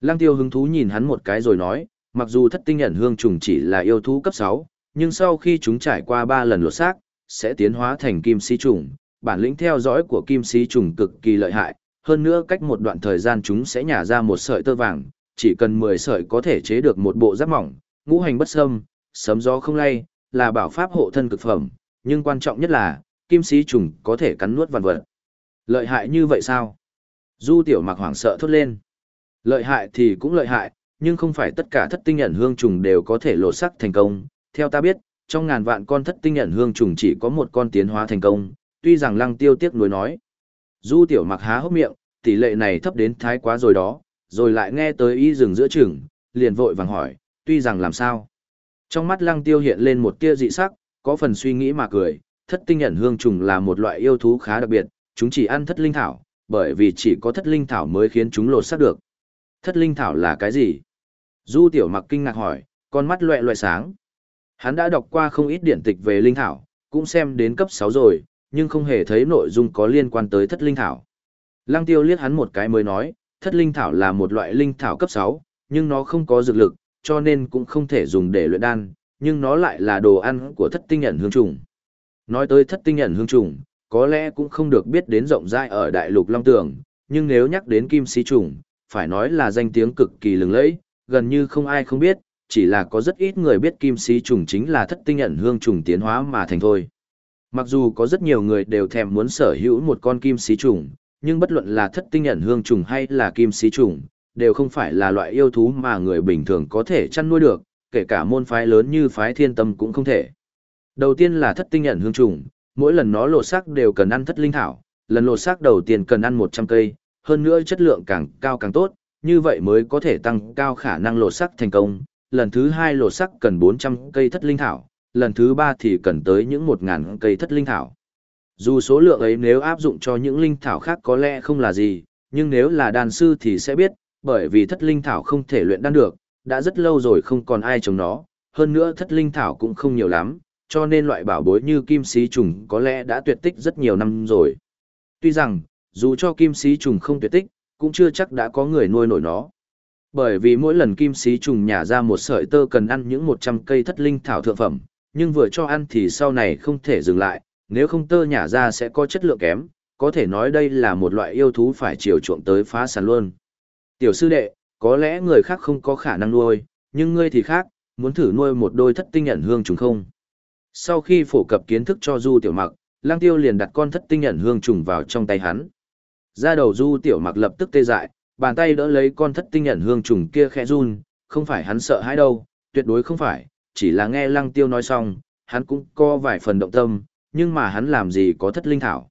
Lăng tiêu hứng thú nhìn hắn một cái rồi nói, mặc dù thất tinh ẩn hương trùng chỉ là yêu thú cấp 6, nhưng sau khi chúng trải qua 3 lần lột xác, sẽ tiến hóa thành kim sĩ trùng, bản lĩnh theo dõi của kim sĩ trùng cực kỳ lợi hại, hơn nữa cách một đoạn thời gian chúng sẽ nhả ra một sợi tơ vàng, chỉ cần 10 sợi có thể chế được một bộ giáp mỏng, ngũ hành bất xâm, sấm gió không lay, là bảo pháp hộ thân cực phẩm, nhưng quan trọng nhất là, kim sĩ trùng có thể cắn nuốt vạn vật. Lợi hại như vậy sao? Du tiểu mặc hoảng sợ thốt lên. Lợi hại thì cũng lợi hại, nhưng không phải tất cả thất tinh nhận hương trùng đều có thể lột sắc thành công. Theo ta biết, trong ngàn vạn con thất tinh nhận hương trùng chỉ có một con tiến hóa thành công, tuy rằng lăng tiêu tiếc nuối nói. Du tiểu mặc há hốc miệng, tỷ lệ này thấp đến thái quá rồi đó, rồi lại nghe tới y rừng giữa chừng, liền vội vàng hỏi, tuy rằng làm sao. Trong mắt lăng tiêu hiện lên một tia dị sắc, có phần suy nghĩ mà cười, thất tinh nhận hương trùng là một loại yêu thú khá đặc biệt, chúng chỉ ăn thất linh thảo, bởi vì chỉ có thất linh thảo mới khiến chúng lột xác được. Thất linh thảo là cái gì? Du tiểu mặc kinh ngạc hỏi, con mắt loẹ loẹ sáng. Hắn đã đọc qua không ít điển tịch về linh thảo, cũng xem đến cấp 6 rồi, nhưng không hề thấy nội dung có liên quan tới thất linh thảo. Lăng tiêu liếc hắn một cái mới nói, thất linh thảo là một loại linh thảo cấp 6, nhưng nó không có dược lực, cho nên cũng không thể dùng để luyện đan, nhưng nó lại là đồ ăn của thất tinh nhận hương trùng. Nói tới thất tinh nhận hương trùng, có lẽ cũng không được biết đến rộng rãi ở đại lục Long Tường, nhưng nếu nhắc đến kim sĩ trùng, phải nói là danh tiếng cực kỳ lừng lẫy, gần như không ai không biết, chỉ là có rất ít người biết kim sĩ trùng chính là thất tinh ẩn hương trùng tiến hóa mà thành thôi. Mặc dù có rất nhiều người đều thèm muốn sở hữu một con kim sĩ trùng, nhưng bất luận là thất tinh ẩn hương trùng hay là kim sĩ trùng, đều không phải là loại yêu thú mà người bình thường có thể chăn nuôi được, kể cả môn phái lớn như phái thiên tâm cũng không thể. Đầu tiên là thất tinh ẩn hương trùng, mỗi lần nó lột xác đều cần ăn thất linh thảo, lần lột xác đầu tiên cần ăn 100 cây, hơn nữa chất lượng càng cao càng tốt, như vậy mới có thể tăng cao khả năng lột sắc thành công. Lần thứ hai lột sắc cần 400 cây thất linh thảo, lần thứ ba thì cần tới những 1.000 cây thất linh thảo. Dù số lượng ấy nếu áp dụng cho những linh thảo khác có lẽ không là gì, nhưng nếu là đàn sư thì sẽ biết, bởi vì thất linh thảo không thể luyện đan được, đã rất lâu rồi không còn ai trồng nó, hơn nữa thất linh thảo cũng không nhiều lắm, cho nên loại bảo bối như kim sĩ trùng có lẽ đã tuyệt tích rất nhiều năm rồi. Tuy rằng, dù cho kim sĩ trùng không tuyệt tích, cũng chưa chắc đã có người nuôi nổi nó. Bởi vì mỗi lần kim sĩ trùng nhả ra một sợi tơ cần ăn những 100 cây thất linh thảo thượng phẩm, nhưng vừa cho ăn thì sau này không thể dừng lại, nếu không tơ nhả ra sẽ có chất lượng kém, có thể nói đây là một loại yêu thú phải chiều chuộng tới phá sản luôn. Tiểu sư đệ, có lẽ người khác không có khả năng nuôi, nhưng ngươi thì khác, muốn thử nuôi một đôi thất tinh ẩn hương trùng không? Sau khi phổ cập kiến thức cho Du Tiểu Mặc, Lang Tiêu liền đặt con thất tinh ẩn hương trùng vào trong tay hắn. Ra đầu Du Tiểu Mặc lập tức tê dại, bàn tay đỡ lấy con thất tinh nhận hương trùng kia khẽ run, không phải hắn sợ hãi đâu, tuyệt đối không phải, chỉ là nghe Lăng Tiêu nói xong, hắn cũng có vài phần động tâm, nhưng mà hắn làm gì có thất linh thảo.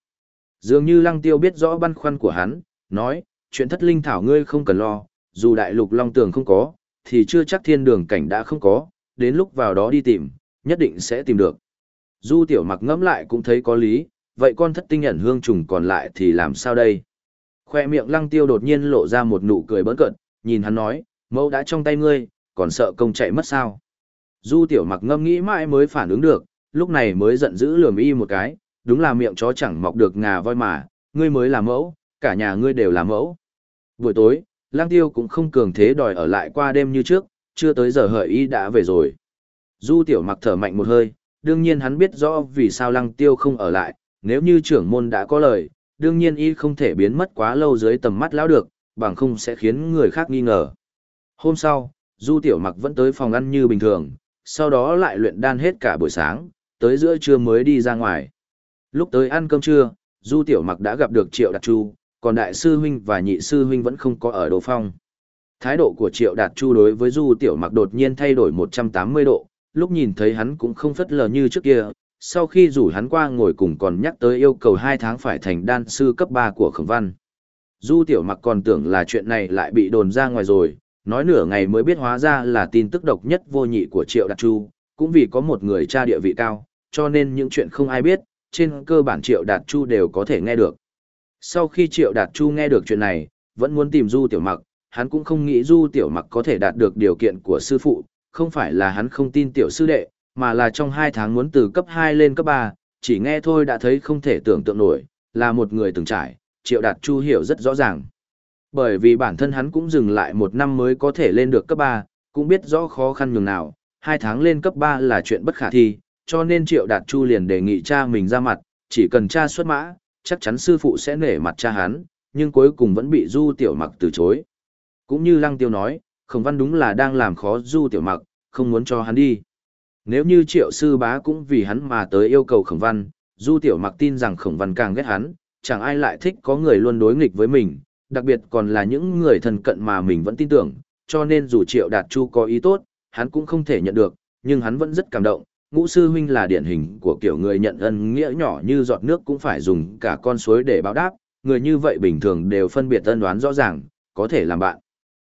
Dường như Lăng Tiêu biết rõ băn khoăn của hắn, nói, chuyện thất linh thảo ngươi không cần lo, dù đại lục long tường không có, thì chưa chắc thiên đường cảnh đã không có, đến lúc vào đó đi tìm, nhất định sẽ tìm được. Du tiểu mặc ngẫm lại cũng thấy có lý, vậy con thất tinh nhận hương trùng còn lại thì làm sao đây? Khoe miệng lăng tiêu đột nhiên lộ ra một nụ cười bỡn cận, nhìn hắn nói, mẫu đã trong tay ngươi, còn sợ công chạy mất sao? Du tiểu mặc ngâm nghĩ mãi mới phản ứng được, lúc này mới giận dữ lườm y một cái, đúng là miệng chó chẳng mọc được ngà voi mà, ngươi mới là mẫu, cả nhà ngươi đều là mẫu. Buổi tối, lang tiêu cũng không cường thế đòi ở lại qua đêm như trước, chưa tới giờ hợi y đã về rồi. Du tiểu mặc thở mạnh một hơi, đương nhiên hắn biết rõ vì sao lăng tiêu không ở lại, nếu như trưởng môn đã có lời, đương nhiên y không thể biến mất quá lâu dưới tầm mắt lão được, bằng không sẽ khiến người khác nghi ngờ. Hôm sau, Du tiểu mặc vẫn tới phòng ăn như bình thường, sau đó lại luyện đan hết cả buổi sáng, tới giữa trưa mới đi ra ngoài. Lúc tới ăn cơm trưa, Du tiểu mặc đã gặp được Triệu Đạt Chu, còn đại sư huynh và nhị sư huynh vẫn không có ở đồ phong. Thái độ của Triệu Đạt Chu đối với Du Tiểu Mặc đột nhiên thay đổi 180 độ, lúc nhìn thấy hắn cũng không phất lờ như trước kia, sau khi rủ hắn qua ngồi cùng còn nhắc tới yêu cầu hai tháng phải thành đan sư cấp ba của khổng văn. Du Tiểu Mặc còn tưởng là chuyện này lại bị đồn ra ngoài rồi, nói nửa ngày mới biết hóa ra là tin tức độc nhất vô nhị của Triệu Đạt Chu, cũng vì có một người cha địa vị cao, cho nên những chuyện không ai biết, trên cơ bản Triệu Đạt Chu đều có thể nghe được. Sau khi Triệu Đạt Chu nghe được chuyện này, vẫn muốn tìm Du Tiểu Mặc, hắn cũng không nghĩ Du Tiểu Mặc có thể đạt được điều kiện của sư phụ, không phải là hắn không tin tiểu sư đệ, mà là trong hai tháng muốn từ cấp 2 lên cấp 3, chỉ nghe thôi đã thấy không thể tưởng tượng nổi, là một người từng trải, Triệu Đạt Chu hiểu rất rõ ràng. Bởi vì bản thân hắn cũng dừng lại một năm mới có thể lên được cấp 3, cũng biết rõ khó khăn nhường nào, hai tháng lên cấp 3 là chuyện bất khả thi, cho nên Triệu Đạt Chu liền đề nghị cha mình ra mặt, chỉ cần cha xuất mã, chắc chắn sư phụ sẽ nể mặt cha hắn, nhưng cuối cùng vẫn bị Du Tiểu Mặc từ chối. Cũng như Lăng Tiêu nói, Khổng Văn đúng là đang làm khó Du Tiểu Mặc, không muốn cho hắn đi. Nếu như Triệu Sư Bá cũng vì hắn mà tới yêu cầu Khổng Văn, Du Tiểu Mặc tin rằng Khổng Văn càng ghét hắn, chẳng ai lại thích có người luôn đối nghịch với mình, đặc biệt còn là những người thân cận mà mình vẫn tin tưởng, cho nên dù Triệu Đạt Chu có ý tốt, hắn cũng không thể nhận được, nhưng hắn vẫn rất cảm động. Ngũ sư huynh là điển hình của kiểu người nhận ân nghĩa nhỏ như giọt nước cũng phải dùng cả con suối để báo đáp, người như vậy bình thường đều phân biệt ân đoán rõ ràng, có thể làm bạn.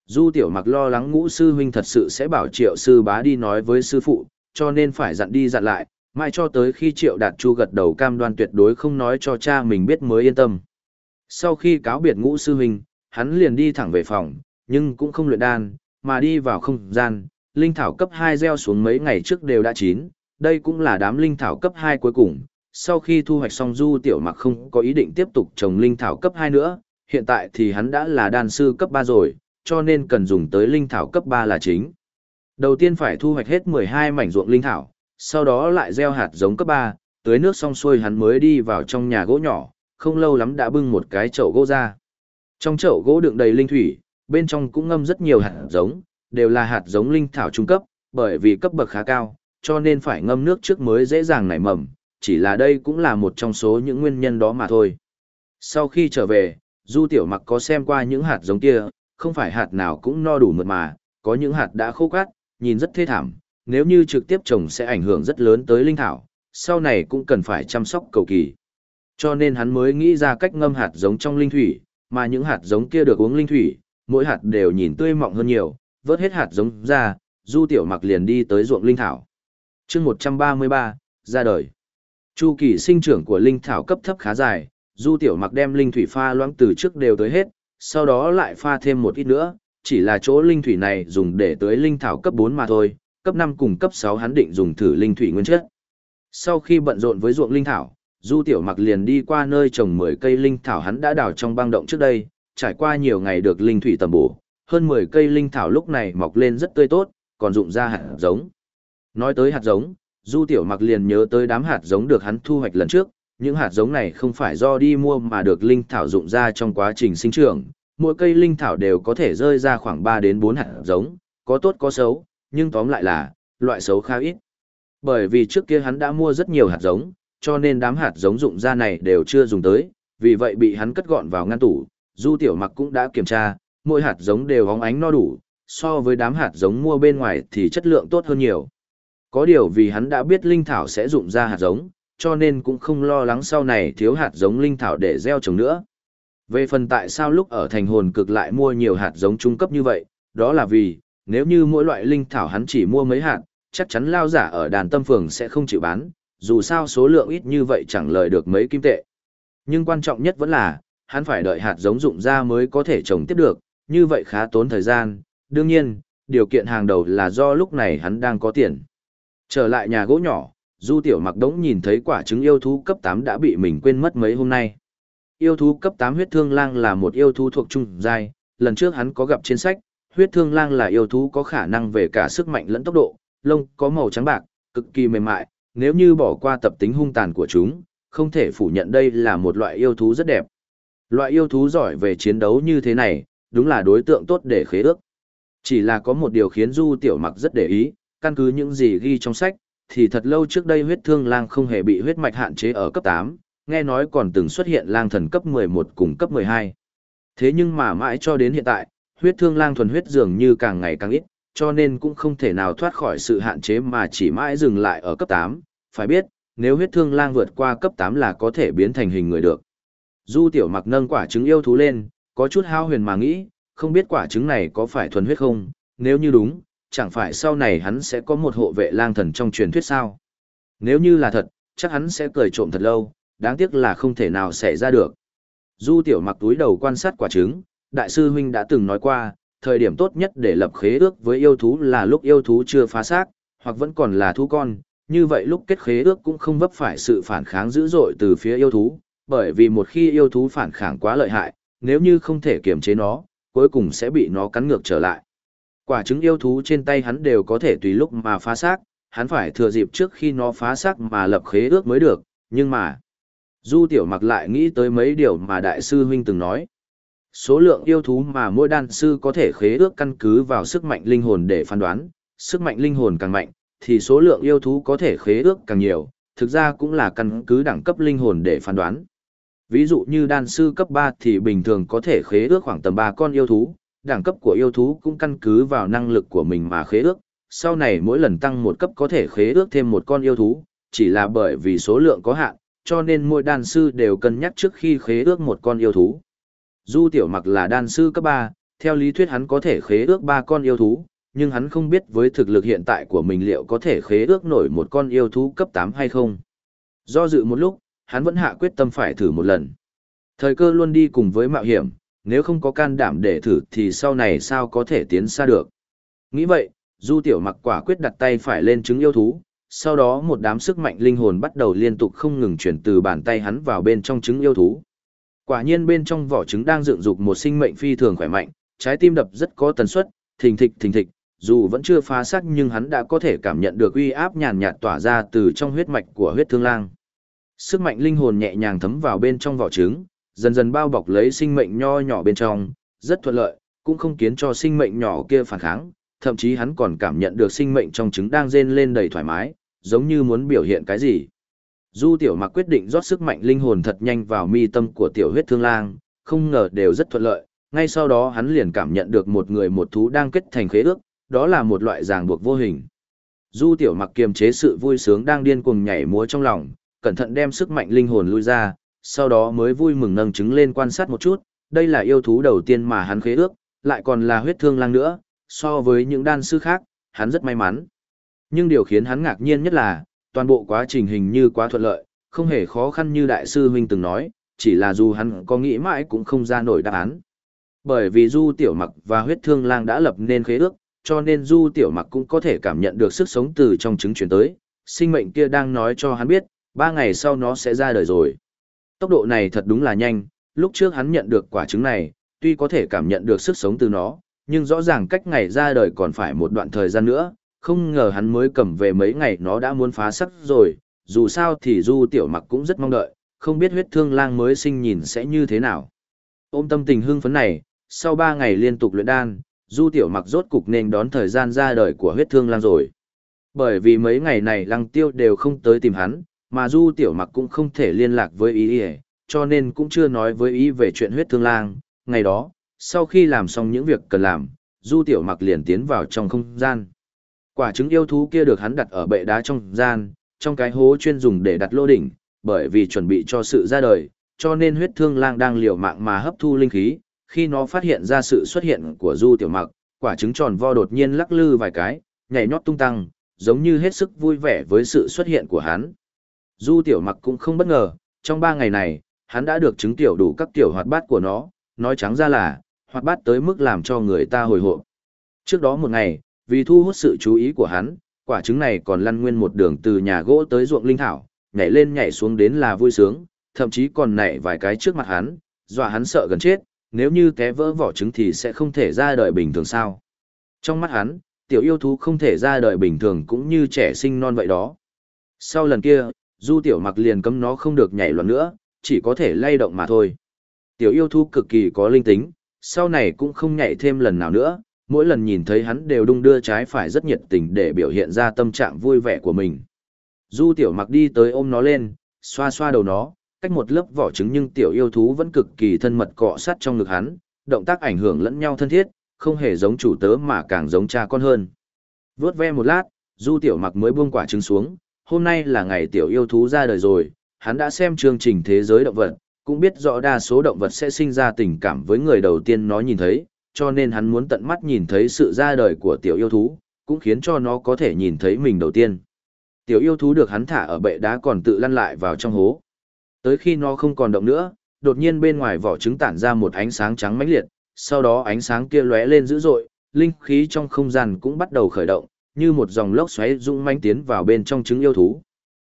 Du tiểu mặc lo lắng ngũ sư huynh thật sự sẽ bảo triệu sư bá đi nói với sư phụ, cho nên phải dặn đi dặn lại, mãi cho tới khi triệu đạt chu gật đầu cam đoan tuyệt đối không nói cho cha mình biết mới yên tâm. Sau khi cáo biệt ngũ sư huynh, hắn liền đi thẳng về phòng, nhưng cũng không luyện đan, mà đi vào không gian, linh thảo cấp 2 gieo xuống mấy ngày trước đều đã chín, đây cũng là đám linh thảo cấp 2 cuối cùng. Sau khi thu hoạch xong Du Tiểu Mặc không có ý định tiếp tục trồng linh thảo cấp 2 nữa, hiện tại thì hắn đã là đan sư cấp 3 rồi, cho nên cần dùng tới linh thảo cấp 3 là chính. Đầu tiên phải thu hoạch hết 12 mảnh ruộng linh thảo, sau đó lại gieo hạt giống cấp 3, tưới nước xong xuôi hắn mới đi vào trong nhà gỗ nhỏ, không lâu lắm đã bưng một cái chậu gỗ ra. Trong chậu gỗ đựng đầy linh thủy, bên trong cũng ngâm rất nhiều hạt giống, đều là hạt giống linh thảo trung cấp, bởi vì cấp bậc khá cao, cho nên phải ngâm nước trước mới dễ dàng nảy mầm, chỉ là đây cũng là một trong số những nguyên nhân đó mà thôi. Sau khi trở về, Du Tiểu Mặc có xem qua những hạt giống kia, không phải hạt nào cũng no đủ mượt mà, có những hạt đã khô cát, nhìn rất thê thảm, nếu như trực tiếp trồng sẽ ảnh hưởng rất lớn tới linh thảo, sau này cũng cần phải chăm sóc cầu kỳ. Cho nên hắn mới nghĩ ra cách ngâm hạt giống trong linh thủy, mà những hạt giống kia được uống linh thủy, mỗi hạt đều nhìn tươi mọng hơn nhiều, vớt hết hạt giống ra, Du Tiểu Mặc liền đi tới ruộng linh thảo. Chương 133, ra đời. Chu kỳ sinh trưởng của linh thảo cấp thấp khá dài, Du Tiểu Mặc đem linh thủy pha loãng từ trước đều tới hết, sau đó lại pha thêm một ít nữa, chỉ là chỗ linh thủy này dùng để tưới linh thảo cấp 4 mà thôi, cấp 5 cùng cấp 6 hắn định dùng thử linh thủy nguyên chất. Sau khi bận rộn với ruộng linh thảo, Du Tiểu Mặc liền đi qua nơi trồng 10 cây linh thảo hắn đã đào trong băng động trước đây, trải qua nhiều ngày được linh thủy tầm bổ, hơn 10 cây linh thảo lúc này mọc lên rất tươi tốt, còn rụng ra hạt giống. Nói tới hạt giống, Du Tiểu Mặc liền nhớ tới đám hạt giống được hắn thu hoạch lần trước, những hạt giống này không phải do đi mua mà được linh thảo rụng ra trong quá trình sinh trưởng, mỗi cây linh thảo đều có thể rơi ra khoảng 3 đến 4 hạt giống, có tốt có xấu, nhưng tóm lại là, loại xấu khá ít. Bởi vì trước kia hắn đã mua rất nhiều hạt giống, cho nên đám hạt giống dụng ra này đều chưa dùng tới, vì vậy bị hắn cất gọn vào ngăn tủ. Du Tiểu Mặc cũng đã kiểm tra, mỗi hạt giống đều hóng ánh no đủ, so với đám hạt giống mua bên ngoài thì chất lượng tốt hơn nhiều. Có điều vì hắn đã biết linh thảo sẽ dụng ra hạt giống, cho nên cũng không lo lắng sau này thiếu hạt giống linh thảo để gieo trồng nữa. Về phần tại sao lúc ở thành hồn cực lại mua nhiều hạt giống trung cấp như vậy, đó là vì, nếu như mỗi loại linh thảo hắn chỉ mua mấy hạt, chắc chắn lao giả ở đàn tâm phường sẽ không chịu bán, dù sao số lượng ít như vậy chẳng lời được mấy kim tệ. Nhưng quan trọng nhất vẫn là, hắn phải đợi hạt giống dụng ra mới có thể trồng tiếp được, như vậy khá tốn thời gian, đương nhiên, điều kiện hàng đầu là do lúc này hắn đang có tiền. Trở lại nhà gỗ nhỏ, Du Tiểu Mặc đống nhìn thấy quả trứng yêu thú cấp 8 đã bị mình quên mất mấy hôm nay. Yêu thú cấp 8 huyết thương lang là một yêu thú thuộc trung giai, lần trước hắn có gặp trên sách, huyết thương lang là yêu thú có khả năng về cả sức mạnh lẫn tốc độ, lông có màu trắng bạc, cực kỳ mềm mại, nếu như bỏ qua tập tính hung tàn của chúng, không thể phủ nhận đây là một loại yêu thú rất đẹp. Loại yêu thú giỏi về chiến đấu như thế này, đúng là đối tượng tốt để khế ước. Chỉ là có một điều khiến Du Tiểu Mặc rất để ý, căn cứ những gì ghi trong sách, thì thật lâu trước đây huyết thương lang không hề bị huyết mạch hạn chế ở cấp 8, nghe nói còn từng xuất hiện lang thần cấp 11 cùng cấp 12. Thế nhưng mà mãi cho đến hiện tại, huyết thương lang thuần huyết dường như càng ngày càng ít, cho nên cũng không thể nào thoát khỏi sự hạn chế mà chỉ mãi dừng lại ở cấp 8. Phải biết, nếu huyết thương lang vượt qua cấp 8 là có thể biến thành hình người được. Du tiểu mặc nâng quả trứng yêu thú lên, có chút hao huyền mà nghĩ, không biết quả trứng này có phải thuần huyết không, nếu như đúng, chẳng phải sau này hắn sẽ có một hộ vệ lang thần trong truyền thuyết sao. Nếu như là thật, chắc hắn sẽ cười trộm thật lâu, đáng tiếc là không thể nào xảy ra được. Du tiểu mặc túi đầu quan sát quả trứng, đại sư huynh đã từng nói qua, thời điểm tốt nhất để lập khế ước với yêu thú là lúc yêu thú chưa phá xác, hoặc vẫn còn là thú con, như vậy lúc kết khế ước cũng không vấp phải sự phản kháng dữ dội từ phía yêu thú, bởi vì một khi yêu thú phản kháng quá lợi hại, nếu như không thể kiềm chế nó, cuối cùng sẽ bị nó cắn ngược trở lại. Quả trứng yêu thú trên tay hắn đều có thể tùy lúc mà phá xác, hắn phải thừa dịp trước khi nó phá xác mà lập khế ước mới được, nhưng mà... Du tiểu mặc lại nghĩ tới mấy điều mà đại sư huynh từng nói. Số lượng yêu thú mà mỗi đan sư có thể khế ước căn cứ vào sức mạnh linh hồn để phán đoán, sức mạnh linh hồn càng mạnh, thì số lượng yêu thú có thể khế ước càng nhiều, thực ra cũng là căn cứ đẳng cấp linh hồn để phán đoán. Ví dụ như đan sư cấp 3 thì bình thường có thể khế ước khoảng tầm 3 con yêu thú, đẳng cấp của yêu thú cũng căn cứ vào năng lực của mình mà khế ước, sau này mỗi lần tăng một cấp có thể khế ước thêm một con yêu thú, chỉ là bởi vì số lượng có hạn, cho nên mỗi đan sư đều cân nhắc trước khi khế ước một con yêu thú. Du Tiểu Mặc là đan sư cấp 3, theo lý thuyết hắn có thể khế ước 3 con yêu thú, nhưng hắn không biết với thực lực hiện tại của mình liệu có thể khế ước nổi một con yêu thú cấp 8 hay không. Do dự một lúc, hắn vẫn hạ quyết tâm phải thử một lần. Thời cơ luôn đi cùng với mạo hiểm, nếu không có can đảm để thử thì sau này sao có thể tiến xa được. Nghĩ vậy, Du Tiểu Mặc quả quyết đặt tay phải lên trứng yêu thú, sau đó một đám sức mạnh linh hồn bắt đầu liên tục không ngừng chuyển từ bàn tay hắn vào bên trong trứng yêu thú. Quả nhiên bên trong vỏ trứng đang dựng dục một sinh mệnh phi thường khỏe mạnh, trái tim đập rất có tần suất, thình thịch thình thịch, dù vẫn chưa phá xác nhưng hắn đã có thể cảm nhận được uy áp nhàn nhạt tỏa ra từ trong huyết mạch của huyết thương lang. Sức mạnh linh hồn nhẹ nhàng thấm vào bên trong vỏ trứng, dần dần bao bọc lấy sinh mệnh nho nhỏ bên trong, rất thuận lợi, cũng không khiến cho sinh mệnh nhỏ kia phản kháng, thậm chí hắn còn cảm nhận được sinh mệnh trong trứng đang rên lên đầy thoải mái, giống như muốn biểu hiện cái gì. Du tiểu mặc quyết định rót sức mạnh linh hồn thật nhanh vào mi tâm của tiểu huyết thương lang, không ngờ đều rất thuận lợi, ngay sau đó hắn liền cảm nhận được một người một thú đang kết thành khế ước, đó là một loại ràng buộc vô hình. Du tiểu mặc kiềm chế sự vui sướng đang điên cuồng nhảy múa trong lòng, cẩn thận đem sức mạnh linh hồn lui ra, sau đó mới vui mừng nâng chứng lên quan sát một chút, đây là yêu thú đầu tiên mà hắn khế ước, lại còn là huyết thương lang nữa, so với những đan sư khác, hắn rất may mắn. Nhưng điều khiến hắn ngạc nhiên nhất là, toàn bộ quá trình hình như quá thuận lợi, không hề khó khăn như đại sư huynh từng nói, chỉ là dù hắn có nghĩ mãi cũng không ra nổi đáp án. Bởi vì Du Tiểu Mặc và huyết thương lang đã lập nên khế ước, cho nên Du Tiểu Mặc cũng có thể cảm nhận được sức sống từ trong trứng chuyển tới, sinh mệnh kia đang nói cho hắn biết, ba ngày sau nó sẽ ra đời rồi. Tốc độ này thật đúng là nhanh, lúc trước hắn nhận được quả trứng này, tuy có thể cảm nhận được sức sống từ nó, nhưng rõ ràng cách ngày ra đời còn phải một đoạn thời gian nữa, không ngờ hắn mới cầm về mấy ngày nó đã muốn phá sắc rồi, dù sao thì Du Tiểu Mặc cũng rất mong đợi, không biết huyết thương lang mới sinh nhìn sẽ như thế nào. Ôm tâm tình hưng phấn này, sau ba ngày liên tục luyện đan, Du Tiểu Mặc rốt cục nên đón thời gian ra đời của huyết thương lang rồi. Bởi vì mấy ngày này lăng tiêu đều không tới tìm hắn, mà Du Tiểu Mặc cũng không thể liên lạc với ý, ý cho nên cũng chưa nói với ý về chuyện huyết thương lang. Ngày đó, sau khi làm xong những việc cần làm, Du Tiểu Mặc liền tiến vào trong không gian. Quả trứng yêu thú kia được hắn đặt ở bệ đá trong gian, trong cái hố chuyên dùng để đặt lô đỉnh, bởi vì chuẩn bị cho sự ra đời, cho nên huyết thương lang đang liều mạng mà hấp thu linh khí. Khi nó phát hiện ra sự xuất hiện của Du Tiểu Mặc, quả trứng tròn vo đột nhiên lắc lư vài cái, nhảy nhót tung tăng, giống như hết sức vui vẻ với sự xuất hiện của hắn. Du Tiểu Mặc cũng không bất ngờ, trong ba ngày này, hắn đã được chứng tiểu đủ các tiểu hoạt bát của nó, nói trắng ra là, hoạt bát tới mức làm cho người ta hồi hộp. Trước đó một ngày, vì thu hút sự chú ý của hắn, quả trứng này còn lăn nguyên một đường từ nhà gỗ tới ruộng linh thảo, nhảy lên nhảy xuống đến là vui sướng, thậm chí còn nảy vài cái trước mặt hắn, dọa hắn sợ gần chết, nếu như té vỡ vỏ trứng thì sẽ không thể ra đời bình thường sao. Trong mắt hắn, tiểu yêu thú không thể ra đời bình thường cũng như trẻ sinh non vậy đó. Sau lần kia, du tiểu mặc liền cấm nó không được nhảy loạn nữa, chỉ có thể lay động mà thôi. Tiểu yêu thú cực kỳ có linh tính, sau này cũng không nhảy thêm lần nào nữa, mỗi lần nhìn thấy hắn đều đung đưa trái phải rất nhiệt tình để biểu hiện ra tâm trạng vui vẻ của mình. Du tiểu mặc đi tới ôm nó lên, xoa xoa đầu nó, cách một lớp vỏ trứng nhưng tiểu yêu thú vẫn cực kỳ thân mật cọ sát trong ngực hắn, động tác ảnh hưởng lẫn nhau thân thiết, không hề giống chủ tớ mà càng giống cha con hơn. vớt ve một lát, du tiểu mặc mới buông quả trứng xuống, hôm nay là ngày tiểu yêu thú ra đời rồi, hắn đã xem chương trình thế giới động vật, cũng biết rõ đa số động vật sẽ sinh ra tình cảm với người đầu tiên nó nhìn thấy, cho nên hắn muốn tận mắt nhìn thấy sự ra đời của tiểu yêu thú, cũng khiến cho nó có thể nhìn thấy mình đầu tiên. Tiểu yêu thú được hắn thả ở bệ đá còn tự lăn lại vào trong hố. Tới khi nó không còn động nữa, đột nhiên bên ngoài vỏ trứng tản ra một ánh sáng trắng mãnh liệt, sau đó ánh sáng kia lóe lên dữ dội, linh khí trong không gian cũng bắt đầu khởi động, như một dòng lốc xoáy dũng mãnh tiến vào bên trong trứng yêu thú.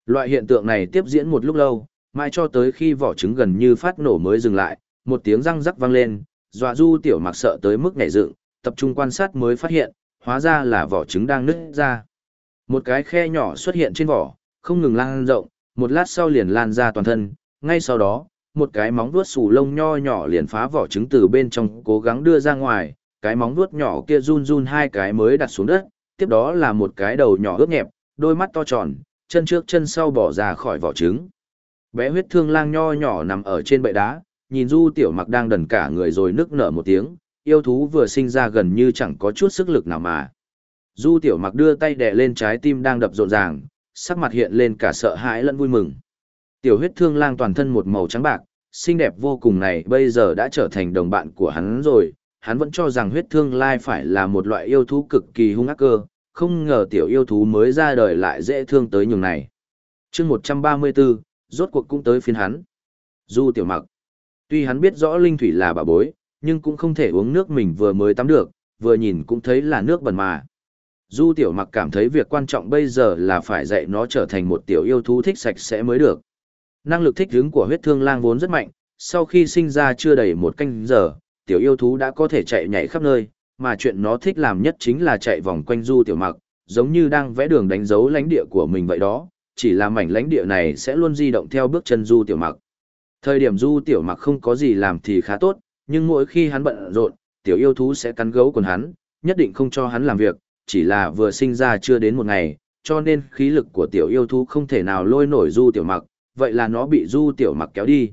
Loại hiện tượng này tiếp diễn một lúc lâu, mãi cho tới khi vỏ trứng gần như phát nổ mới dừng lại, một tiếng răng rắc vang lên, dọa du tiểu mặc sợ tới mức nhảy dựng, tập trung quan sát mới phát hiện, hóa ra là vỏ trứng đang nứt ra. Một cái khe nhỏ xuất hiện trên vỏ, không ngừng lan rộng, một lát sau liền lan ra toàn thân, ngay sau đó, một cái móng vuốt xù lông nho nhỏ liền phá vỏ trứng từ bên trong cố gắng đưa ra ngoài, cái móng vuốt nhỏ kia run run hai cái mới đặt xuống đất, tiếp đó là một cái đầu nhỏ ướt nhẹp, đôi mắt to tròn, chân trước chân sau bỏ ra khỏi vỏ trứng. Bé huyết thương lang nho nhỏ nằm ở trên bệ đá, nhìn Du Tiểu Mặc đang đần cả người rồi nức nở một tiếng, yêu thú vừa sinh ra gần như chẳng có chút sức lực nào mà. Du Tiểu Mặc đưa tay đè lên trái tim đang đập rộn ràng, sắc mặt hiện lên cả sợ hãi lẫn vui mừng. Tiểu huyết thương lang toàn thân một màu trắng bạc, xinh đẹp vô cùng này bây giờ đã trở thành đồng bạn của hắn rồi, hắn vẫn cho rằng huyết thương lai phải là một loại yêu thú cực kỳ hung ác cơ, không ngờ tiểu yêu thú mới ra đời lại dễ thương tới nhường này. chương 134, rốt cuộc cũng tới phiên hắn. Du tiểu mặc. Tuy hắn biết rõ linh thủy là bà bối, nhưng cũng không thể uống nước mình vừa mới tắm được, vừa nhìn cũng thấy là nước bẩn mà. Du tiểu mặc cảm thấy việc quan trọng bây giờ là phải dạy nó trở thành một tiểu yêu thú thích sạch sẽ mới được. Năng lực thích ứng của huyết thương lang vốn rất mạnh, sau khi sinh ra chưa đầy một canh giờ, tiểu yêu thú đã có thể chạy nhảy khắp nơi, mà chuyện nó thích làm nhất chính là chạy vòng quanh du tiểu mặc, giống như đang vẽ đường đánh dấu lãnh địa của mình vậy đó, chỉ là mảnh lãnh địa này sẽ luôn di động theo bước chân du tiểu mặc. Thời điểm du tiểu mặc không có gì làm thì khá tốt, nhưng mỗi khi hắn bận rộn, tiểu yêu thú sẽ cắn gấu quần hắn, nhất định không cho hắn làm việc, chỉ là vừa sinh ra chưa đến một ngày, cho nên khí lực của tiểu yêu thú không thể nào lôi nổi du tiểu mặc, vậy là nó bị du tiểu mặc kéo đi.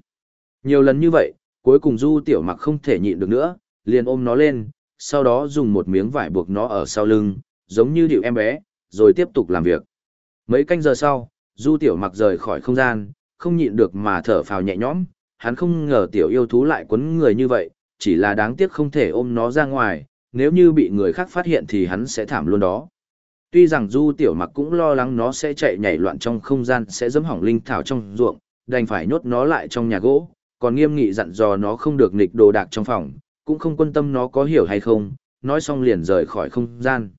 Nhiều lần như vậy, cuối cùng du tiểu mặc không thể nhịn được nữa, liền ôm nó lên, sau đó dùng một miếng vải buộc nó ở sau lưng, giống như điệu em bé, rồi tiếp tục làm việc. Mấy canh giờ sau, du tiểu mặc rời khỏi không gian, không nhịn được mà thở phào nhẹ nhõm, hắn không ngờ tiểu yêu thú lại quấn người như vậy, chỉ là đáng tiếc không thể ôm nó ra ngoài, nếu như bị người khác phát hiện thì hắn sẽ thảm luôn đó. Tuy rằng Du Tiểu Mặc cũng lo lắng nó sẽ chạy nhảy loạn trong không gian sẽ dẫm hỏng linh thảo trong ruộng, đành phải nhốt nó lại trong nhà gỗ, còn nghiêm nghị dặn dò nó không được nghịch đồ đạc trong phòng, cũng không quan tâm nó có hiểu hay không, nói xong liền rời khỏi không gian.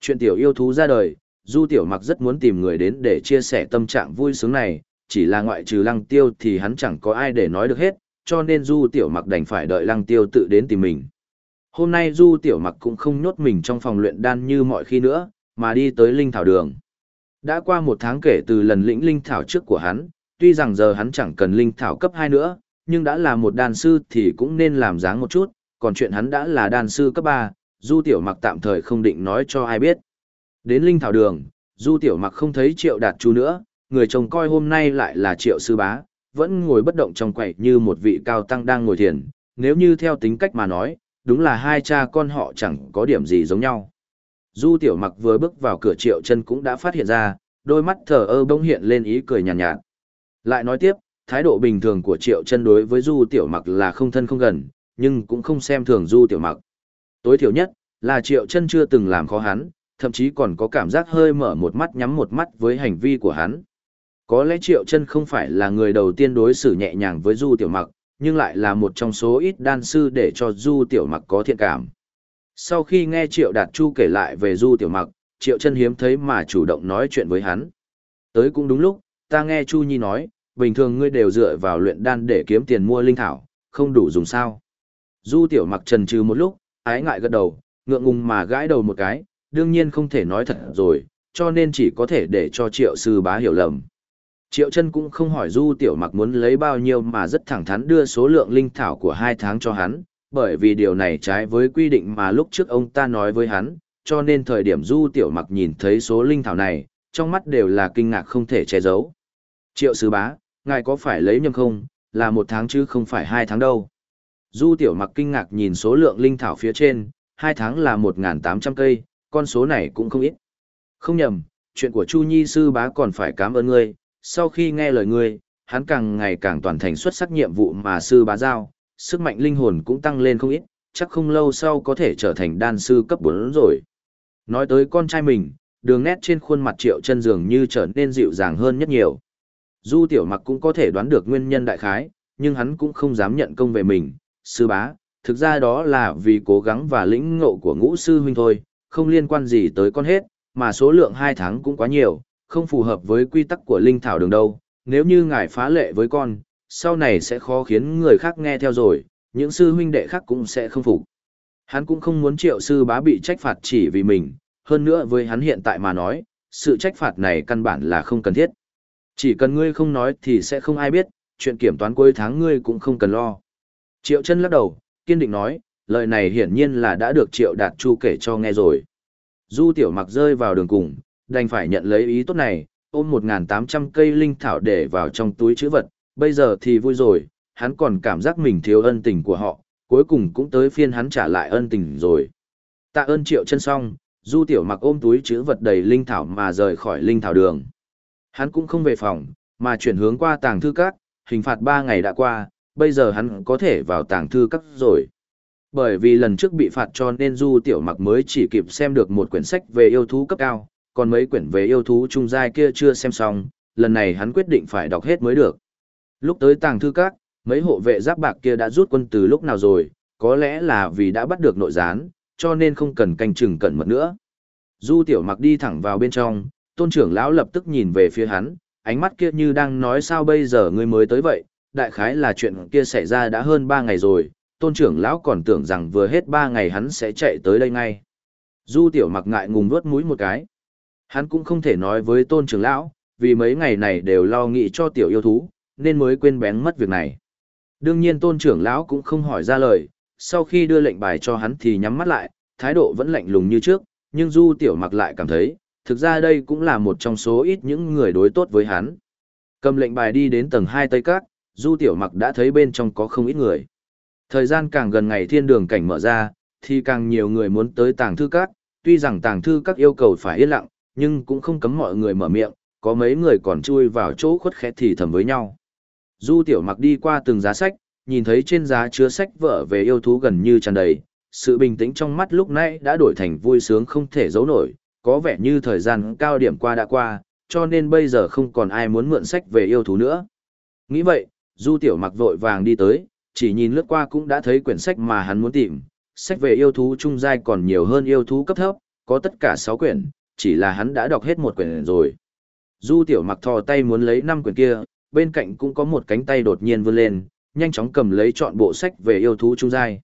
Chuyện tiểu yêu thú ra đời, Du Tiểu Mặc rất muốn tìm người đến để chia sẻ tâm trạng vui sướng này, chỉ là ngoại trừ Lăng Tiêu thì hắn chẳng có ai để nói được hết, cho nên Du Tiểu Mặc đành phải đợi Lăng Tiêu tự đến tìm mình. Hôm nay Du Tiểu Mặc cũng không nhốt mình trong phòng luyện đan như mọi khi nữa, mà đi tới Linh Thảo Đường. Đã qua một tháng kể từ lần lĩnh Linh Thảo trước của hắn, tuy rằng giờ hắn chẳng cần Linh Thảo cấp 2 nữa, nhưng đã là một đan sư thì cũng nên làm dáng một chút, còn chuyện hắn đã là đan sư cấp 3, Du Tiểu Mặc tạm thời không định nói cho ai biết. Đến Linh Thảo Đường, Du Tiểu Mặc không thấy Triệu Đạt Chu nữa, người chồng coi hôm nay lại là Triệu Sư Bá, vẫn ngồi bất động trong quầy như một vị cao tăng đang ngồi thiền, nếu như theo tính cách mà nói, đúng là hai cha con họ chẳng có điểm gì giống nhau. Du Tiểu Mặc vừa bước vào cửa Triệu chân cũng đã phát hiện ra, đôi mắt thờ ơ bỗng hiện lên ý cười nhàn nhạt, nhạt. Lại nói tiếp, thái độ bình thường của Triệu chân đối với Du Tiểu Mặc là không thân không gần, nhưng cũng không xem thường Du Tiểu Mặc. Tối thiểu nhất, là Triệu chân chưa từng làm khó hắn, thậm chí còn có cảm giác hơi mở một mắt nhắm một mắt với hành vi của hắn. Có lẽ Triệu chân không phải là người đầu tiên đối xử nhẹ nhàng với Du Tiểu Mặc, nhưng lại là một trong số ít đan sư để cho Du Tiểu Mặc có thiện cảm. Sau khi nghe Triệu Đạt Chu kể lại về Du Tiểu Mặc, Triệu chân hiếm thấy mà chủ động nói chuyện với hắn. Tới cũng đúng lúc, ta nghe Chu Nhi nói, bình thường ngươi đều dựa vào luyện đan để kiếm tiền mua linh thảo, không đủ dùng sao. Du Tiểu Mặc trần trừ một lúc, ái ngại gật đầu, ngượng ngùng mà gãi đầu một cái, đương nhiên không thể nói thật rồi, cho nên chỉ có thể để cho Triệu sư bá hiểu lầm. Triệu chân cũng không hỏi Du Tiểu Mặc muốn lấy bao nhiêu mà rất thẳng thắn đưa số lượng linh thảo của hai tháng cho hắn, bởi vì điều này trái với quy định mà lúc trước ông ta nói với hắn, cho nên thời điểm Du Tiểu Mặc nhìn thấy số linh thảo này, trong mắt đều là kinh ngạc không thể che giấu. Triệu sư bá, ngài có phải lấy nhầm không, là một tháng chứ không phải hai tháng đâu. Du Tiểu Mặc kinh ngạc nhìn số lượng linh thảo phía trên, hai tháng là 1.800 cây, con số này cũng không ít. Không nhầm, chuyện của Chu Nhi sư bá còn phải cảm ơn ngươi, sau khi nghe lời ngươi, hắn càng ngày càng toàn thành xuất sắc nhiệm vụ mà sư bá giao, sức mạnh linh hồn cũng tăng lên không ít, chắc không lâu sau có thể trở thành đan sư cấp 4 rồi. Nói tới con trai mình, đường nét trên khuôn mặt triệu chân dường như trở nên dịu dàng hơn nhất nhiều. Du tiểu mặc cũng có thể đoán được nguyên nhân đại khái, nhưng hắn cũng không dám nhận công về mình, sư bá, thực ra đó là vì cố gắng và lĩnh ngộ của ngũ sư huynh thôi, không liên quan gì tới con hết, mà số lượng 2 tháng cũng quá nhiều, không phù hợp với quy tắc của linh thảo đường đâu, nếu như ngài phá lệ với con, sau này sẽ khó khiến người khác nghe theo rồi, những sư huynh đệ khác cũng sẽ không phục. Hắn cũng không muốn triệu sư bá bị trách phạt chỉ vì mình, hơn nữa với hắn hiện tại mà nói, sự trách phạt này căn bản là không cần thiết. Chỉ cần ngươi không nói thì sẽ không ai biết, chuyện kiểm toán cuối tháng ngươi cũng không cần lo. Triệu chân lắc đầu, kiên định nói, lời này hiển nhiên là đã được Triệu Đạt Chu kể cho nghe rồi. Du tiểu mặc rơi vào đường cùng, đành phải nhận lấy ý tốt này, ôm 1.800 cây linh thảo để vào trong túi chữ vật, bây giờ thì vui rồi, hắn còn cảm giác mình thiếu ân tình của họ, cuối cùng cũng tới phiên hắn trả lại ân tình rồi. Tạ ơn triệu chân xong, du tiểu mặc ôm túi chữ vật đầy linh thảo mà rời khỏi linh thảo đường. Hắn cũng không về phòng, mà chuyển hướng qua tàng thư các, hình phạt 3 ngày đã qua, bây giờ hắn có thể vào tàng thư các rồi. Bởi vì lần trước bị phạt cho nên Du Tiểu Mặc mới chỉ kịp xem được một quyển sách về yêu thú cấp cao, còn mấy quyển về yêu thú trung giai kia chưa xem xong, lần này hắn quyết định phải đọc hết mới được. Lúc tới tàng thư các, mấy hộ vệ giáp bạc kia đã rút quân từ lúc nào rồi, có lẽ là vì đã bắt được nội gián, cho nên không cần canh chừng cẩn mật nữa. Du Tiểu Mặc đi thẳng vào bên trong, tôn trưởng lão lập tức nhìn về phía hắn, ánh mắt kia như đang nói sao bây giờ ngươi mới tới vậy, đại khái là chuyện kia xảy ra đã hơn 3 ngày rồi, tôn trưởng lão còn tưởng rằng vừa hết 3 ngày hắn sẽ chạy tới đây ngay. Du Tiểu Mặc ngại ngùng nuốt mũi một cái. Hắn cũng không thể nói với tôn trưởng lão, vì mấy ngày này đều lo nghĩ cho tiểu yêu thú, nên mới quên bén mất việc này. Đương nhiên tôn trưởng lão cũng không hỏi ra lời, sau khi đưa lệnh bài cho hắn thì nhắm mắt lại, thái độ vẫn lạnh lùng như trước, nhưng Du Tiểu Mặc lại cảm thấy, thực ra đây cũng là một trong số ít những người đối tốt với hắn. Cầm lệnh bài đi đến tầng 2 Tây cát Du Tiểu Mặc đã thấy bên trong có không ít người. Thời gian càng gần ngày thiên đường cảnh mở ra, thì càng nhiều người muốn tới tàng thư các, tuy rằng tàng thư các yêu cầu phải yên lặng, nhưng cũng không cấm mọi người mở miệng, có mấy người còn chui vào chỗ khuất khẽ thì thầm với nhau. Du Tiểu Mặc đi qua từng giá sách, nhìn thấy trên giá chứa sách vở về yêu thú gần như tràn đầy, sự bình tĩnh trong mắt lúc nãy đã đổi thành vui sướng không thể giấu nổi, có vẻ như thời gian cao điểm qua đã qua, cho nên bây giờ không còn ai muốn mượn sách về yêu thú nữa. Nghĩ vậy, Du Tiểu Mặc vội vàng đi tới, chỉ nhìn lướt qua cũng đã thấy quyển sách mà hắn muốn tìm, sách về yêu thú trung giai còn nhiều hơn yêu thú cấp thấp, có tất cả 6 quyển, chỉ là hắn đã đọc hết một quyển rồi. Du Tiểu Mặc thò tay muốn lấy năm quyển kia, bên cạnh cũng có một cánh tay đột nhiên vươn lên, nhanh chóng cầm lấy chọn bộ sách về yêu thú trung giai.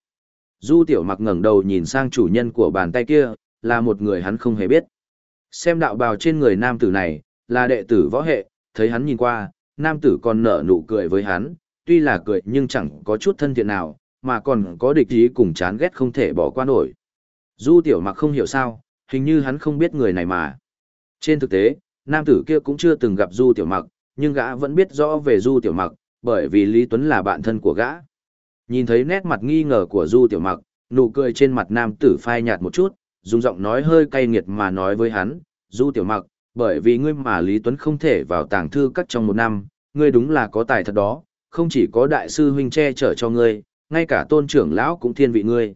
Du Tiểu Mặc ngẩng đầu nhìn sang chủ nhân của bàn tay kia, là một người hắn không hề biết. Xem đạo bào trên người nam tử này, là đệ tử võ hệ, thấy hắn nhìn qua, nam tử còn nở nụ cười với hắn, tuy là cười nhưng chẳng có chút thân thiện nào, mà còn có địch ý cùng chán ghét không thể bỏ qua nổi. Du tiểu mặc không hiểu sao, hình như hắn không biết người này mà. Trên thực tế, nam tử kia cũng chưa từng gặp Du tiểu mặc, nhưng gã vẫn biết rõ về Du tiểu mặc, bởi vì Lý Tuấn là bạn thân của gã. Nhìn thấy nét mặt nghi ngờ của Du tiểu mặc, nụ cười trên mặt nam tử phai nhạt một chút, dùng giọng nói hơi cay nghiệt mà nói với hắn, Du tiểu mặc, bởi vì ngươi mà Lý Tuấn không thể vào tàng thư cắt trong một năm, ngươi đúng là có tài thật đó, không chỉ có đại sư huynh che chở cho ngươi, ngay cả tôn trưởng lão cũng thiên vị ngươi.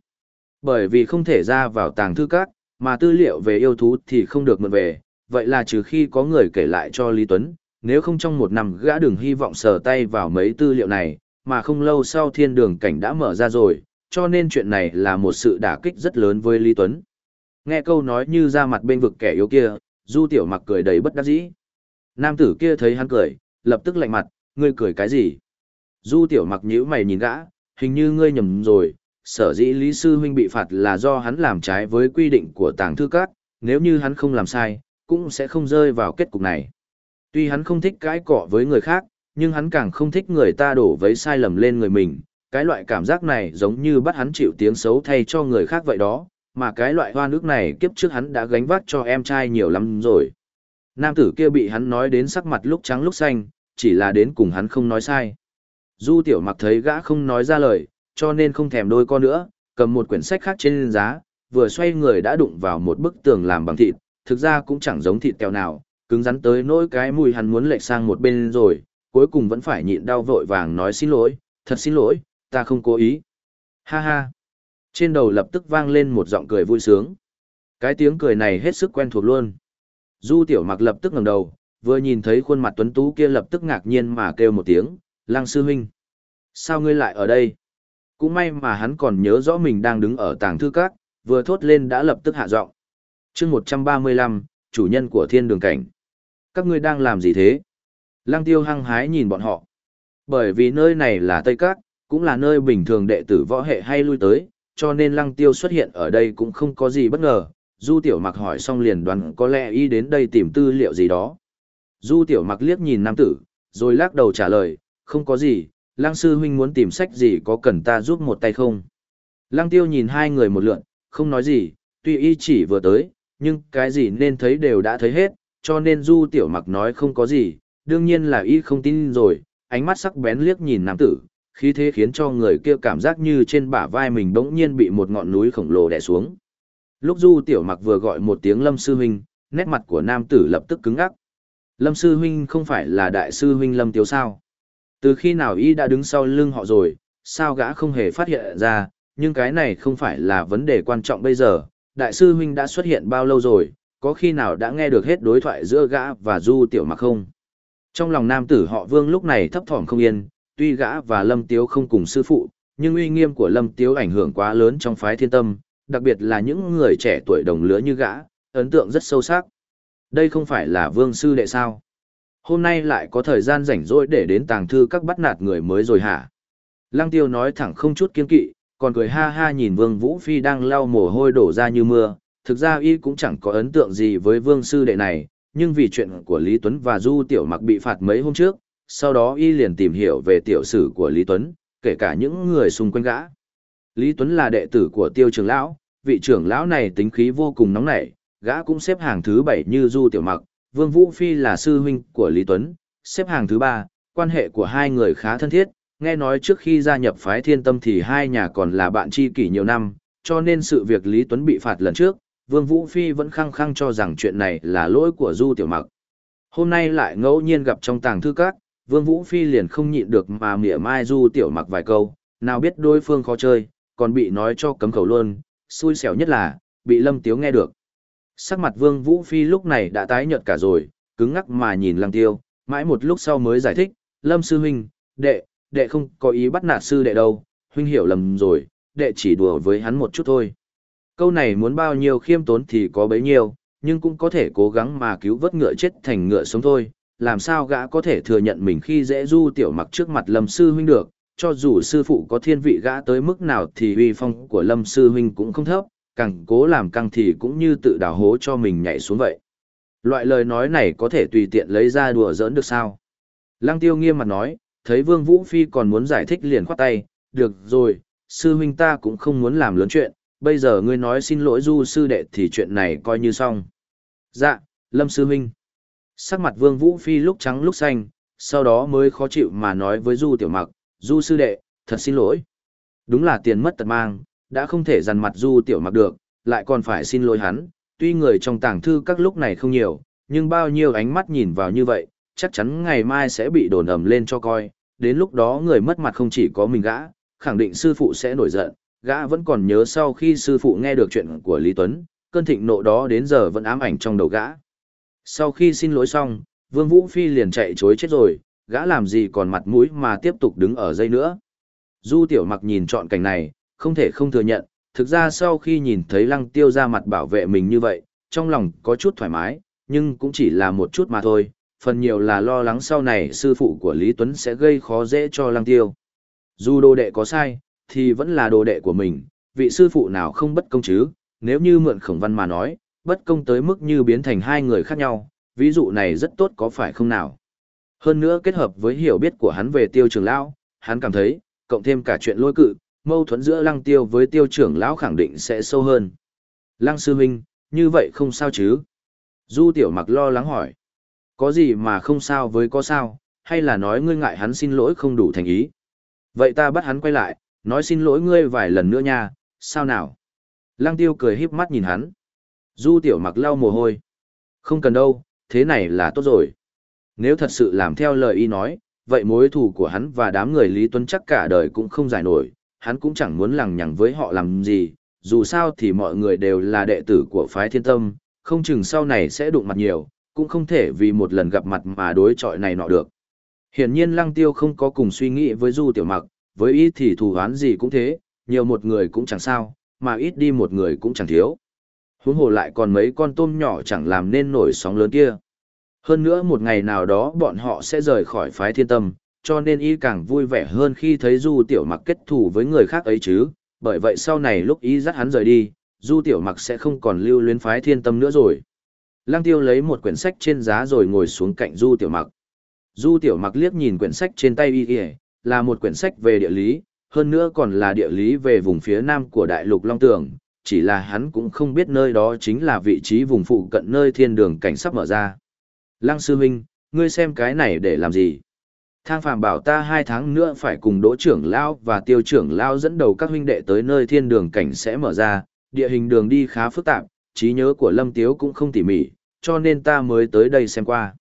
Bởi vì không thể ra vào tàng thư cát mà tư liệu về yêu thú thì không được mượn về, vậy là trừ khi có người kể lại cho Lý Tuấn, nếu không trong một năm gã đừng hy vọng sờ tay vào mấy tư liệu này, mà không lâu sau thiên đường cảnh đã mở ra rồi, cho nên chuyện này là một sự đả kích rất lớn với Lý Tuấn. Nghe câu nói như ra mặt bên vực kẻ yếu kia, Du Tiểu Mặc cười đầy bất đắc dĩ. Nam tử kia thấy hắn cười, lập tức lạnh mặt, ngươi cười cái gì? Du tiểu mặc nhíu mày nhìn gã, hình như ngươi nhầm rồi, sở dĩ Lý Sư Huynh bị phạt là do hắn làm trái với quy định của tàng thư các, nếu như hắn không làm sai, cũng sẽ không rơi vào kết cục này. Tuy hắn không thích cãi cọ với người khác, nhưng hắn càng không thích người ta đổ vấy sai lầm lên người mình. Cái loại cảm giác này giống như bắt hắn chịu tiếng xấu thay cho người khác vậy đó, mà cái loại hoa nước này kiếp trước hắn đã gánh vác cho em trai nhiều lắm rồi. Nam tử kia bị hắn nói đến sắc mặt lúc trắng lúc xanh, chỉ là đến cùng hắn không nói sai. Du tiểu mặc thấy gã không nói ra lời, cho nên không thèm đôi con nữa, cầm một quyển sách khác trên giá, vừa xoay người đã đụng vào một bức tường làm bằng thịt, thực ra cũng chẳng giống thịt kẹo nào, cứng rắn tới nỗi cái mùi hắn muốn lệch sang một bên rồi, cuối cùng vẫn phải nhịn đau vội vàng nói xin lỗi, thật xin lỗi, ta không cố ý. Ha ha. Trên đầu lập tức vang lên một giọng cười vui sướng. Cái tiếng cười này hết sức quen thuộc luôn. Du tiểu mặc lập tức ngẩng đầu, vừa nhìn thấy khuôn mặt tuấn tú kia lập tức ngạc nhiên mà kêu một tiếng, Lăng sư huynh, sao ngươi lại ở đây? Cũng may mà hắn còn nhớ rõ mình đang đứng ở tàng thư các, vừa thốt lên đã lập tức hạ giọng. chương 135, chủ nhân của thiên đường cảnh. Các ngươi đang làm gì thế? Lăng tiêu hăng hái nhìn bọn họ. Bởi vì nơi này là Tây Các, cũng là nơi bình thường đệ tử võ hệ hay lui tới, cho nên lăng tiêu xuất hiện ở đây cũng không có gì bất ngờ. Du tiểu mặc hỏi xong liền đoán có lẽ y đến đây tìm tư liệu gì đó. Du tiểu mặc liếc nhìn nam tử, rồi lắc đầu trả lời, không có gì, lăng sư huynh muốn tìm sách gì có cần ta giúp một tay không? Lăng tiêu nhìn hai người một lượn, không nói gì, tuy y chỉ vừa tới, nhưng cái gì nên thấy đều đã thấy hết, cho nên du tiểu mặc nói không có gì, đương nhiên là y không tin rồi, ánh mắt sắc bén liếc nhìn nam tử, khí thế khiến cho người kia cảm giác như trên bả vai mình bỗng nhiên bị một ngọn núi khổng lồ đè xuống. Lúc du tiểu mặc vừa gọi một tiếng lâm sư huynh, nét mặt của nam tử lập tức cứng ngắc. Lâm sư huynh không phải là đại sư huynh lâm tiếu sao? Từ khi nào y đã đứng sau lưng họ rồi, sao gã không hề phát hiện ra, nhưng cái này không phải là vấn đề quan trọng bây giờ, đại sư huynh đã xuất hiện bao lâu rồi, có khi nào đã nghe được hết đối thoại giữa gã và du tiểu mặc không? Trong lòng nam tử họ vương lúc này thấp thỏm không yên, tuy gã và lâm tiếu không cùng sư phụ, nhưng uy nghiêm của lâm tiếu ảnh hưởng quá lớn trong phái thiên tâm, đặc biệt là những người trẻ tuổi đồng lứa như gã, ấn tượng rất sâu sắc. Đây không phải là vương sư đệ sao? Hôm nay lại có thời gian rảnh rỗi để đến tàng thư các bắt nạt người mới rồi hả? Lăng tiêu nói thẳng không chút kiên kỵ, còn cười ha ha nhìn vương vũ phi đang lau mồ hôi đổ ra như mưa. Thực ra y cũng chẳng có ấn tượng gì với vương sư đệ này, nhưng vì chuyện của Lý Tuấn và Du Tiểu Mặc bị phạt mấy hôm trước, sau đó y liền tìm hiểu về tiểu sử của Lý Tuấn, kể cả những người xung quanh gã. Lý Tuấn là đệ tử của tiêu trưởng lão, vị trưởng lão này tính khí vô cùng nóng nảy, gã cũng xếp hàng thứ bảy như Du Tiểu Mặc, Vương Vũ Phi là sư huynh của Lý Tuấn, xếp hàng thứ ba, quan hệ của hai người khá thân thiết, nghe nói trước khi gia nhập phái thiên tâm thì hai nhà còn là bạn tri kỷ nhiều năm, cho nên sự việc Lý Tuấn bị phạt lần trước, Vương Vũ Phi vẫn khăng khăng cho rằng chuyện này là lỗi của Du Tiểu Mặc. Hôm nay lại ngẫu nhiên gặp trong tàng thư các, Vương Vũ Phi liền không nhịn được mà mỉa mai Du Tiểu Mặc vài câu, nào biết đối phương khó chơi, còn bị nói cho cấm khẩu luôn, xui xẻo nhất là, bị Lâm Tiếu nghe được. Sắc mặt Vương Vũ Phi lúc này đã tái nhợt cả rồi, cứng ngắc mà nhìn Lăng Tiêu, mãi một lúc sau mới giải thích, Lâm Sư Huynh, đệ, đệ không có ý bắt nạt sư đệ đâu, huynh hiểu lầm rồi, đệ chỉ đùa với hắn một chút thôi. Câu này muốn bao nhiêu khiêm tốn thì có bấy nhiêu, nhưng cũng có thể cố gắng mà cứu vớt ngựa chết thành ngựa sống thôi. Làm sao gã có thể thừa nhận mình khi dễ du tiểu mặc trước mặt lâm sư huynh được, cho dù sư phụ có thiên vị gã tới mức nào thì uy phong của lâm sư huynh cũng không thấp, càng cố làm căng thì cũng như tự đào hố cho mình nhảy xuống vậy. Loại lời nói này có thể tùy tiện lấy ra đùa giỡn được sao? Lăng tiêu nghiêm mặt nói, thấy Vương Vũ Phi còn muốn giải thích liền khoát tay, được rồi, sư huynh ta cũng không muốn làm lớn chuyện, bây giờ ngươi nói xin lỗi du sư đệ thì chuyện này coi như xong. Dạ, Lâm sư huynh. Sắc mặt Vương Vũ Phi lúc trắng lúc xanh, sau đó mới khó chịu mà nói với du tiểu mặc, du sư đệ, thật xin lỗi. Đúng là tiền mất tật mang, đã không thể dằn mặt du tiểu mặc được, lại còn phải xin lỗi hắn, tuy người trong tàng thư các lúc này không nhiều, nhưng bao nhiêu ánh mắt nhìn vào như vậy, chắc chắn ngày mai sẽ bị đồn ầm lên cho coi, đến lúc đó người mất mặt không chỉ có mình gã, khẳng định sư phụ sẽ nổi giận, gã vẫn còn nhớ sau khi sư phụ nghe được chuyện của Lý Tuấn, cơn thịnh nộ đó đến giờ vẫn ám ảnh trong đầu gã. Sau khi xin lỗi xong, Vương Vũ Phi liền chạy chối chết rồi, gã làm gì còn mặt mũi mà tiếp tục đứng ở dây nữa. Du Tiểu Mặc nhìn trọn cảnh này, không thể không thừa nhận, thực ra sau khi nhìn thấy Lăng Tiêu ra mặt bảo vệ mình như vậy, trong lòng có chút thoải mái, nhưng cũng chỉ là một chút mà thôi, phần nhiều là lo lắng sau này sư phụ của Lý Tuấn sẽ gây khó dễ cho Lăng Tiêu. Dù đồ đệ có sai, thì vẫn là đồ đệ của mình, vị sư phụ nào không bất công chứ, nếu như mượn khổng văn mà nói, bất công tới mức như biến thành hai người khác nhau, ví dụ này rất tốt có phải không nào. Hơn nữa kết hợp với hiểu biết của hắn về tiêu Trường lão, hắn cảm thấy, cộng thêm cả chuyện lôi cự, mâu thuẫn giữa lăng tiêu với tiêu trưởng lão khẳng định sẽ sâu hơn. Lăng sư huynh, như vậy không sao chứ? Du tiểu mặc lo lắng hỏi. Có gì mà không sao với có sao, hay là nói ngươi ngại hắn xin lỗi không đủ thành ý? Vậy ta bắt hắn quay lại, nói xin lỗi ngươi vài lần nữa nha, sao nào? Lăng tiêu cười híp mắt nhìn hắn. Du tiểu mặc lau mồ hôi. Không cần đâu, thế này là tốt rồi. Nếu thật sự làm theo lời y nói, vậy mối thù của hắn và đám người Lý Tuấn chắc cả đời cũng không giải nổi, hắn cũng chẳng muốn lằng nhằng với họ làm gì, dù sao thì mọi người đều là đệ tử của phái thiên tâm, không chừng sau này sẽ đụng mặt nhiều, cũng không thể vì một lần gặp mặt mà đối chọi này nọ được. Hiển nhiên lăng tiêu không có cùng suy nghĩ với du tiểu mặc, với ít thì thù oán gì cũng thế, nhiều một người cũng chẳng sao, mà ít đi một người cũng chẳng thiếu. Huống hồ lại còn mấy con tôm nhỏ chẳng làm nên nổi sóng lớn kia. Hơn nữa một ngày nào đó bọn họ sẽ rời khỏi phái thiên tâm, cho nên y càng vui vẻ hơn khi thấy Du Tiểu Mặc kết thù với người khác ấy chứ, bởi vậy sau này lúc y dắt hắn rời đi, Du Tiểu Mặc sẽ không còn lưu luyến phái thiên tâm nữa rồi. Lăng Tiêu lấy một quyển sách trên giá rồi ngồi xuống cạnh Du Tiểu Mặc. Du Tiểu Mặc liếc nhìn quyển sách trên tay y ỉa là một quyển sách về địa lý, hơn nữa còn là địa lý về vùng phía nam của đại lục Long Tường, chỉ là hắn cũng không biết nơi đó chính là vị trí vùng phụ cận nơi thiên đường cảnh sắp mở ra. Lăng Sư huynh ngươi xem cái này để làm gì? Thang Phạm bảo ta hai tháng nữa phải cùng đỗ trưởng Lao và tiêu trưởng Lao dẫn đầu các huynh đệ tới nơi thiên đường cảnh sẽ mở ra, địa hình đường đi khá phức tạp, trí nhớ của Lâm Tiếu cũng không tỉ mỉ, cho nên ta mới tới đây xem qua.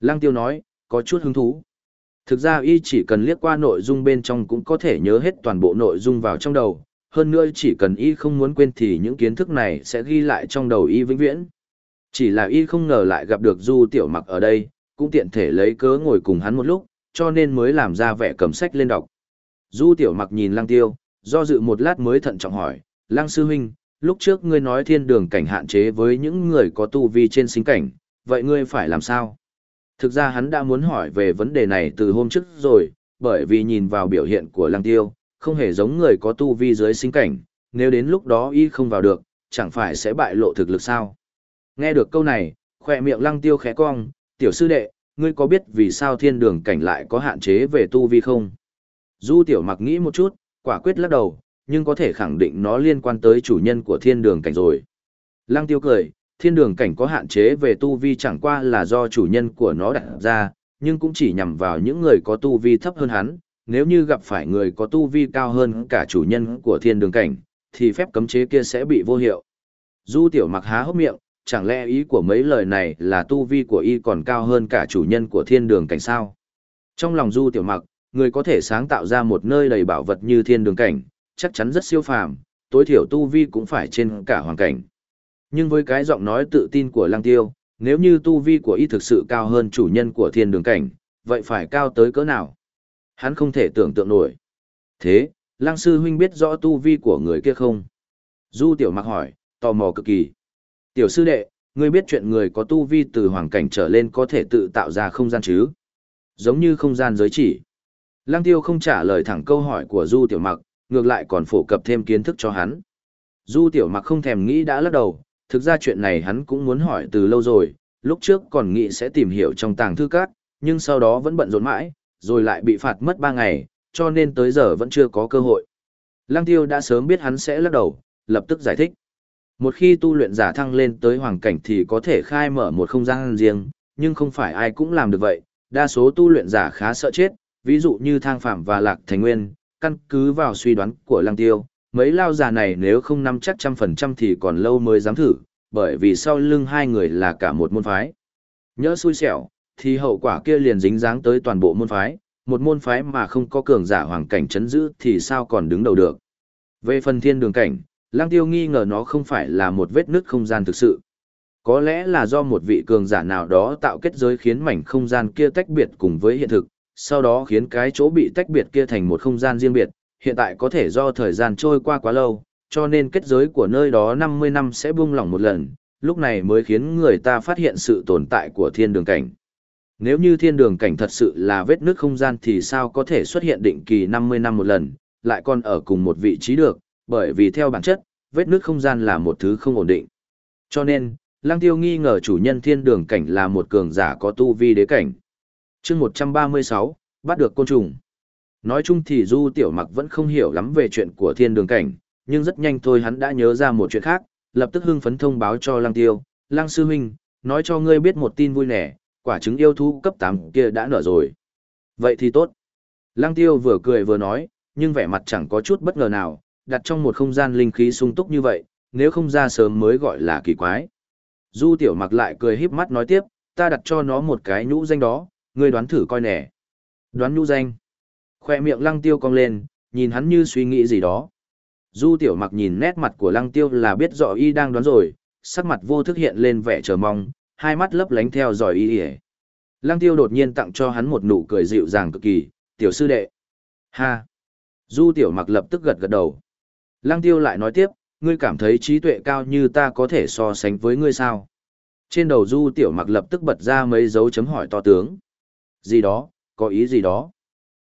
Lăng Tiêu nói, có chút hứng thú. Thực ra y chỉ cần liếc qua nội dung bên trong cũng có thể nhớ hết toàn bộ nội dung vào trong đầu, hơn nữa chỉ cần y không muốn quên thì những kiến thức này sẽ ghi lại trong đầu y vĩnh viễn. Chỉ là y không ngờ lại gặp được Du Tiểu Mặc ở đây, cũng tiện thể lấy cớ ngồi cùng hắn một lúc, cho nên mới làm ra vẻ cầm sách lên đọc. Du Tiểu Mặc nhìn Lăng Tiêu, do dự một lát mới thận trọng hỏi, Lăng Sư Huynh, lúc trước ngươi nói thiên đường cảnh hạn chế với những người có tu vi trên sinh cảnh, vậy ngươi phải làm sao? Thực ra hắn đã muốn hỏi về vấn đề này từ hôm trước rồi, bởi vì nhìn vào biểu hiện của Lăng Tiêu, không hề giống người có tu vi dưới sinh cảnh, nếu đến lúc đó y không vào được, chẳng phải sẽ bại lộ thực lực sao? Nghe được câu này, khỏe miệng Lăng Tiêu khẽ cong, tiểu sư đệ, ngươi có biết vì sao thiên đường cảnh lại có hạn chế về tu vi không? Du tiểu mặc nghĩ một chút, quả quyết lắc đầu, nhưng có thể khẳng định nó liên quan tới chủ nhân của thiên đường cảnh rồi. Lăng tiêu cười, thiên đường cảnh có hạn chế về tu vi chẳng qua là do chủ nhân của nó đặt ra, nhưng cũng chỉ nhằm vào những người có tu vi thấp hơn hắn, nếu như gặp phải người có tu vi cao hơn cả chủ nhân của thiên đường cảnh, thì phép cấm chế kia sẽ bị vô hiệu. Du tiểu mặc há hốc miệng, chẳng lẽ ý của mấy lời này là tu vi của y còn cao hơn cả chủ nhân của thiên đường cảnh sao? Trong lòng du tiểu mặc, người có thể sáng tạo ra một nơi đầy bảo vật như thiên đường cảnh, chắc chắn rất siêu phàm, tối thiểu tu vi cũng phải trên cả hoàn cảnh. Nhưng với cái giọng nói tự tin của lăng tiêu, nếu như tu vi của y thực sự cao hơn chủ nhân của thiên đường cảnh, vậy phải cao tới cỡ nào? Hắn không thể tưởng tượng nổi. Thế, lăng sư huynh biết rõ tu vi của người kia không? Du tiểu mặc hỏi, tò mò cực kỳ. Tiểu sư đệ, ngươi biết chuyện người có tu vi từ hoàng cảnh trở lên có thể tự tạo ra không gian chứ? Giống như không gian giới chỉ. Lăng tiêu không trả lời thẳng câu hỏi của Du tiểu mặc, ngược lại còn phổ cập thêm kiến thức cho hắn. Du tiểu mặc không thèm nghĩ đã lắc đầu, thực ra chuyện này hắn cũng muốn hỏi từ lâu rồi, lúc trước còn nghĩ sẽ tìm hiểu trong tàng thư các, nhưng sau đó vẫn bận rộn mãi, rồi lại bị phạt mất 3 ngày, cho nên tới giờ vẫn chưa có cơ hội. Lăng tiêu đã sớm biết hắn sẽ lắc đầu, lập tức giải thích. Một khi tu luyện giả thăng lên tới hoàng cảnh thì có thể khai mở một không gian riêng, nhưng không phải ai cũng làm được vậy, đa số tu luyện giả khá sợ chết, ví dụ như thang phạm và lạc thành nguyên, căn cứ vào suy đoán của lăng tiêu, mấy lao già này nếu không nắm chắc trăm phần trăm thì còn lâu mới dám thử, bởi vì sau lưng hai người là cả một môn phái. Nhớ xui xẻo, thì hậu quả kia liền dính dáng tới toàn bộ môn phái, một môn phái mà không có cường giả hoàng cảnh chấn giữ thì sao còn đứng đầu được. Về phần thiên đường cảnh, Lăng Tiêu nghi ngờ nó không phải là một vết nứt không gian thực sự. Có lẽ là do một vị cường giả nào đó tạo kết giới khiến mảnh không gian kia tách biệt cùng với hiện thực, sau đó khiến cái chỗ bị tách biệt kia thành một không gian riêng biệt, hiện tại có thể do thời gian trôi qua quá lâu, cho nên kết giới của nơi đó 50 năm sẽ buông lỏng một lần, lúc này mới khiến người ta phát hiện sự tồn tại của thiên đường cảnh. Nếu như thiên đường cảnh thật sự là vết nước không gian thì sao có thể xuất hiện định kỳ 50 năm một lần, lại còn ở cùng một vị trí được, bởi vì theo bản chất, vết nước không gian là một thứ không ổn định. Cho nên, Lăng Tiêu nghi ngờ chủ nhân thiên đường cảnh là một cường giả có tu vi đế cảnh chương 136, bắt được côn trùng. Nói chung thì Du Tiểu Mặc vẫn không hiểu lắm về chuyện của thiên đường cảnh, nhưng rất nhanh thôi hắn đã nhớ ra một chuyện khác, lập tức hưng phấn thông báo cho Lăng Tiêu, Lăng Sư Huynh, nói cho ngươi biết một tin vui nẻ, quả trứng yêu thú cấp 8 kia đã nở rồi. Vậy thì tốt. Lăng Tiêu vừa cười vừa nói, nhưng vẻ mặt chẳng có chút bất ngờ nào, đặt trong một không gian linh khí sung túc như vậy, nếu không ra sớm mới gọi là kỳ quái. Du Tiểu Mặc lại cười híp mắt nói tiếp, ta đặt cho nó một cái nhũ danh đó, Ngươi đoán thử coi nè. Đoán nhũ danh. Khoe miệng lăng tiêu cong lên, nhìn hắn như suy nghĩ gì đó. Du tiểu mặc nhìn nét mặt của lăng tiêu là biết rõ y đang đoán rồi, sắc mặt vô thức hiện lên vẻ chờ mong, hai mắt lấp lánh theo dõi y ỉa. Lăng tiêu đột nhiên tặng cho hắn một nụ cười dịu dàng cực kỳ, tiểu sư đệ. Ha! Du tiểu mặc lập tức gật gật đầu. Lăng tiêu lại nói tiếp, ngươi cảm thấy trí tuệ cao như ta có thể so sánh với ngươi sao? Trên đầu du tiểu mặc lập tức bật ra mấy dấu chấm hỏi to tướng. Gì đó, có ý gì đó?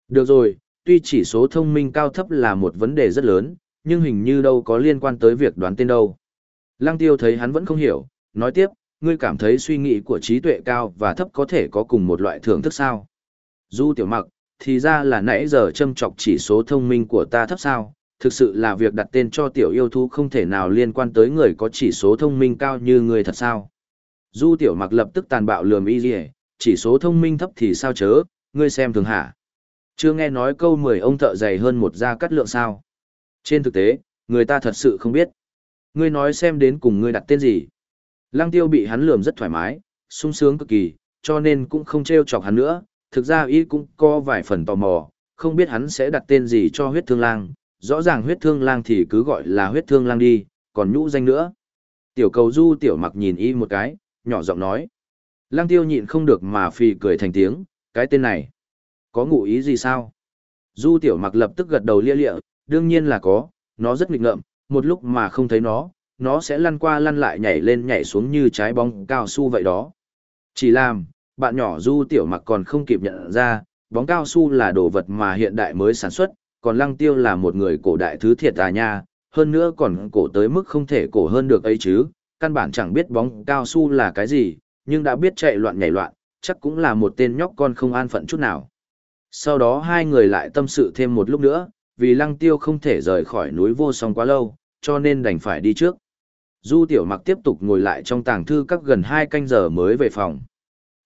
Được rồi, tuy chỉ số thông minh cao thấp là một vấn đề rất lớn, nhưng hình như đâu có liên quan tới việc đoán tên đâu. Lăng tiêu thấy hắn vẫn không hiểu, nói tiếp, ngươi cảm thấy suy nghĩ của trí tuệ cao và thấp có thể có cùng một loại thưởng thức sao? Du tiểu mặc, thì ra là nãy giờ châm chọc chỉ số thông minh của ta thấp sao, thực sự là việc đặt tên cho tiểu yêu thú không thể nào liên quan tới người có chỉ số thông minh cao như người thật sao. Du tiểu mặc lập tức tàn bạo lườm y dì chỉ số thông minh thấp thì sao chớ, ngươi xem thường hả. Chưa nghe nói câu mười ông thợ dày hơn một gia cắt lượng sao. Trên thực tế, người ta thật sự không biết. Ngươi nói xem đến cùng ngươi đặt tên gì. Lăng tiêu bị hắn lườm rất thoải mái, sung sướng cực kỳ, cho nên cũng không trêu chọc hắn nữa, thực ra y cũng có vài phần tò mò, không biết hắn sẽ đặt tên gì cho huyết thương lang, rõ ràng huyết thương lang thì cứ gọi là huyết thương lang đi, còn nhũ danh nữa. Tiểu cầu du tiểu mặc nhìn y một cái, nhỏ giọng nói. Lang tiêu nhịn không được mà phì cười thành tiếng, cái tên này. Có ngụ ý gì sao? Du tiểu mặc lập tức gật đầu lia lịa, đương nhiên là có, nó rất nghịch ngợm, một lúc mà không thấy nó, nó sẽ lăn qua lăn lại nhảy lên nhảy xuống như trái bóng cao su vậy đó. Chỉ làm, bạn nhỏ du tiểu mặc còn không kịp nhận ra, bóng cao su là đồ vật mà hiện đại mới sản xuất, còn lăng tiêu là một người cổ đại thứ thiệt à nha, hơn nữa còn cổ tới mức không thể cổ hơn được ấy chứ, căn bản chẳng biết bóng cao su là cái gì, nhưng đã biết chạy loạn nhảy loạn, chắc cũng là một tên nhóc con không an phận chút nào. Sau đó hai người lại tâm sự thêm một lúc nữa, vì lăng tiêu không thể rời khỏi núi vô song quá lâu, cho nên đành phải đi trước. Du tiểu mặc tiếp tục ngồi lại trong tàng thư các gần hai canh giờ mới về phòng.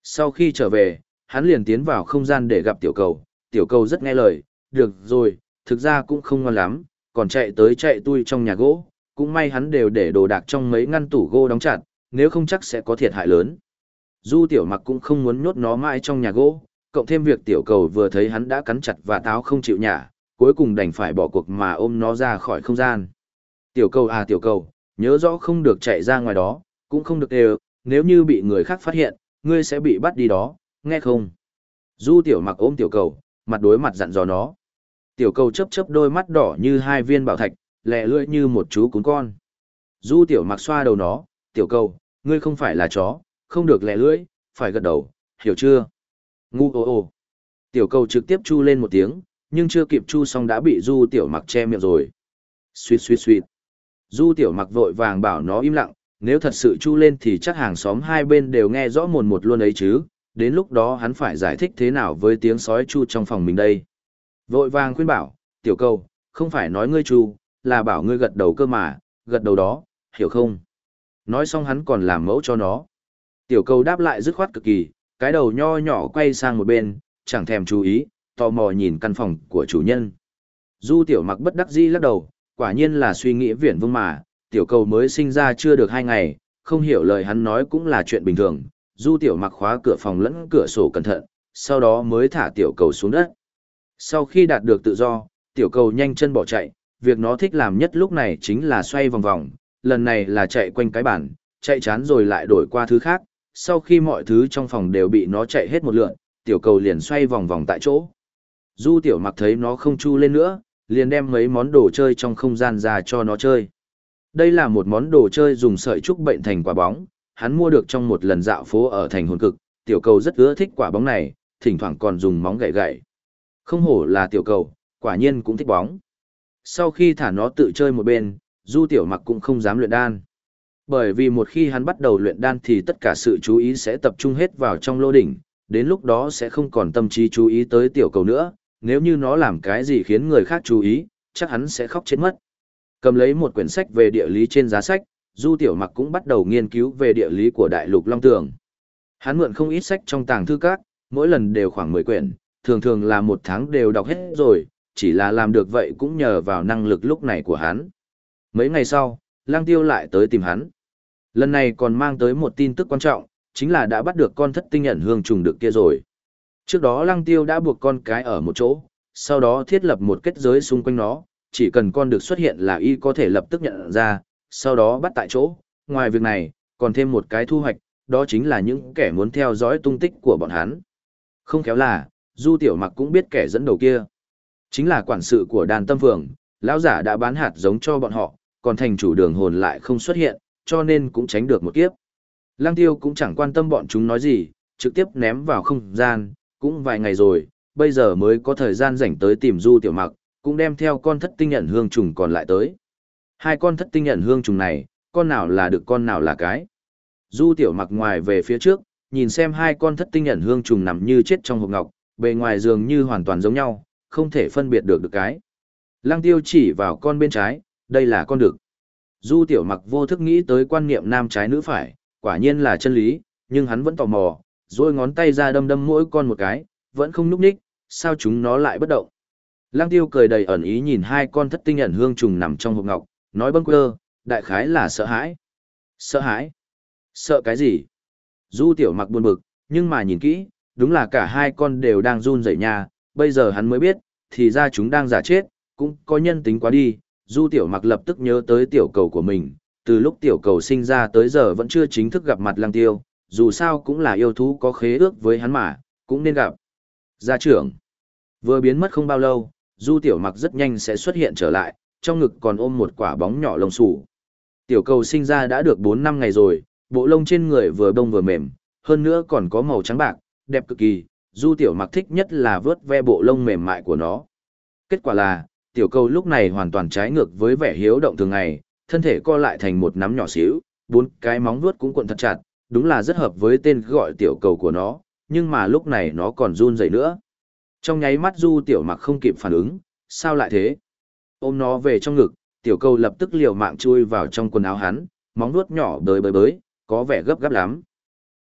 Sau khi trở về, hắn liền tiến vào không gian để gặp tiểu cầu, tiểu cầu rất nghe lời, được rồi, thực ra cũng không ngon lắm, còn chạy tới chạy tui trong nhà gỗ, cũng may hắn đều để đồ đạc trong mấy ngăn tủ gỗ đóng chặt, nếu không chắc sẽ có thiệt hại lớn. Du tiểu mặc cũng không muốn nhốt nó mãi trong nhà gỗ, cộng thêm việc tiểu cầu vừa thấy hắn đã cắn chặt và táo không chịu nhả, cuối cùng đành phải bỏ cuộc mà ôm nó ra khỏi không gian. Tiểu cầu à tiểu cầu, nhớ rõ không được chạy ra ngoài đó, cũng không được đều, nếu như bị người khác phát hiện, ngươi sẽ bị bắt đi đó, nghe không? Du tiểu mặc ôm tiểu cầu, mặt đối mặt dặn dò nó. Tiểu cầu chấp chấp đôi mắt đỏ như hai viên bảo thạch, lẹ lưỡi như một chú cún con. Du tiểu mặc xoa đầu nó, tiểu cầu, ngươi không phải là chó, không được lẹ lưỡi, phải gật đầu, hiểu chưa? Ngu ô ô. Tiểu cầu trực tiếp chu lên một tiếng, nhưng chưa kịp chu xong đã bị du tiểu mặc che miệng rồi. Suýt suýt suýt. Du tiểu mặc vội vàng bảo nó im lặng, nếu thật sự chu lên thì chắc hàng xóm hai bên đều nghe rõ mồn một luôn ấy chứ, đến lúc đó hắn phải giải thích thế nào với tiếng sói chu trong phòng mình đây. Vội vàng khuyên bảo, tiểu cầu, không phải nói ngươi trù, là bảo ngươi gật đầu cơ mà, gật đầu đó, hiểu không? Nói xong hắn còn làm mẫu cho nó. Tiểu cầu đáp lại dứt khoát cực kỳ, cái đầu nho nhỏ quay sang một bên, chẳng thèm chú ý, tò mò nhìn căn phòng của chủ nhân. Du tiểu mặc bất đắc dĩ lắc đầu, quả nhiên là suy nghĩ viển vông mà, tiểu cầu mới sinh ra chưa được hai ngày, không hiểu lời hắn nói cũng là chuyện bình thường. Du tiểu mặc khóa cửa phòng lẫn cửa sổ cẩn thận, sau đó mới thả tiểu cầu xuống đất. Sau khi đạt được tự do, tiểu cầu nhanh chân bỏ chạy, việc nó thích làm nhất lúc này chính là xoay vòng vòng, lần này là chạy quanh cái bản, chạy chán rồi lại đổi qua thứ khác, sau khi mọi thứ trong phòng đều bị nó chạy hết một lượn, tiểu cầu liền xoay vòng vòng tại chỗ. Du tiểu mặc thấy nó không chu lên nữa, liền đem mấy món đồ chơi trong không gian ra cho nó chơi. Đây là một món đồ chơi dùng sợi trúc bệnh thành quả bóng, hắn mua được trong một lần dạo phố ở thành hồn cực, tiểu cầu rất ưa thích quả bóng này, thỉnh thoảng còn dùng móng gậy gậy. Không hổ là tiểu cầu, quả nhiên cũng thích bóng. Sau khi thả nó tự chơi một bên, du tiểu mặc cũng không dám luyện đan. Bởi vì một khi hắn bắt đầu luyện đan thì tất cả sự chú ý sẽ tập trung hết vào trong lô đỉnh, đến lúc đó sẽ không còn tâm trí chú ý tới tiểu cầu nữa, nếu như nó làm cái gì khiến người khác chú ý, chắc hắn sẽ khóc chết mất. Cầm lấy một quyển sách về địa lý trên giá sách, Du Tiểu Mặc cũng bắt đầu nghiên cứu về địa lý của Đại lục Long Tường. Hắn mượn không ít sách trong tàng thư các, mỗi lần đều khoảng 10 quyển, thường thường là một tháng đều đọc hết rồi, chỉ là làm được vậy cũng nhờ vào năng lực lúc này của hắn. Mấy ngày sau, Lang Tiêu lại tới tìm hắn. Lần này còn mang tới một tin tức quan trọng, chính là đã bắt được con thất tinh nhận hương trùng được kia rồi. Trước đó Lăng Tiêu đã buộc con cái ở một chỗ, sau đó thiết lập một kết giới xung quanh nó, chỉ cần con được xuất hiện là y có thể lập tức nhận ra, sau đó bắt tại chỗ. Ngoài việc này, còn thêm một cái thu hoạch, đó chính là những kẻ muốn theo dõi tung tích của bọn hắn. Không khéo là, Du Tiểu Mặc cũng biết kẻ dẫn đầu kia. Chính là quản sự của đàn tâm phường, lão giả đã bán hạt giống cho bọn họ, còn thành chủ đường hồn lại không xuất hiện, cho nên cũng tránh được một kiếp. Lăng Tiêu cũng chẳng quan tâm bọn chúng nói gì, trực tiếp ném vào không gian, cũng vài ngày rồi, bây giờ mới có thời gian rảnh tới tìm du tiểu mặc, cũng đem theo con thất tinh nhận hương trùng còn lại tới. Hai con thất tinh nhận hương trùng này, con nào là được con nào là cái. Du tiểu mặc ngoài về phía trước, nhìn xem hai con thất tinh nhận hương trùng nằm như chết trong hộp ngọc, bề ngoài dường như hoàn toàn giống nhau, không thể phân biệt được được cái. Lăng tiêu chỉ vào con bên trái, đây là con đực. Du tiểu mặc vô thức nghĩ tới quan niệm nam trái nữ phải, quả nhiên là chân lý, nhưng hắn vẫn tò mò, rồi ngón tay ra đâm đâm mỗi con một cái, vẫn không núp ních, sao chúng nó lại bất động. Lăng tiêu cười đầy ẩn ý nhìn hai con thất tinh ẩn hương trùng nằm trong hộp ngọc, nói bâng quơ, đại khái là sợ hãi. Sợ hãi? Sợ cái gì? Du tiểu mặc buồn bực, nhưng mà nhìn kỹ, đúng là cả hai con đều đang run rẩy nha, bây giờ hắn mới biết, thì ra chúng đang giả chết, cũng có nhân tính quá đi. Du tiểu mặc lập tức nhớ tới tiểu cầu của mình, từ lúc tiểu cầu sinh ra tới giờ vẫn chưa chính thức gặp mặt lăng tiêu, dù sao cũng là yêu thú có khế ước với hắn mà, cũng nên gặp. Gia trưởng, vừa biến mất không bao lâu, du tiểu mặc rất nhanh sẽ xuất hiện trở lại, trong ngực còn ôm một quả bóng nhỏ lông xù. Tiểu cầu sinh ra đã được 4 năm ngày rồi, bộ lông trên người vừa bông vừa mềm, hơn nữa còn có màu trắng bạc, đẹp cực kỳ, du tiểu mặc thích nhất là vớt ve bộ lông mềm mại của nó. Kết quả là, tiểu cầu lúc này hoàn toàn trái ngược với vẻ hiếu động thường ngày, thân thể co lại thành một nắm nhỏ xíu, bốn cái móng vuốt cũng cuộn thật chặt, đúng là rất hợp với tên gọi tiểu cầu của nó, nhưng mà lúc này nó còn run rẩy nữa. Trong nháy mắt du tiểu mặc không kịp phản ứng, sao lại thế? Ôm nó về trong ngực, tiểu cầu lập tức liều mạng chui vào trong quần áo hắn, móng vuốt nhỏ bới bới bới, có vẻ gấp gáp lắm.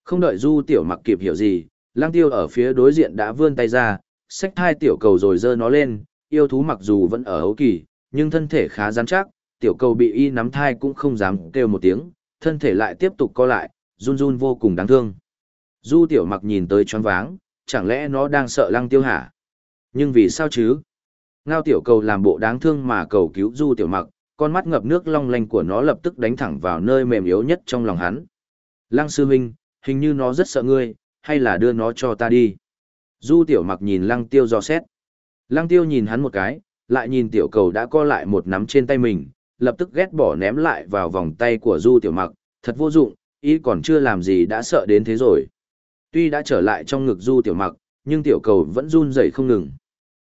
Không đợi du tiểu mặc kịp hiểu gì, lang tiêu ở phía đối diện đã vươn tay ra, xách hai tiểu cầu rồi dơ nó lên, yêu thú mặc dù vẫn ở hấu kỳ, nhưng thân thể khá rắn chắc, tiểu cầu bị y nắm thai cũng không dám kêu một tiếng, thân thể lại tiếp tục co lại, run run vô cùng đáng thương. Du tiểu mặc nhìn tới choáng váng, chẳng lẽ nó đang sợ lăng tiêu hả? Nhưng vì sao chứ? Ngao tiểu cầu làm bộ đáng thương mà cầu cứu du tiểu mặc, con mắt ngập nước long lanh của nó lập tức đánh thẳng vào nơi mềm yếu nhất trong lòng hắn. Lăng sư huynh, hình như nó rất sợ ngươi, hay là đưa nó cho ta đi? Du tiểu mặc nhìn lăng tiêu do xét. Lăng tiêu nhìn hắn một cái, lại nhìn tiểu cầu đã co lại một nắm trên tay mình, lập tức ghét bỏ ném lại vào vòng tay của du tiểu mặc, thật vô dụng, ý còn chưa làm gì đã sợ đến thế rồi. Tuy đã trở lại trong ngực du tiểu mặc, nhưng tiểu cầu vẫn run rẩy không ngừng.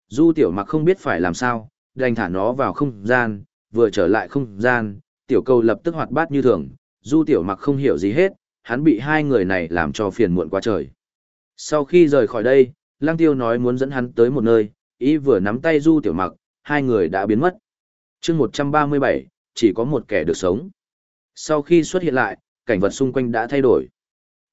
Du tiểu mặc không biết phải làm sao, đành thả nó vào không gian, vừa trở lại không gian, tiểu cầu lập tức hoạt bát như thường, du tiểu mặc không hiểu gì hết, hắn bị hai người này làm cho phiền muộn quá trời. Sau khi rời khỏi đây, lang tiêu nói muốn dẫn hắn tới một nơi, ý vừa nắm tay du tiểu mặc, hai người đã biến mất. chương 137, chỉ có một kẻ được sống. Sau khi xuất hiện lại, cảnh vật xung quanh đã thay đổi.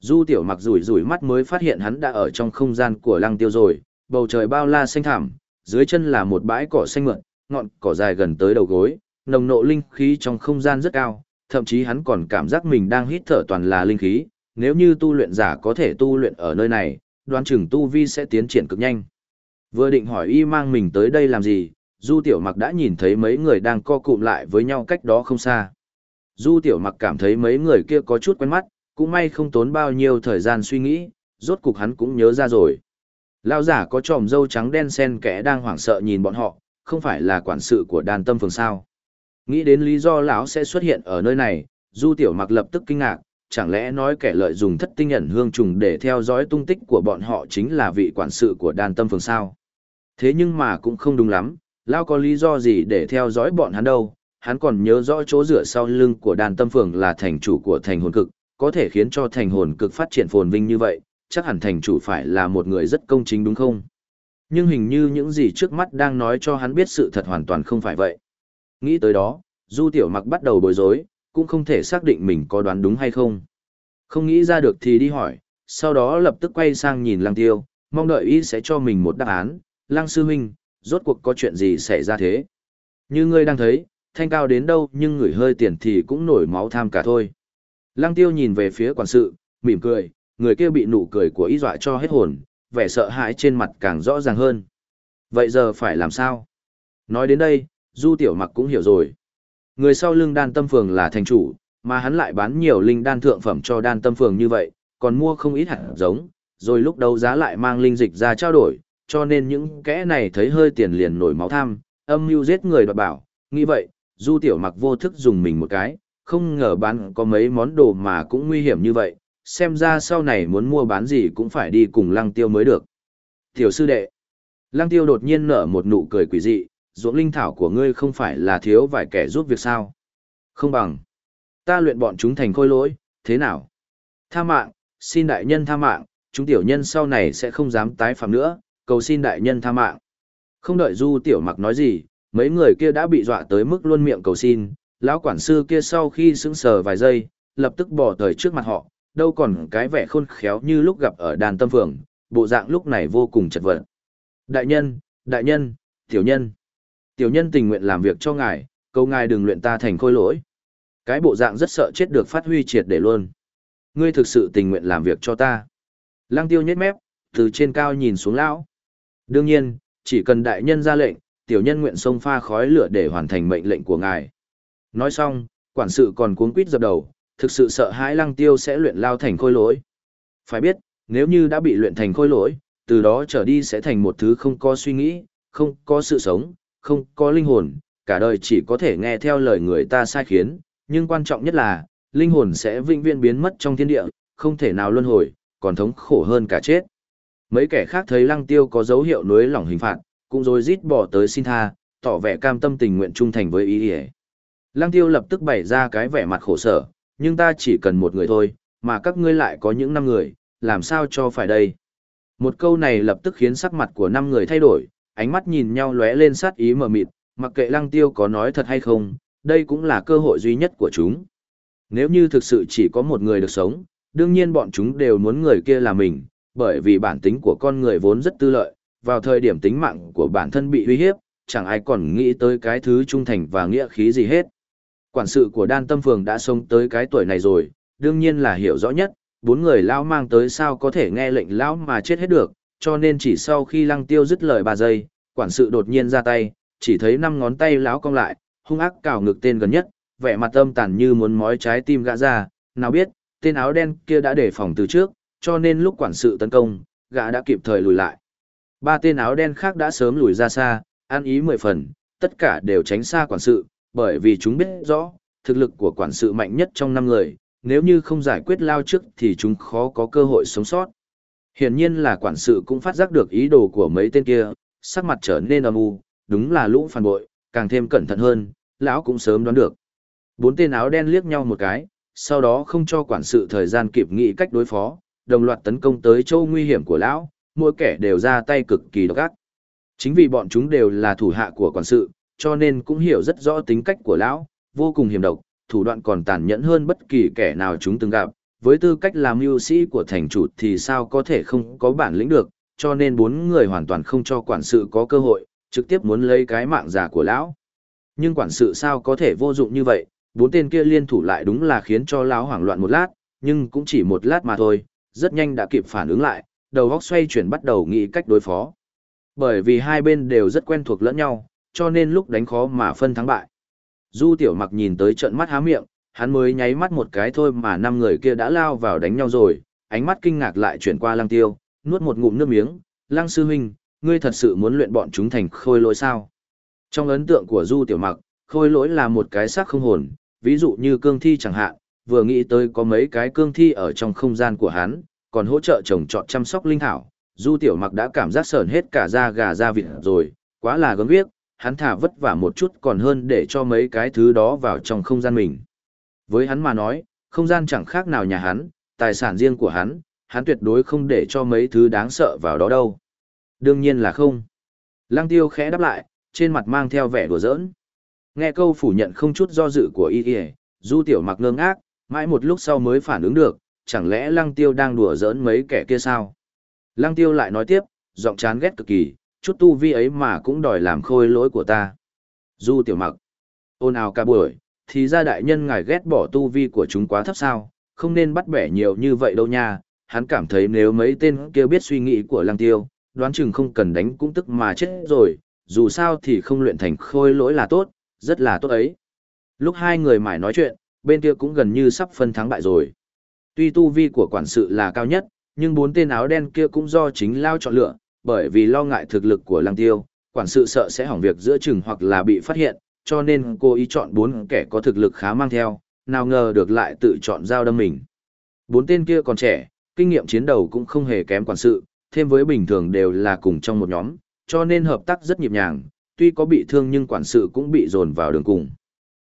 Du tiểu mặc rủi rủi mắt mới phát hiện hắn đã ở trong không gian của lăng tiêu rồi, bầu trời bao la xanh thẳm, dưới chân là một bãi cỏ xanh mượn, ngọn cỏ dài gần tới đầu gối, nồng nộ linh khí trong không gian rất cao, thậm chí hắn còn cảm giác mình đang hít thở toàn là linh khí, nếu như tu luyện giả có thể tu luyện ở nơi này, đoán chừng tu vi sẽ tiến triển cực nhanh. Vừa định hỏi y mang mình tới đây làm gì, Du Tiểu Mặc đã nhìn thấy mấy người đang co cụm lại với nhau cách đó không xa. Du Tiểu Mặc cảm thấy mấy người kia có chút quen mắt, cũng may không tốn bao nhiêu thời gian suy nghĩ, rốt cục hắn cũng nhớ ra rồi. Lão giả có tròm dâu trắng đen sen kẽ đang hoảng sợ nhìn bọn họ, không phải là quản sự của đàn tâm phường sao. Nghĩ đến lý do lão sẽ xuất hiện ở nơi này, Du Tiểu Mặc lập tức kinh ngạc, chẳng lẽ nói kẻ lợi dùng thất tinh ẩn hương trùng để theo dõi tung tích của bọn họ chính là vị quản sự của đàn tâm phường sao. Thế nhưng mà cũng không đúng lắm, Lão có lý do gì để theo dõi bọn hắn đâu, hắn còn nhớ rõ chỗ dựa sau lưng của đàn tâm phường là thành chủ của thành hồn cực, có thể khiến cho thành hồn cực phát triển phồn vinh như vậy, chắc hẳn thành chủ phải là một người rất công chính đúng không? Nhưng hình như những gì trước mắt đang nói cho hắn biết sự thật hoàn toàn không phải vậy. Nghĩ tới đó, Du Tiểu Mặc bắt đầu bối rối, cũng không thể xác định mình có đoán đúng hay không. Không nghĩ ra được thì đi hỏi, sau đó lập tức quay sang nhìn Lăng Tiêu, mong đợi ý sẽ cho mình một đáp án. Lăng Sư Minh, rốt cuộc có chuyện gì xảy ra thế? Như ngươi đang thấy, thanh cao đến đâu nhưng người hơi tiền thì cũng nổi máu tham cả thôi. Lăng tiêu nhìn về phía quản sự, mỉm cười, người kia bị nụ cười của ý dọa cho hết hồn, vẻ sợ hãi trên mặt càng rõ ràng hơn. Vậy giờ phải làm sao? Nói đến đây, Du Tiểu Mặc cũng hiểu rồi. Người sau lưng đan tâm phường là thành chủ, mà hắn lại bán nhiều linh đan thượng phẩm cho đan tâm phường như vậy, còn mua không ít hạt giống, rồi lúc đấu giá lại mang linh dịch ra trao đổi, cho nên những kẻ này thấy hơi tiền liền nổi máu tham, âm mưu giết người đoạt bảo, nghĩ vậy, Du Tiểu Mặc vô thức dùng mình một cái, không ngờ bán có mấy món đồ mà cũng nguy hiểm như vậy, xem ra sau này muốn mua bán gì cũng phải đi cùng lăng tiêu mới được. Tiểu sư đệ, Lăng tiêu đột nhiên nở một nụ cười quỷ dị, ruộng linh thảo của ngươi không phải là thiếu vài kẻ giúp việc sao. Không bằng. Ta luyện bọn chúng thành khôi lỗi, thế nào? Tha mạng, xin đại nhân tha mạng, chúng tiểu nhân sau này sẽ không dám tái phạm nữa, cầu xin đại nhân tha mạng. Không đợi du tiểu mặc nói gì, mấy người kia đã bị dọa tới mức luôn miệng cầu xin, lão quản sư kia sau khi sững sờ vài giây, lập tức bỏ tới trước mặt họ, đâu còn cái vẻ khôn khéo như lúc gặp ở đàn tâm phường, bộ dạng lúc này vô cùng chật vật. Đại nhân, đại nhân, tiểu nhân. Tiểu nhân tình nguyện làm việc cho ngài, cầu ngài đừng luyện ta thành khôi lỗi. Cái bộ dạng rất sợ chết được phát huy triệt để luôn. Ngươi thực sự tình nguyện làm việc cho ta. Lăng tiêu nhếch mép, từ trên cao nhìn xuống lão. Đương nhiên, chỉ cần đại nhân ra lệnh, tiểu nhân nguyện sông pha khói lửa để hoàn thành mệnh lệnh của ngài. Nói xong, quản sự còn cuống quýt dập đầu, thực sự sợ hãi lăng tiêu sẽ luyện lao thành khôi lỗi. Phải biết, nếu như đã bị luyện thành khôi lỗi, từ đó trở đi sẽ thành một thứ không có suy nghĩ, không có sự sống, không có linh hồn, cả đời chỉ có thể nghe theo lời người ta sai khiến, nhưng quan trọng nhất là, linh hồn sẽ vĩnh viễn biến mất trong thiên địa, không thể nào luân hồi, còn thống khổ hơn cả chết. Mấy kẻ khác thấy lăng tiêu có dấu hiệu nuối lòng hình phạt, cũng rồi rít bỏ tới xin tha, tỏ vẻ cam tâm tình nguyện trung thành với ý ý. Lăng tiêu lập tức bày ra cái vẻ mặt khổ sở, nhưng ta chỉ cần một người thôi, mà các ngươi lại có những năm người, làm sao cho phải đây? Một câu này lập tức khiến sắc mặt của năm người thay đổi, ánh mắt nhìn nhau lóe lên sát ý mờ mịt, mặc kệ lăng tiêu có nói thật hay không, đây cũng là cơ hội duy nhất của chúng. Nếu như thực sự chỉ có một người được sống, đương nhiên bọn chúng đều muốn người kia là mình, bởi vì bản tính của con người vốn rất tư lợi, vào thời điểm tính mạng của bản thân bị uy hiếp, chẳng ai còn nghĩ tới cái thứ trung thành và nghĩa khí gì hết. Quản sự của đan tâm phường đã sống tới cái tuổi này rồi, đương nhiên là hiểu rõ nhất, bốn người lão mang tới sao có thể nghe lệnh lão mà chết hết được, cho nên chỉ sau khi lăng tiêu dứt lời ba giây, quản sự đột nhiên ra tay, chỉ thấy năm ngón tay láo cong lại, hung ác cào ngực tên gần nhất, vẻ mặt âm tàn như muốn mói trái tim gã ra, nào biết, tên áo đen kia đã đề phòng từ trước, cho nên lúc quản sự tấn công, gã đã kịp thời lùi lại. Ba tên áo đen khác đã sớm lùi ra xa, ăn ý mười phần, tất cả đều tránh xa quản sự, bởi vì chúng biết rõ, thực lực của quản sự mạnh nhất trong năm người, nếu như không giải quyết lao trước thì chúng khó có cơ hội sống sót. Hiển nhiên là quản sự cũng phát giác được ý đồ của mấy tên kia, sắc mặt trở nên âm u, đúng là lũ phản bội, càng thêm cẩn thận hơn, lão cũng sớm đoán được. Bốn tên áo đen liếc nhau một cái, sau đó không cho quản sự thời gian kịp nghĩ cách đối phó, đồng loạt tấn công tới châu nguy hiểm của lão, mỗi kẻ đều ra tay cực kỳ độc ác. Chính vì bọn chúng đều là thủ hạ của quản sự, cho nên cũng hiểu rất rõ tính cách của lão, vô cùng hiểm độc, thủ đoạn còn tàn nhẫn hơn bất kỳ kẻ nào chúng từng gặp. Với tư cách làm mưu sĩ của thành chủ thì sao có thể không có bản lĩnh được, cho nên bốn người hoàn toàn không cho quản sự có cơ hội, trực tiếp muốn lấy cái mạng giả của lão. Nhưng quản sự sao có thể vô dụng như vậy, bốn tên kia liên thủ lại đúng là khiến cho lão hoảng loạn một lát, nhưng cũng chỉ một lát mà thôi, rất nhanh đã kịp phản ứng lại, đầu óc xoay chuyển bắt đầu nghĩ cách đối phó. Bởi vì hai bên đều rất quen thuộc lẫn nhau, cho nên lúc đánh khó mà phân thắng bại. Du tiểu mặc nhìn tới trận mắt há miệng, hắn mới nháy mắt một cái thôi mà năm người kia đã lao vào đánh nhau rồi, ánh mắt kinh ngạc lại chuyển qua lăng tiêu, nuốt một ngụm nước miếng, lăng sư huynh, ngươi thật sự muốn luyện bọn chúng thành khôi lỗi sao? Trong ấn tượng của du tiểu mặc, khôi lỗi là một cái xác không hồn, ví dụ như cương thi chẳng hạn, vừa nghĩ tới có mấy cái cương thi ở trong không gian của hắn, còn hỗ trợ trồng trọt chăm sóc linh thảo, du tiểu mặc đã cảm giác sờn hết cả da gà da vịt rồi, quá là gớm ghiếc. hắn thả vất vả một chút còn hơn để cho mấy cái thứ đó vào trong không gian mình. Với hắn mà nói, không gian chẳng khác nào nhà hắn, tài sản riêng của hắn, hắn tuyệt đối không để cho mấy thứ đáng sợ vào đó đâu. Đương nhiên là không. Lăng tiêu khẽ đáp lại, trên mặt mang theo vẻ đùa giỡn. Nghe câu phủ nhận không chút do dự của y y, du tiểu mặc ngơ ngác, mãi một lúc sau mới phản ứng được, chẳng lẽ lăng tiêu đang đùa giỡn mấy kẻ kia sao? Lăng tiêu lại nói tiếp, giọng chán ghét cực kỳ, chút tu vi ấy mà cũng đòi làm khôi lỗi của ta. Du tiểu mặc, ôn ào cả buổi, thì ra đại nhân ngài ghét bỏ tu vi của chúng quá thấp sao, không nên bắt bẻ nhiều như vậy đâu nha, hắn cảm thấy nếu mấy tên kia biết suy nghĩ của lăng tiêu, đoán chừng không cần đánh cũng tức mà chết rồi, dù sao thì không luyện thành khôi lỗi là tốt, rất là tốt ấy. Lúc hai người mải nói chuyện, bên kia cũng gần như sắp phân thắng bại rồi. Tuy tu vi của quản sự là cao nhất, nhưng bốn tên áo đen kia cũng do chính lao chọn lựa, bởi vì lo ngại thực lực của lăng tiêu, quản sự sợ sẽ hỏng việc giữa chừng hoặc là bị phát hiện, cho nên cô ý chọn bốn kẻ có thực lực khá mang theo, nào ngờ được lại tự chọn giao đâm mình. Bốn tên kia còn trẻ, kinh nghiệm chiến đấu cũng không hề kém quản sự, thêm với bình thường đều là cùng trong một nhóm, cho nên hợp tác rất nhịp nhàng, tuy có bị thương nhưng quản sự cũng bị dồn vào đường cùng.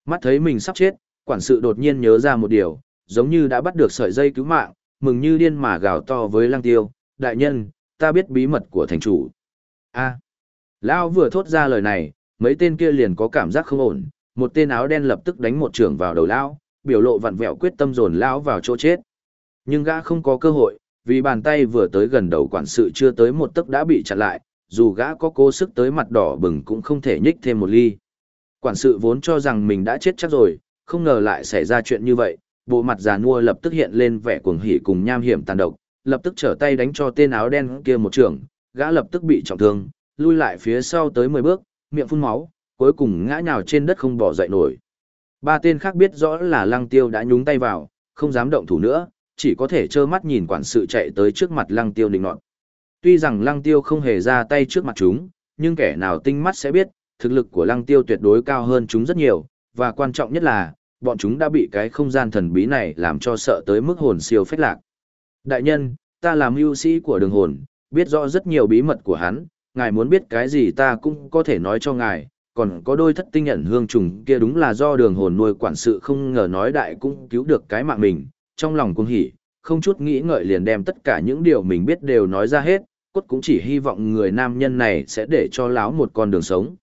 Mắt thấy mình sắp chết, quản sự đột nhiên nhớ ra một điều, giống như đã bắt được sợi dây cứu mạng, mừng như điên mà gào to với lăng tiêu, đại nhân, ta biết bí mật của thành chủ. a Lão vừa thốt ra lời này, mấy tên kia liền có cảm giác không ổn, một tên áo đen lập tức đánh một trưởng vào đầu lão, biểu lộ vặn vẹo quyết tâm dồn lão vào chỗ chết. Nhưng gã không có cơ hội, vì bàn tay vừa tới gần đầu quản sự chưa tới một tấc đã bị chặn lại, dù gã có cố sức tới mặt đỏ bừng cũng không thể nhích thêm một ly. Quản sự vốn cho rằng mình đã chết chắc rồi, không ngờ lại xảy ra chuyện như vậy, bộ mặt già nua lập tức hiện lên vẻ cuồng hỉ cùng nham hiểm tàn độc, lập tức trở tay đánh cho tên áo đen kia một trường, gã lập tức bị trọng thương, lui lại phía sau tới 10 bước, miệng phun máu, cuối cùng ngã nhào trên đất không bỏ dậy nổi. Ba tên khác biết rõ là Lăng Tiêu đã nhúng tay vào, không dám động thủ nữa, chỉ có thể trơ mắt nhìn quản sự chạy tới trước mặt Lăng Tiêu định nọt. Tuy rằng Lăng Tiêu không hề ra tay trước mặt chúng, nhưng kẻ nào tinh mắt sẽ biết, thực lực của Lăng Tiêu tuyệt đối cao hơn chúng rất nhiều, và quan trọng nhất là, bọn chúng đã bị cái không gian thần bí này làm cho sợ tới mức hồn siêu phách lạc. Đại nhân, ta là mưu sĩ của đường hồn, biết rõ rất nhiều bí mật của hắn, ngài muốn biết cái gì ta cũng có thể nói cho ngài, còn có đôi thất tinh nhận hương trùng kia đúng là do đường hồn nuôi quản sự không ngờ nói đại cũng cứu được cái mạng mình, trong lòng cũng hỉ, không chút nghĩ ngợi liền đem tất cả những điều mình biết đều nói ra hết, cốt cũng chỉ hy vọng người nam nhân này sẽ để cho lão một con đường sống.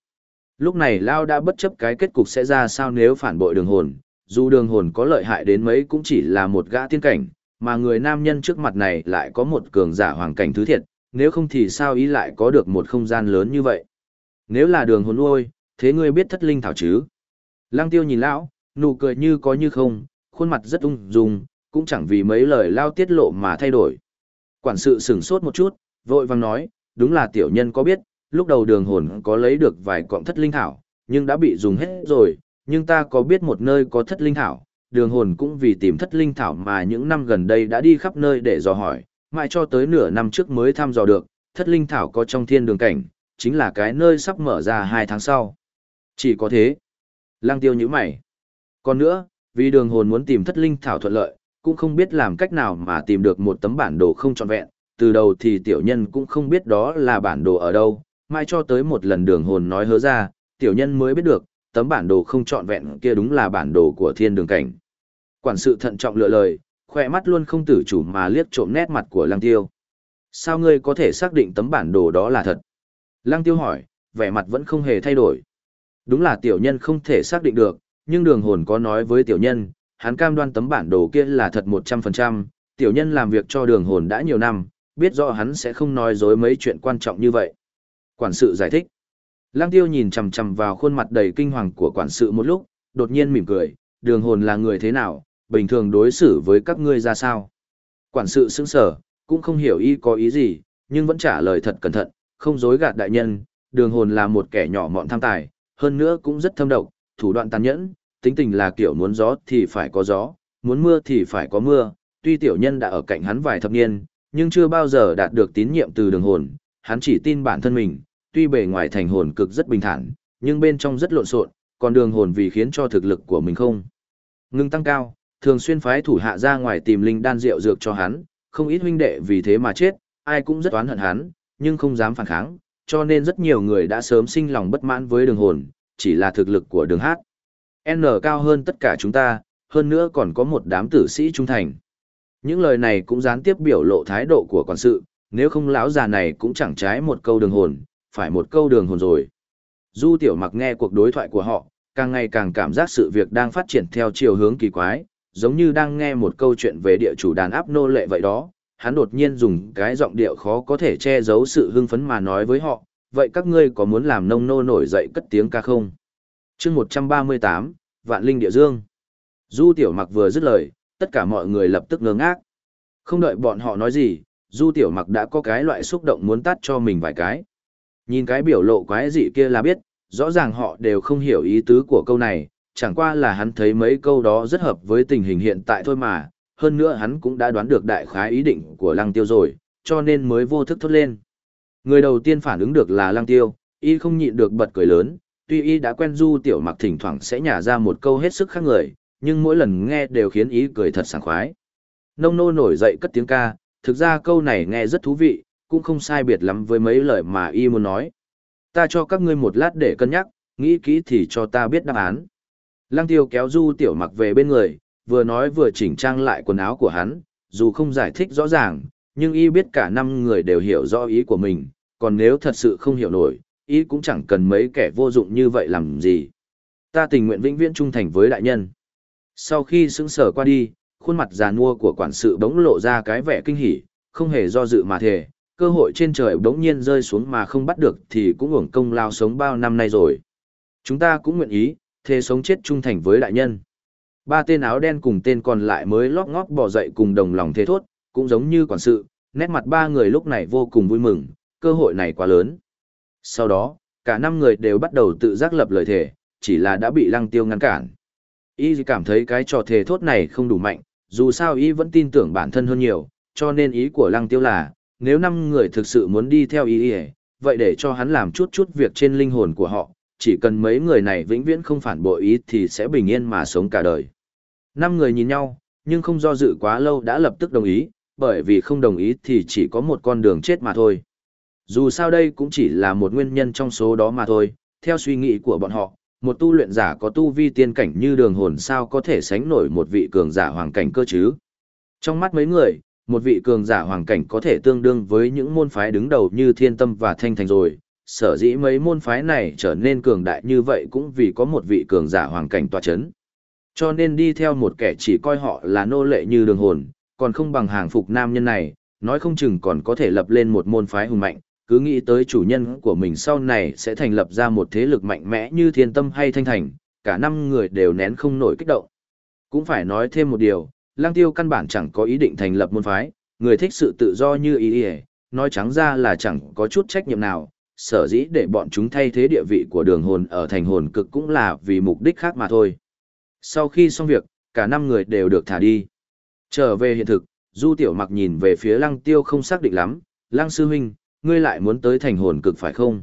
Lúc này Lao đã bất chấp cái kết cục sẽ ra sao nếu phản bội đường hồn, dù đường hồn có lợi hại đến mấy cũng chỉ là một gã tiên cảnh, mà người nam nhân trước mặt này lại có một cường giả hoàng cảnh thứ thiệt, nếu không thì sao ý lại có được một không gian lớn như vậy. Nếu là đường hồn ôi, thế ngươi biết thất linh thảo chứ? Lăng tiêu nhìn lão, nụ cười như có như không, khuôn mặt rất ung dung, cũng chẳng vì mấy lời lao tiết lộ mà thay đổi. Quản sự sửng sốt một chút, vội vàng nói, đúng là tiểu nhân có biết, lúc đầu đường hồn có lấy được vài cọng thất linh thảo, nhưng đã bị dùng hết rồi, nhưng ta có biết một nơi có thất linh thảo, đường hồn cũng vì tìm thất linh thảo mà những năm gần đây đã đi khắp nơi để dò hỏi, mãi cho tới nửa năm trước mới thăm dò được, thất linh thảo có trong thiên đường cảnh, chính là cái nơi sắp mở ra hai tháng sau. Chỉ có thế. Lăng tiêu như mày. Còn nữa, vì đường hồn muốn tìm thất linh thảo thuận lợi, cũng không biết làm cách nào mà tìm được một tấm bản đồ không trọn vẹn, từ đầu thì tiểu nhân cũng không biết đó là bản đồ ở đâu, mai cho tới một lần đường hồn nói hứa ra, tiểu nhân mới biết được, tấm bản đồ không trọn vẹn kia đúng là bản đồ của thiên đường cảnh. Quản sự thận trọng lựa lời, khỏe mắt luôn không tử chủ mà liếc trộm nét mặt của lăng tiêu. Sao ngươi có thể xác định tấm bản đồ đó là thật? Lăng tiêu hỏi, vẻ mặt vẫn không hề thay đổi. Đúng là tiểu nhân không thể xác định được, nhưng đường hồn có nói với tiểu nhân, hắn cam đoan tấm bản đồ kia là thật 100%, tiểu nhân làm việc cho đường hồn đã nhiều năm, biết rõ hắn sẽ không nói dối mấy chuyện quan trọng như vậy. Quản sự giải thích. Lăng tiêu nhìn chầm chầm vào khuôn mặt đầy kinh hoàng của quản sự một lúc, đột nhiên mỉm cười, đường hồn là người thế nào, bình thường đối xử với các ngươi ra sao. Quản sự sững sở, cũng không hiểu y có ý gì, nhưng vẫn trả lời thật cẩn thận, không dối gạt đại nhân, đường hồn là một kẻ nhỏ mọn tham tài, hơn nữa cũng rất thâm độc, thủ đoạn tàn nhẫn, tính tình là kiểu muốn gió thì phải có gió, muốn mưa thì phải có mưa, tuy tiểu nhân đã ở cạnh hắn vài thập niên, nhưng chưa bao giờ đạt được tín nhiệm từ đường hồn, hắn chỉ tin bản thân mình, tuy bề ngoài thành hồn cực rất bình thản, nhưng bên trong rất lộn xộn, còn đường hồn vì khiến cho thực lực của mình không ngừng tăng cao, thường xuyên phái thủ hạ ra ngoài tìm linh đan rượu dược cho hắn, không ít huynh đệ vì thế mà chết, ai cũng rất oán hận hắn, nhưng không dám phản kháng, cho nên rất nhiều người đã sớm sinh lòng bất mãn với đường hồn, chỉ là thực lực của đường hát. N cao hơn tất cả chúng ta, hơn nữa còn có một đám tử sĩ trung thành. Những lời này cũng gián tiếp biểu lộ thái độ của quản sự, nếu không lão già này cũng chẳng trái một câu đường hồn, phải một câu đường hồn rồi. Du tiểu mặc nghe cuộc đối thoại của họ, càng ngày càng cảm giác sự việc đang phát triển theo chiều hướng kỳ quái, giống như đang nghe một câu chuyện về địa chủ đàn áp nô lệ vậy đó. Hắn đột nhiên dùng cái giọng điệu khó có thể che giấu sự hưng phấn mà nói với họ, vậy các ngươi có muốn làm nông nô nổi dậy cất tiếng ca không? chương 138, Vạn Linh Địa Dương. Du Tiểu Mặc vừa dứt lời, tất cả mọi người lập tức ngơ ngác. Không đợi bọn họ nói gì, Du Tiểu Mặc đã có cái loại xúc động muốn tắt cho mình vài cái. Nhìn cái biểu lộ quái dị kia là biết, rõ ràng họ đều không hiểu ý tứ của câu này, chẳng qua là hắn thấy mấy câu đó rất hợp với tình hình hiện tại thôi mà, hơn nữa hắn cũng đã đoán được đại khái ý định của Lăng Tiêu rồi, cho nên mới vô thức thốt lên. Người đầu tiên phản ứng được là Lăng Tiêu, y không nhịn được bật cười lớn, tuy y đã quen Du Tiểu Mặc thỉnh thoảng sẽ nhả ra một câu hết sức khác người, nhưng mỗi lần nghe đều khiến ý cười thật sảng khoái. Nông nô nổi dậy cất tiếng ca, thực ra câu này nghe rất thú vị, cũng không sai biệt lắm với mấy lời mà y muốn nói, Ta cho các ngươi một lát để cân nhắc, nghĩ kỹ thì cho ta biết đáp án. Lăng tiêu kéo du tiểu mặc về bên người, vừa nói vừa chỉnh trang lại quần áo của hắn, dù không giải thích rõ ràng, nhưng y biết cả năm người đều hiểu rõ ý của mình, còn nếu thật sự không hiểu nổi, y cũng chẳng cần mấy kẻ vô dụng như vậy làm gì. Ta tình nguyện vĩnh viễn trung thành với đại nhân. Sau khi sững sở qua đi, khuôn mặt già nua của quản sự bỗng lộ ra cái vẻ kinh hỉ, không hề do dự mà thề, cơ hội trên trời bỗng nhiên rơi xuống mà không bắt được thì cũng hưởng công lao sống bao năm nay rồi. Chúng ta cũng nguyện ý, thế sống chết trung thành với đại nhân. Ba tên áo đen cùng tên còn lại mới lóp ngóp bỏ dậy cùng đồng lòng thế thốt, cũng giống như quản sự, nét mặt ba người lúc này vô cùng vui mừng, cơ hội này quá lớn. Sau đó, cả năm người đều bắt đầu tự giác lập lời thề, chỉ là đã bị lăng tiêu ngăn cản. Y cảm thấy cái trò thề thốt này không đủ mạnh, dù sao Y vẫn tin tưởng bản thân hơn nhiều, cho nên ý của lăng tiêu là, nếu năm người thực sự muốn đi theo Y vậy để cho hắn làm chút chút việc trên linh hồn của họ, chỉ cần mấy người này vĩnh viễn không phản bội ý thì sẽ bình yên mà sống cả đời. Năm người nhìn nhau, nhưng không do dự quá lâu đã lập tức đồng ý, bởi vì không đồng ý thì chỉ có một con đường chết mà thôi. Dù sao đây cũng chỉ là một nguyên nhân trong số đó mà thôi, theo suy nghĩ của bọn họ, một tu luyện giả có tu vi tiên cảnh như đường hồn sao có thể sánh nổi một vị cường giả hoàng cảnh cơ chứ. Trong mắt mấy người, một vị cường giả hoàng cảnh có thể tương đương với những môn phái đứng đầu như thiên tâm và thanh thành rồi. Sở dĩ mấy môn phái này trở nên cường đại như vậy cũng vì có một vị cường giả hoàng cảnh tòa chấn. Cho nên đi theo một kẻ chỉ coi họ là nô lệ như đường hồn, còn không bằng hàng phục nam nhân này, nói không chừng còn có thể lập lên một môn phái hùng mạnh, cứ nghĩ tới chủ nhân của mình sau này sẽ thành lập ra một thế lực mạnh mẽ như thiên tâm hay thanh thành, cả năm người đều nén không nổi kích động. Cũng phải nói thêm một điều, lang tiêu căn bản chẳng có ý định thành lập môn phái, người thích sự tự do như ý ý, nói trắng ra là chẳng có chút trách nhiệm nào, sở dĩ để bọn chúng thay thế địa vị của đường hồn ở thành hồn cực cũng là vì mục đích khác mà thôi. Sau khi xong việc, cả năm người đều được thả đi. Trở về hiện thực, Du Tiểu Mặc nhìn về phía Lăng Tiêu không xác định lắm, Lăng Sư Huynh, ngươi lại muốn tới thành hồn cực phải không?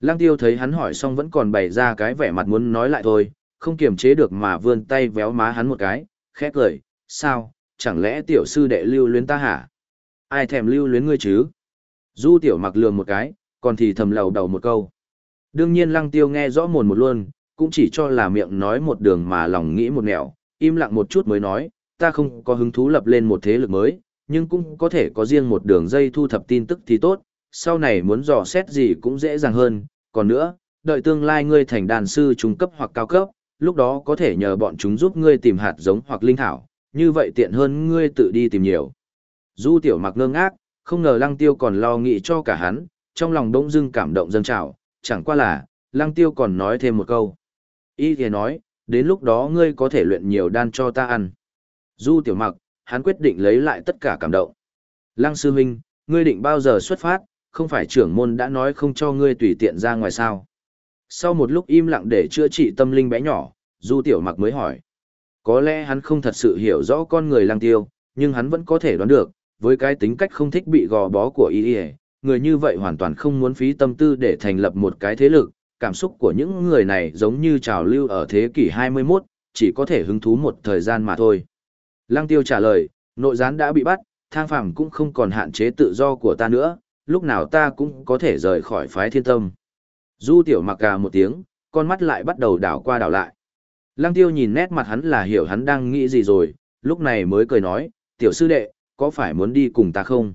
Lăng Tiêu thấy hắn hỏi xong vẫn còn bày ra cái vẻ mặt muốn nói lại thôi, không kiềm chế được mà vươn tay véo má hắn một cái, khẽ cười, sao, chẳng lẽ tiểu sư đệ lưu luyến ta hả? Ai thèm lưu luyến ngươi chứ? Du Tiểu Mặc lườm một cái, còn thì thầm lầu đầu một câu. Đương nhiên Lăng Tiêu nghe rõ mồn một luôn, cũng chỉ cho là miệng nói một đường mà lòng nghĩ một nẻo, im lặng một chút mới nói, ta không có hứng thú lập lên một thế lực mới, nhưng cũng có thể có riêng một đường dây thu thập tin tức thì tốt, sau này muốn dò xét gì cũng dễ dàng hơn, còn nữa, đợi tương lai ngươi thành đàn sư trung cấp hoặc cao cấp, lúc đó có thể nhờ bọn chúng giúp ngươi tìm hạt giống hoặc linh thảo, như vậy tiện hơn ngươi tự đi tìm nhiều. Du tiểu mặc ngơ ngác, không ngờ lăng tiêu còn lo nghĩ cho cả hắn, trong lòng đông dưng cảm động dâng trào, chẳng qua là, lăng tiêu còn nói thêm một câu. Y thì nói, đến lúc đó ngươi có thể luyện nhiều đan cho ta ăn. Du tiểu mặc, hắn quyết định lấy lại tất cả cảm động. Lăng sư huynh, ngươi định bao giờ xuất phát, không phải trưởng môn đã nói không cho ngươi tùy tiện ra ngoài sao. Sau một lúc im lặng để chữa trị tâm linh bé nhỏ, Du tiểu mặc mới hỏi. Có lẽ hắn không thật sự hiểu rõ con người lăng tiêu, nhưng hắn vẫn có thể đoán được, với cái tính cách không thích bị gò bó của y người như vậy hoàn toàn không muốn phí tâm tư để thành lập một cái thế lực, cảm xúc của những người này giống như trào lưu ở thế kỷ 21, chỉ có thể hứng thú một thời gian mà thôi. Lăng tiêu trả lời, nội gián đã bị bắt, thang phàm cũng không còn hạn chế tự do của ta nữa, lúc nào ta cũng có thể rời khỏi phái thiên tâm. Du tiểu mặc cà một tiếng, con mắt lại bắt đầu đảo qua đảo lại. Lăng tiêu nhìn nét mặt hắn là hiểu hắn đang nghĩ gì rồi, lúc này mới cười nói, tiểu sư đệ, có phải muốn đi cùng ta không?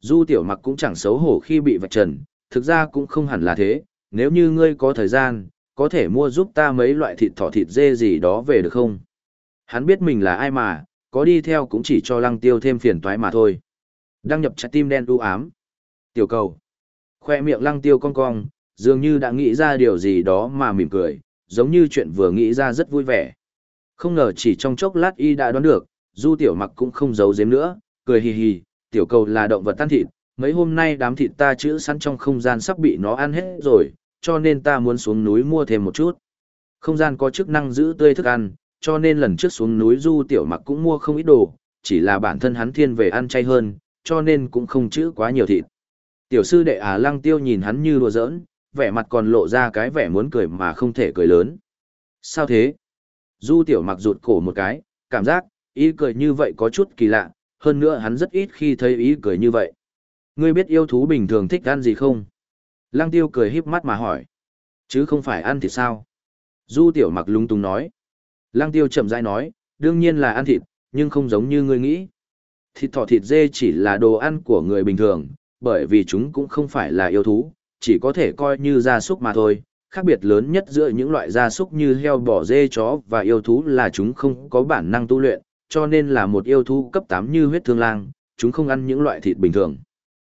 Du tiểu mặc cũng chẳng xấu hổ khi bị vạch trần, thực ra cũng không hẳn là thế, nếu như ngươi có thời gian, có thể mua giúp ta mấy loại thịt thỏ thịt dê gì đó về được không? Hắn biết mình là ai mà, có đi theo cũng chỉ cho lăng tiêu thêm phiền toái mà thôi. Đăng nhập trái tim đen u ám. Tiểu cầu. Khoe miệng lăng tiêu cong cong, dường như đã nghĩ ra điều gì đó mà mỉm cười, giống như chuyện vừa nghĩ ra rất vui vẻ. Không ngờ chỉ trong chốc lát y đã đoán được, du tiểu mặc cũng không giấu giếm nữa, cười hì hì, tiểu cầu là động vật tan thịt, mấy hôm nay đám thịt ta chữ sẵn trong không gian sắp bị nó ăn hết rồi, cho nên ta muốn xuống núi mua thêm một chút. Không gian có chức năng giữ tươi thức ăn, cho nên lần trước xuống núi du tiểu mặc cũng mua không ít đồ, chỉ là bản thân hắn thiên về ăn chay hơn, cho nên cũng không chữ quá nhiều thịt. Tiểu sư đệ à lăng tiêu nhìn hắn như đùa giỡn, vẻ mặt còn lộ ra cái vẻ muốn cười mà không thể cười lớn. Sao thế? Du tiểu mặc rụt cổ một cái, cảm giác, ý cười như vậy có chút kỳ lạ, hơn nữa hắn rất ít khi thấy ý cười như vậy. Ngươi biết yêu thú bình thường thích ăn gì không? Lăng tiêu cười híp mắt mà hỏi. Chứ không phải ăn thịt sao? Du tiểu mặc lung tung nói. Lăng tiêu chậm rãi nói, đương nhiên là ăn thịt, nhưng không giống như ngươi nghĩ. Thịt thỏ thịt dê chỉ là đồ ăn của người bình thường, bởi vì chúng cũng không phải là yêu thú, chỉ có thể coi như gia súc mà thôi. Khác biệt lớn nhất giữa những loại gia súc như heo bò dê chó và yêu thú là chúng không có bản năng tu luyện, cho nên là một yêu thú cấp 8 như huyết thương lang, chúng không ăn những loại thịt bình thường.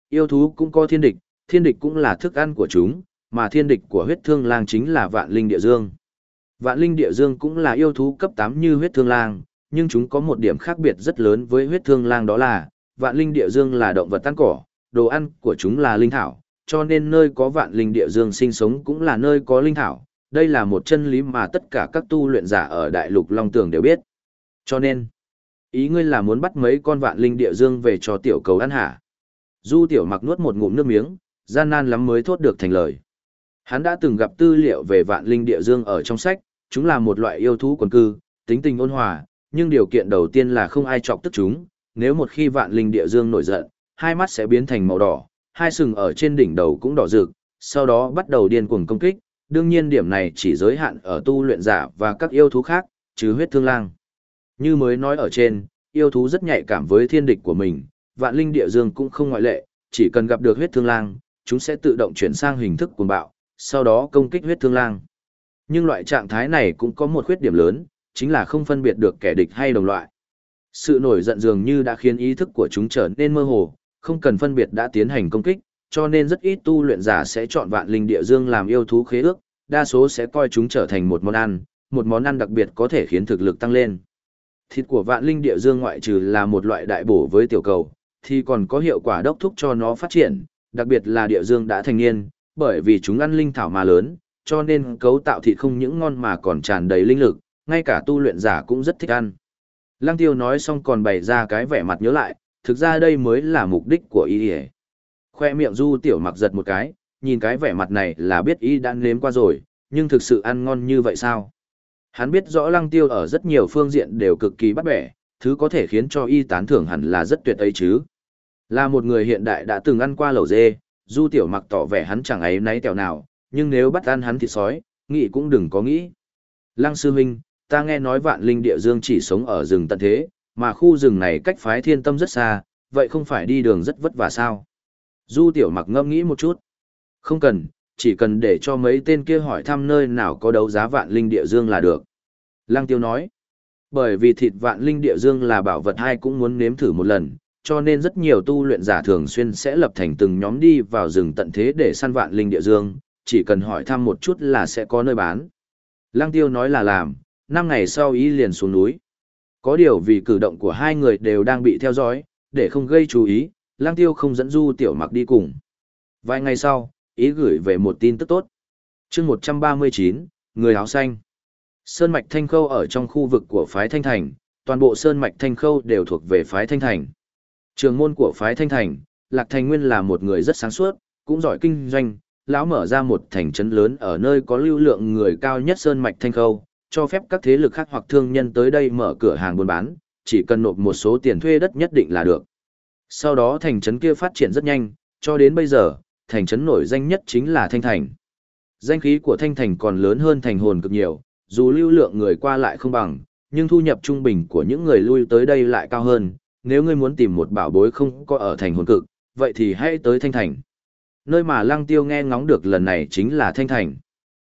Yêu thú cũng có thiên địch, thiên địch cũng là thức ăn của chúng, mà thiên địch của huyết thương lang chính là vạn linh địa dương. Vạn linh địa dương cũng là yêu thú cấp 8 như huyết thương lang, nhưng chúng có một điểm khác biệt rất lớn với huyết thương lang đó là, vạn linh địa dương là động vật ăn cỏ, đồ ăn của chúng là linh thảo, cho nên nơi có vạn linh địa dương sinh sống cũng là nơi có linh thảo. Đây là một chân lý mà tất cả các tu luyện giả ở đại lục Long Tường đều biết. Cho nên, ý ngươi là muốn bắt mấy con vạn linh địa dương về cho tiểu cầu ăn hả? Du tiểu mặc nuốt một ngụm nước miếng, gian nan lắm mới thốt được thành lời. Hắn đã từng gặp tư liệu về vạn linh địa dương ở trong sách, chúng là một loại yêu thú quần cư, tính tình ôn hòa, nhưng điều kiện đầu tiên là không ai chọc tức chúng, nếu một khi vạn linh địa dương nổi giận, hai mắt sẽ biến thành màu đỏ, hai sừng ở trên đỉnh đầu cũng đỏ rực, sau đó bắt đầu điên cuồng công kích, đương nhiên điểm này chỉ giới hạn ở tu luyện giả và các yêu thú khác, chứ huyết thương lang. Như mới nói ở trên, yêu thú rất nhạy cảm với thiên địch của mình, vạn linh địa dương cũng không ngoại lệ, chỉ cần gặp được huyết thương lang, chúng sẽ tự động chuyển sang hình thức cuồng bạo, sau đó công kích huyết thương lang. Nhưng loại trạng thái này cũng có một khuyết điểm lớn, chính là không phân biệt được kẻ địch hay đồng loại. Sự nổi giận dường như đã khiến ý thức của chúng trở nên mơ hồ, không cần phân biệt đã tiến hành công kích, cho nên rất ít tu luyện giả sẽ chọn vạn linh địa dương làm yêu thú khế ước, đa số sẽ coi chúng trở thành một món ăn, một món ăn đặc biệt có thể khiến thực lực tăng lên. Thịt của vạn linh địa dương ngoại trừ là một loại đại bổ với tiểu cầu, thì còn có hiệu quả đốc thúc cho nó phát triển, đặc biệt là địa dương đã thành niên, bởi vì chúng ăn linh thảo mà lớn, cho nên cấu tạo thịt không những ngon mà còn tràn đầy linh lực, ngay cả tu luyện giả cũng rất thích ăn. Lăng tiêu nói xong còn bày ra cái vẻ mặt nhớ lại, thực ra đây mới là mục đích của y ỉa khoe miệng du tiểu mặc giật một cái nhìn cái vẻ mặt này là biết y đã nếm qua rồi nhưng thực sự ăn ngon như vậy sao hắn biết rõ lăng tiêu ở rất nhiều phương diện đều cực kỳ bắt bẻ thứ có thể khiến cho y tán thưởng hẳn là rất tuyệt ấy chứ là một người hiện đại đã từng ăn qua lẩu dê du tiểu mặc tỏ vẻ hắn chẳng ấy náy tèo nào nhưng nếu bắt ăn hắn thì sói nghĩ cũng đừng có nghĩ lăng sư huynh ta nghe nói vạn linh địa dương chỉ sống ở rừng tận thế mà khu rừng này cách phái thiên tâm rất xa, vậy không phải đi đường rất vất vả sao? Du tiểu mặc ngâm nghĩ một chút. Không cần, chỉ cần để cho mấy tên kia hỏi thăm nơi nào có đấu giá vạn linh địa dương là được. Lăng tiêu nói, bởi vì thịt vạn linh địa dương là bảo vật hai cũng muốn nếm thử một lần, cho nên rất nhiều tu luyện giả thường xuyên sẽ lập thành từng nhóm đi vào rừng tận thế để săn vạn linh địa dương, chỉ cần hỏi thăm một chút là sẽ có nơi bán. Lăng tiêu nói là làm, năm ngày sau ý liền xuống núi. Có điều vì cử động của hai người đều đang bị theo dõi, để không gây chú ý, lang tiêu không dẫn du tiểu mặc đi cùng. Vài ngày sau, ý gửi về một tin tức tốt. chương 139, người áo xanh. Sơn mạch thanh khâu ở trong khu vực của phái thanh thành, toàn bộ sơn mạch thanh khâu đều thuộc về phái thanh thành. Trường môn của phái thanh thành, Lạc Thành Nguyên là một người rất sáng suốt, cũng giỏi kinh doanh, lão mở ra một thành trấn lớn ở nơi có lưu lượng người cao nhất sơn mạch thanh khâu, cho phép các thế lực khác hoặc thương nhân tới đây mở cửa hàng buôn bán, chỉ cần nộp một số tiền thuê đất nhất định là được. Sau đó thành trấn kia phát triển rất nhanh, cho đến bây giờ, thành trấn nổi danh nhất chính là Thanh Thành. Danh khí của Thanh Thành còn lớn hơn thành hồn cực nhiều, dù lưu lượng người qua lại không bằng, nhưng thu nhập trung bình của những người lui tới đây lại cao hơn. Nếu ngươi muốn tìm một bảo bối không có ở thành hồn cực, vậy thì hãy tới Thanh Thành. Nơi mà Lăng Tiêu nghe ngóng được lần này chính là Thanh Thành.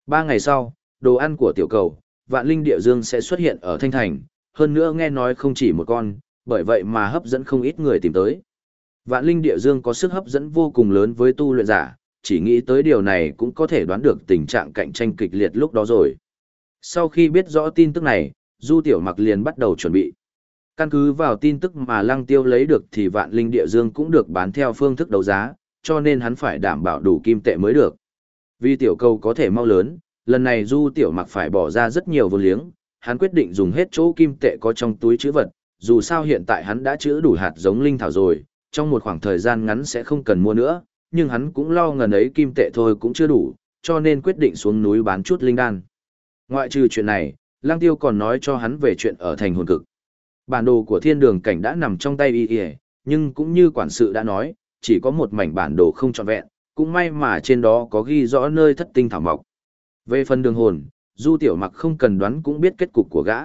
Ba ngày sau, đồ ăn của tiểu cầu, vạn linh địa dương sẽ xuất hiện ở Thanh Thành, hơn nữa nghe nói không chỉ một con, bởi vậy mà hấp dẫn không ít người tìm tới. Vạn linh địa dương có sức hấp dẫn vô cùng lớn với tu luyện giả, chỉ nghĩ tới điều này cũng có thể đoán được tình trạng cạnh tranh kịch liệt lúc đó rồi. Sau khi biết rõ tin tức này, Du Tiểu Mặc liền bắt đầu chuẩn bị. Căn cứ vào tin tức mà Lăng Tiêu lấy được thì vạn linh địa dương cũng được bán theo phương thức đấu giá, cho nên hắn phải đảm bảo đủ kim tệ mới được. Vì tiểu cầu có thể mau lớn, lần này du tiểu mặc phải bỏ ra rất nhiều vô liếng, hắn quyết định dùng hết chỗ kim tệ có trong túi chữ vật, dù sao hiện tại hắn đã chữ đủ hạt giống linh thảo rồi, trong một khoảng thời gian ngắn sẽ không cần mua nữa, nhưng hắn cũng lo ngần ấy kim tệ thôi cũng chưa đủ, cho nên quyết định xuống núi bán chút linh đan. Ngoại trừ chuyện này, Lang Tiêu còn nói cho hắn về chuyện ở thành hồn cực. Bản đồ của thiên đường cảnh đã nằm trong tay y y, nhưng cũng như quản sự đã nói, chỉ có một mảnh bản đồ không trọn vẹn, cũng may mà trên đó có ghi rõ nơi thất tinh thảo mọc. Về phần đường hồn, Du Tiểu Mặc không cần đoán cũng biết kết cục của gã.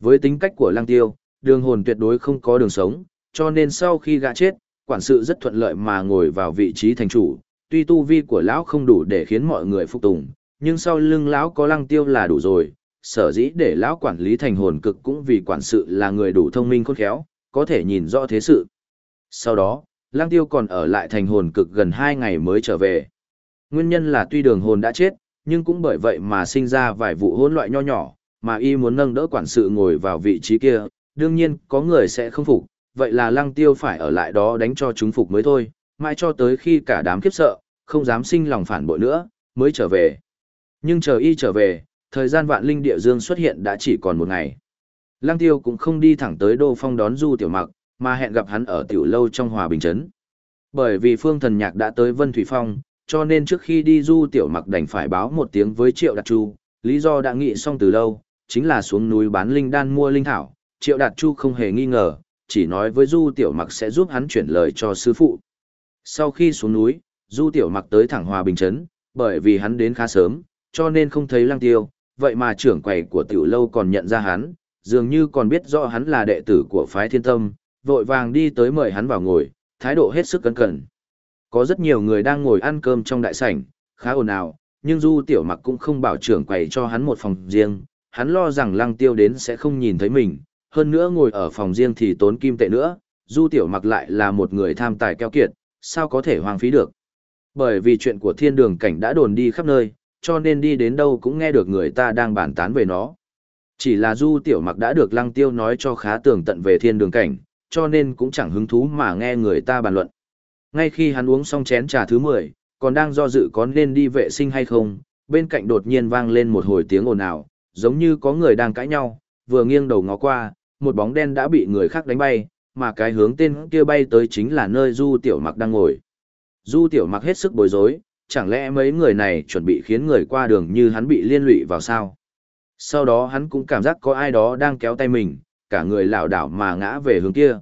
Với tính cách của Lăng Tiêu, đường hồn tuyệt đối không có đường sống, cho nên sau khi gã chết, quản sự rất thuận lợi mà ngồi vào vị trí thành chủ, tuy tu vi của lão không đủ để khiến mọi người phục tùng, nhưng sau lưng lão có Lăng Tiêu là đủ rồi, sở dĩ để lão quản lý thành hồn cực cũng vì quản sự là người đủ thông minh khôn khéo, có thể nhìn rõ thế sự. Sau đó, Lăng Tiêu còn ở lại thành hồn cực gần 2 ngày mới trở về. Nguyên nhân là tuy đường hồn đã chết, nhưng cũng bởi vậy mà sinh ra vài vụ hỗn loạn nho nhỏ, mà y muốn nâng đỡ quản sự ngồi vào vị trí kia, đương nhiên có người sẽ không phục, vậy là Lăng Tiêu phải ở lại đó đánh cho chúng phục mới thôi, mãi cho tới khi cả đám khiếp sợ, không dám sinh lòng phản bội nữa, mới trở về. Nhưng chờ y trở về, thời gian vạn linh địa dương xuất hiện đã chỉ còn một ngày. Lăng tiêu cũng không đi thẳng tới đô phong đón du tiểu mặc, mà hẹn gặp hắn ở tiểu lâu trong hòa bình trấn. Bởi vì phương thần nhạc đã tới Vân Thủy Phong, cho nên trước khi đi du tiểu mặc đành phải báo một tiếng với Triệu Đạt Chu, lý do đã nghị xong từ lâu, chính là xuống núi bán linh đan mua linh thảo, Triệu Đạt Chu không hề nghi ngờ, chỉ nói với du tiểu mặc sẽ giúp hắn chuyển lời cho sư phụ. Sau khi xuống núi, du tiểu mặc tới thẳng hòa bình trấn, bởi vì hắn đến khá sớm, cho nên không thấy lăng tiêu, vậy mà trưởng quầy của tiểu lâu còn nhận ra hắn, dường như còn biết rõ hắn là đệ tử của phái thiên tâm, vội vàng đi tới mời hắn vào ngồi, thái độ hết sức cẩn cẩn. Có rất nhiều người đang ngồi ăn cơm trong đại sảnh, khá ồn ào, nhưng Du Tiểu Mặc cũng không bảo trưởng quầy cho hắn một phòng riêng, hắn lo rằng Lăng Tiêu đến sẽ không nhìn thấy mình, hơn nữa ngồi ở phòng riêng thì tốn kim tệ nữa, Du Tiểu Mặc lại là một người tham tài keo kiệt, sao có thể hoang phí được. Bởi vì chuyện của thiên đường cảnh đã đồn đi khắp nơi, cho nên đi đến đâu cũng nghe được người ta đang bàn tán về nó. Chỉ là Du Tiểu Mặc đã được Lăng Tiêu nói cho khá tường tận về thiên đường cảnh, cho nên cũng chẳng hứng thú mà nghe người ta bàn luận. Ngay khi hắn uống xong chén trà thứ 10, còn đang do dự có nên đi vệ sinh hay không, bên cạnh đột nhiên vang lên một hồi tiếng ồn ào, giống như có người đang cãi nhau, vừa nghiêng đầu ngó qua, một bóng đen đã bị người khác đánh bay, mà cái hướng tên kia bay tới chính là nơi Du Tiểu Mặc đang ngồi. Du Tiểu Mặc hết sức bối rối, chẳng lẽ mấy người này chuẩn bị khiến người qua đường như hắn bị liên lụy vào sao? Sau đó hắn cũng cảm giác có ai đó đang kéo tay mình, cả người lảo đảo mà ngã về hướng kia.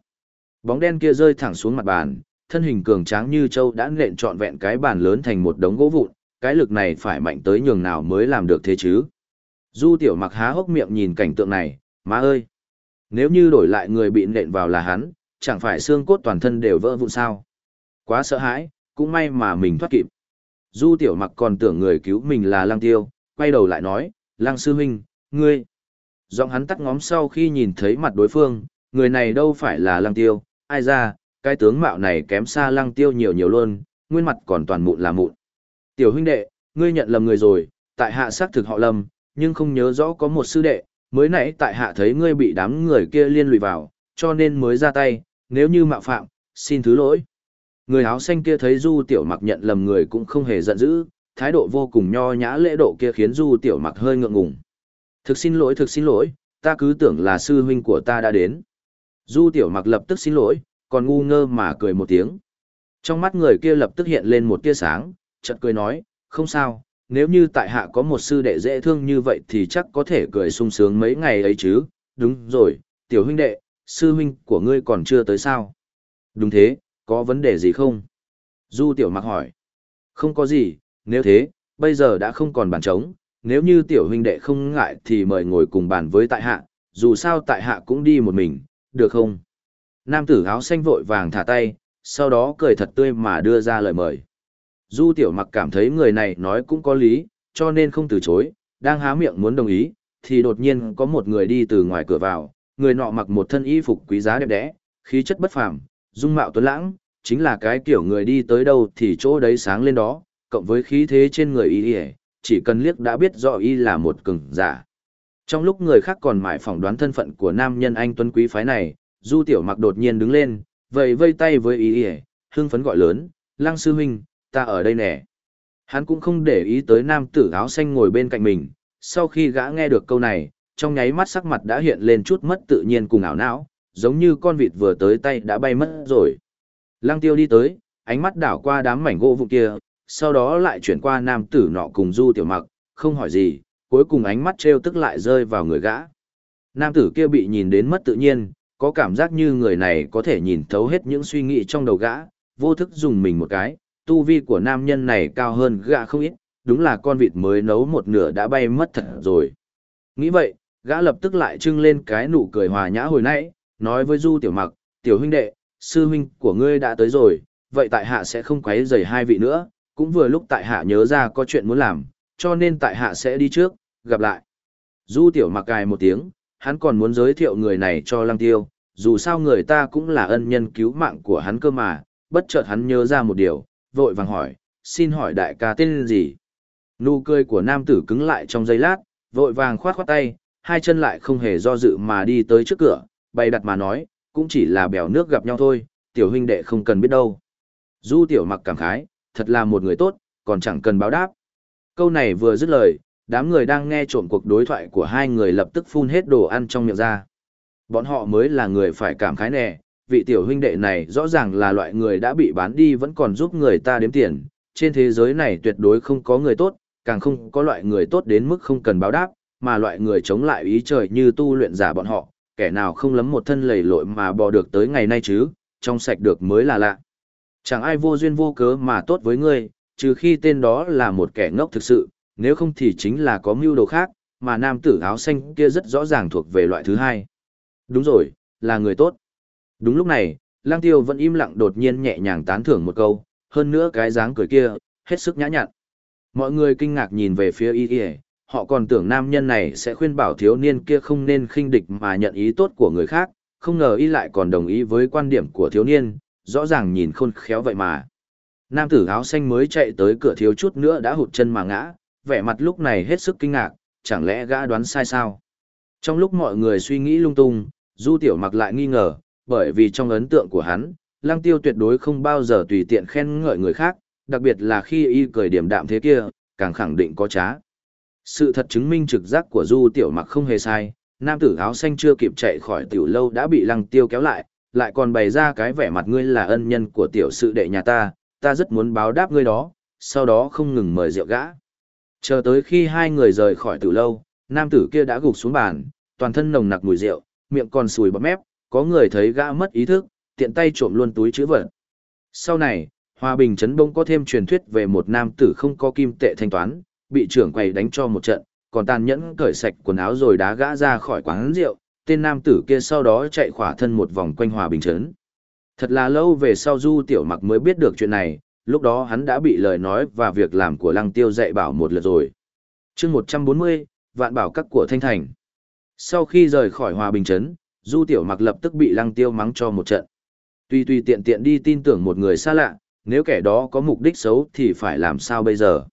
Bóng đen kia rơi thẳng xuống mặt bàn, thân hình cường tráng như châu đã nện trọn vẹn cái bàn lớn thành một đống gỗ vụn, cái lực này phải mạnh tới nhường nào mới làm được thế chứ? Du tiểu mặc há hốc miệng nhìn cảnh tượng này, má ơi! Nếu như đổi lại người bị nện vào là hắn, chẳng phải xương cốt toàn thân đều vỡ vụn sao? Quá sợ hãi, cũng may mà mình thoát kịp. Du tiểu mặc còn tưởng người cứu mình là lăng tiêu, quay đầu lại nói, lăng sư huynh, ngươi. Giọng hắn tắt ngóm sau khi nhìn thấy mặt đối phương, người này đâu phải là lăng tiêu, ai ra, cái tướng mạo này kém xa lăng tiêu nhiều nhiều luôn, nguyên mặt còn toàn mụn là mụn. Tiểu huynh đệ, ngươi nhận lầm người rồi, tại hạ xác thực họ lầm, nhưng không nhớ rõ có một sư đệ, mới nãy tại hạ thấy ngươi bị đám người kia liên lụy vào, cho nên mới ra tay, nếu như mạo phạm, xin thứ lỗi. Người áo xanh kia thấy Du Tiểu Mặc nhận lầm người cũng không hề giận dữ, thái độ vô cùng nho nhã lễ độ kia khiến Du Tiểu Mặc hơi ngượng ngùng. Thực xin lỗi, thực xin lỗi, ta cứ tưởng là sư huynh của ta đã đến. Du Tiểu Mặc lập tức xin lỗi, còn ngu ngơ mà cười một tiếng. Trong mắt người kia lập tức hiện lên một tia sáng, chợt cười nói, không sao, nếu như tại hạ có một sư đệ dễ thương như vậy thì chắc có thể cười sung sướng mấy ngày ấy chứ, đúng rồi, tiểu huynh đệ, sư huynh của ngươi còn chưa tới sao? Đúng thế, có vấn đề gì không? Du tiểu mặc hỏi. Không có gì, nếu thế, bây giờ đã không còn bàn trống, nếu như tiểu huynh đệ không ngại thì mời ngồi cùng bàn với tại hạ, dù sao tại hạ cũng đi một mình, được không? Nam tử áo xanh vội vàng thả tay, sau đó cười thật tươi mà đưa ra lời mời. Du tiểu mặc cảm thấy người này nói cũng có lý, cho nên không từ chối, đang há miệng muốn đồng ý, thì đột nhiên có một người đi từ ngoài cửa vào, người nọ mặc một thân y phục quý giá đẹp đẽ, khí chất bất phàm, dung mạo tuấn lãng, chính là cái kiểu người đi tới đâu thì chỗ đấy sáng lên đó, cộng với khí thế trên người y chỉ cần liếc đã biết rõ y là một cường giả. Trong lúc người khác còn mải phỏng đoán thân phận của nam nhân anh tuấn quý phái này, Du Tiểu Mặc đột nhiên đứng lên, vẫy vây tay với y hưng phấn gọi lớn, Lăng Sư Huynh, ta ở đây nè. Hắn cũng không để ý tới nam tử áo xanh ngồi bên cạnh mình, sau khi gã nghe được câu này, trong nháy mắt sắc mặt đã hiện lên chút mất tự nhiên cùng ảo não, giống như con vịt vừa tới tay đã bay mất rồi. Lăng tiêu đi tới, ánh mắt đảo qua đám mảnh gỗ vụ kia, sau đó lại chuyển qua nam tử nọ cùng du tiểu mặc, không hỏi gì, cuối cùng ánh mắt treo tức lại rơi vào người gã. Nam tử kia bị nhìn đến mất tự nhiên, có cảm giác như người này có thể nhìn thấu hết những suy nghĩ trong đầu gã, vô thức dùng mình một cái, tu vi của nam nhân này cao hơn gã không ít, đúng là con vịt mới nấu một nửa đã bay mất thật rồi. Nghĩ vậy, gã lập tức lại trưng lên cái nụ cười hòa nhã hồi nãy, nói với Du Tiểu Mặc, tiểu huynh đệ, sư huynh của ngươi đã tới rồi, vậy tại hạ sẽ không quấy rầy hai vị nữa, cũng vừa lúc tại hạ nhớ ra có chuyện muốn làm, cho nên tại hạ sẽ đi trước, gặp lại. Du Tiểu Mặc cài một tiếng, hắn còn muốn giới thiệu người này cho Lăng Tiêu, dù sao người ta cũng là ân nhân cứu mạng của hắn cơ mà, bất chợt hắn nhớ ra một điều, vội vàng hỏi, xin hỏi đại ca tên gì? Nụ cười của nam tử cứng lại trong giây lát, vội vàng khoát khoát tay, hai chân lại không hề do dự mà đi tới trước cửa, bày đặt mà nói, cũng chỉ là bèo nước gặp nhau thôi, tiểu huynh đệ không cần biết đâu. Du tiểu mặc cảm khái, thật là một người tốt, còn chẳng cần báo đáp. Câu này vừa dứt lời, đám người đang nghe trộm cuộc đối thoại của hai người lập tức phun hết đồ ăn trong miệng ra. Bọn họ mới là người phải cảm khái nè, vị tiểu huynh đệ này rõ ràng là loại người đã bị bán đi vẫn còn giúp người ta đếm tiền, trên thế giới này tuyệt đối không có người tốt, càng không có loại người tốt đến mức không cần báo đáp, mà loại người chống lại ý trời như tu luyện giả bọn họ, kẻ nào không lấm một thân lầy lội mà bò được tới ngày nay chứ, trong sạch được mới là lạ. Chẳng ai vô duyên vô cớ mà tốt với ngươi, trừ khi tên đó là một kẻ ngốc thực sự, nếu không thì chính là có mưu đồ khác, mà nam tử áo xanh kia rất rõ ràng thuộc về loại thứ hai. Đúng rồi, là người tốt. Đúng lúc này, lang tiêu vẫn im lặng đột nhiên nhẹ nhàng tán thưởng một câu, hơn nữa cái dáng cười kia, hết sức nhã nhặn. Mọi người kinh ngạc nhìn về phía y y, họ còn tưởng nam nhân này sẽ khuyên bảo thiếu niên kia không nên khinh địch mà nhận ý tốt của người khác, không ngờ y lại còn đồng ý với quan điểm của thiếu niên, rõ ràng nhìn khôn khéo vậy mà. Nam tử áo xanh mới chạy tới cửa thiếu chút nữa đã hụt chân mà ngã, vẻ mặt lúc này hết sức kinh ngạc, chẳng lẽ gã đoán sai sao? Trong lúc mọi người suy nghĩ lung tung, Du Tiểu Mặc lại nghi ngờ, bởi vì trong ấn tượng của hắn, Lăng Tiêu tuyệt đối không bao giờ tùy tiện khen ngợi người khác, đặc biệt là khi y cười điểm đạm thế kia, càng khẳng định có trá. Sự thật chứng minh trực giác của Du Tiểu Mặc không hề sai, nam tử áo xanh chưa kịp chạy khỏi tiểu lâu đã bị Lăng Tiêu kéo lại, lại còn bày ra cái vẻ mặt ngươi là ân nhân của tiểu sự đệ nhà ta, ta rất muốn báo đáp ngươi đó, sau đó không ngừng mời rượu gã. Chờ tới khi hai người rời khỏi tiểu lâu, nam tử kia đã gục xuống bàn, toàn thân nồng nặc mùi rượu, miệng còn sùi bọt mép, có người thấy gã mất ý thức, tiện tay trộm luôn túi chữ vật. Sau này, Hòa Bình Trấn Bông có thêm truyền thuyết về một nam tử không có kim tệ thanh toán, bị trưởng quầy đánh cho một trận, còn tàn nhẫn cởi sạch quần áo rồi đá gã ra khỏi quán rượu, tên nam tử kia sau đó chạy khỏa thân một vòng quanh Hòa Bình Trấn. Thật là lâu về sau Du Tiểu Mặc mới biết được chuyện này, lúc đó hắn đã bị lời nói và việc làm của Lăng Tiêu dạy bảo một lượt rồi. chương 140, Vạn Bảo Các của Thanh Thành. Sau khi rời khỏi Hòa Bình Trấn, Du Tiểu Mặc lập tức bị Lăng Tiêu mắng cho một trận. Tuy tuy tiện tiện đi tin tưởng một người xa lạ, nếu kẻ đó có mục đích xấu thì phải làm sao bây giờ?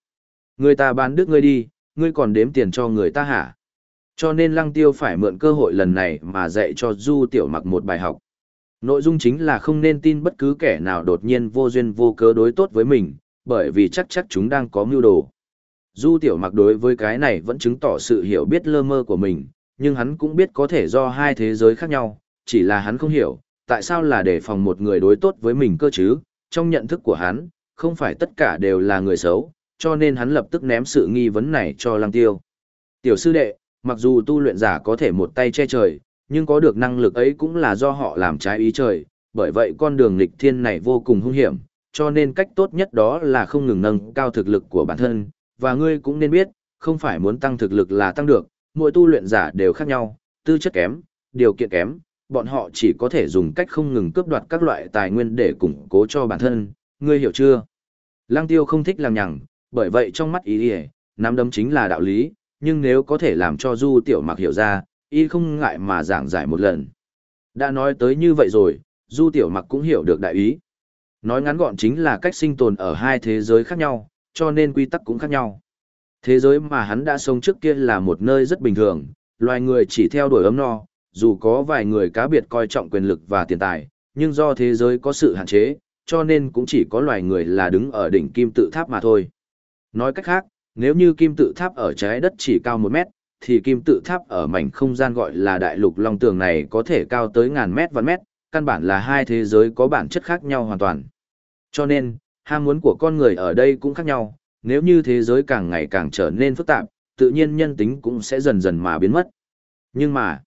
Người ta bán đứt ngươi đi, ngươi còn đếm tiền cho người ta hả? Cho nên Lăng Tiêu phải mượn cơ hội lần này mà dạy cho Du Tiểu Mặc một bài học. Nội dung chính là không nên tin bất cứ kẻ nào đột nhiên vô duyên vô cớ đối tốt với mình, bởi vì chắc chắc chúng đang có mưu đồ. Du Tiểu Mặc đối với cái này vẫn chứng tỏ sự hiểu biết lơ mơ của mình, nhưng hắn cũng biết có thể do hai thế giới khác nhau, chỉ là hắn không hiểu, tại sao là để phòng một người đối tốt với mình cơ chứ, trong nhận thức của hắn, không phải tất cả đều là người xấu, cho nên hắn lập tức ném sự nghi vấn này cho Lăng Tiêu. Tiểu sư đệ, mặc dù tu luyện giả có thể một tay che trời, nhưng có được năng lực ấy cũng là do họ làm trái ý trời, bởi vậy con đường nghịch thiên này vô cùng hung hiểm, cho nên cách tốt nhất đó là không ngừng nâng cao thực lực của bản thân, và ngươi cũng nên biết, không phải muốn tăng thực lực là tăng được, mỗi tu luyện giả đều khác nhau, tư chất kém, điều kiện kém, bọn họ chỉ có thể dùng cách không ngừng cướp đoạt các loại tài nguyên để củng cố cho bản thân, ngươi hiểu chưa? Lăng tiêu không thích làm nhằng, bởi vậy trong mắt ý ý, nắm đấm chính là đạo lý, nhưng nếu có thể làm cho du tiểu mặc hiểu ra, y không ngại mà giảng giải một lần. Đã nói tới như vậy rồi, du tiểu mặc cũng hiểu được đại ý. Nói ngắn gọn chính là cách sinh tồn ở hai thế giới khác nhau, cho nên quy tắc cũng khác nhau. Thế giới mà hắn đã sống trước kia là một nơi rất bình thường, loài người chỉ theo đuổi ấm no, dù có vài người cá biệt coi trọng quyền lực và tiền tài, nhưng do thế giới có sự hạn chế, cho nên cũng chỉ có loài người là đứng ở đỉnh kim tự tháp mà thôi. Nói cách khác, nếu như kim tự tháp ở trái đất chỉ cao một mét, thì kim tự tháp ở mảnh không gian gọi là đại lục long tường này có thể cao tới ngàn mét vạn mét, căn bản là hai thế giới có bản chất khác nhau hoàn toàn. Cho nên, ham muốn của con người ở đây cũng khác nhau, nếu như thế giới càng ngày càng trở nên phức tạp, tự nhiên nhân tính cũng sẽ dần dần mà biến mất. Nhưng mà,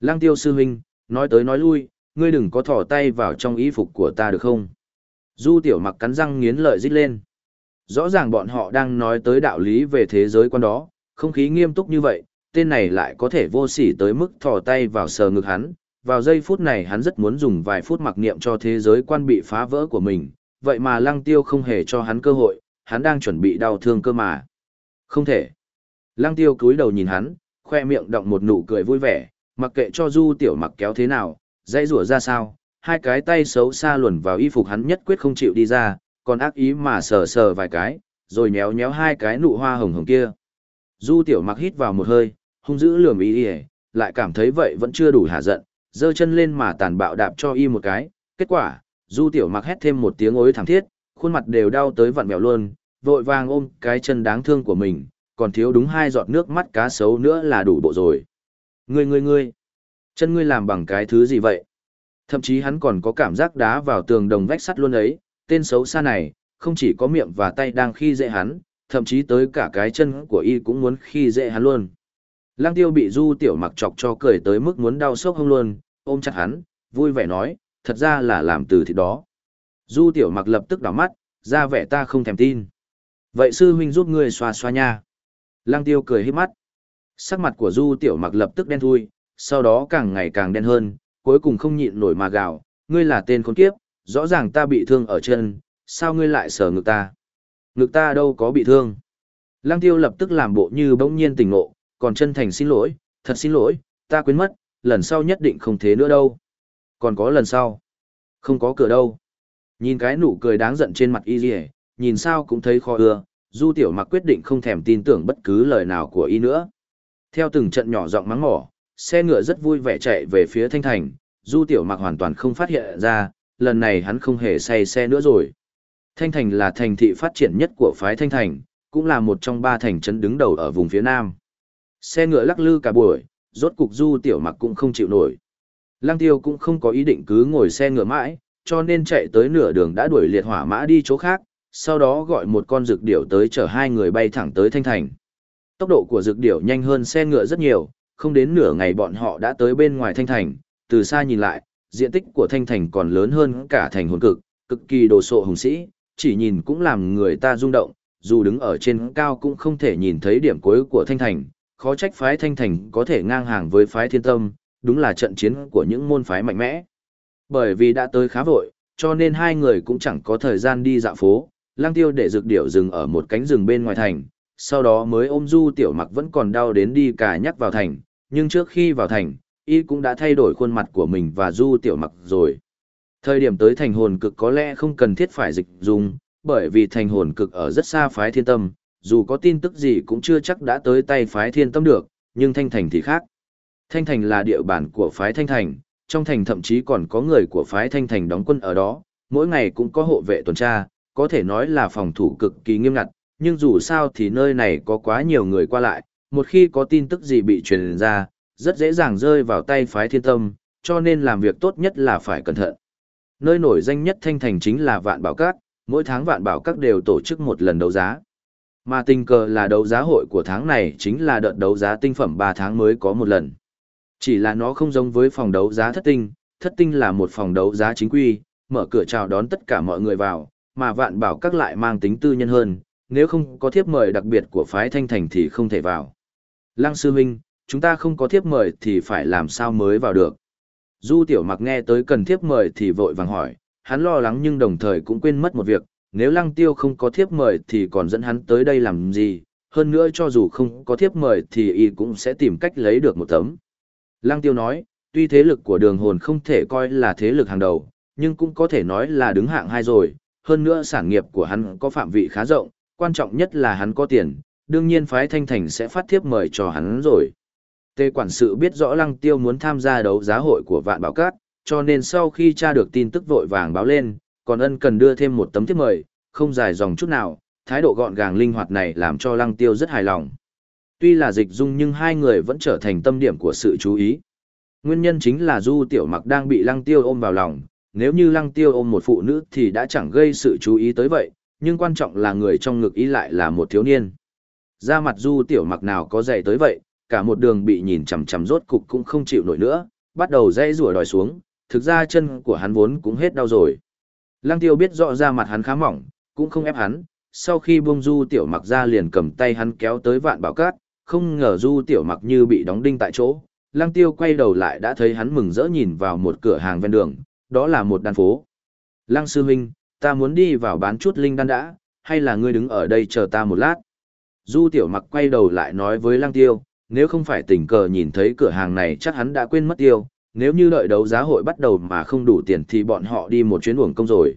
Lang tiêu sư huynh, nói tới nói lui, ngươi đừng có thỏ tay vào trong y phục của ta được không? Du tiểu mặc cắn răng nghiến lợi rít lên. Rõ ràng bọn họ đang nói tới đạo lý về thế giới quan đó, không khí nghiêm túc như vậy, tên này lại có thể vô sỉ tới mức thò tay vào sờ ngực hắn. Vào giây phút này hắn rất muốn dùng vài phút mặc niệm cho thế giới quan bị phá vỡ của mình, vậy mà lăng tiêu không hề cho hắn cơ hội, hắn đang chuẩn bị đau thương cơ mà. Không thể. Lăng tiêu cúi đầu nhìn hắn, khoe miệng động một nụ cười vui vẻ, mặc kệ cho du tiểu mặc kéo thế nào, dãy rủa ra sao, hai cái tay xấu xa luồn vào y phục hắn nhất quyết không chịu đi ra, còn ác ý mà sờ sờ vài cái, rồi nhéo nhéo hai cái nụ hoa hồng hồng kia. Du tiểu mặc hít vào một hơi, hung dữ lườm ý ỉa, lại cảm thấy vậy vẫn chưa đủ hạ giận, giơ chân lên mà tàn bạo đạp cho y một cái, kết quả, du tiểu mặc hét thêm một tiếng ối thảm thiết, khuôn mặt đều đau tới vặn vẹo luôn, vội vàng ôm cái chân đáng thương của mình, còn thiếu đúng hai giọt nước mắt cá sấu nữa là đủ bộ rồi. Ngươi ngươi ngươi, chân ngươi làm bằng cái thứ gì vậy? Thậm chí hắn còn có cảm giác đá vào tường đồng vách sắt luôn ấy, tên xấu xa này, không chỉ có miệng và tay đang khi dễ hắn, thậm chí tới cả cái chân của y cũng muốn khi dễ hắn luôn. Lăng tiêu bị du tiểu mặc chọc cho cười tới mức muốn đau sốc hông luôn, ôm chặt hắn, vui vẻ nói, thật ra là làm từ thịt đó. Du tiểu mặc lập tức đỏ mắt, ra vẻ ta không thèm tin. Vậy sư huynh giúp ngươi xoa xoa nha. Lăng tiêu cười hết mắt. Sắc mặt của du tiểu mặc lập tức đen thui, sau đó càng ngày càng đen hơn, cuối cùng không nhịn nổi mà gào, ngươi là tên khốn kiếp, rõ ràng ta bị thương ở chân, sao ngươi lại sờ ngực ta? Ngực ta đâu có bị thương. Lăng tiêu lập tức làm bộ như bỗng nhiên tỉnh ngộ, còn chân thành xin lỗi, thật xin lỗi, ta quên mất, lần sau nhất định không thế nữa đâu. Còn có lần sau. Không có cửa đâu. Nhìn cái nụ cười đáng giận trên mặt y dì nhìn sao cũng thấy khó ưa, du tiểu mặc quyết định không thèm tin tưởng bất cứ lời nào của y nữa. Theo từng trận nhỏ giọng mắng mỏ, xe ngựa rất vui vẻ chạy về phía thanh thành, du tiểu mặc hoàn toàn không phát hiện ra, lần này hắn không hề say xe nữa rồi. Thanh thành là thành thị phát triển nhất của phái thanh thành, cũng là một trong ba thành trấn đứng đầu ở vùng phía nam. Xe ngựa lắc lư cả buổi, rốt cục du tiểu mặc cũng không chịu nổi. Lăng tiêu cũng không có ý định cứ ngồi xe ngựa mãi, cho nên chạy tới nửa đường đã đuổi liệt hỏa mã đi chỗ khác, sau đó gọi một con rực điểu tới chở hai người bay thẳng tới thanh thành. Tốc độ của rực điểu nhanh hơn xe ngựa rất nhiều, không đến nửa ngày bọn họ đã tới bên ngoài thanh thành, từ xa nhìn lại, diện tích của thanh thành còn lớn hơn cả thành hồn cực, cực kỳ đồ sộ hùng sĩ, chỉ nhìn cũng làm người ta rung động, dù đứng ở trên cao cũng không thể nhìn thấy điểm cuối của thanh thành, khó trách phái thanh thành có thể ngang hàng với phái thiên tâm, đúng là trận chiến của những môn phái mạnh mẽ. Bởi vì đã tới khá vội, cho nên hai người cũng chẳng có thời gian đi dạo phố, lang tiêu để dược điểu dừng ở một cánh rừng bên ngoài thành, sau đó mới ôm du tiểu mặc vẫn còn đau đến đi cả nhắc vào thành, nhưng trước khi vào thành, y cũng đã thay đổi khuôn mặt của mình và du tiểu mặc rồi. Thời điểm tới thành hồn cực có lẽ không cần thiết phải dịch dùng, bởi vì thành hồn cực ở rất xa phái thiên tâm, dù có tin tức gì cũng chưa chắc đã tới tay phái thiên tâm được, nhưng thanh thành thì khác. Thanh thành là địa bàn của phái thanh thành, trong thành thậm chí còn có người của phái thanh thành đóng quân ở đó, mỗi ngày cũng có hộ vệ tuần tra, có thể nói là phòng thủ cực kỳ nghiêm ngặt, nhưng dù sao thì nơi này có quá nhiều người qua lại, một khi có tin tức gì bị truyền ra, rất dễ dàng rơi vào tay phái thiên tâm, cho nên làm việc tốt nhất là phải cẩn thận. Nơi nổi danh nhất thanh thành chính là Vạn Bảo Các, mỗi tháng Vạn Bảo Các đều tổ chức một lần đấu giá. Mà tình cờ là đấu giá hội của tháng này chính là đợt đấu giá tinh phẩm 3 tháng mới có một lần. Chỉ là nó không giống với phòng đấu giá thất tinh, thất tinh là một phòng đấu giá chính quy, mở cửa chào đón tất cả mọi người vào, mà Vạn Bảo Các lại mang tính tư nhân hơn, nếu không có thiếp mời đặc biệt của phái thanh thành thì không thể vào. Lăng sư huynh, chúng ta không có thiếp mời thì phải làm sao mới vào được. Du tiểu mặc nghe tới cần thiếp mời thì vội vàng hỏi, hắn lo lắng nhưng đồng thời cũng quên mất một việc, nếu lăng tiêu không có thiếp mời thì còn dẫn hắn tới đây làm gì, hơn nữa cho dù không có thiếp mời thì y cũng sẽ tìm cách lấy được một tấm. Lăng tiêu nói, tuy thế lực của đường hồn không thể coi là thế lực hàng đầu, nhưng cũng có thể nói là đứng hạng hai rồi, hơn nữa sản nghiệp của hắn có phạm vị khá rộng, quan trọng nhất là hắn có tiền, đương nhiên phái thanh thành sẽ phát thiếp mời cho hắn rồi. Tề quản sự biết rõ lăng tiêu muốn tham gia đấu giá hội của vạn bảo cát, cho nên sau khi tra được tin tức vội vàng báo lên, còn ân cần đưa thêm một tấm thiếp mời, không dài dòng chút nào, thái độ gọn gàng linh hoạt này làm cho lăng tiêu rất hài lòng. Tuy là dịch dung nhưng hai người vẫn trở thành tâm điểm của sự chú ý. Nguyên nhân chính là du tiểu mặc đang bị lăng tiêu ôm vào lòng, nếu như lăng tiêu ôm một phụ nữ thì đã chẳng gây sự chú ý tới vậy, nhưng quan trọng là người trong ngực ý lại là một thiếu niên. Da mặt du tiểu mặc nào có dày tới vậy, cả một đường bị nhìn chằm chằm rốt cục cũng không chịu nổi nữa, bắt đầu dãy rủa đòi xuống, thực ra chân của hắn vốn cũng hết đau rồi. Lăng tiêu biết rõ ra mặt hắn khá mỏng, cũng không ép hắn, sau khi buông du tiểu mặc ra liền cầm tay hắn kéo tới vạn bảo cát, không ngờ du tiểu mặc như bị đóng đinh tại chỗ. Lăng tiêu quay đầu lại đã thấy hắn mừng rỡ nhìn vào một cửa hàng ven đường, đó là một đan phố. Lăng sư huynh, ta muốn đi vào bán chút linh đan đã, hay là ngươi đứng ở đây chờ ta một lát? Du tiểu mặc quay đầu lại nói với lăng tiêu, nếu không phải tình cờ nhìn thấy cửa hàng này chắc hắn đã quên mất tiêu, nếu như đợi đấu giá hội bắt đầu mà không đủ tiền thì bọn họ đi một chuyến uổng công rồi.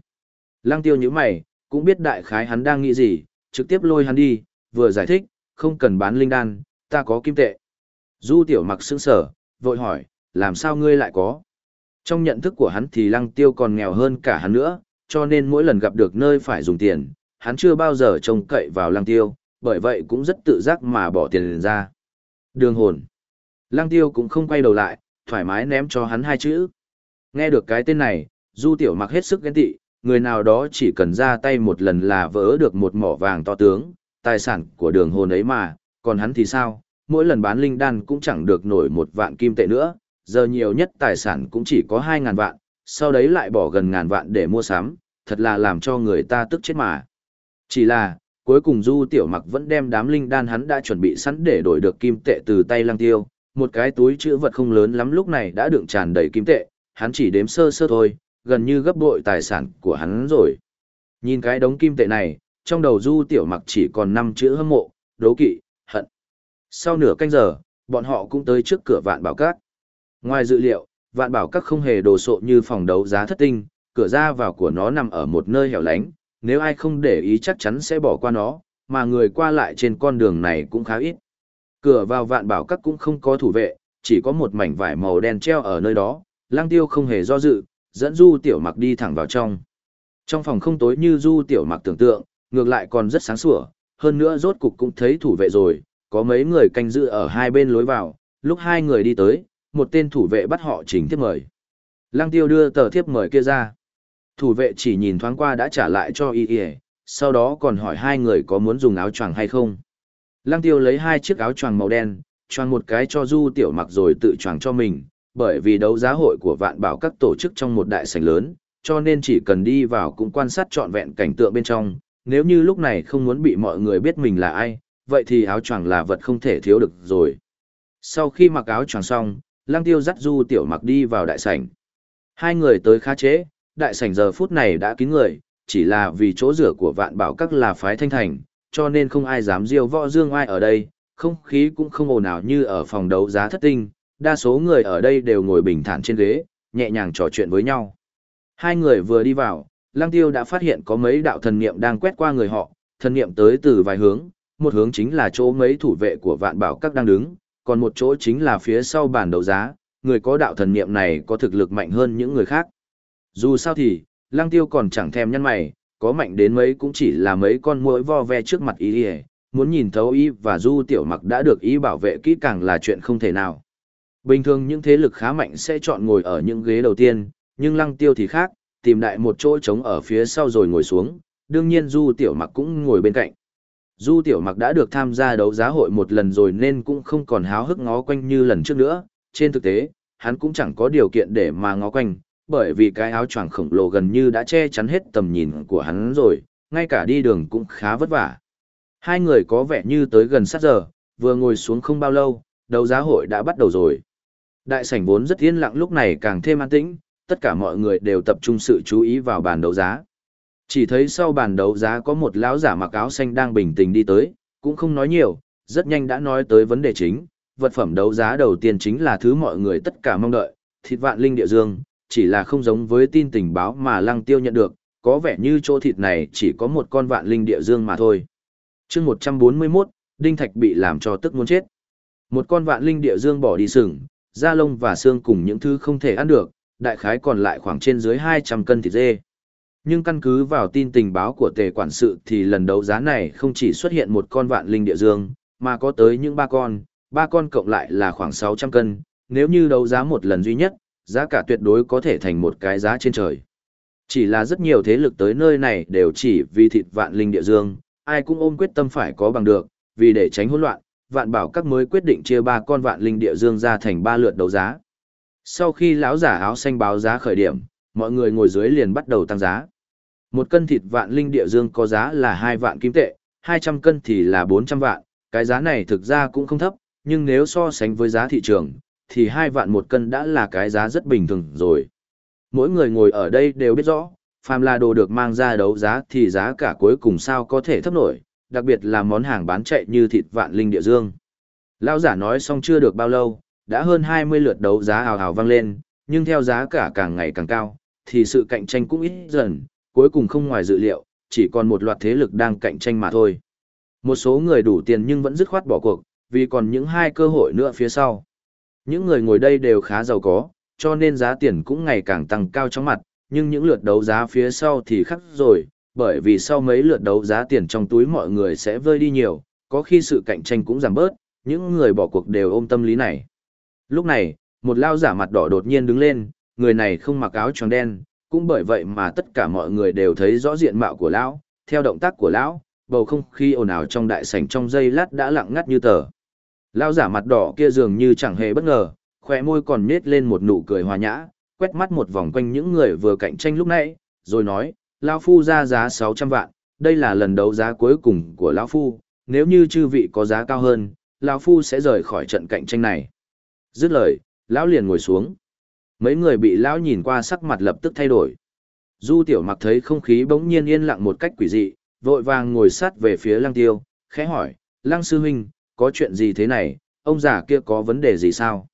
Lăng tiêu như mày, cũng biết đại khái hắn đang nghĩ gì, trực tiếp lôi hắn đi, vừa giải thích, không cần bán linh đan, ta có kim tệ. Du tiểu mặc sững sở, vội hỏi, làm sao ngươi lại có? Trong nhận thức của hắn thì lăng tiêu còn nghèo hơn cả hắn nữa, cho nên mỗi lần gặp được nơi phải dùng tiền, hắn chưa bao giờ trông cậy vào lăng tiêu, bởi vậy cũng rất tự giác mà bỏ tiền ra. Đường hồn. Lăng tiêu cũng không quay đầu lại, thoải mái ném cho hắn hai chữ. Nghe được cái tên này, du tiểu mặc hết sức ghen tị, người nào đó chỉ cần ra tay một lần là vỡ được một mỏ vàng to tướng, tài sản của đường hồn ấy mà, còn hắn thì sao, mỗi lần bán linh đan cũng chẳng được nổi một vạn kim tệ nữa, giờ nhiều nhất tài sản cũng chỉ có hai ngàn vạn, sau đấy lại bỏ gần ngàn vạn để mua sắm, thật là làm cho người ta tức chết mà. Chỉ là, cuối cùng Du Tiểu Mặc vẫn đem đám linh đan hắn đã chuẩn bị sẵn để đổi được kim tệ từ tay Lăng Tiêu, một cái túi chữ vật không lớn lắm lúc này đã đựng tràn đầy kim tệ, hắn chỉ đếm sơ sơ thôi, gần như gấp bội tài sản của hắn rồi. Nhìn cái đống kim tệ này, trong đầu Du Tiểu Mặc chỉ còn năm chữ hâm mộ, đố kỵ, hận. Sau nửa canh giờ, bọn họ cũng tới trước cửa vạn bảo các. Ngoài dự liệu, vạn bảo các không hề đồ sộ như phòng đấu giá thất tinh, cửa ra vào của nó nằm ở một nơi hẻo lánh, nếu ai không để ý chắc chắn sẽ bỏ qua nó, mà người qua lại trên con đường này cũng khá ít. Cửa vào vạn bảo các cũng không có thủ vệ, chỉ có một mảnh vải màu đen treo ở nơi đó, lang tiêu không hề do dự, dẫn du tiểu mặc đi thẳng vào trong. Trong phòng không tối như du tiểu mặc tưởng tượng, ngược lại còn rất sáng sủa, hơn nữa rốt cục cũng thấy thủ vệ rồi, có mấy người canh giữ ở hai bên lối vào, lúc hai người đi tới, một tên thủ vệ bắt họ trình tiếp mời. Lăng tiêu đưa tờ thiếp mời kia ra. Thủ vệ chỉ nhìn thoáng qua đã trả lại cho y y, sau đó còn hỏi hai người có muốn dùng áo choàng hay không. Lăng tiêu lấy hai chiếc áo choàng màu đen, choàng một cái cho du tiểu mặc rồi tự choàng cho mình, bởi vì đấu giá hội của vạn bảo các tổ chức trong một đại sảnh lớn, cho nên chỉ cần đi vào cũng quan sát trọn vẹn cảnh tượng bên trong, nếu như lúc này không muốn bị mọi người biết mình là ai, vậy thì áo choàng là vật không thể thiếu được rồi. Sau khi mặc áo choàng xong, Lăng Tiêu dắt Du Tiểu Mặc đi vào đại sảnh. Hai người tới khá trễ, đại sảnh giờ phút này đã kín người, chỉ là vì chỗ rửa của vạn bảo các là phái thanh thành, cho nên không ai dám diêu võ dương ai ở đây, không khí cũng không ồn ào như ở phòng đấu giá thất tinh, đa số người ở đây đều ngồi bình thản trên ghế, nhẹ nhàng trò chuyện với nhau. Hai người vừa đi vào, Lăng Tiêu đã phát hiện có mấy đạo thần niệm đang quét qua người họ, thần niệm tới từ vài hướng, một hướng chính là chỗ mấy thủ vệ của vạn bảo các đang đứng, còn một chỗ chính là phía sau bàn đấu giá, người có đạo thần niệm này có thực lực mạnh hơn những người khác. Dù sao thì, Lăng Tiêu còn chẳng thèm nhăn mày, có mạnh đến mấy cũng chỉ là mấy con muỗi vo ve trước mặt ý đi muốn nhìn thấu ý và du tiểu mặc đã được ý bảo vệ kỹ càng là chuyện không thể nào. Bình thường những thế lực khá mạnh sẽ chọn ngồi ở những ghế đầu tiên, nhưng lăng tiêu thì khác, tìm đại một chỗ trống ở phía sau rồi ngồi xuống, đương nhiên du tiểu mặc cũng ngồi bên cạnh. Du tiểu mặc đã được tham gia đấu giá hội một lần rồi nên cũng không còn háo hức ngó quanh như lần trước nữa, trên thực tế, hắn cũng chẳng có điều kiện để mà ngó quanh, bởi vì cái áo choàng khổng lồ gần như đã che chắn hết tầm nhìn của hắn rồi, ngay cả đi đường cũng khá vất vả. Hai người có vẻ như tới gần sát giờ, vừa ngồi xuống không bao lâu, đấu giá hội đã bắt đầu rồi. Đại sảnh vốn rất yên lặng lúc này càng thêm an tĩnh, tất cả mọi người đều tập trung sự chú ý vào bàn đấu giá. Chỉ thấy sau bàn đấu giá có một lão giả mặc áo xanh đang bình tĩnh đi tới, cũng không nói nhiều, rất nhanh đã nói tới vấn đề chính, vật phẩm đấu giá đầu tiên chính là thứ mọi người tất cả mong đợi, thịt vạn linh địa dương, chỉ là không giống với tin tình báo mà Lăng Tiêu nhận được, có vẻ như chỗ thịt này chỉ có một con vạn linh địa dương mà thôi. chương 141, Đinh Thạch bị làm cho tức muốn chết. Một con vạn linh địa dương bỏ đi sừng, da lông và xương cùng những thứ không thể ăn được, đại khái còn lại khoảng trên dưới 200 cân thịt dê. Nhưng căn cứ vào tin tình báo của tề quản sự thì lần đấu giá này không chỉ xuất hiện một con vạn linh địa dương, mà có tới những ba con, ba con cộng lại là khoảng 600 cân, nếu như đấu giá một lần duy nhất, giá cả tuyệt đối có thể thành một cái giá trên trời. Chỉ là rất nhiều thế lực tới nơi này đều chỉ vì thịt vạn linh địa dương, ai cũng ôm quyết tâm phải có bằng được, vì để tránh hỗn loạn, vạn bảo các mới quyết định chia ba con vạn linh địa dương ra thành ba lượt đấu giá. Sau khi lão giả áo xanh báo giá khởi điểm, mọi người ngồi dưới liền bắt đầu tăng giá. Một cân thịt vạn linh địa dương có giá là hai vạn kim tệ, 200 cân thì là 400 vạn, cái giá này thực ra cũng không thấp, nhưng nếu so sánh với giá thị trường, thì hai vạn một cân đã là cái giá rất bình thường rồi. Mỗi người ngồi ở đây đều biết rõ, phàm là đồ được mang ra đấu giá thì giá cả cuối cùng sao có thể thấp nổi, đặc biệt là món hàng bán chạy như thịt vạn linh địa dương. Lão giả nói xong chưa được bao lâu, đã hơn 20 lượt đấu giá hào hào vang lên, nhưng theo giá cả càng ngày càng cao, thì sự cạnh tranh cũng ít dần, cuối cùng không ngoài dự liệu, chỉ còn một loạt thế lực đang cạnh tranh mà thôi. Một số người đủ tiền nhưng vẫn dứt khoát bỏ cuộc, vì còn những hai cơ hội nữa phía sau. Những người ngồi đây đều khá giàu có, cho nên giá tiền cũng ngày càng tăng cao trong mặt, nhưng những lượt đấu giá phía sau thì khác rồi, bởi vì sau mấy lượt đấu giá tiền trong túi mọi người sẽ vơi đi nhiều, có khi sự cạnh tranh cũng giảm bớt, những người bỏ cuộc đều ôm tâm lý này. Lúc này, một lao giả mặt đỏ đột nhiên đứng lên, người này không mặc áo tròn đen, cũng bởi vậy mà tất cả mọi người đều thấy rõ diện mạo của lão, theo động tác của lão, bầu không khí ồn ào trong đại sảnh trong giây lát đã lặng ngắt như tờ. Lão giả mặt đỏ kia dường như chẳng hề bất ngờ, khóe môi còn nết lên một nụ cười hòa nhã, quét mắt một vòng quanh những người vừa cạnh tranh lúc nãy, rồi nói, lão phu ra giá 600 vạn, đây là lần đấu giá cuối cùng của lão phu, nếu như chư vị có giá cao hơn, lão phu sẽ rời khỏi trận cạnh tranh này. Dứt lời, lão liền ngồi xuống. Mấy người bị lão nhìn qua sắc mặt lập tức thay đổi. Du tiểu mặc thấy không khí bỗng nhiên yên lặng một cách quỷ dị, vội vàng ngồi sát về phía lăng tiêu, khẽ hỏi, lăng sư huynh, có chuyện gì thế này, ông già kia có vấn đề gì sao?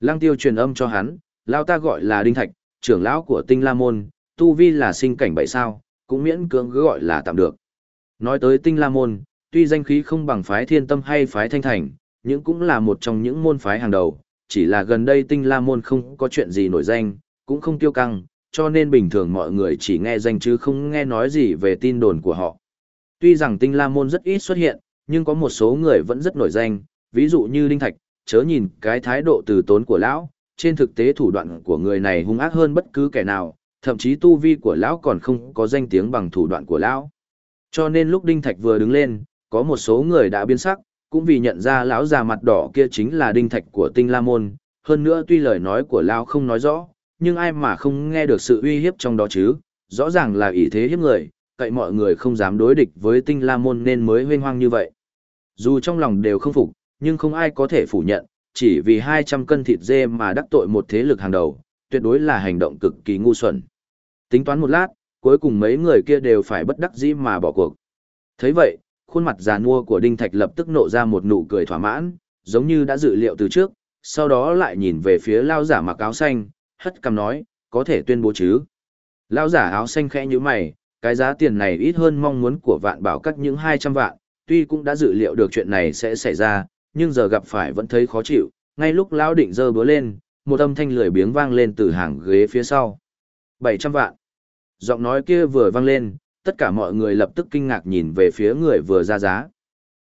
Lăng tiêu truyền âm cho hắn, lão ta gọi là Đinh Thạch, trưởng lão của tinh la môn, tu vi là sinh cảnh bảy sao, cũng miễn cưỡng cứ gọi là tạm được. Nói tới tinh la môn, tuy danh khí không bằng phái thiên tâm hay phái thanh thành, nhưng cũng là một trong những môn phái hàng đầu, chỉ là gần đây tinh la môn không có chuyện gì nổi danh, cũng không tiêu căng, cho nên bình thường mọi người chỉ nghe danh chứ không nghe nói gì về tin đồn của họ. Tuy rằng tinh la môn rất ít xuất hiện, nhưng có một số người vẫn rất nổi danh, ví dụ như Đinh Thạch, chớ nhìn cái thái độ từ tốn của lão, trên thực tế thủ đoạn của người này hung ác hơn bất cứ kẻ nào, thậm chí tu vi của lão còn không có danh tiếng bằng thủ đoạn của lão. Cho nên lúc Đinh Thạch vừa đứng lên, có một số người đã biến sắc, cũng vì nhận ra lão già mặt đỏ kia chính là Đinh Thạch của Tinh La Môn, hơn nữa tuy lời nói của lão không nói rõ, nhưng ai mà không nghe được sự uy hiếp trong đó chứ, rõ ràng là ý thế hiếp người, cậy mọi người không dám đối địch với Tinh La Môn nên mới huyên hoang như vậy. Dù trong lòng đều không phục, nhưng không ai có thể phủ nhận, chỉ vì 200 cân thịt dê mà đắc tội một thế lực hàng đầu, tuyệt đối là hành động cực kỳ ngu xuẩn. Tính toán một lát, cuối cùng mấy người kia đều phải bất đắc dĩ mà bỏ cuộc. thấy vậy, khuôn mặt già nua của Đinh Thạch lập tức nộ ra một nụ cười thỏa mãn, giống như đã dự liệu từ trước, sau đó lại nhìn về phía lao giả mặc áo xanh, hất cằm nói, có thể tuyên bố chứ. Lao giả áo xanh khẽ như mày, cái giá tiền này ít hơn mong muốn của vạn bảo các những 200 vạn, tuy cũng đã dự liệu được chuyện này sẽ xảy ra, nhưng giờ gặp phải vẫn thấy khó chịu, ngay lúc lão định dơ búa lên, một âm thanh lười biếng vang lên từ hàng ghế phía sau. 700 vạn. Giọng nói kia vừa vang lên, tất cả mọi người lập tức kinh ngạc nhìn về phía người vừa ra giá.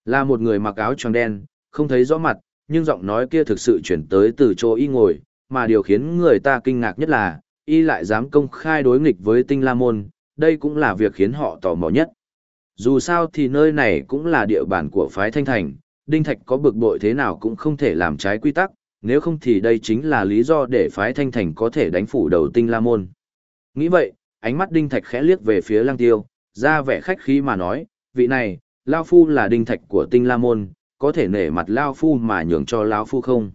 Là một người mặc áo tròn đen, không thấy rõ mặt, nhưng giọng nói kia thực sự chuyển tới từ chỗ y ngồi, mà điều khiến người ta kinh ngạc nhất là, y lại dám công khai đối nghịch với tinh la môn, đây cũng là việc khiến họ tò mò nhất. Dù sao thì nơi này cũng là địa bàn của phái thanh thành, Đinh Thạch có bực bội thế nào cũng không thể làm trái quy tắc, nếu không thì đây chính là lý do để phái thanh thành có thể đánh phủ đầu tinh la môn. Nghĩ vậy, ánh mắt Đinh Thạch khẽ liếc về phía Lăng Tiêu, ra vẻ khách khí mà nói, vị này, Lao Phu là Đinh Thạch của tinh la môn, có thể nể mặt Lao Phu mà nhường cho Lao Phu không?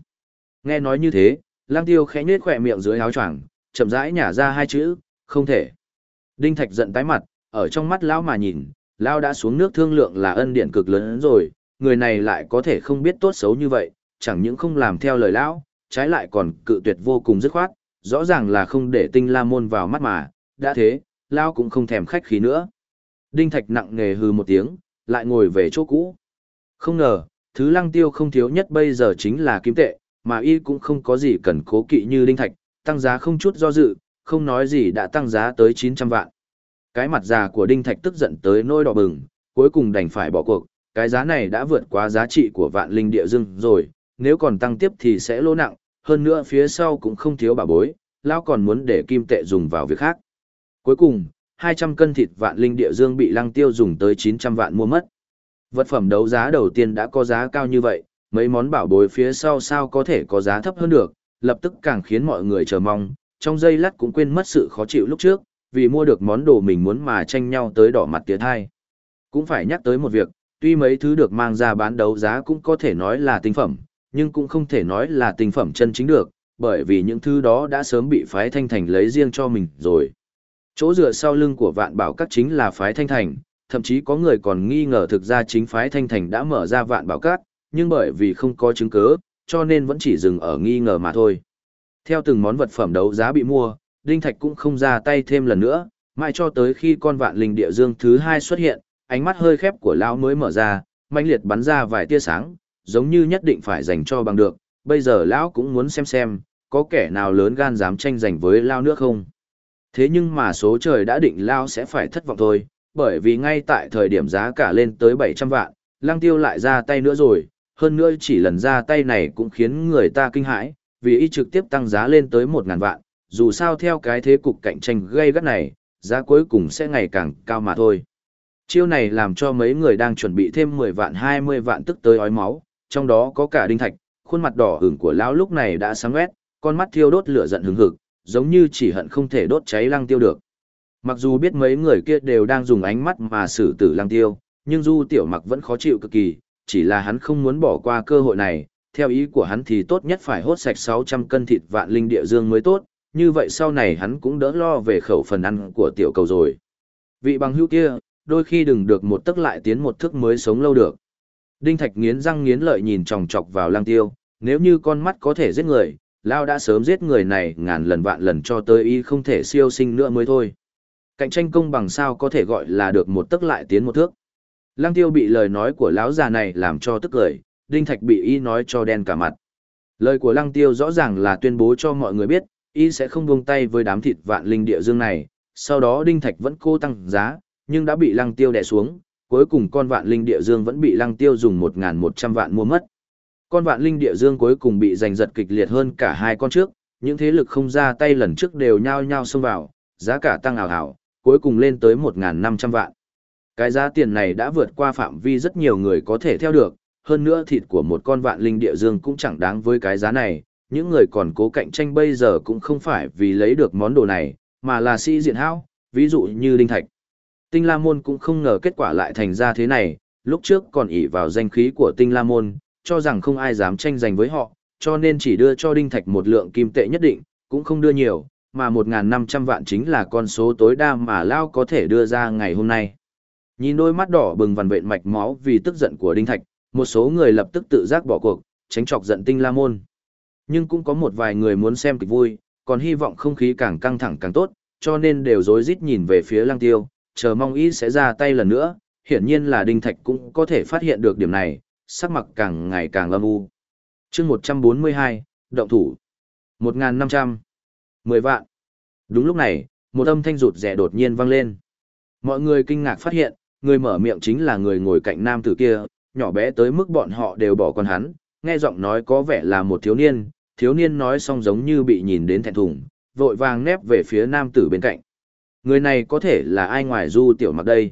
Nghe nói như thế, Lăng Tiêu khẽ nhếch khỏe miệng dưới áo choàng, chậm rãi nhả ra hai chữ, không thể. Đinh Thạch giận tái mặt, ở trong mắt Lão mà nhìn, Lão đã xuống nước thương lượng là ân điển cực lớn rồi, người này lại có thể không biết tốt xấu như vậy, chẳng những không làm theo lời Lão, trái lại còn cự tuyệt vô cùng dứt khoát, rõ ràng là không để tinh la môn vào mắt mà, đã thế, Lão cũng không thèm khách khí nữa. Đinh Thạch nặng nề hừ một tiếng, lại ngồi về chỗ cũ. Không ngờ, thứ lăng tiêu không thiếu nhất bây giờ chính là kim tệ, mà y cũng không có gì cần cố kỵ như Đinh Thạch, tăng giá không chút do dự, không nói gì đã tăng giá tới 900 vạn. Cái mặt già của Đinh Thạch tức giận tới nỗi đỏ bừng, cuối cùng đành phải bỏ cuộc, cái giá này đã vượt quá giá trị của vạn linh địa dương rồi, nếu còn tăng tiếp thì sẽ lỗ nặng, hơn nữa phía sau cũng không thiếu bà bối, lão còn muốn để kim tệ dùng vào việc khác. Cuối cùng, 200 cân thịt vạn linh địa dương bị lăng tiêu dùng tới 900 vạn mua mất. Vật phẩm đấu giá đầu tiên đã có giá cao như vậy, mấy món bảo bối phía sau sao có thể có giá thấp hơn được, lập tức càng khiến mọi người chờ mong, trong giây lát cũng quên mất sự khó chịu lúc trước, vì mua được món đồ mình muốn mà tranh nhau tới đỏ mặt tía thai. Cũng phải nhắc tới một việc, tuy mấy thứ được mang ra bán đấu giá cũng có thể nói là tinh phẩm, nhưng cũng không thể nói là tinh phẩm chân chính được, bởi vì những thứ đó đã sớm bị phái thanh thành lấy riêng cho mình rồi. Chỗ dựa sau lưng của vạn bảo các chính là phái thanh thành, thậm chí có người còn nghi ngờ thực ra chính phái thanh thành đã mở ra vạn bảo các, nhưng bởi vì không có chứng cứ, cho nên vẫn chỉ dừng ở nghi ngờ mà thôi. Theo từng món vật phẩm đấu giá bị mua, Đinh Thạch cũng không ra tay thêm lần nữa, mãi cho tới khi con vạn linh địa dương thứ hai xuất hiện, ánh mắt hơi khép của lão mới mở ra, mãnh liệt bắn ra vài tia sáng, giống như nhất định phải dành cho bằng được, bây giờ lão cũng muốn xem xem, có kẻ nào lớn gan dám tranh giành với lão nữa không. Thế nhưng mà số trời đã định lão sẽ phải thất vọng thôi, bởi vì ngay tại thời điểm giá cả lên tới 700 vạn, lang tiêu lại ra tay nữa rồi, hơn nữa chỉ lần ra tay này cũng khiến người ta kinh hãi, vì y trực tiếp tăng giá lên tới 1.000 vạn, dù sao theo cái thế cục cạnh tranh gây gắt này, giá cuối cùng sẽ ngày càng cao mà thôi. Chiêu này làm cho mấy người đang chuẩn bị thêm 10 vạn 20 vạn tức tới ói máu, trong đó có cả đinh thạch, khuôn mặt đỏ ửng của lão lúc này đã sáng quét, con mắt thiêu đốt lửa giận hứng hực, giống như chỉ hận không thể đốt cháy lăng tiêu được. Mặc dù biết mấy người kia đều đang dùng ánh mắt mà xử tử lăng tiêu, nhưng Du Tiểu Mặc vẫn khó chịu cực kỳ, chỉ là hắn không muốn bỏ qua cơ hội này, theo ý của hắn thì tốt nhất phải hốt sạch 600 cân thịt vạn linh địa dương mới tốt, như vậy sau này hắn cũng đỡ lo về khẩu phần ăn của tiểu cầu rồi. Vị bằng hữu kia, đôi khi đừng được một tức lại tiến một thức mới sống lâu được. Đinh Thạch nghiến răng nghiến lợi nhìn chòng chọc vào lang tiêu, nếu như con mắt có thể giết người, Lao đã sớm giết người này ngàn lần vạn lần cho tới y không thể siêu sinh nữa mới thôi. Cạnh tranh công bằng sao có thể gọi là được một tức lại tiến một thước. Lăng tiêu bị lời nói của lão già này làm cho tức cười, Đinh Thạch bị y nói cho đen cả mặt. Lời của lăng tiêu rõ ràng là tuyên bố cho mọi người biết, y sẽ không buông tay với đám thịt vạn linh địa dương này, sau đó Đinh Thạch vẫn cố tăng giá, nhưng đã bị lăng tiêu đè xuống, cuối cùng con vạn linh địa dương vẫn bị lăng tiêu dùng 1.100 vạn mua mất. Con vạn linh địa dương cuối cùng bị giành giật kịch liệt hơn cả hai con trước, những thế lực không ra tay lần trước đều nhao nhao xông vào, giá cả tăng ảo ảo, cuối cùng lên tới 1.500 vạn. Cái giá tiền này đã vượt qua phạm vi rất nhiều người có thể theo được, hơn nữa thịt của một con vạn linh địa dương cũng chẳng đáng với cái giá này, những người còn cố cạnh tranh bây giờ cũng không phải vì lấy được món đồ này, mà là sĩ diện hao, ví dụ như Đinh Thạch. Tinh La Môn cũng không ngờ kết quả lại thành ra thế này, lúc trước còn ỷ vào danh khí của Tinh La Môn, cho rằng không ai dám tranh giành với họ, cho nên chỉ đưa cho Đinh Thạch một lượng kim tệ nhất định, cũng không đưa nhiều, mà 1.500 vạn chính là con số tối đa mà Lao có thể đưa ra ngày hôm nay. Nhìn đôi mắt đỏ bừng vằn vện mạch máu vì tức giận của Đinh Thạch, một số người lập tức tự giác bỏ cuộc, tránh chọc giận Tinh La Môn. Nhưng cũng có một vài người muốn xem kịch vui, còn hy vọng không khí càng căng thẳng càng tốt, cho nên đều rối rít nhìn về phía Lăng Tiêu, chờ mong ý sẽ ra tay lần nữa, hiển nhiên là Đinh Thạch cũng có thể phát hiện được điểm này, sắc mặt càng ngày càng âm u. chương 142, động thủ. 1.500. 10 vạn. Đúng lúc này, một âm thanh rụt rẻ đột nhiên vang lên. Mọi người kinh ngạc phát hiện, người mở miệng chính là người ngồi cạnh nam tử kia, nhỏ bé tới mức bọn họ đều bỏ con hắn, nghe giọng nói có vẻ là một thiếu niên, thiếu niên nói xong giống như bị nhìn đến thẹn thùng, vội vàng nép về phía nam tử bên cạnh. Người này có thể là ai ngoài du tiểu mặc đây?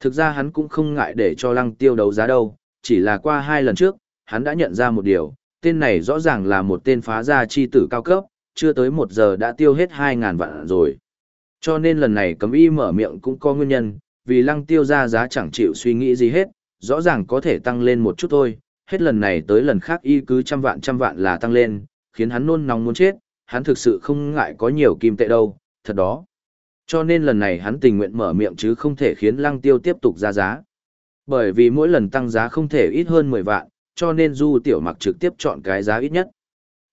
Thực ra hắn cũng không ngại để cho lăng tiêu đấu giá đâu, chỉ là qua hai lần trước, hắn đã nhận ra một điều, tên này rõ ràng là một tên phá gia chi tử cao cấp, chưa tới một giờ đã tiêu hết 2.000 vạn rồi. Cho nên lần này cấm y mở miệng cũng có nguyên nhân, vì lăng tiêu ra giá chẳng chịu suy nghĩ gì hết, rõ ràng có thể tăng lên một chút thôi, hết lần này tới lần khác y cứ trăm vạn trăm vạn là tăng lên, khiến hắn nôn nóng muốn chết, hắn thực sự không ngại có nhiều kim tệ đâu, thật đó. Cho nên lần này hắn tình nguyện mở miệng chứ không thể khiến lăng tiêu tiếp tục ra giá. Bởi vì mỗi lần tăng giá không thể ít hơn 10 vạn, cho nên Du Tiểu Mặc trực tiếp chọn cái giá ít nhất.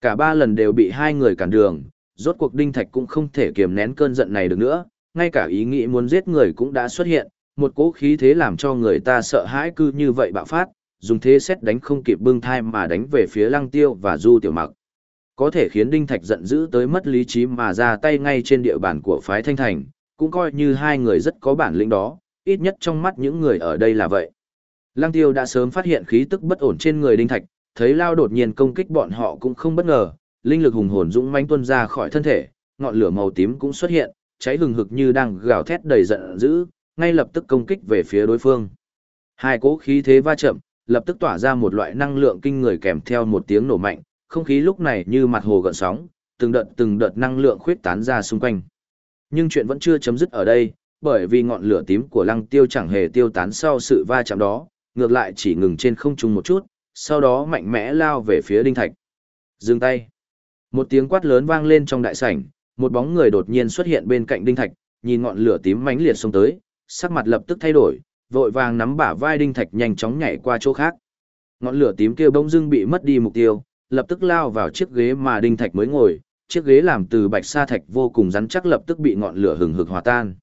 Cả ba lần đều bị hai người cản đường, rốt cuộc Đinh Thạch cũng không thể kiềm nén cơn giận này được nữa, ngay cả ý nghĩ muốn giết người cũng đã xuất hiện, một cỗ khí thế làm cho người ta sợ hãi cư như vậy bạo phát, dùng thế xét đánh không kịp bưng thai mà đánh về phía Lăng Tiêu và Du Tiểu Mặc. Có thể khiến Đinh Thạch giận dữ tới mất lý trí mà ra tay ngay trên địa bàn của phái Thanh Thành, cũng coi như hai người rất có bản lĩnh đó, ít nhất trong mắt những người ở đây là vậy. Lăng Tiêu đã sớm phát hiện khí tức bất ổn trên người Đinh Thạch, thấy Lao đột nhiên công kích bọn họ cũng không bất ngờ, linh lực hùng hồn dũng mãnh tuôn ra khỏi thân thể, ngọn lửa màu tím cũng xuất hiện, cháy hừng hực như đang gào thét đầy giận dữ, ngay lập tức công kích về phía đối phương. Hai cỗ khí thế va chậm, lập tức tỏa ra một loại năng lượng kinh người kèm theo một tiếng nổ mạnh, không khí lúc này như mặt hồ gợn sóng, từng đợt từng đợt năng lượng khuyết tán ra xung quanh. Nhưng chuyện vẫn chưa chấm dứt ở đây, bởi vì ngọn lửa tím của lăng tiêu chẳng hề tiêu tán sau sự va chạm đó, ngược lại chỉ ngừng trên không trung một chút, sau đó mạnh mẽ lao về phía đinh thạch. Dừng tay. Một tiếng quát lớn vang lên trong đại sảnh, một bóng người đột nhiên xuất hiện bên cạnh đinh thạch, nhìn ngọn lửa tím mãnh liệt xông tới, sắc mặt lập tức thay đổi, vội vàng nắm bả vai đinh thạch nhanh chóng nhảy qua chỗ khác. Ngọn lửa tím kia bỗng dưng bị mất đi mục tiêu, lập tức lao vào chiếc ghế mà đinh thạch mới ngồi, chiếc ghế làm từ bạch sa thạch vô cùng rắn chắc lập tức bị ngọn lửa hừng hực hòa tan.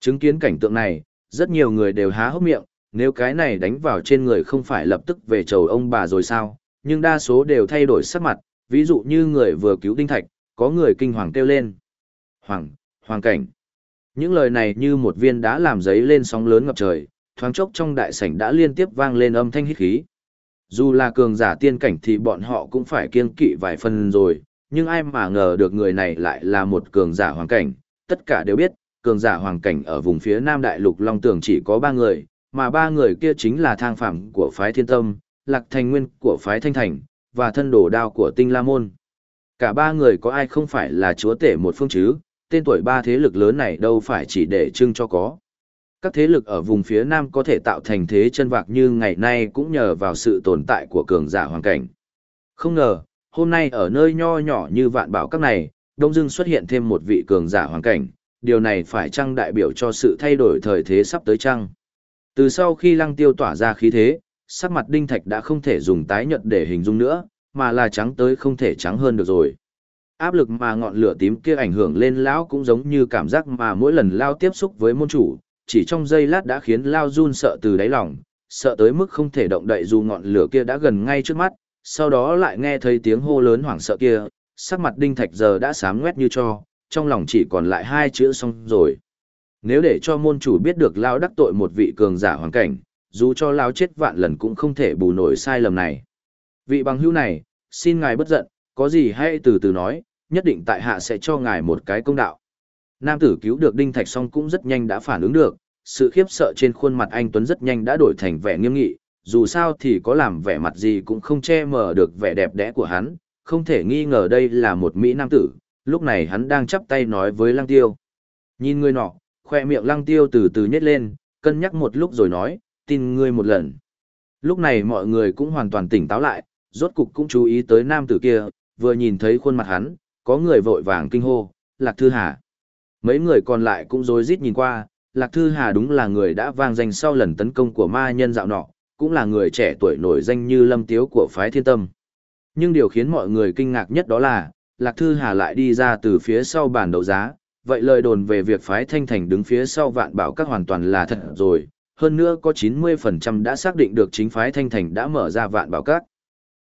Chứng kiến cảnh tượng này, rất nhiều người đều há hốc miệng, nếu cái này đánh vào trên người không phải lập tức về chầu ông bà rồi sao, nhưng đa số đều thay đổi sắc mặt, ví dụ như người vừa cứu đinh thạch, có người kinh hoàng kêu lên. Hoàng, hoàng cảnh. Những lời này như một viên đá làm giấy lên sóng lớn ngập trời, thoáng chốc trong đại sảnh đã liên tiếp vang lên âm thanh hít khí. Dù là cường giả tiên cảnh thì bọn họ cũng phải kiêng kỵ vài phần rồi, nhưng ai mà ngờ được người này lại là một cường giả hoàng cảnh. Tất cả đều biết, cường giả hoàng cảnh ở vùng phía Nam Đại Lục Long Tường chỉ có ba người, mà ba người kia chính là thang phạm của phái Thiên Tâm, Lạc Thành Nguyên của phái Thanh Thành, và thân đồ đao của Tinh La Môn. Cả ba người có ai không phải là chúa tể một phương chứ, tên tuổi ba thế lực lớn này đâu phải chỉ để trưng cho có. Các thế lực ở vùng phía Nam có thể tạo thành thế chân vạc như ngày nay cũng nhờ vào sự tồn tại của cường giả hoàng cảnh. Không ngờ, hôm nay ở nơi nho nhỏ như vạn bảo các này, đông dưng xuất hiện thêm một vị cường giả hoàng cảnh, điều này phải chăng đại biểu cho sự thay đổi thời thế sắp tới chăng? Từ sau khi lăng tiêu tỏa ra khí thế, sắc mặt đinh thạch đã không thể dùng tái nhật để hình dung nữa, mà là trắng tới không thể trắng hơn được rồi. Áp lực mà ngọn lửa tím kia ảnh hưởng lên lão cũng giống như cảm giác mà mỗi lần lao tiếp xúc với môn chủ, chỉ trong giây lát đã khiến lao run sợ từ đáy lòng, sợ tới mức không thể động đậy dù ngọn lửa kia đã gần ngay trước mắt, sau đó lại nghe thấy tiếng hô lớn hoảng sợ kia, sắc mặt đinh thạch giờ đã sám ngoét như cho, trong lòng chỉ còn lại hai chữ xong rồi. Nếu để cho môn chủ biết được lao đắc tội một vị cường giả hoàn cảnh, dù cho lao chết vạn lần cũng không thể bù nổi sai lầm này. Vị bằng hữu này, xin ngài bất giận, có gì hãy từ từ nói, nhất định tại hạ sẽ cho ngài một cái công đạo. Nam tử cứu được Đinh Thạch xong cũng rất nhanh đã phản ứng được, sự khiếp sợ trên khuôn mặt anh Tuấn rất nhanh đã đổi thành vẻ nghiêm nghị, dù sao thì có làm vẻ mặt gì cũng không che mờ được vẻ đẹp đẽ của hắn, không thể nghi ngờ đây là một Mỹ Nam tử, lúc này hắn đang chắp tay nói với Lăng Tiêu. Nhìn người nọ, khoe miệng Lăng Tiêu từ từ nhét lên, cân nhắc một lúc rồi nói, tin ngươi một lần. Lúc này mọi người cũng hoàn toàn tỉnh táo lại, rốt cục cũng chú ý tới nam tử kia, vừa nhìn thấy khuôn mặt hắn, có người vội vàng kinh hô, Lạc Thư Hà. Mấy người còn lại cũng rối rít nhìn qua, Lạc Thư Hà đúng là người đã vang danh sau lần tấn công của ma nhân dạo nọ, cũng là người trẻ tuổi nổi danh như Lâm Tiếu của phái thiên tâm. Nhưng điều khiến mọi người kinh ngạc nhất đó là, Lạc Thư Hà lại đi ra từ phía sau bàn đấu giá, vậy lời đồn về việc phái Thanh Thành đứng phía sau vạn bảo các hoàn toàn là thật rồi, hơn nữa có 90% đã xác định được chính phái Thanh Thành đã mở ra vạn bảo các.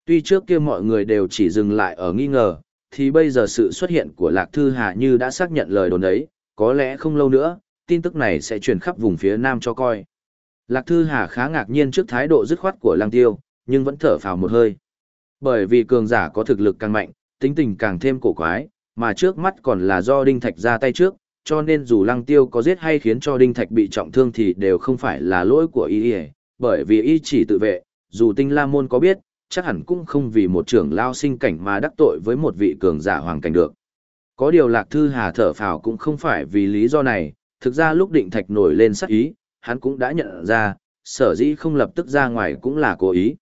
Tuy trước kia mọi người đều chỉ dừng lại ở nghi ngờ, thì bây giờ sự xuất hiện của Lạc Thư Hà như đã xác nhận lời đồn ấy, có lẽ không lâu nữa, tin tức này sẽ truyền khắp vùng phía Nam cho coi. Lạc Thư Hà khá ngạc nhiên trước thái độ dứt khoát của Lăng Tiêu, nhưng vẫn thở phào một hơi. Bởi vì cường giả có thực lực càng mạnh, tính tình càng thêm cổ quái, mà trước mắt còn là do Đinh Thạch ra tay trước, cho nên dù Lăng Tiêu có giết hay khiến cho Đinh Thạch bị trọng thương thì đều không phải là lỗi của y bởi vì y chỉ tự vệ, dù Tinh La Môn có biết, chắc hẳn cũng không vì một trưởng lao sinh cảnh mà đắc tội với một vị cường giả hoàng cảnh được. Có điều Lạc Thư Hà thở phào cũng không phải vì lý do này, thực ra lúc định thạch nổi lên sắc ý, hắn cũng đã nhận ra, sở dĩ không lập tức ra ngoài cũng là cố ý.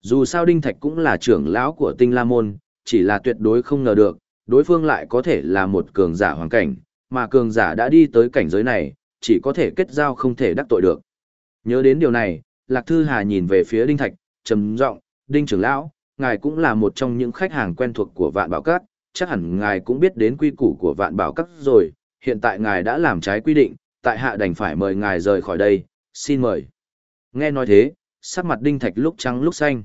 Dù sao Đinh Thạch cũng là trưởng lão của Tinh La Môn, chỉ là tuyệt đối không ngờ được, đối phương lại có thể là một cường giả hoàng cảnh, mà cường giả đã đi tới cảnh giới này, chỉ có thể kết giao không thể đắc tội được. Nhớ đến điều này, Lạc Thư Hà nhìn về phía Đinh Thạch, trầm giọng, Đinh trưởng lão, ngài cũng là một trong những khách hàng quen thuộc của Vạn Bảo Các, chắc hẳn ngài cũng biết đến quy củ của Vạn Bảo Các rồi, hiện tại ngài đã làm trái quy định, tại hạ đành phải mời ngài rời khỏi đây, xin mời. Nghe nói thế, sắc mặt Đinh Thạch lúc trắng lúc xanh.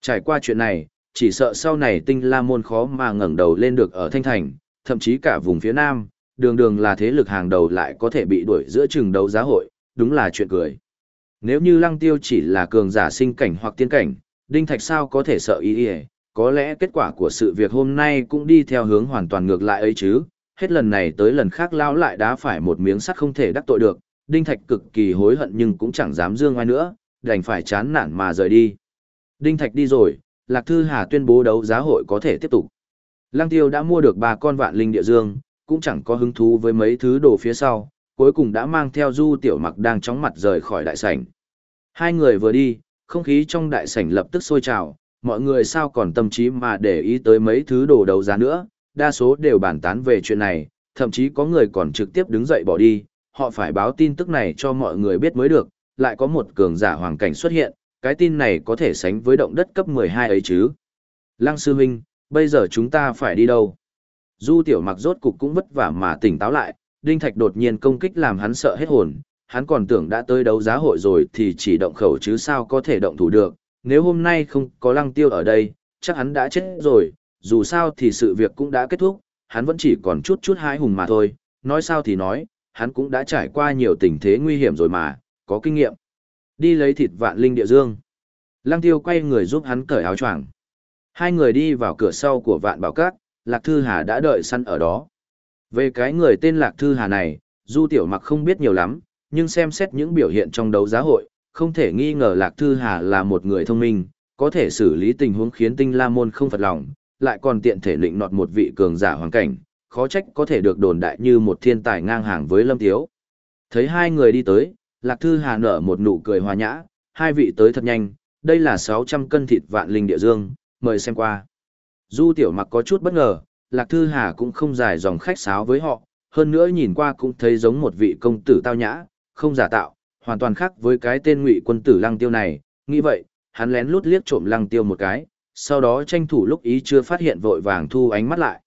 Trải qua chuyện này, chỉ sợ sau này tinh la môn khó mà ngẩng đầu lên được ở Thanh Thành, thậm chí cả vùng phía Nam, đường đường là thế lực hàng đầu lại có thể bị đuổi giữa trường đấu giá hội, đúng là chuyện cười. Nếu như lăng tiêu chỉ là cường giả sinh cảnh hoặc tiên cảnh, Đinh Thạch sao có thể sợ ý ý, có lẽ kết quả của sự việc hôm nay cũng đi theo hướng hoàn toàn ngược lại ấy chứ, hết lần này tới lần khác lao lại đã phải một miếng sắt không thể đắc tội được, Đinh Thạch cực kỳ hối hận nhưng cũng chẳng dám dương ai nữa, đành phải chán nản mà rời đi. Đinh Thạch đi rồi, Lạc Thư Hà tuyên bố đấu giá hội có thể tiếp tục. Lăng Tiêu đã mua được ba con vạn linh địa dương, cũng chẳng có hứng thú với mấy thứ đồ phía sau, cuối cùng đã mang theo Du Tiểu Mặc đang chóng mặt rời khỏi đại sảnh. Hai người vừa đi, không khí trong đại sảnh lập tức sôi trào, mọi người sao còn tâm trí mà để ý tới mấy thứ đồ đấu giá nữa, đa số đều bàn tán về chuyện này, thậm chí có người còn trực tiếp đứng dậy bỏ đi, họ phải báo tin tức này cho mọi người biết mới được, lại có một cường giả hoàng cảnh xuất hiện, cái tin này có thể sánh với động đất cấp 12 ấy chứ. Lăng sư huynh, bây giờ chúng ta phải đi đâu? Du tiểu mặc rốt cục cũng vất vả mà tỉnh táo lại, Đinh Thạch đột nhiên công kích làm hắn sợ hết hồn, hắn còn tưởng đã tới đấu giá hội rồi thì chỉ động khẩu chứ sao có thể động thủ được, nếu hôm nay không có lăng tiêu ở đây, chắc hắn đã chết rồi, dù sao thì sự việc cũng đã kết thúc, hắn vẫn chỉ còn chút chút hái hùng mà thôi, nói sao thì nói, hắn cũng đã trải qua nhiều tình thế nguy hiểm rồi mà, có kinh nghiệm. Đi lấy thịt vạn linh địa dương. Lăng tiêu quay người giúp hắn cởi áo choàng. Hai người đi vào cửa sau của vạn bảo cát, Lạc Thư Hà đã đợi săn ở đó. Về cái người tên Lạc Thư Hà này, Du Tiểu Mặc không biết nhiều lắm, nhưng xem xét những biểu hiện trong đấu giá hội, không thể nghi ngờ Lạc Thư Hà là một người thông minh, có thể xử lý tình huống khiến Tinh La Môn không phật lòng, lại còn tiện thể lịnh nọt một vị cường giả hoàn cảnh, khó trách có thể được đồn đại như một thiên tài ngang hàng với Lâm Tiếu. Thấy hai người đi tới, Lạc Thư Hà nở một nụ cười hòa nhã, hai vị tới thật nhanh, đây là 600 cân thịt vạn linh địa dương, mời xem qua. Du Tiểu Mặc có chút bất ngờ, Lạc Thư Hà cũng không dài dòng khách sáo với họ, hơn nữa nhìn qua cũng thấy giống một vị công tử tao nhã, không giả tạo, hoàn toàn khác với cái tên ngụy quân tử lăng tiêu này, nghĩ vậy, hắn lén lút liếc trộm lăng tiêu một cái, sau đó tranh thủ lúc ý chưa phát hiện vội vàng thu ánh mắt lại.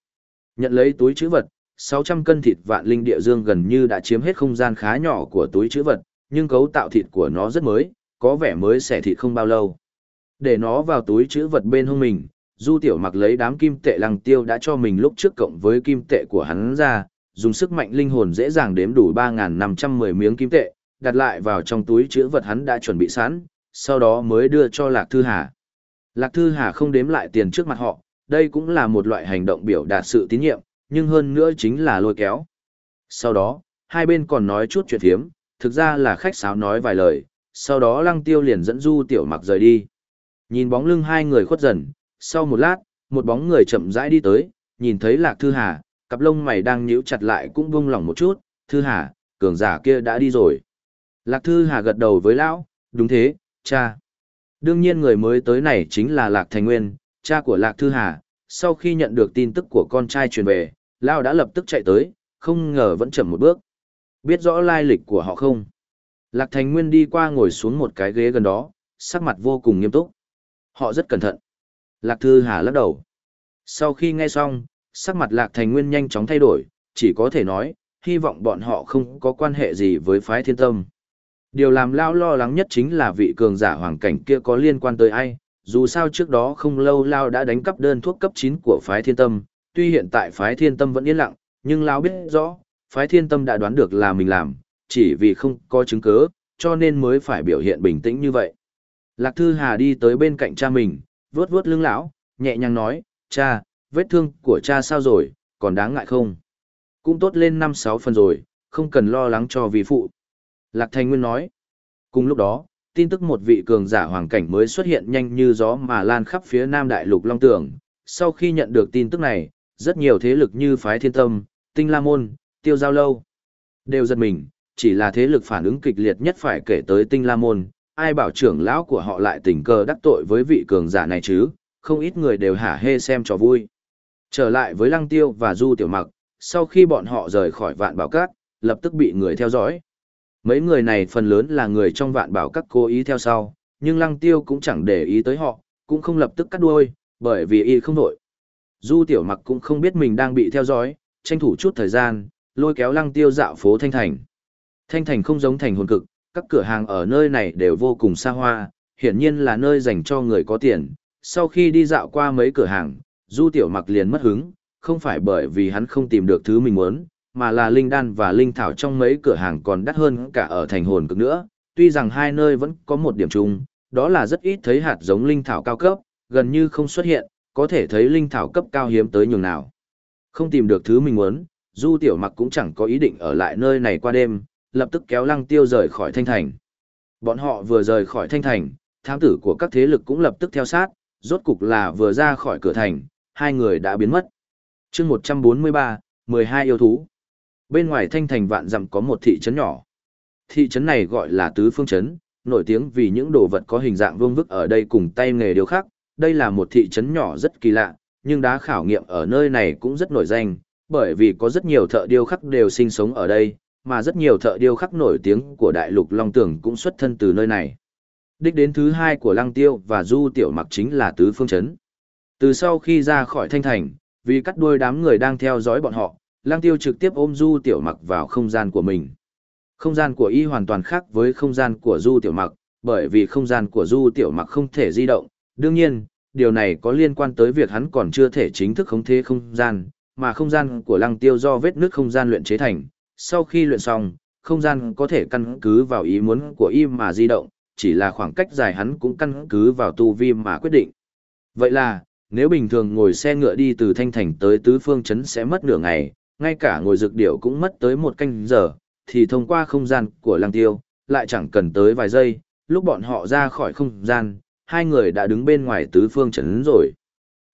Nhận lấy túi chữ vật, 600 cân thịt vạn linh địa dương gần như đã chiếm hết không gian khá nhỏ của túi chữ vật, nhưng cấu tạo thịt của nó rất mới, có vẻ mới xẻ thịt không bao lâu. Để nó vào túi chữ vật bên hông mình, Du Tiểu Mặc lấy đám kim tệ lăng tiêu đã cho mình lúc trước cộng với kim tệ của hắn ra, dùng sức mạnh linh hồn dễ dàng đếm đủ 3.510 miếng kim tệ, đặt lại vào trong túi chữ vật hắn đã chuẩn bị sẵn, sau đó mới đưa cho Lạc Thư Hà. Lạc Thư Hà không đếm lại tiền trước mặt họ, đây cũng là một loại hành động biểu đạt sự tín nhiệm, nhưng hơn nữa chính là lôi kéo. Sau đó, hai bên còn nói chút chuyện thiếm, thực ra là khách sáo nói vài lời, sau đó Lăng Tiêu liền dẫn Du Tiểu Mặc rời đi. Nhìn bóng lưng hai người khuất dần, sau một lát, một bóng người chậm rãi đi tới, nhìn thấy Lạc Thư Hà, cặp lông mày đang nhíu chặt lại cũng buông lỏng một chút, Thư Hà, cường giả kia đã đi rồi. Lạc Thư Hà gật đầu với lão, đúng thế, cha. Đương nhiên người mới tới này chính là Lạc Thành Nguyên, cha của Lạc Thư Hà, sau khi nhận được tin tức của con trai truyền về, lão đã lập tức chạy tới, không ngờ vẫn chậm một bước. Biết rõ lai lịch của họ không? Lạc Thành Nguyên đi qua ngồi xuống một cái ghế gần đó, sắc mặt vô cùng nghiêm túc. Họ rất cẩn thận. Lạc Thư Hà lắc đầu. Sau khi nghe xong, sắc mặt Lạc Thành Nguyên nhanh chóng thay đổi, chỉ có thể nói, hy vọng bọn họ không có quan hệ gì với phái thiên tâm. Điều làm Lao lo lắng nhất chính là vị cường giả hoàng cảnh kia có liên quan tới ai, dù sao trước đó không lâu Lao đã đánh cắp đơn thuốc cấp 9 của phái thiên tâm, tuy hiện tại phái thiên tâm vẫn yên lặng, nhưng Lao biết rõ, phái thiên tâm đã đoán được là mình làm, chỉ vì không có chứng cứ, cho nên mới phải biểu hiện bình tĩnh như vậy. Lạc Thư Hà đi tới bên cạnh cha mình, vuốt vuốt lưng lão, nhẹ nhàng nói, cha, vết thương của cha sao rồi, còn đáng ngại không? Cũng tốt lên 5-6 phần rồi, không cần lo lắng cho vì phụ. Lạc Thành Nguyên nói. Cùng lúc đó, tin tức một vị cường giả hoàng cảnh mới xuất hiện nhanh như gió mà lan khắp phía nam đại lục Long Tường. Sau khi nhận được tin tức này, rất nhiều thế lực như Phái Thiên Tâm, Tinh La Môn, Tiêu Giao Lâu, đều giật mình, chỉ là thế lực phản ứng kịch liệt nhất phải kể tới Tinh La Môn, ai bảo trưởng lão của họ lại tình cờ đắc tội với vị cường giả này chứ, không ít người đều hả hê xem trò vui. Trở lại với Lăng Tiêu và Du Tiểu Mặc, sau khi bọn họ rời khỏi vạn bảo cát, lập tức bị người theo dõi. Mấy người này phần lớn là người trong vạn bảo các cố ý theo sau, nhưng Lăng Tiêu cũng chẳng để ý tới họ, cũng không lập tức cắt đuôi, bởi vì y không nổi. Du Tiểu Mặc cũng không biết mình đang bị theo dõi, tranh thủ chút thời gian, lôi kéo Lăng Tiêu dạo phố Thanh Thành. Thanh Thành không giống thành hồn cực, các cửa hàng ở nơi này đều vô cùng xa hoa, hiển nhiên là nơi dành cho người có tiền. Sau khi đi dạo qua mấy cửa hàng, Du Tiểu Mặc liền mất hứng, không phải bởi vì hắn không tìm được thứ mình muốn, mà là linh đan và linh thảo trong mấy cửa hàng còn đắt hơn cả ở thành hồn cực nữa. Tuy rằng hai nơi vẫn có một điểm chung, đó là rất ít thấy hạt giống linh thảo cao cấp, gần như không xuất hiện, có thể thấy linh thảo cấp cao hiếm tới nhường nào. Không tìm được thứ mình muốn, Du Tiểu Mặc cũng chẳng có ý định ở lại nơi này qua đêm, lập tức kéo Lăng Tiêu rời khỏi Thanh Thành. Bọn họ vừa rời khỏi Thanh Thành, thám tử của các thế lực cũng lập tức theo sát, rốt cục là vừa ra khỏi cửa thành, hai người đã biến mất. chương 143, 12 yêu thú. Bên ngoài thanh thành vạn dặm có một thị trấn nhỏ. Thị trấn này gọi là Tứ Phương Trấn, nổi tiếng vì những đồ vật có hình dạng vương vức ở đây cùng tay nghề điều khác. Đây là một thị trấn nhỏ rất kỳ lạ, nhưng đá khảo nghiệm ở nơi này cũng rất nổi danh, bởi vì có rất nhiều thợ điêu khắc đều sinh sống ở đây, mà rất nhiều thợ điêu khắc nổi tiếng của đại lục Long Tưởng cũng xuất thân từ nơi này. Đích đến thứ hai của Lăng Tiêu và Du Tiểu Mặc chính là Tứ Phương Trấn. Từ sau khi ra khỏi Thanh Thành, vì cắt đuôi đám người đang theo dõi bọn họ, Lăng Tiêu trực tiếp ôm Du Tiểu Mặc vào không gian của mình. Không gian của y hoàn toàn khác với không gian của Du Tiểu Mặc, bởi vì không gian của Du Tiểu Mặc không thể di động. Đương nhiên, điều này có liên quan tới việc hắn còn chưa thể chính thức khống chế không gian, mà không gian của Lăng Tiêu do vết nước không gian luyện chế thành. Sau khi luyện xong, không gian có thể căn cứ vào ý muốn của y mà di động, chỉ là khoảng cách dài hắn cũng căn cứ vào tu vi mà quyết định. Vậy là, nếu bình thường ngồi xe ngựa đi từ Thanh Thành tới Tứ Phương Trấn sẽ mất nửa ngày, ngay cả ngồi dược điệu cũng mất tới một canh giờ, thì thông qua không gian của Lăng Tiêu, lại chẳng cần tới vài giây, lúc bọn họ ra khỏi không gian, hai người đã đứng bên ngoài Tứ Phương Trấn rồi.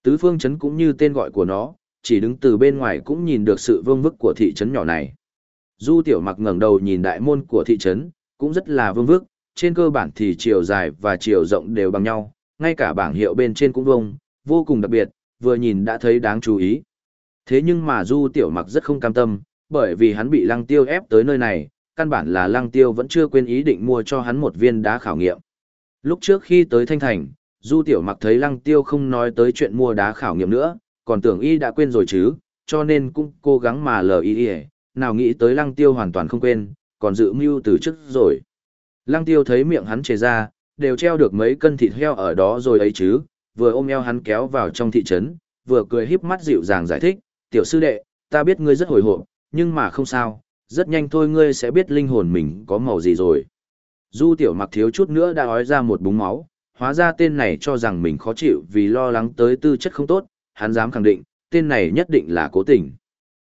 Tứ Phương Trấn cũng như tên gọi của nó, chỉ đứng từ bên ngoài cũng nhìn được sự vương vức của thị trấn nhỏ này. Du Tiểu Mặc ngẩng đầu nhìn đại môn của thị trấn, cũng rất là vương vức, trên cơ bản thì chiều dài và chiều rộng đều bằng nhau, ngay cả bảng hiệu bên trên cũng vông, vô cùng đặc biệt, vừa nhìn đã thấy đáng chú ý. Thế nhưng mà Du Tiểu Mặc rất không cam tâm, bởi vì hắn bị Lăng Tiêu ép tới nơi này, căn bản là Lăng Tiêu vẫn chưa quên ý định mua cho hắn một viên đá khảo nghiệm. Lúc trước khi tới Thanh Thành, Du Tiểu Mặc thấy Lăng Tiêu không nói tới chuyện mua đá khảo nghiệm nữa, còn tưởng y đã quên rồi chứ, cho nên cũng cố gắng mà lờ y y, nào nghĩ tới Lăng Tiêu hoàn toàn không quên, còn dự mưu từ trước rồi. Lăng Tiêu thấy miệng hắn chề ra, đều treo được mấy cân thịt heo ở đó rồi ấy chứ, vừa ôm eo hắn kéo vào trong thị trấn, vừa cười híp mắt dịu dàng giải thích, tiểu sư đệ, ta biết ngươi rất hồi hộp, nhưng mà không sao, rất nhanh thôi ngươi sẽ biết linh hồn mình có màu gì rồi. Du tiểu mặc thiếu chút nữa đã ói ra một búng máu, hóa ra tên này cho rằng mình khó chịu vì lo lắng tới tư chất không tốt, hắn dám khẳng định, tên này nhất định là cố tình.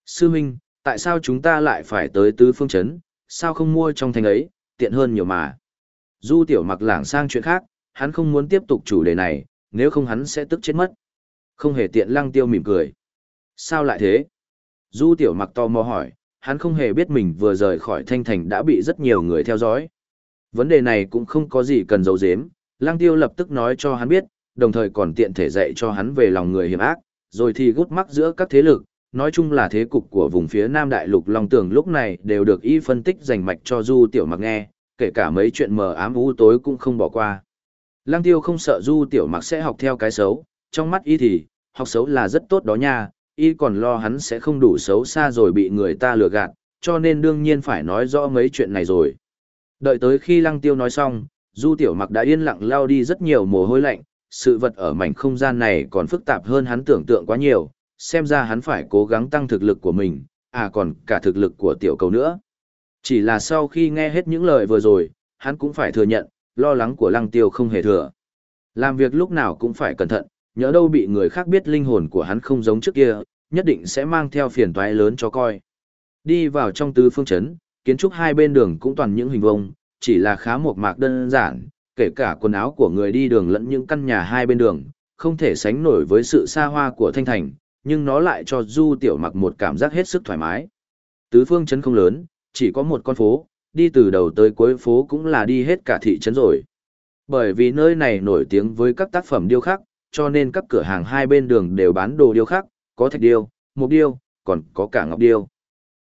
Sư Minh, tại sao chúng ta lại phải tới tứ phương chấn, sao không mua trong thành ấy, tiện hơn nhiều mà. Du tiểu mặc lảng sang chuyện khác, hắn không muốn tiếp tục chủ đề này, nếu không hắn sẽ tức chết mất. Không hề tiện lăng tiêu mỉm cười. Sao lại thế? Du tiểu mặc to mò hỏi, hắn không hề biết mình vừa rời khỏi thanh thành đã bị rất nhiều người theo dõi. Vấn đề này cũng không có gì cần giấu giếm, lăng tiêu lập tức nói cho hắn biết, đồng thời còn tiện thể dạy cho hắn về lòng người hiểm ác, rồi thì gút mắc giữa các thế lực, nói chung là thế cục của vùng phía Nam Đại Lục Long Tường lúc này đều được y phân tích dành mạch cho Du Tiểu Mặc nghe, kể cả mấy chuyện mờ ám u tối cũng không bỏ qua. Lăng Tiêu không sợ Du Tiểu Mặc sẽ học theo cái xấu, trong mắt y thì, học xấu là rất tốt đó nha, y còn lo hắn sẽ không đủ xấu xa rồi bị người ta lừa gạt, cho nên đương nhiên phải nói rõ mấy chuyện này rồi. Đợi tới khi Lăng Tiêu nói xong, Du Tiểu Mặc đã yên lặng lao đi rất nhiều mồ hôi lạnh, sự vật ở mảnh không gian này còn phức tạp hơn hắn tưởng tượng quá nhiều, xem ra hắn phải cố gắng tăng thực lực của mình, à còn cả thực lực của tiểu cầu nữa. Chỉ là sau khi nghe hết những lời vừa rồi, hắn cũng phải thừa nhận, lo lắng của lăng tiêu không hề thừa. Làm việc lúc nào cũng phải cẩn thận, nhớ đâu bị người khác biết linh hồn của hắn không giống trước kia, nhất định sẽ mang theo phiền toái lớn cho coi. Đi vào trong tứ phương chấn, kiến trúc hai bên đường cũng toàn những hình vông, chỉ là khá một mạc đơn giản, kể cả quần áo của người đi đường lẫn những căn nhà hai bên đường, không thể sánh nổi với sự xa hoa của thanh thành, nhưng nó lại cho Du Tiểu Mặc một cảm giác hết sức thoải mái. Tứ phương trấn không lớn, chỉ có một con phố, đi từ đầu tới cuối phố cũng là đi hết cả thị trấn rồi. Bởi vì nơi này nổi tiếng với các tác phẩm điêu khắc, cho nên các cửa hàng hai bên đường đều bán đồ điêu khắc, có thạch điêu, mộc điêu, còn có cả ngọc điêu.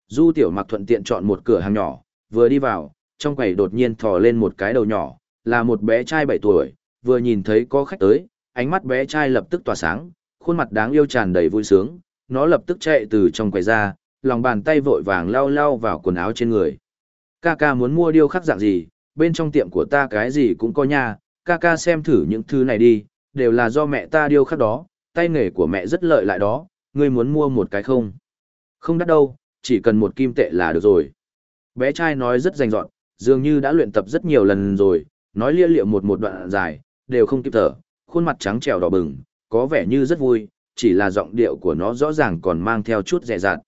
Du Tiểu Mặc thuận tiện chọn một cửa hàng nhỏ, vừa đi vào, trong quầy đột nhiên thò lên một cái đầu nhỏ, là một bé trai 7 tuổi, vừa nhìn thấy có khách tới, ánh mắt bé trai lập tức tỏa sáng, khuôn mặt đáng yêu tràn đầy vui sướng, nó lập tức chạy từ trong quầy ra, lòng bàn tay vội vàng lau lau vào quần áo trên người. Ca ca muốn mua điêu khắc dạng gì, bên trong tiệm của ta cái gì cũng có nha, ca ca xem thử những thứ này đi, đều là do mẹ ta điêu khắc đó, tay nghề của mẹ rất lợi lại đó, ngươi muốn mua một cái không? Không đắt đâu, chỉ cần một kim tệ là được rồi. Bé trai nói rất rành rọn, dường như đã luyện tập rất nhiều lần rồi, nói lia liệu một một đoạn dài, đều không kịp thở, khuôn mặt trắng trèo đỏ bừng, có vẻ như rất vui, chỉ là giọng điệu của nó rõ ràng còn mang theo chút dè dặt.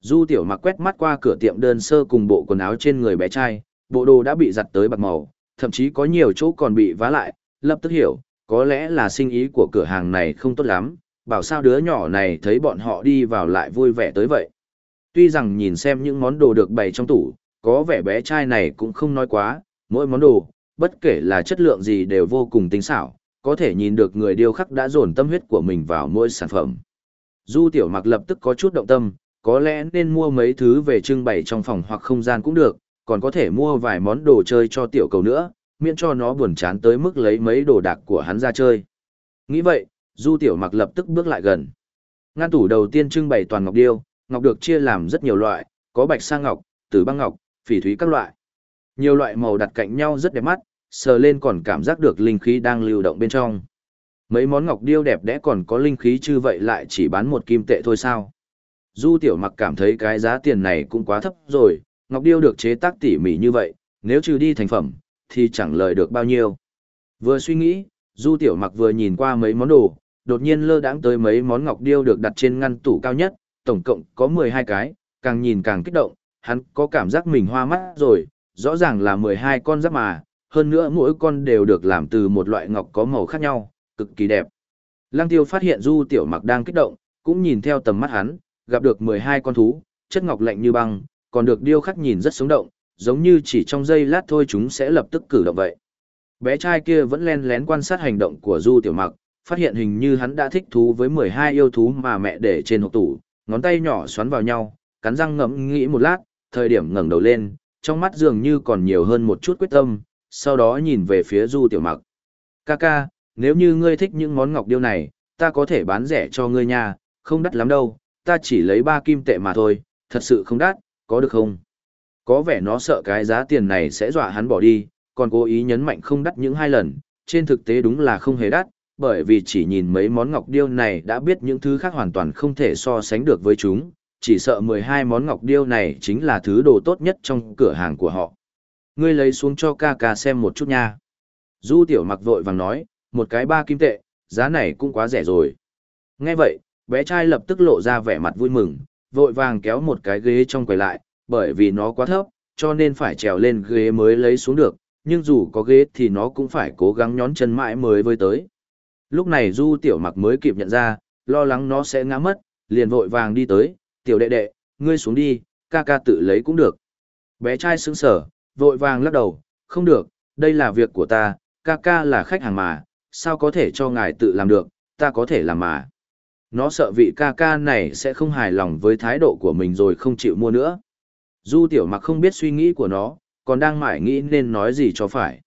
Du tiểu mặc quét mắt qua cửa tiệm đơn sơ cùng bộ quần áo trên người bé trai, bộ đồ đã bị giặt tới bạc màu, thậm chí có nhiều chỗ còn bị vá lại, lập tức hiểu, có lẽ là sinh ý của cửa hàng này không tốt lắm, bảo sao đứa nhỏ này thấy bọn họ đi vào lại vui vẻ tới vậy. Tuy rằng nhìn xem những món đồ được bày trong tủ, có vẻ bé trai này cũng không nói quá, mỗi món đồ, bất kể là chất lượng gì đều vô cùng tinh xảo, có thể nhìn được người điêu khắc đã dồn tâm huyết của mình vào mỗi sản phẩm. Du tiểu mặc lập tức có chút động tâm, có lẽ nên mua mấy thứ về trưng bày trong phòng hoặc không gian cũng được, còn có thể mua vài món đồ chơi cho tiểu cầu nữa, miễn cho nó buồn chán tới mức lấy mấy đồ đạc của hắn ra chơi. Nghĩ vậy, Du tiểu mặc lập tức bước lại gần. Ngăn tủ đầu tiên trưng bày toàn ngọc điêu, ngọc được chia làm rất nhiều loại, có bạch sa ngọc, tử băng ngọc, phỉ thúy các loại. Nhiều loại màu đặt cạnh nhau rất đẹp mắt, sờ lên còn cảm giác được linh khí đang lưu động bên trong. Mấy món ngọc điêu đẹp đẽ còn có linh khí chứ vậy lại chỉ bán một kim tệ thôi sao. Du tiểu mặc cảm thấy cái giá tiền này cũng quá thấp rồi, ngọc điêu được chế tác tỉ mỉ như vậy, nếu trừ đi thành phẩm, thì chẳng lời được bao nhiêu. Vừa suy nghĩ, du tiểu mặc vừa nhìn qua mấy món đồ, đột nhiên lơ đãng tới mấy món ngọc điêu được đặt trên ngăn tủ cao nhất, tổng cộng có 12 cái, càng nhìn càng kích động, hắn có cảm giác mình hoa mắt rồi, rõ ràng là 12 con giáp mà, hơn nữa mỗi con đều được làm từ một loại ngọc có màu khác nhau, cực kỳ đẹp. Lăng tiêu phát hiện du tiểu mặc đang kích động, cũng nhìn theo tầm mắt hắn, gặp được 12 con thú, chất ngọc lạnh như băng, còn được điêu khắc nhìn rất sống động, giống như chỉ trong giây lát thôi chúng sẽ lập tức cử động vậy. Bé trai kia vẫn len lén quan sát hành động của du tiểu mặc, phát hiện hình như hắn đã thích thú với 12 yêu thú mà mẹ để trên hộp tủ, ngón tay nhỏ xoắn vào nhau, cắn răng ngẫm nghĩ một lát, thời điểm ngẩng đầu lên, trong mắt dường như còn nhiều hơn một chút quyết tâm, sau đó nhìn về phía Du Tiểu Mặc. Kaka, nếu như ngươi thích những món ngọc điêu này, ta có thể bán rẻ cho ngươi nha, không đắt lắm đâu, ta chỉ lấy ba kim tệ mà thôi, thật sự không đắt, có được không? Có vẻ nó sợ cái giá tiền này sẽ dọa hắn bỏ đi, còn cố ý nhấn mạnh không đắt những hai lần, trên thực tế đúng là không hề đắt, bởi vì chỉ nhìn mấy món ngọc điêu này đã biết những thứ khác hoàn toàn không thể so sánh được với chúng, chỉ sợ 12 món ngọc điêu này chính là thứ đồ tốt nhất trong cửa hàng của họ. Ngươi lấy xuống cho ca ca xem một chút nha. Du tiểu mặc vội vàng nói, một cái ba kim tệ, giá này cũng quá rẻ rồi. Nghe vậy, bé trai lập tức lộ ra vẻ mặt vui mừng, vội vàng kéo một cái ghế trong quầy lại, bởi vì nó quá thấp, cho nên phải trèo lên ghế mới lấy xuống được, nhưng dù có ghế thì nó cũng phải cố gắng nhón chân mãi mới với tới. Lúc này Du Tiểu Mặc mới kịp nhận ra, lo lắng nó sẽ ngã mất, liền vội vàng đi tới, "Tiểu đệ đệ, ngươi xuống đi, ca ca tự lấy cũng được." Bé trai sững sờ, vội vàng lắc đầu, "Không được, đây là việc của ta, ca ca là khách hàng mà, sao có thể cho ngài tự làm được, ta có thể làm mà." Nó sợ vị ca ca này sẽ không hài lòng với thái độ của mình rồi không chịu mua nữa. Du Tiểu Mặc không biết suy nghĩ của nó, còn đang mải nghĩ nên nói gì cho phải.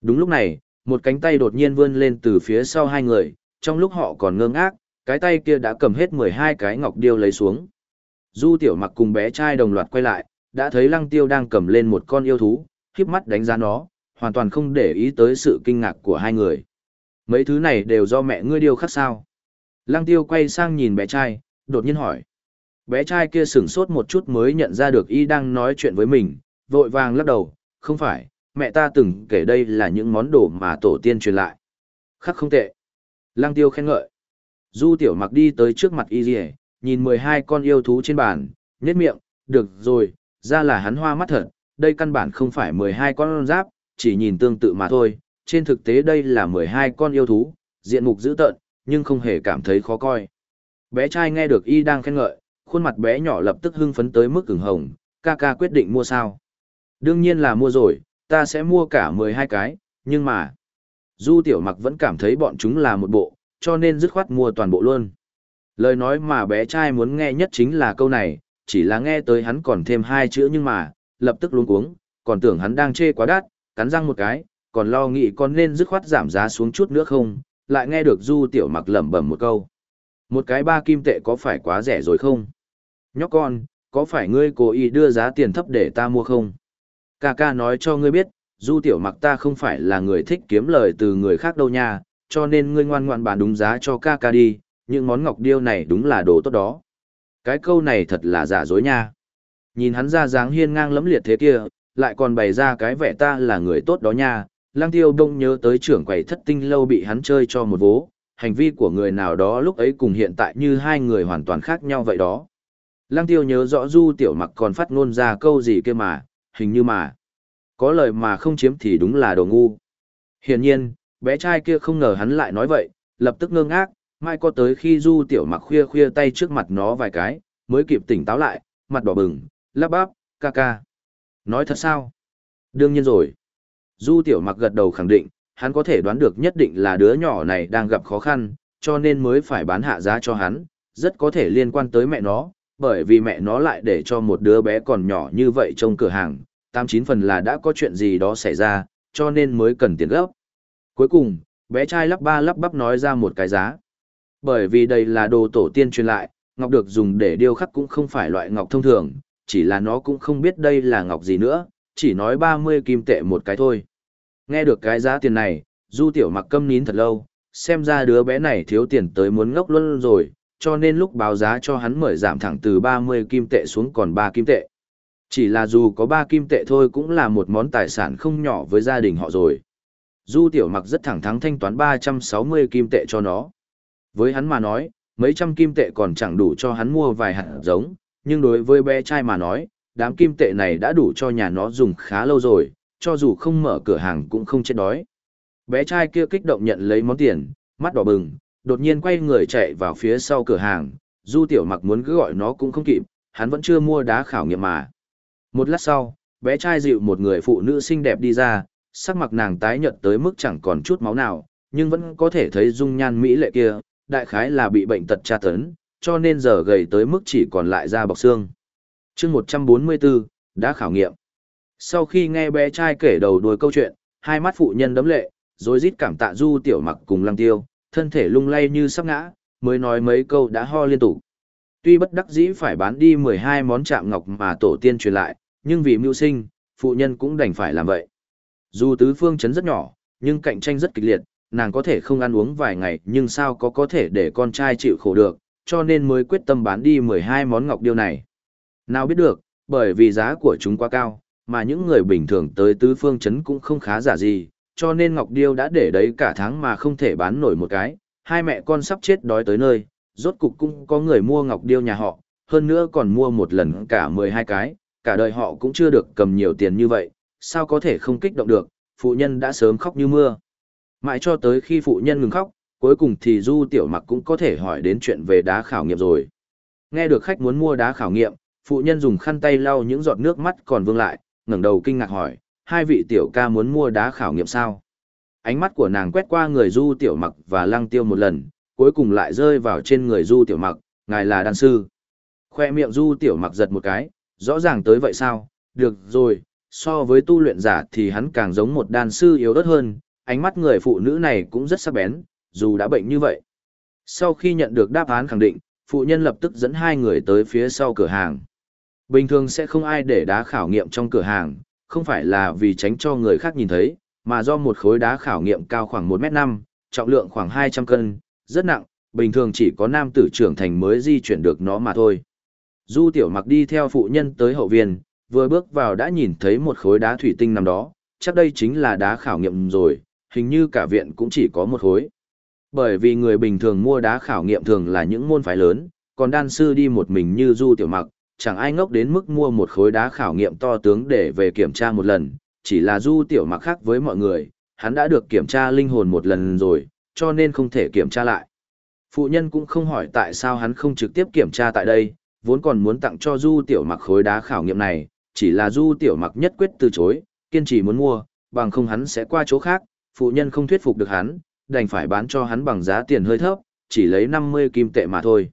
Đúng lúc này, một cánh tay đột nhiên vươn lên từ phía sau hai người, trong lúc họ còn ngơ ngác, cái tay kia đã cầm hết 12 cái ngọc điêu lấy xuống. Du tiểu mặc cùng bé trai đồng loạt quay lại, đã thấy lăng tiêu đang cầm lên một con yêu thú, khiếp mắt đánh giá nó, hoàn toàn không để ý tới sự kinh ngạc của hai người. Mấy thứ này đều do mẹ ngươi điều khắc sao. Lăng tiêu quay sang nhìn bé trai, đột nhiên hỏi. Bé trai kia sửng sốt một chút mới nhận ra được y đang nói chuyện với mình, vội vàng lắc đầu, không phải, mẹ ta từng kể đây là những món đồ mà tổ tiên truyền lại. Khắc không tệ. Lăng tiêu khen ngợi. Du tiểu mặc đi tới trước mặt y dì nhìn 12 con yêu thú trên bàn, nhét miệng, được rồi, ra là hắn hoa mắt thật, đây căn bản không phải 12 con giáp, chỉ nhìn tương tự mà thôi, trên thực tế đây là 12 con yêu thú, diện mục dữ tợn, nhưng không hề cảm thấy khó coi. Bé trai nghe được y đang khen ngợi, khuôn mặt bé nhỏ lập tức hưng phấn tới mức ửng hồng, ca ca quyết định mua sao. Đương nhiên là mua rồi, ta sẽ mua cả 12 cái, nhưng mà... Du tiểu mặc vẫn cảm thấy bọn chúng là một bộ, cho nên dứt khoát mua toàn bộ luôn. Lời nói mà bé trai muốn nghe nhất chính là câu này, chỉ là nghe tới hắn còn thêm hai chữ nhưng mà, lập tức luống cuống, còn tưởng hắn đang chê quá đắt, cắn răng một cái, còn lo nghĩ con nên dứt khoát giảm giá xuống chút nữa không, lại nghe được Du tiểu mặc lẩm bẩm một câu. Một cái ba kim tệ có phải quá rẻ rồi không? Nhóc con, có phải ngươi cố ý đưa giá tiền thấp để ta mua không? Ca ca nói cho ngươi biết, du tiểu mặc ta không phải là người thích kiếm lời từ người khác đâu nha, cho nên ngươi ngoan ngoan bán đúng giá cho ca ca đi, những món ngọc điêu này đúng là đồ tốt đó. Cái câu này thật là giả dối nha. Nhìn hắn ra dáng hiên ngang lẫm liệt thế kia, lại còn bày ra cái vẻ ta là người tốt đó nha. Lang tiêu đông nhớ tới trưởng quầy thất tinh lâu bị hắn chơi cho một vố, hành vi của người nào đó lúc ấy cùng hiện tại như hai người hoàn toàn khác nhau vậy đó. Lăng tiêu nhớ rõ du tiểu mặc còn phát ngôn ra câu gì kia mà, hình như mà. Có lời mà không chiếm thì đúng là đồ ngu. Hiển nhiên, bé trai kia không ngờ hắn lại nói vậy, lập tức ngơ ngác, mai có tới khi du tiểu mặc khuya khuya tay trước mặt nó vài cái, mới kịp tỉnh táo lại, mặt đỏ bừng, lắp bắp, ca ca. Nói thật sao? Đương nhiên rồi. Du tiểu mặc gật đầu khẳng định, hắn có thể đoán được nhất định là đứa nhỏ này đang gặp khó khăn, cho nên mới phải bán hạ giá cho hắn, rất có thể liên quan tới mẹ nó, bởi vì mẹ nó lại để cho một đứa bé còn nhỏ như vậy trong cửa hàng, tám chín phần là đã có chuyện gì đó xảy ra, cho nên mới cần tiền gấp. Cuối cùng, bé trai lắp ba lắp bắp nói ra một cái giá. Bởi vì đây là đồ tổ tiên truyền lại, ngọc được dùng để điêu khắc cũng không phải loại ngọc thông thường, chỉ là nó cũng không biết đây là ngọc gì nữa, chỉ nói 30 kim tệ một cái thôi. Nghe được cái giá tiền này, du tiểu mặc câm nín thật lâu, xem ra đứa bé này thiếu tiền tới muốn ngốc luôn rồi, cho nên lúc báo giá cho hắn mời giảm thẳng từ 30 kim tệ xuống còn 3 kim tệ. Chỉ là dù có 3 kim tệ thôi cũng là một món tài sản không nhỏ với gia đình họ rồi. Du tiểu mặc rất thẳng thắn thanh toán 360 kim tệ cho nó. Với hắn mà nói, mấy trăm kim tệ còn chẳng đủ cho hắn mua vài hạt giống, nhưng đối với bé trai mà nói, đám kim tệ này đã đủ cho nhà nó dùng khá lâu rồi, cho dù không mở cửa hàng cũng không chết đói. Bé trai kia kích động nhận lấy món tiền, mắt đỏ bừng, đột nhiên quay người chạy vào phía sau cửa hàng, Du Tiểu Mặc muốn cứ gọi nó cũng không kịp, hắn vẫn chưa mua đá khảo nghiệm mà. Một lát sau, bé trai dịu một người phụ nữ xinh đẹp đi ra, sắc mặt nàng tái nhợt tới mức chẳng còn chút máu nào, nhưng vẫn có thể thấy dung nhan mỹ lệ kia, đại khái là bị bệnh tật tra tấn, cho nên giờ gầy tới mức chỉ còn lại da bọc xương. chương 144, đã khảo nghiệm. Sau khi nghe bé trai kể đầu đuôi câu chuyện, hai mắt phụ nhân đấm lệ, rồi rít cảm tạ du tiểu mặc cùng lăng tiêu, thân thể lung lay như sắp ngã, mới nói mấy câu đã ho liên tục. Tuy bất đắc dĩ phải bán đi 12 món chạm ngọc mà tổ tiên truyền lại, nhưng vì mưu sinh, phụ nhân cũng đành phải làm vậy. Dù tứ phương chấn rất nhỏ, nhưng cạnh tranh rất kịch liệt, nàng có thể không ăn uống vài ngày nhưng sao có có thể để con trai chịu khổ được, cho nên mới quyết tâm bán đi 12 món ngọc điêu này. Nào biết được, bởi vì giá của chúng quá cao, mà những người bình thường tới tứ phương chấn cũng không khá giả gì, cho nên ngọc điêu đã để đấy cả tháng mà không thể bán nổi một cái, hai mẹ con sắp chết đói tới nơi, rốt cục cũng có người mua ngọc điêu nhà họ, hơn nữa còn mua một lần cả 12 cái, cả đời họ cũng chưa được cầm nhiều tiền như vậy, sao có thể không kích động được, phụ nhân đã sớm khóc như mưa. Mãi cho tới khi phụ nhân ngừng khóc, cuối cùng thì Du Tiểu Mặc cũng có thể hỏi đến chuyện về đá khảo nghiệm rồi. Nghe được khách muốn mua đá khảo nghiệm, phụ nhân dùng khăn tay lau những giọt nước mắt còn vương lại, ngẩng đầu kinh ngạc hỏi, hai vị tiểu ca muốn mua đá khảo nghiệm sao? Ánh mắt của nàng quét qua người Du Tiểu Mặc và Lăng Tiêu một lần, cuối cùng lại rơi vào trên người Du Tiểu Mặc, ngài là đan sư. Khoe miệng Du Tiểu Mặc giật một cái, rõ ràng tới vậy sao? Được rồi, so với tu luyện giả thì hắn càng giống một đan sư yếu ớt hơn, ánh mắt người phụ nữ này cũng rất sắc bén, dù đã bệnh như vậy. Sau khi nhận được đáp án khẳng định, phụ nhân lập tức dẫn hai người tới phía sau cửa hàng. Bình thường sẽ không ai để đá khảo nghiệm trong cửa hàng, không phải là vì tránh cho người khác nhìn thấy, mà do một khối đá khảo nghiệm cao khoảng 1m5, trọng lượng khoảng 200 cân, rất nặng, bình thường chỉ có nam tử trưởng thành mới di chuyển được nó mà thôi. Du tiểu mặc đi theo phụ nhân tới hậu viên, vừa bước vào đã nhìn thấy một khối đá thủy tinh nằm đó, chắc đây chính là đá khảo nghiệm rồi, hình như cả viện cũng chỉ có một khối. Bởi vì người bình thường mua đá khảo nghiệm thường là những môn phái lớn, còn đan sư đi một mình như du tiểu mặc, chẳng ai ngốc đến mức mua một khối đá khảo nghiệm to tướng để về kiểm tra một lần, chỉ là du tiểu mặc khác với mọi người, hắn đã được kiểm tra linh hồn một lần rồi, cho nên không thể kiểm tra lại. Phụ nhân cũng không hỏi tại sao hắn không trực tiếp kiểm tra tại đây, vốn còn muốn tặng cho du tiểu mặc khối đá khảo nghiệm này, chỉ là du tiểu mặc nhất quyết từ chối, kiên trì muốn mua, bằng không hắn sẽ qua chỗ khác, phụ nhân không thuyết phục được hắn, đành phải bán cho hắn bằng giá tiền hơi thấp, chỉ lấy 50 kim tệ mà thôi.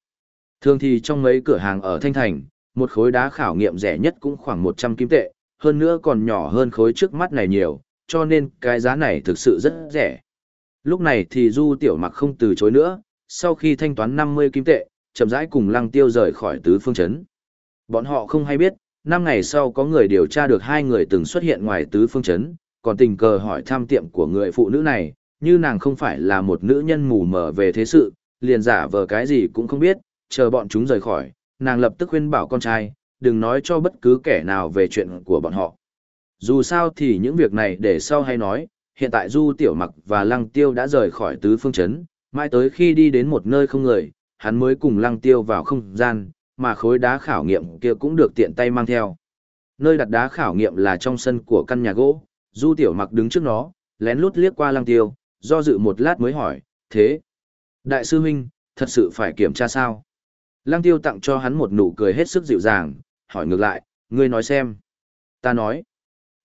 Thường thì trong mấy cửa hàng ở Thanh Thành, một khối đá khảo nghiệm rẻ nhất cũng khoảng 100 kim tệ, hơn nữa còn nhỏ hơn khối trước mắt này nhiều, cho nên cái giá này thực sự rất rẻ. Lúc này thì Du Tiểu Mặc không từ chối nữa, sau khi thanh toán 50 kim tệ, chậm rãi cùng Lăng Tiêu rời khỏi tứ phương chấn. Bọn họ không hay biết, năm ngày sau có người điều tra được hai người từng xuất hiện ngoài tứ phương chấn, còn tình cờ hỏi thăm tiệm của người phụ nữ này, như nàng không phải là một nữ nhân mù mờ về thế sự, liền giả vờ cái gì cũng không biết, chờ bọn chúng rời khỏi, nàng lập tức khuyên bảo con trai, đừng nói cho bất cứ kẻ nào về chuyện của bọn họ. Dù sao thì những việc này để sau hay nói, hiện tại Du Tiểu Mặc và Lăng Tiêu đã rời khỏi tứ phương chấn, mãi tới khi đi đến một nơi không người, hắn mới cùng Lăng Tiêu vào không gian, mà khối đá khảo nghiệm kia cũng được tiện tay mang theo. Nơi đặt đá khảo nghiệm là trong sân của căn nhà gỗ, Du Tiểu Mặc đứng trước nó, lén lút liếc qua Lăng Tiêu, do dự một lát mới hỏi, thế? Đại sư huynh, thật sự phải kiểm tra sao? Lăng Tiêu tặng cho hắn một nụ cười hết sức dịu dàng, hỏi ngược lại, ngươi nói xem. Ta nói,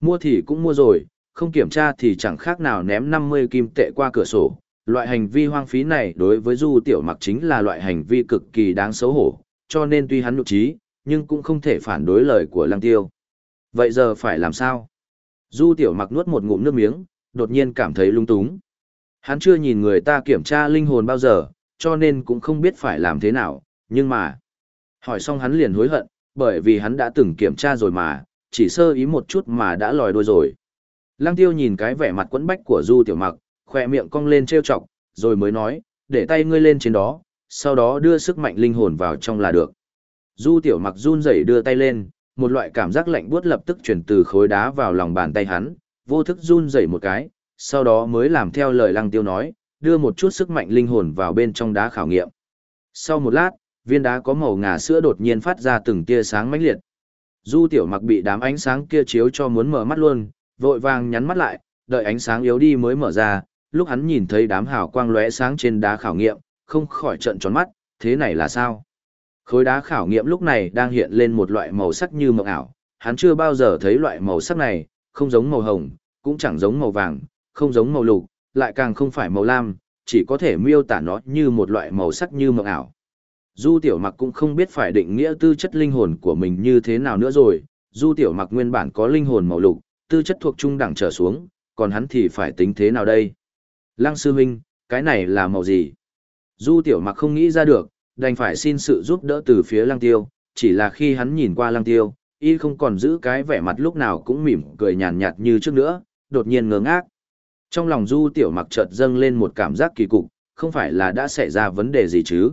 mua thì cũng mua rồi, không kiểm tra thì chẳng khác nào ném 50 kim tệ qua cửa sổ. Loại hành vi hoang phí này đối với Du Tiểu Mặc chính là loại hành vi cực kỳ đáng xấu hổ, cho nên tuy hắn nhục trí, nhưng cũng không thể phản đối lời của Lăng Tiêu. Vậy giờ phải làm sao? Du Tiểu Mặc nuốt một ngụm nước miếng, đột nhiên cảm thấy lung túng. Hắn chưa nhìn người ta kiểm tra linh hồn bao giờ, cho nên cũng không biết phải làm thế nào, nhưng mà... Hỏi xong hắn liền hối hận, bởi vì hắn đã từng kiểm tra rồi mà, chỉ sơ ý một chút mà đã lòi đôi rồi. Lăng tiêu nhìn cái vẻ mặt quẫn bách của Du Tiểu Mặc, khỏe miệng cong lên trêu chọc, rồi mới nói, để tay ngươi lên trên đó, sau đó đưa sức mạnh linh hồn vào trong là được. Du Tiểu Mặc run rẩy đưa tay lên, một loại cảm giác lạnh buốt lập tức chuyển từ khối đá vào lòng bàn tay hắn, vô thức run rẩy một cái, sau đó mới làm theo lời Lăng Tiêu nói, đưa một chút sức mạnh linh hồn vào bên trong đá khảo nghiệm. Sau một lát, viên đá có màu ngà sữa đột nhiên phát ra từng tia sáng mãnh liệt. Du Tiểu Mặc bị đám ánh sáng kia chiếu cho muốn mở mắt luôn, vội vàng nhắm mắt lại, đợi ánh sáng yếu đi mới mở ra, lúc hắn nhìn thấy đám hào quang lóe sáng trên đá khảo nghiệm, không khỏi trợn tròn mắt, thế này là sao? Khối đá khảo nghiệm lúc này đang hiện lên một loại màu sắc như mộng ảo, hắn chưa bao giờ thấy loại màu sắc này, không giống màu hồng, cũng chẳng giống màu vàng, không giống màu lục, lại càng không phải màu lam, chỉ có thể miêu tả nó như một loại màu sắc như mộng ảo. Du Tiểu Mặc cũng không biết phải định nghĩa tư chất linh hồn của mình như thế nào nữa rồi, Du Tiểu Mặc nguyên bản có linh hồn màu lục, tư chất thuộc trung đẳng trở xuống, còn hắn thì phải tính thế nào đây? Lăng sư huynh, cái này là màu gì? Du Tiểu Mặc không nghĩ ra được, đành phải xin sự giúp đỡ từ phía Lăng Tiêu, chỉ là khi hắn nhìn qua Lăng Tiêu, y không còn giữ cái vẻ mặt lúc nào cũng mỉm cười nhàn nhạt như trước nữa, đột nhiên ngớ ngác. Trong lòng Du Tiểu Mặc chợt dâng lên một cảm giác kỳ cục, không phải là đã xảy ra vấn đề gì chứ?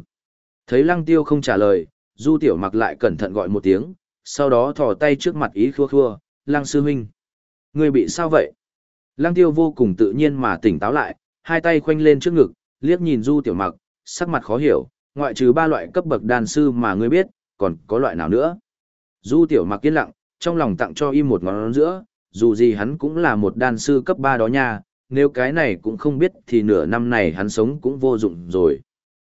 Thấy Lăng Tiêu không trả lời, Du Tiểu Mặc lại cẩn thận gọi một tiếng, sau đó thò tay trước mặt ý khua khua, Lăng Sư Huynh. Người bị sao vậy? Lăng Tiêu vô cùng tự nhiên mà tỉnh táo lại, hai tay khoanh lên trước ngực, liếc nhìn Du Tiểu Mặc, sắc mặt khó hiểu, ngoại trừ ba loại cấp bậc đan sư mà ngươi biết, còn có loại nào nữa? Du Tiểu Mặc yên lặng, trong lòng tặng cho y một ngón giữa, dù gì hắn cũng là một đan sư cấp 3 đó nha, nếu cái này cũng không biết thì nửa năm này hắn sống cũng vô dụng rồi.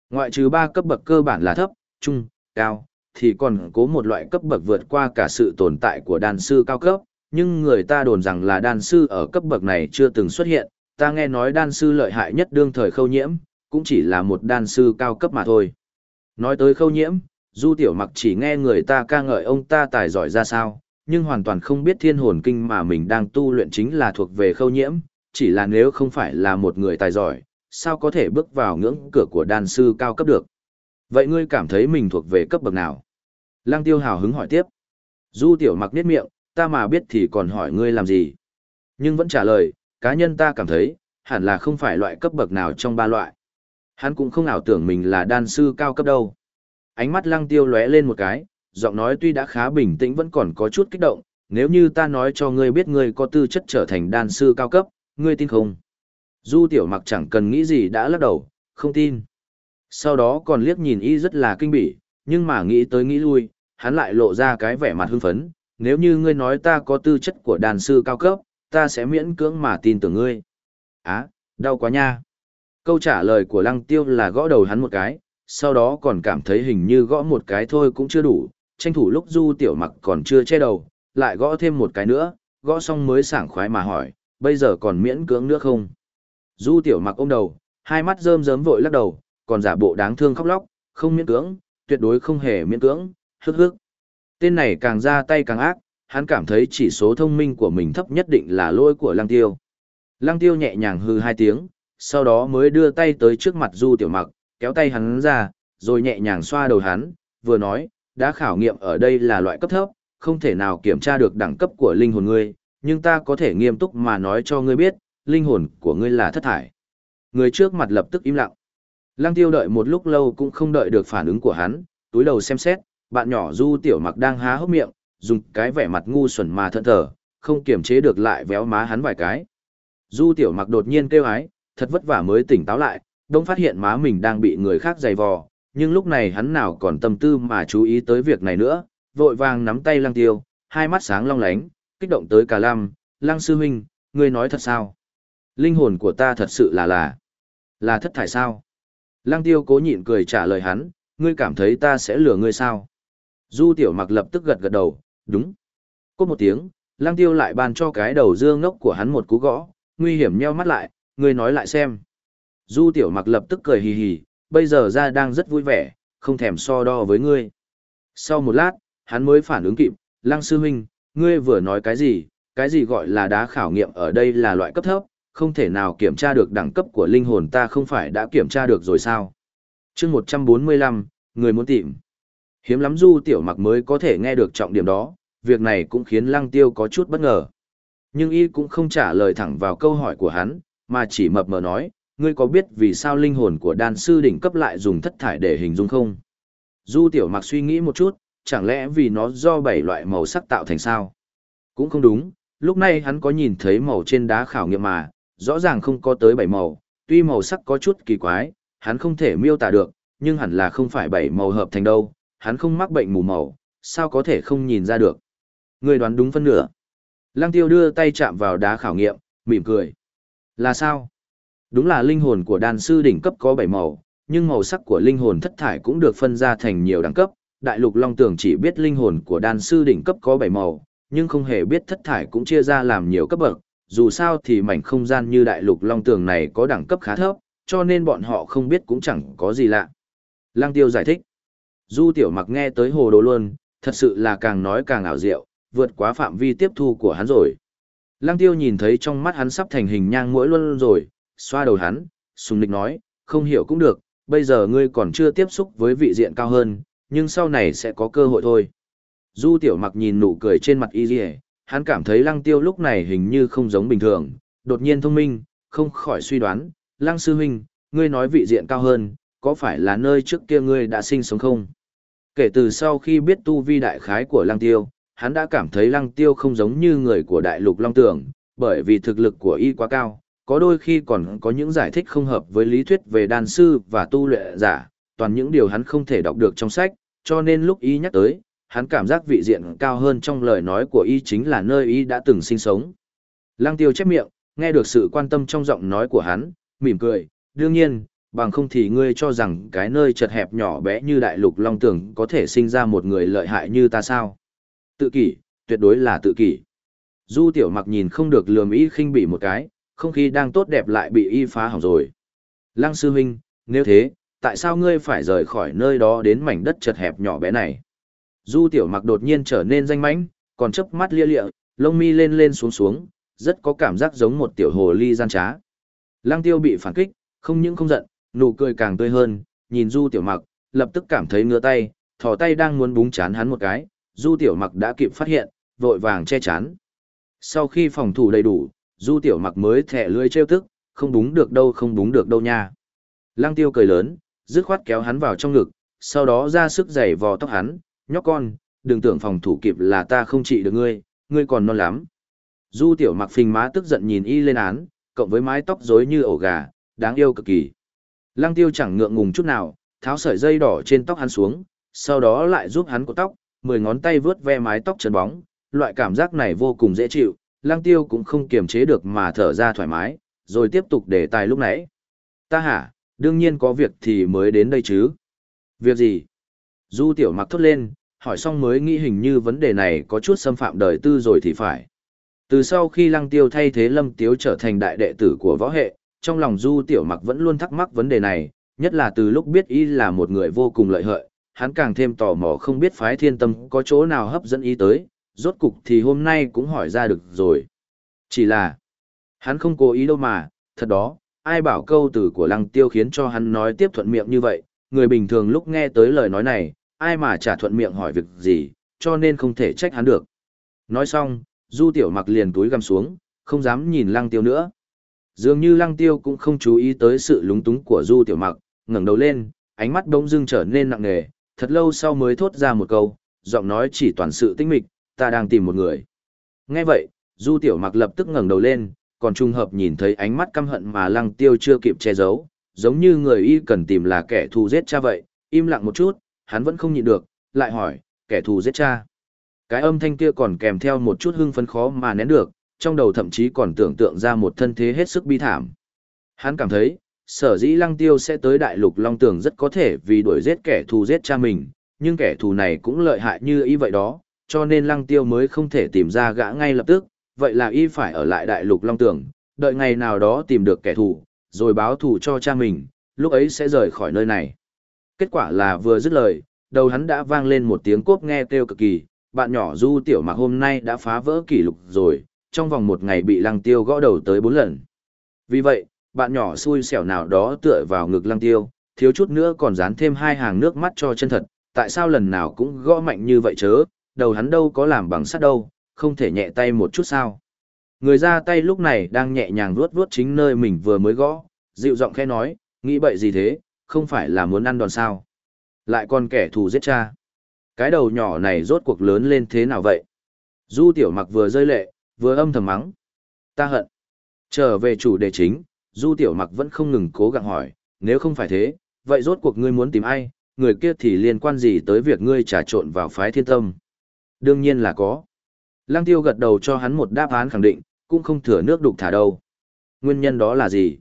Ngoại trừ ba cấp bậc cơ bản là thấp, trung, cao, thì còn có một loại cấp bậc vượt qua cả sự tồn tại của đan sư cao cấp, nhưng người ta đồn rằng là đan sư ở cấp bậc này chưa từng xuất hiện, ta nghe nói đan sư lợi hại nhất đương thời khâu nhiễm, cũng chỉ là một đan sư cao cấp mà thôi. Nói tới khâu nhiễm, Du Tiểu Mặc chỉ nghe người ta ca ngợi ông ta tài giỏi ra sao, nhưng hoàn toàn không biết thiên hồn kinh mà mình đang tu luyện chính là thuộc về khâu nhiễm, chỉ là nếu không phải là một người tài giỏi, sao có thể bước vào ngưỡng cửa của đan sư cao cấp được. Vậy ngươi cảm thấy mình thuộc về cấp bậc nào? Lăng tiêu hào hứng hỏi tiếp. Du Tiểu Mặc niết miệng, ta mà biết thì còn hỏi ngươi làm gì? Nhưng vẫn trả lời, cá nhân ta cảm thấy, hẳn là không phải loại cấp bậc nào trong ba loại. Hắn cũng không ảo tưởng mình là đan sư cao cấp đâu. Ánh mắt lăng tiêu lóe lên một cái, giọng nói tuy đã khá bình tĩnh vẫn còn có chút kích động, nếu như ta nói cho ngươi biết ngươi có tư chất trở thành đan sư cao cấp, ngươi tin không? Du tiểu mặc chẳng cần nghĩ gì đã lắc đầu, không tin. Sau đó còn liếc nhìn y rất là kinh bỉ, nhưng mà nghĩ tới nghĩ lui, hắn lại lộ ra cái vẻ mặt hưng phấn, nếu như ngươi nói ta có tư chất của đàn sư cao cấp, ta sẽ miễn cưỡng mà tin tưởng ngươi. Á, đau quá nha. Câu trả lời của lăng tiêu là gõ đầu hắn một cái, sau đó còn cảm thấy hình như gõ một cái thôi cũng chưa đủ, tranh thủ lúc du tiểu mặc còn chưa che đầu, lại gõ thêm một cái nữa, gõ xong mới sảng khoái mà hỏi, bây giờ còn miễn cưỡng nữa không? Du tiểu mặc ôm đầu, hai mắt rơm rớm vội lắc đầu, còn giả bộ đáng thương khóc lóc, không miễn cưỡng, tuyệt đối không hề miễn cưỡng, hức hức. Tên này càng ra tay càng ác, hắn cảm thấy chỉ số thông minh của mình thấp nhất định là lỗi của lăng tiêu. Lăng tiêu nhẹ nhàng hư hai tiếng, sau đó mới đưa tay tới trước mặt du tiểu mặc, kéo tay hắn ra, rồi nhẹ nhàng xoa đầu hắn, vừa nói, đã khảo nghiệm ở đây là loại cấp thấp, không thể nào kiểm tra được đẳng cấp của linh hồn ngươi, nhưng ta có thể nghiêm túc mà nói cho ngươi biết, linh hồn của ngươi là thất thải. Người trước mặt lập tức im lặng. Lăng tiêu đợi một lúc lâu cũng không đợi được phản ứng của hắn, túi đầu xem xét, bạn nhỏ du tiểu mặc đang há hốc miệng, dùng cái vẻ mặt ngu xuẩn mà thận thờ, không kiềm chế được lại véo má hắn vài cái. Du tiểu mặc đột nhiên kêu hái, thật vất vả mới tỉnh táo lại, đông phát hiện má mình đang bị người khác giày vò, nhưng lúc này hắn nào còn tâm tư mà chú ý tới việc này nữa, vội vàng nắm tay lăng tiêu, hai mắt sáng long lánh, kích động tới cả lăm, lăng sư huynh, ngươi nói thật sao? Linh hồn của ta thật sự là là, là thất thải sao? Lăng tiêu cố nhịn cười trả lời hắn, ngươi cảm thấy ta sẽ lừa ngươi sao? Du tiểu mặc lập tức gật gật đầu, đúng. Cốt một tiếng, lang tiêu lại ban cho cái đầu dương ngốc của hắn một cú gõ, nguy hiểm nheo mắt lại, ngươi nói lại xem. Du tiểu mặc lập tức cười hì hì, bây giờ ra đang rất vui vẻ, không thèm so đo với ngươi. Sau một lát, hắn mới phản ứng kịp, lăng sư huynh, ngươi vừa nói cái gì, cái gì gọi là đá khảo nghiệm ở đây là loại cấp thấp, không thể nào kiểm tra được đẳng cấp của linh hồn ta không phải đã kiểm tra được rồi sao. chương 145, người muốn tìm. Hiếm lắm du tiểu mặc mới có thể nghe được trọng điểm đó, việc này cũng khiến lăng tiêu có chút bất ngờ. Nhưng y cũng không trả lời thẳng vào câu hỏi của hắn, mà chỉ mập mờ nói, ngươi có biết vì sao linh hồn của đan sư đỉnh cấp lại dùng thất thải để hình dung không? Du tiểu mặc suy nghĩ một chút, chẳng lẽ vì nó do bảy loại màu sắc tạo thành sao? Cũng không đúng, lúc này hắn có nhìn thấy màu trên đá khảo nghiệm mà, rõ ràng không có tới bảy màu, tuy màu sắc có chút kỳ quái, hắn không thể miêu tả được, nhưng hẳn là không phải bảy màu hợp thành đâu, hắn không mắc bệnh mù màu, sao có thể không nhìn ra được. Người đoán đúng phân nửa. Lăng tiêu đưa tay chạm vào đá khảo nghiệm, mỉm cười. Là sao? Đúng là linh hồn của đan sư đỉnh cấp có bảy màu, nhưng màu sắc của linh hồn thất thải cũng được phân ra thành nhiều đẳng cấp. Đại lục Long Tường chỉ biết linh hồn của đan sư đỉnh cấp có bảy màu, nhưng không hề biết thất thải cũng chia ra làm nhiều cấp bậc. Dù sao thì mảnh không gian như đại lục Long Tường này có đẳng cấp khá thấp, cho nên bọn họ không biết cũng chẳng có gì lạ. Lăng Tiêu giải thích. Du Tiểu Mặc nghe tới hồ đồ luôn, thật sự là càng nói càng ảo diệu, vượt quá phạm vi tiếp thu của hắn rồi. Lăng Tiêu nhìn thấy trong mắt hắn sắp thành hình nhang mũi luôn rồi, xoa đầu hắn, sùng nịch nói, không hiểu cũng được, bây giờ ngươi còn chưa tiếp xúc với vị diện cao hơn, nhưng sau này sẽ có cơ hội thôi. Du Tiểu Mặc nhìn nụ cười trên mặt y dì hắn cảm thấy Lăng Tiêu lúc này hình như không giống bình thường, đột nhiên thông minh, không khỏi suy đoán, Lăng Sư Huynh, ngươi nói vị diện cao hơn, có phải là nơi trước kia ngươi đã sinh sống không? Kể từ sau khi biết tu vi đại khái của Lăng Tiêu, hắn đã cảm thấy Lăng Tiêu không giống như người của đại lục Long Tưởng, bởi vì thực lực của y quá cao, có đôi khi còn có những giải thích không hợp với lý thuyết về đan sư và tu luyện giả, toàn những điều hắn không thể đọc được trong sách, cho nên lúc y nhắc tới, hắn cảm giác vị diện cao hơn trong lời nói của y chính là nơi y đã từng sinh sống. Lăng tiêu chép miệng, nghe được sự quan tâm trong giọng nói của hắn, mỉm cười, đương nhiên, bằng không thì ngươi cho rằng cái nơi chật hẹp nhỏ bé như đại lục long tưởng có thể sinh ra một người lợi hại như ta sao? Tự kỷ, tuyệt đối là tự kỷ. Du tiểu mặc nhìn không được lườm y khinh bị một cái, không khí đang tốt đẹp lại bị y phá hỏng rồi. Lăng sư huynh, nếu thế, tại sao ngươi phải rời khỏi nơi đó đến mảnh đất chật hẹp nhỏ bé này? Du tiểu mặc đột nhiên trở nên danh mãnh, còn chớp mắt lia lịa, lông mi lên lên xuống xuống, rất có cảm giác giống một tiểu hồ ly gian trá. Lăng tiêu bị phản kích, không những không giận, nụ cười càng tươi hơn, nhìn du tiểu mặc, lập tức cảm thấy ngứa tay, thò tay đang muốn búng chán hắn một cái, du tiểu mặc đã kịp phát hiện, vội vàng che chắn. Sau khi phòng thủ đầy đủ, du tiểu mặc mới thẻ lưỡi trêu tức, không đúng được đâu không đúng được đâu nha. Lăng tiêu cười lớn, dứt khoát kéo hắn vào trong ngực, sau đó ra sức giày vò tóc hắn, nhóc con, đừng tưởng phòng thủ kịp là ta không trị được ngươi, ngươi còn non lắm. Du tiểu mặc phình má tức giận nhìn y lên án, cộng với mái tóc rối như ổ gà, đáng yêu cực kỳ. Lăng tiêu chẳng ngượng ngùng chút nào, tháo sợi dây đỏ trên tóc hắn xuống, sau đó lại giúp hắn cột tóc, mười ngón tay vướt ve mái tóc trơn bóng, loại cảm giác này vô cùng dễ chịu, lăng tiêu cũng không kiềm chế được mà thở ra thoải mái, rồi tiếp tục để tài lúc nãy. Ta hả, đương nhiên có việc thì mới đến đây chứ. Việc gì? Du tiểu mặc thốt lên, hỏi xong mới nghĩ hình như vấn đề này có chút xâm phạm đời tư rồi thì phải. Từ sau khi lăng tiêu thay thế lâm tiếu trở thành đại đệ tử của võ hệ, trong lòng du tiểu mặc vẫn luôn thắc mắc vấn đề này, nhất là từ lúc biết y là một người vô cùng lợi hợi, hắn càng thêm tò mò không biết phái thiên tâm có chỗ nào hấp dẫn ý tới, rốt cục thì hôm nay cũng hỏi ra được rồi. Chỉ là, hắn không cố ý đâu mà, thật đó, ai bảo câu từ của lăng tiêu khiến cho hắn nói tiếp thuận miệng như vậy, người bình thường lúc nghe tới lời nói này, ai mà trả thuận miệng hỏi việc gì, cho nên không thể trách hắn được. Nói xong, du tiểu mặc liền túi găm xuống, không dám nhìn lăng tiêu nữa. Dường như lăng tiêu cũng không chú ý tới sự lúng túng của du tiểu mặc, ngẩng đầu lên, ánh mắt đông dưng trở nên nặng nề, thật lâu sau mới thốt ra một câu, giọng nói chỉ toàn sự tinh mịch, ta đang tìm một người. Nghe vậy, Du Tiểu Mặc lập tức ngẩng đầu lên, còn trùng hợp nhìn thấy ánh mắt căm hận mà Lăng Tiêu chưa kịp che giấu, giống như người y cần tìm là kẻ thù giết cha vậy, im lặng một chút, hắn vẫn không nhịn được, lại hỏi, kẻ thù giết cha. Cái âm thanh kia còn kèm theo một chút hưng phấn khó mà nén được, trong đầu thậm chí còn tưởng tượng ra một thân thế hết sức bi thảm. Hắn cảm thấy, sở dĩ Lăng Tiêu sẽ tới đại lục Long Tường rất có thể vì đuổi giết kẻ thù giết cha mình, nhưng kẻ thù này cũng lợi hại như ý vậy đó, cho nên lăng tiêu mới không thể tìm ra gã ngay lập tức, vậy là y phải ở lại đại lục long tưởng, đợi ngày nào đó tìm được kẻ thù, rồi báo thù cho cha mình, lúc ấy sẽ rời khỏi nơi này. Kết quả là vừa dứt lời, đầu hắn đã vang lên một tiếng cốp nghe kêu cực kỳ, bạn nhỏ du tiểu mặc hôm nay đã phá vỡ kỷ lục rồi, trong vòng một ngày bị lăng tiêu gõ đầu tới bốn lần. Vì vậy, bạn nhỏ xui xẻo nào đó tựa vào ngực lăng tiêu, thiếu chút nữa còn dán thêm hai hàng nước mắt cho chân thật, tại sao lần nào cũng gõ mạnh như vậy chớ, đầu hắn đâu có làm bằng sắt đâu, không thể nhẹ tay một chút sao. Người ra tay lúc này đang nhẹ nhàng vuốt vuốt chính nơi mình vừa mới gõ, dịu giọng khẽ nói, nghĩ bậy gì thế, không phải là muốn ăn đòn sao. Lại còn kẻ thù giết cha. Cái đầu nhỏ này rốt cuộc lớn lên thế nào vậy? Du tiểu mặc vừa rơi lệ, vừa âm thầm mắng. Ta hận. Trở về chủ đề chính, Du tiểu mặc vẫn không ngừng cố gắng hỏi, nếu không phải thế, vậy rốt cuộc ngươi muốn tìm ai, người kia thì liên quan gì tới việc ngươi trà trộn vào phái thiên tâm? Đương nhiên là có. Lăng tiêu gật đầu cho hắn một đáp án khẳng định, cũng không thừa nước đục thả đâu. Nguyên nhân đó là gì?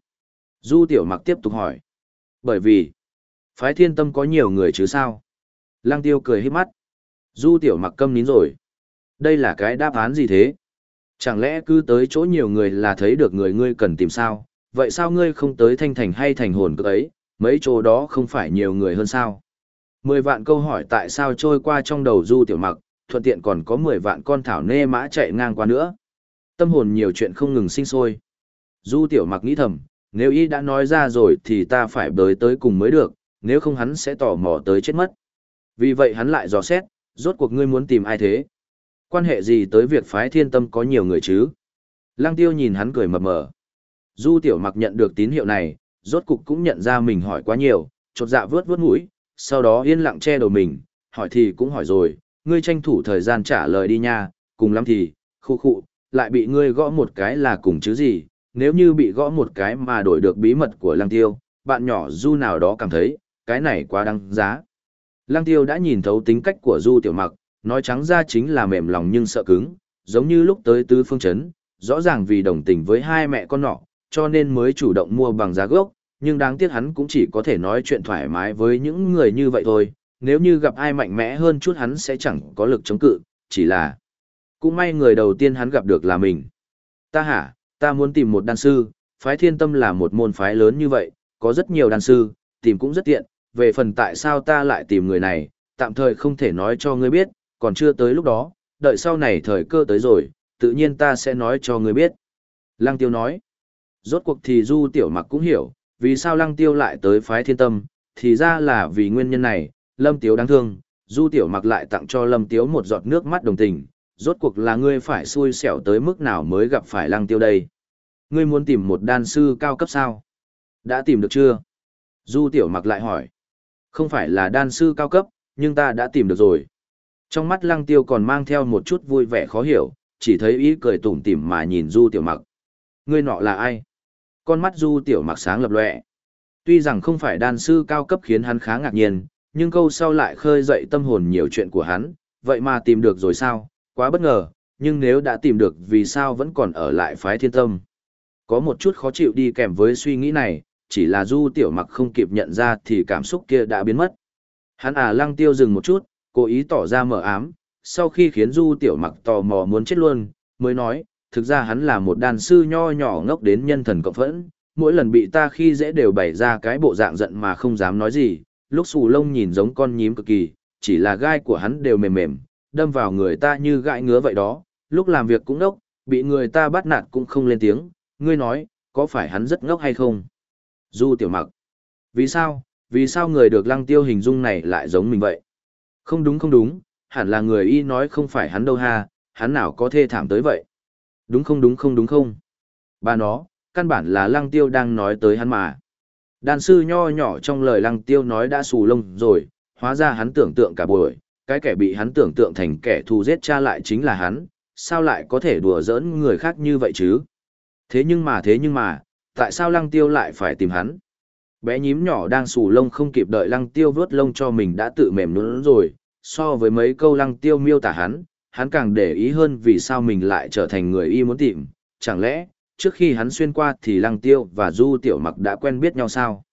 Du tiểu mặc tiếp tục hỏi. Bởi vì, phái thiên tâm có nhiều người chứ sao? Lăng tiêu cười hít mắt. Du tiểu mặc câm nín rồi. Đây là cái đáp án gì thế? Chẳng lẽ cứ tới chỗ nhiều người là thấy được người ngươi cần tìm sao? Vậy sao ngươi không tới thanh thành hay thành hồn cực ấy? Mấy chỗ đó không phải nhiều người hơn sao? Mười vạn câu hỏi tại sao trôi qua trong đầu du tiểu mặc, thuận tiện còn có mười vạn con thảo nê mã chạy ngang qua nữa. Tâm hồn nhiều chuyện không ngừng sinh sôi. Du tiểu mặc nghĩ thầm, nếu y đã nói ra rồi thì ta phải bới tới cùng mới được, nếu không hắn sẽ tò mò tới chết mất. Vì vậy hắn lại dò xét, rốt cuộc ngươi muốn tìm ai thế? Quan hệ gì tới việc phái thiên tâm có nhiều người chứ? Lăng tiêu nhìn hắn cười mập mờ. Du tiểu mặc nhận được tín hiệu này, rốt cục cũng nhận ra mình hỏi quá nhiều, chột dạ vướt vướt mũi, sau đó yên lặng che đầu mình, hỏi thì cũng hỏi rồi, ngươi tranh thủ thời gian trả lời đi nha, cùng lắm thì, khu khu, lại bị ngươi gõ một cái là cùng chứ gì, nếu như bị gõ một cái mà đổi được bí mật của lăng tiêu, bạn nhỏ du nào đó cảm thấy, cái này quá đăng giá. Lăng tiêu đã nhìn thấu tính cách của du tiểu mặc, nói trắng ra chính là mềm lòng nhưng sợ cứng, giống như lúc tới tứ phương chấn, rõ ràng vì đồng tình với hai mẹ con nọ, cho nên mới chủ động mua bằng giá gốc, nhưng đáng tiếc hắn cũng chỉ có thể nói chuyện thoải mái với những người như vậy thôi, nếu như gặp ai mạnh mẽ hơn chút hắn sẽ chẳng có lực chống cự, chỉ là cũng may người đầu tiên hắn gặp được là mình. Ta hả, ta muốn tìm một đan sư, phái thiên tâm là một môn phái lớn như vậy, có rất nhiều đan sư, tìm cũng rất tiện, về phần tại sao ta lại tìm người này, tạm thời không thể nói cho ngươi biết, còn chưa tới lúc đó, đợi sau này thời cơ tới rồi, tự nhiên ta sẽ nói cho ngươi biết. Lăng tiêu nói, rốt cuộc thì du tiểu mặc cũng hiểu, vì sao lăng tiêu lại tới phái thiên tâm, thì ra là vì nguyên nhân này, lâm tiếu đáng thương, du tiểu mặc lại tặng cho lâm tiếu một giọt nước mắt đồng tình, rốt cuộc là ngươi phải xui xẻo tới mức nào mới gặp phải lăng tiêu đây. Ngươi muốn tìm một đan sư cao cấp sao? Đã tìm được chưa? Du tiểu mặc lại hỏi. Không phải là đan sư cao cấp, nhưng ta đã tìm được rồi. Trong mắt lăng tiêu còn mang theo một chút vui vẻ khó hiểu, chỉ thấy ý cười tủm tỉm mà nhìn du tiểu mặc. Ngươi nọ là ai? Con mắt du tiểu mặc sáng lập lệ. Tuy rằng không phải đan sư cao cấp khiến hắn khá ngạc nhiên, nhưng câu sau lại khơi dậy tâm hồn nhiều chuyện của hắn, vậy mà tìm được rồi sao, quá bất ngờ, nhưng nếu đã tìm được vì sao vẫn còn ở lại phái thiên tâm. Có một chút khó chịu đi kèm với suy nghĩ này, chỉ là du tiểu mặc không kịp nhận ra thì cảm xúc kia đã biến mất. Hắn à lăng tiêu dừng một chút, cố ý tỏ ra mở ám, sau khi khiến du tiểu mặc tò mò muốn chết luôn, mới nói, thực ra hắn là một đàn sư nho nhỏ ngốc đến nhân thần cộng phẫn, mỗi lần bị ta khi dễ đều bày ra cái bộ dạng giận mà không dám nói gì, lúc xù lông nhìn giống con nhím cực kỳ, chỉ là gai của hắn đều mềm mềm, đâm vào người ta như gãi ngứa vậy đó, lúc làm việc cũng ngốc, bị người ta bắt nạt cũng không lên tiếng, ngươi nói, có phải hắn rất ngốc hay không? Du tiểu mặc. Vì sao, vì sao người được lăng tiêu hình dung này lại giống mình vậy? Không đúng không đúng, hẳn là người y nói không phải hắn đâu ha, hắn nào có thê thảm tới vậy? Đúng không đúng không đúng không? Bà nó, căn bản là lăng tiêu đang nói tới hắn mà. Đàn sư nho nhỏ trong lời lăng tiêu nói đã xù lông rồi, hóa ra hắn tưởng tượng cả buổi, cái kẻ bị hắn tưởng tượng thành kẻ thù giết cha lại chính là hắn, sao lại có thể đùa giỡn người khác như vậy chứ? Thế nhưng mà thế nhưng mà, tại sao lăng tiêu lại phải tìm hắn? Bé nhím nhỏ đang xù lông không kịp đợi lăng tiêu vớt lông cho mình đã tự mềm nún rồi, so với mấy câu lăng tiêu miêu tả hắn, hắn càng để ý hơn vì sao mình lại trở thành người y muốn tìm, chẳng lẽ, trước khi hắn xuyên qua thì lăng tiêu và du tiểu mặc đã quen biết nhau sao?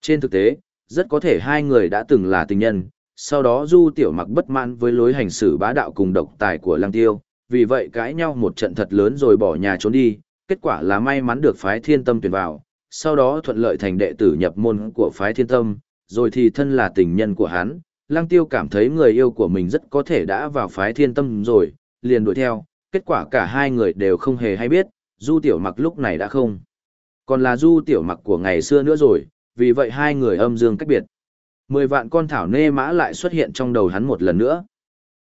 Trên thực tế, rất có thể hai người đã từng là tình nhân, sau đó du tiểu mặc bất mãn với lối hành xử bá đạo cùng độc tài của lăng tiêu, vì vậy cãi nhau một trận thật lớn rồi bỏ nhà trốn đi, kết quả là may mắn được phái thiên tâm tuyển vào, sau đó thuận lợi thành đệ tử nhập môn của phái thiên tâm, rồi thì thân là tình nhân của hắn, lăng tiêu cảm thấy người yêu của mình rất có thể đã vào phái thiên tâm rồi, liền đuổi theo, kết quả cả hai người đều không hề hay biết, du tiểu mặc lúc này đã không. Còn là du tiểu mặc của ngày xưa nữa rồi, vì vậy hai người âm dương cách biệt. Mười vạn con thảo nê mã lại xuất hiện trong đầu hắn một lần nữa.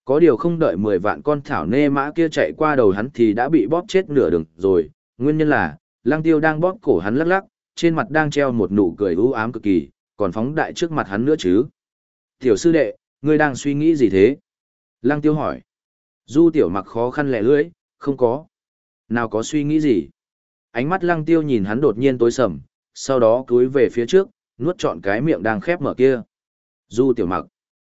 Có điều không đợi mười vạn con thảo nê mã kia chạy qua đầu hắn thì đã bị bóp chết nửa đường rồi, nguyên nhân là, lăng tiêu đang bóp cổ hắn lắc lắc, trên mặt đang treo một nụ cười u ám cực kỳ, còn phóng đại trước mặt hắn nữa chứ. Tiểu sư đệ, ngươi đang suy nghĩ gì thế? Lăng tiêu hỏi. Du tiểu mặc khó khăn lẻ lưỡi, không có. Nào có suy nghĩ gì? Ánh mắt lăng tiêu nhìn hắn đột nhiên tối sầm, sau đó cúi về phía trước, nuốt trọn cái miệng đang khép mở kia. Du tiểu mặc.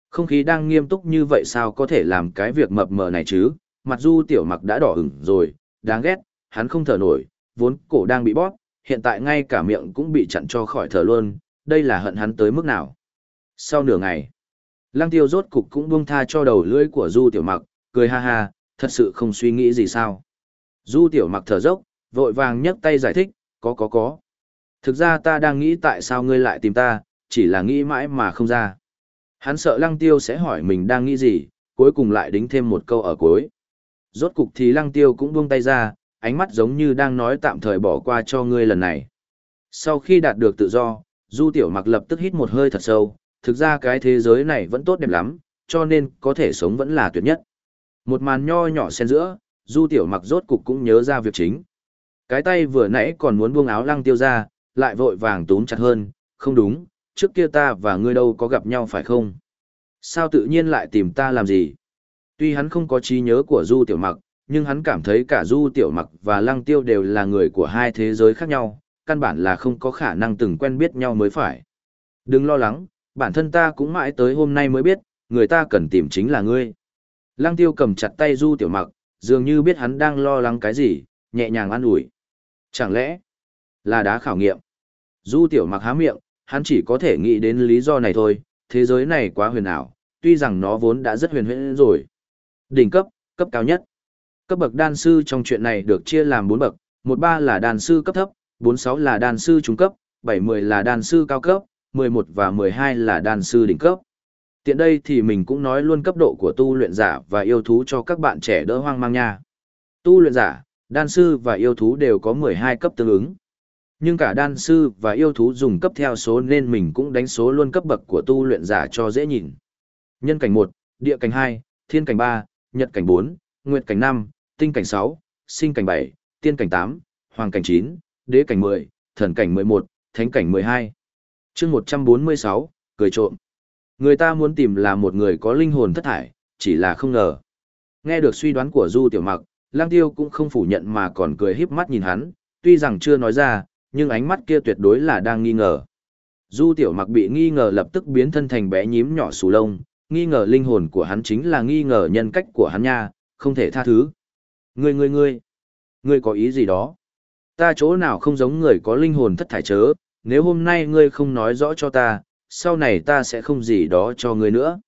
Không khí đang nghiêm túc như vậy sao có thể làm cái việc mập mờ này chứ? Mặt du tiểu mặc đã đỏ ửng rồi, đáng ghét, hắn không thở nổi, vốn cổ đang bị bóp, hiện tại ngay cả miệng cũng bị chặn cho khỏi thở luôn, đây là hận hắn tới mức nào. Sau nửa ngày, lăng tiêu rốt cục cũng buông tha cho đầu lưỡi của du tiểu mặc, cười ha ha, thật sự không suy nghĩ gì sao. Du tiểu mặc thở dốc, vội vàng nhấc tay giải thích, có có có. Thực ra ta đang nghĩ tại sao ngươi lại tìm ta, chỉ là nghĩ mãi mà không ra. Hắn sợ lăng tiêu sẽ hỏi mình đang nghĩ gì, cuối cùng lại đính thêm một câu ở cuối. Rốt cục thì lăng tiêu cũng buông tay ra, ánh mắt giống như đang nói tạm thời bỏ qua cho ngươi lần này. Sau khi đạt được tự do, Du Tiểu Mặc lập tức hít một hơi thật sâu, thực ra cái thế giới này vẫn tốt đẹp lắm, cho nên có thể sống vẫn là tuyệt nhất. Một màn nho nhỏ xen giữa, Du Tiểu Mặc rốt cục cũng nhớ ra việc chính. Cái tay vừa nãy còn muốn buông áo lăng tiêu ra, lại vội vàng túm chặt hơn, không đúng, trước kia ta và ngươi đâu có gặp nhau phải không? Sao tự nhiên lại tìm ta làm gì? Tuy hắn không có trí nhớ của Du Tiểu Mặc, nhưng hắn cảm thấy cả Du Tiểu Mặc và Lăng Tiêu đều là người của hai thế giới khác nhau, căn bản là không có khả năng từng quen biết nhau mới phải. Đừng lo lắng, bản thân ta cũng mãi tới hôm nay mới biết, người ta cần tìm chính là ngươi. Lăng Tiêu cầm chặt tay Du Tiểu Mặc, dường như biết hắn đang lo lắng cái gì, nhẹ nhàng an ủi. Chẳng lẽ là đá khảo nghiệm? Du Tiểu Mặc há miệng, hắn chỉ có thể nghĩ đến lý do này thôi, thế giới này quá huyền ảo, tuy rằng nó vốn đã rất huyền huyễn rồi. Đỉnh cấp, cấp cao nhất. Cấp bậc đan sư trong chuyện này được chia làm 4 bậc, 13 là đan sư cấp thấp, 46 là đan sư trung cấp, 70 là đan sư cao cấp, 11 và 12 là đan sư đỉnh cấp. Tiện đây thì mình cũng nói luôn cấp độ của tu luyện giả và yêu thú cho các bạn trẻ đỡ hoang mang nha. Tu luyện giả, đan sư và yêu thú đều có 12 cấp tương ứng. Nhưng cả đan sư và yêu thú dùng cấp theo số nên mình cũng đánh số luôn cấp bậc của tu luyện giả cho dễ nhìn. Nhân cảnh 1, địa cảnh 2, thiên cảnh 3, nhật cảnh 4, nguyệt cảnh 5, tinh cảnh 6, sinh cảnh 7, tiên cảnh 8, hoàng cảnh 9, đế cảnh 10, thần cảnh 11, thánh cảnh 12 chương 146, cười trộm. Người ta muốn tìm là một người có linh hồn thất thải, chỉ là không ngờ. Nghe được suy đoán của Du Tiểu Mặc, Lang Tiêu cũng không phủ nhận mà còn cười híp mắt nhìn hắn, tuy rằng chưa nói ra, nhưng ánh mắt kia tuyệt đối là đang nghi ngờ. Du Tiểu Mặc bị nghi ngờ lập tức biến thân thành bé nhím nhỏ xù lông, nghi ngờ linh hồn của hắn chính là nghi ngờ nhân cách của hắn nha, không thể tha thứ. Ngươi ngươi ngươi, ngươi có ý gì đó? Ta chỗ nào không giống người có linh hồn thất thải chớ, nếu hôm nay ngươi không nói rõ cho ta, sau này ta sẽ không gì đó cho ngươi nữa.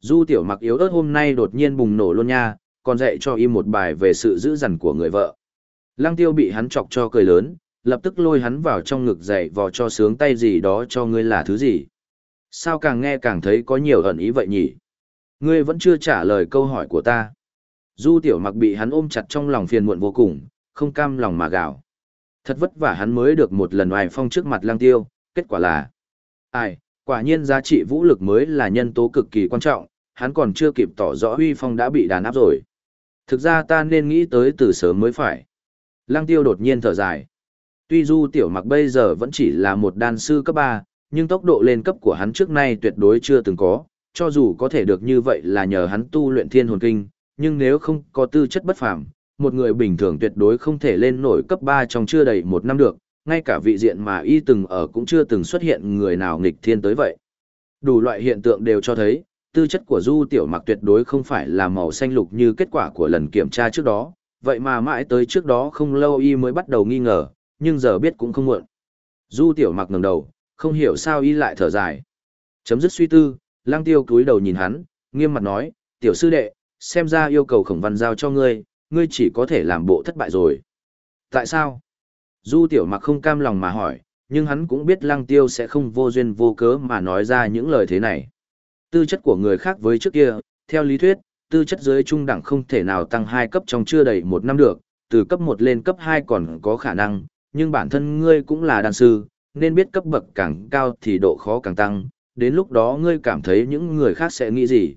Du tiểu mặc yếu ớt hôm nay đột nhiên bùng nổ luôn nha, còn dạy cho y một bài về sự giữ dằn của người vợ. Lăng tiêu bị hắn chọc cho cười lớn, lập tức lôi hắn vào trong ngực dạy vò cho sướng tay gì đó cho ngươi là thứ gì. Sao càng nghe càng thấy có nhiều ẩn ý vậy nhỉ? Ngươi vẫn chưa trả lời câu hỏi của ta. Du tiểu mặc bị hắn ôm chặt trong lòng phiền muộn vô cùng, không cam lòng mà gào. Thật vất vả hắn mới được một lần oai phong trước mặt lang tiêu, kết quả là... Ai, quả nhiên giá trị vũ lực mới là nhân tố cực kỳ quan trọng, hắn còn chưa kịp tỏ rõ huy phong đã bị đàn áp rồi. Thực ra ta nên nghĩ tới từ sớm mới phải. Lang tiêu đột nhiên thở dài. Tuy du tiểu mặc bây giờ vẫn chỉ là một đan sư cấp 3, nhưng tốc độ lên cấp của hắn trước nay tuyệt đối chưa từng có, cho dù có thể được như vậy là nhờ hắn tu luyện thiên hồn kinh, nhưng nếu không có tư chất bất phàm, một người bình thường tuyệt đối không thể lên nổi cấp 3 trong chưa đầy một năm được, ngay cả vị diện mà y từng ở cũng chưa từng xuất hiện người nào nghịch thiên tới vậy. Đủ loại hiện tượng đều cho thấy, tư chất của Du Tiểu Mặc tuyệt đối không phải là màu xanh lục như kết quả của lần kiểm tra trước đó, vậy mà mãi tới trước đó không lâu y mới bắt đầu nghi ngờ, nhưng giờ biết cũng không muộn. Du Tiểu Mặc ngẩng đầu, không hiểu sao y lại thở dài. Chấm dứt suy tư, Lăng Tiêu cúi đầu nhìn hắn, nghiêm mặt nói, tiểu sư đệ, xem ra yêu cầu khổng văn giao cho ngươi, ngươi chỉ có thể làm bộ thất bại rồi. Tại sao? Du tiểu mặc không cam lòng mà hỏi, nhưng hắn cũng biết lăng tiêu sẽ không vô duyên vô cớ mà nói ra những lời thế này. Tư chất của người khác với trước kia, theo lý thuyết, tư chất dưới trung đẳng không thể nào tăng 2 cấp trong chưa đầy một năm được, từ cấp 1 lên cấp 2 còn có khả năng, nhưng bản thân ngươi cũng là đàn sư, nên biết cấp bậc càng cao thì độ khó càng tăng, đến lúc đó ngươi cảm thấy những người khác sẽ nghĩ gì.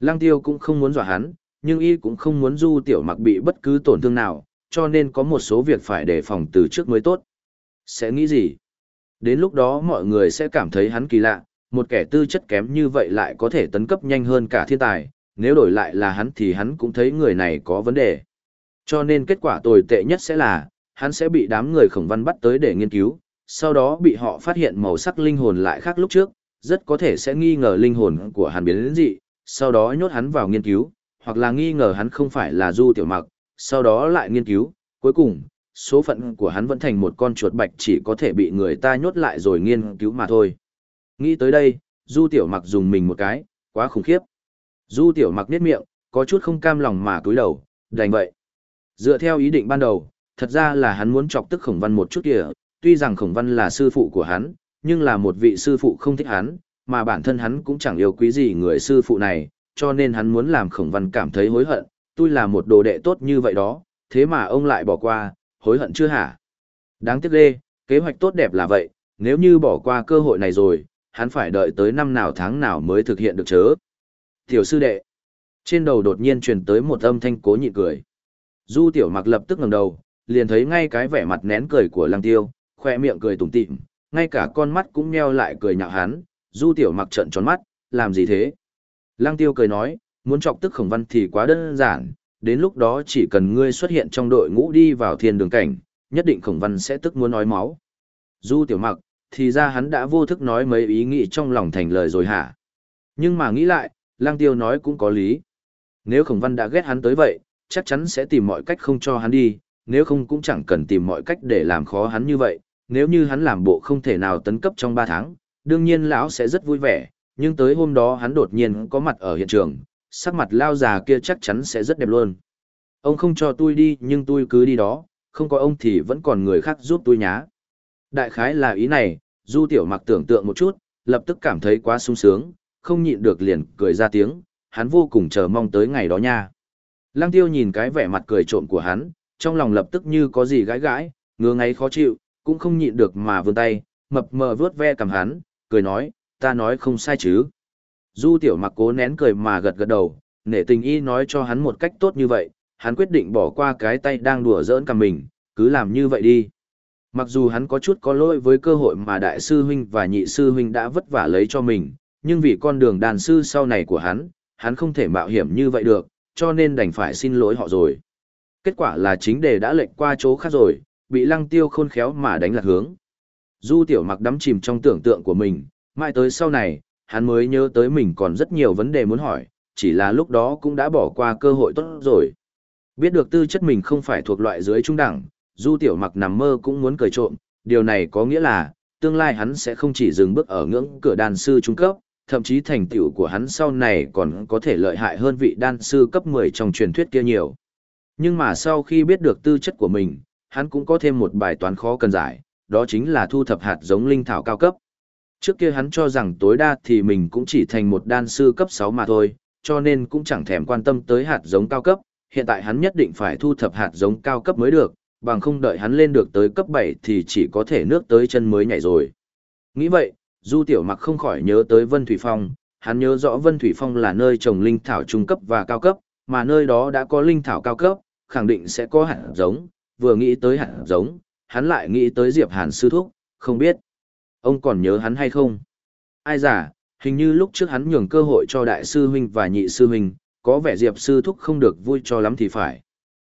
Lăng tiêu cũng không muốn dọa hắn, nhưng y cũng không muốn du tiểu mặc bị bất cứ tổn thương nào, cho nên có một số việc phải đề phòng từ trước mới tốt. Sẽ nghĩ gì? Đến lúc đó mọi người sẽ cảm thấy hắn kỳ lạ, một kẻ tư chất kém như vậy lại có thể tấn cấp nhanh hơn cả thiên tài, nếu đổi lại là hắn thì hắn cũng thấy người này có vấn đề. Cho nên kết quả tồi tệ nhất sẽ là, hắn sẽ bị đám người khổng văn bắt tới để nghiên cứu, sau đó bị họ phát hiện màu sắc linh hồn lại khác lúc trước, rất có thể sẽ nghi ngờ linh hồn của hắn biến đến dị, sau đó nhốt hắn vào nghiên cứu, hoặc là nghi ngờ hắn không phải là du tiểu mặc, sau đó lại nghiên cứu, cuối cùng, số phận của hắn vẫn thành một con chuột bạch chỉ có thể bị người ta nhốt lại rồi nghiên cứu mà thôi. Nghĩ tới đây, du tiểu mặc dùng mình một cái, quá khủng khiếp. Du tiểu mặc niết miệng, có chút không cam lòng mà cúi đầu, đành vậy. Dựa theo ý định ban đầu, thật ra là hắn muốn chọc tức khổng văn một chút kìa, tuy rằng khổng văn là sư phụ của hắn, nhưng là một vị sư phụ không thích hắn, mà bản thân hắn cũng chẳng yêu quý gì người sư phụ này, cho nên hắn muốn làm khổng văn cảm thấy hối hận, tôi là một đồ đệ tốt như vậy đó, thế mà ông lại bỏ qua, hối hận chưa hả? Đáng tiếc lê, kế hoạch tốt đẹp là vậy, nếu như bỏ qua cơ hội này rồi, hắn phải đợi tới năm nào tháng nào mới thực hiện được chớ. Tiểu sư đệ, trên đầu đột nhiên truyền tới một âm thanh cố nhịn cười. Du tiểu mặc lập tức ngẩng đầu, liền thấy ngay cái vẻ mặt nén cười của lăng tiêu, khoe miệng cười tủm tỉm, ngay cả con mắt cũng nheo lại cười nhạo hắn, du tiểu mặc trợn tròn mắt, làm gì thế? Lăng tiêu cười nói, muốn chọc tức khổng văn thì quá đơn giản, đến lúc đó chỉ cần ngươi xuất hiện trong đội ngũ đi vào thiên đường cảnh, nhất định khổng văn sẽ tức muốn nói máu. Du tiểu mặc, thì ra hắn đã vô thức nói mấy ý nghĩ trong lòng thành lời rồi hả? Nhưng mà nghĩ lại, lang tiêu nói cũng có lý. Nếu khổng văn đã ghét hắn tới vậy, chắc chắn sẽ tìm mọi cách không cho hắn đi, nếu không cũng chẳng cần tìm mọi cách để làm khó hắn như vậy. Nếu như hắn làm bộ không thể nào tấn cấp trong 3 tháng, đương nhiên lão sẽ rất vui vẻ, nhưng tới hôm đó hắn đột nhiên có mặt ở hiện trường, sắc mặt lao già kia chắc chắn sẽ rất đẹp luôn. Ông không cho tôi đi nhưng tôi cứ đi đó, không có ông thì vẫn còn người khác giúp tôi nhá. Đại khái là ý này, Du Tiểu Mặc tưởng tượng một chút, lập tức cảm thấy quá sung sướng, không nhịn được liền cười ra tiếng, hắn vô cùng chờ mong tới ngày đó nha. Lăng Tiêu nhìn cái vẻ mặt cười trộm của hắn, trong lòng lập tức như có gì gãi gãi, ngứa ngáy khó chịu, cũng không nhịn được mà vươn tay, mập mờ vuốt ve cầm hắn, cười nói, ta nói không sai chứ. Du tiểu mặc cố nén cười mà gật gật đầu, nể tình y nói cho hắn một cách tốt như vậy, hắn quyết định bỏ qua cái tay đang đùa giỡn cầm mình, cứ làm như vậy đi. Mặc dù hắn có chút có lỗi với cơ hội mà đại sư huynh và nhị sư huynh đã vất vả lấy cho mình, nhưng vì con đường đàn sư sau này của hắn, hắn không thể mạo hiểm như vậy được, cho nên đành phải xin lỗi họ rồi. Kết quả là chính đề đã lệnh qua chỗ khác rồi, bị lăng tiêu khôn khéo mà đánh lạc hướng. Du tiểu mặc đắm chìm trong tưởng tượng của mình, mãi tới sau này, hắn mới nhớ tới mình còn rất nhiều vấn đề muốn hỏi, chỉ là lúc đó cũng đã bỏ qua cơ hội tốt rồi. Biết được tư chất mình không phải thuộc loại dưới trung đẳng, du tiểu mặc nằm mơ cũng muốn cười trộm, điều này có nghĩa là, tương lai hắn sẽ không chỉ dừng bước ở ngưỡng cửa đàn sư trung cấp, thậm chí thành tựu của hắn sau này còn có thể lợi hại hơn vị đan sư cấp 10 trong truyền thuyết kia nhiều. Nhưng mà sau khi biết được tư chất của mình, hắn cũng có thêm một bài toán khó cần giải, đó chính là thu thập hạt giống linh thảo cao cấp. Trước kia hắn cho rằng tối đa thì mình cũng chỉ thành một đan sư cấp 6 mà thôi, cho nên cũng chẳng thèm quan tâm tới hạt giống cao cấp, hiện tại hắn nhất định phải thu thập hạt giống cao cấp mới được, bằng không đợi hắn lên được tới cấp 7 thì chỉ có thể nước tới chân mới nhảy rồi. Nghĩ vậy, Du Tiểu Mặc không khỏi nhớ tới Vân Thủy Phong, hắn nhớ rõ Vân Thủy Phong là nơi trồng linh thảo trung cấp và cao cấp, mà nơi đó đã có linh thảo cao cấp, khẳng định sẽ có hạt giống, vừa nghĩ tới hạt giống, hắn lại nghĩ tới Diệp Hàn sư thúc, không biết. Ông còn nhớ hắn hay không? Ai giả, hình như lúc trước hắn nhường cơ hội cho đại sư huynh và nhị sư huynh, có vẻ Diệp sư thúc không được vui cho lắm thì phải.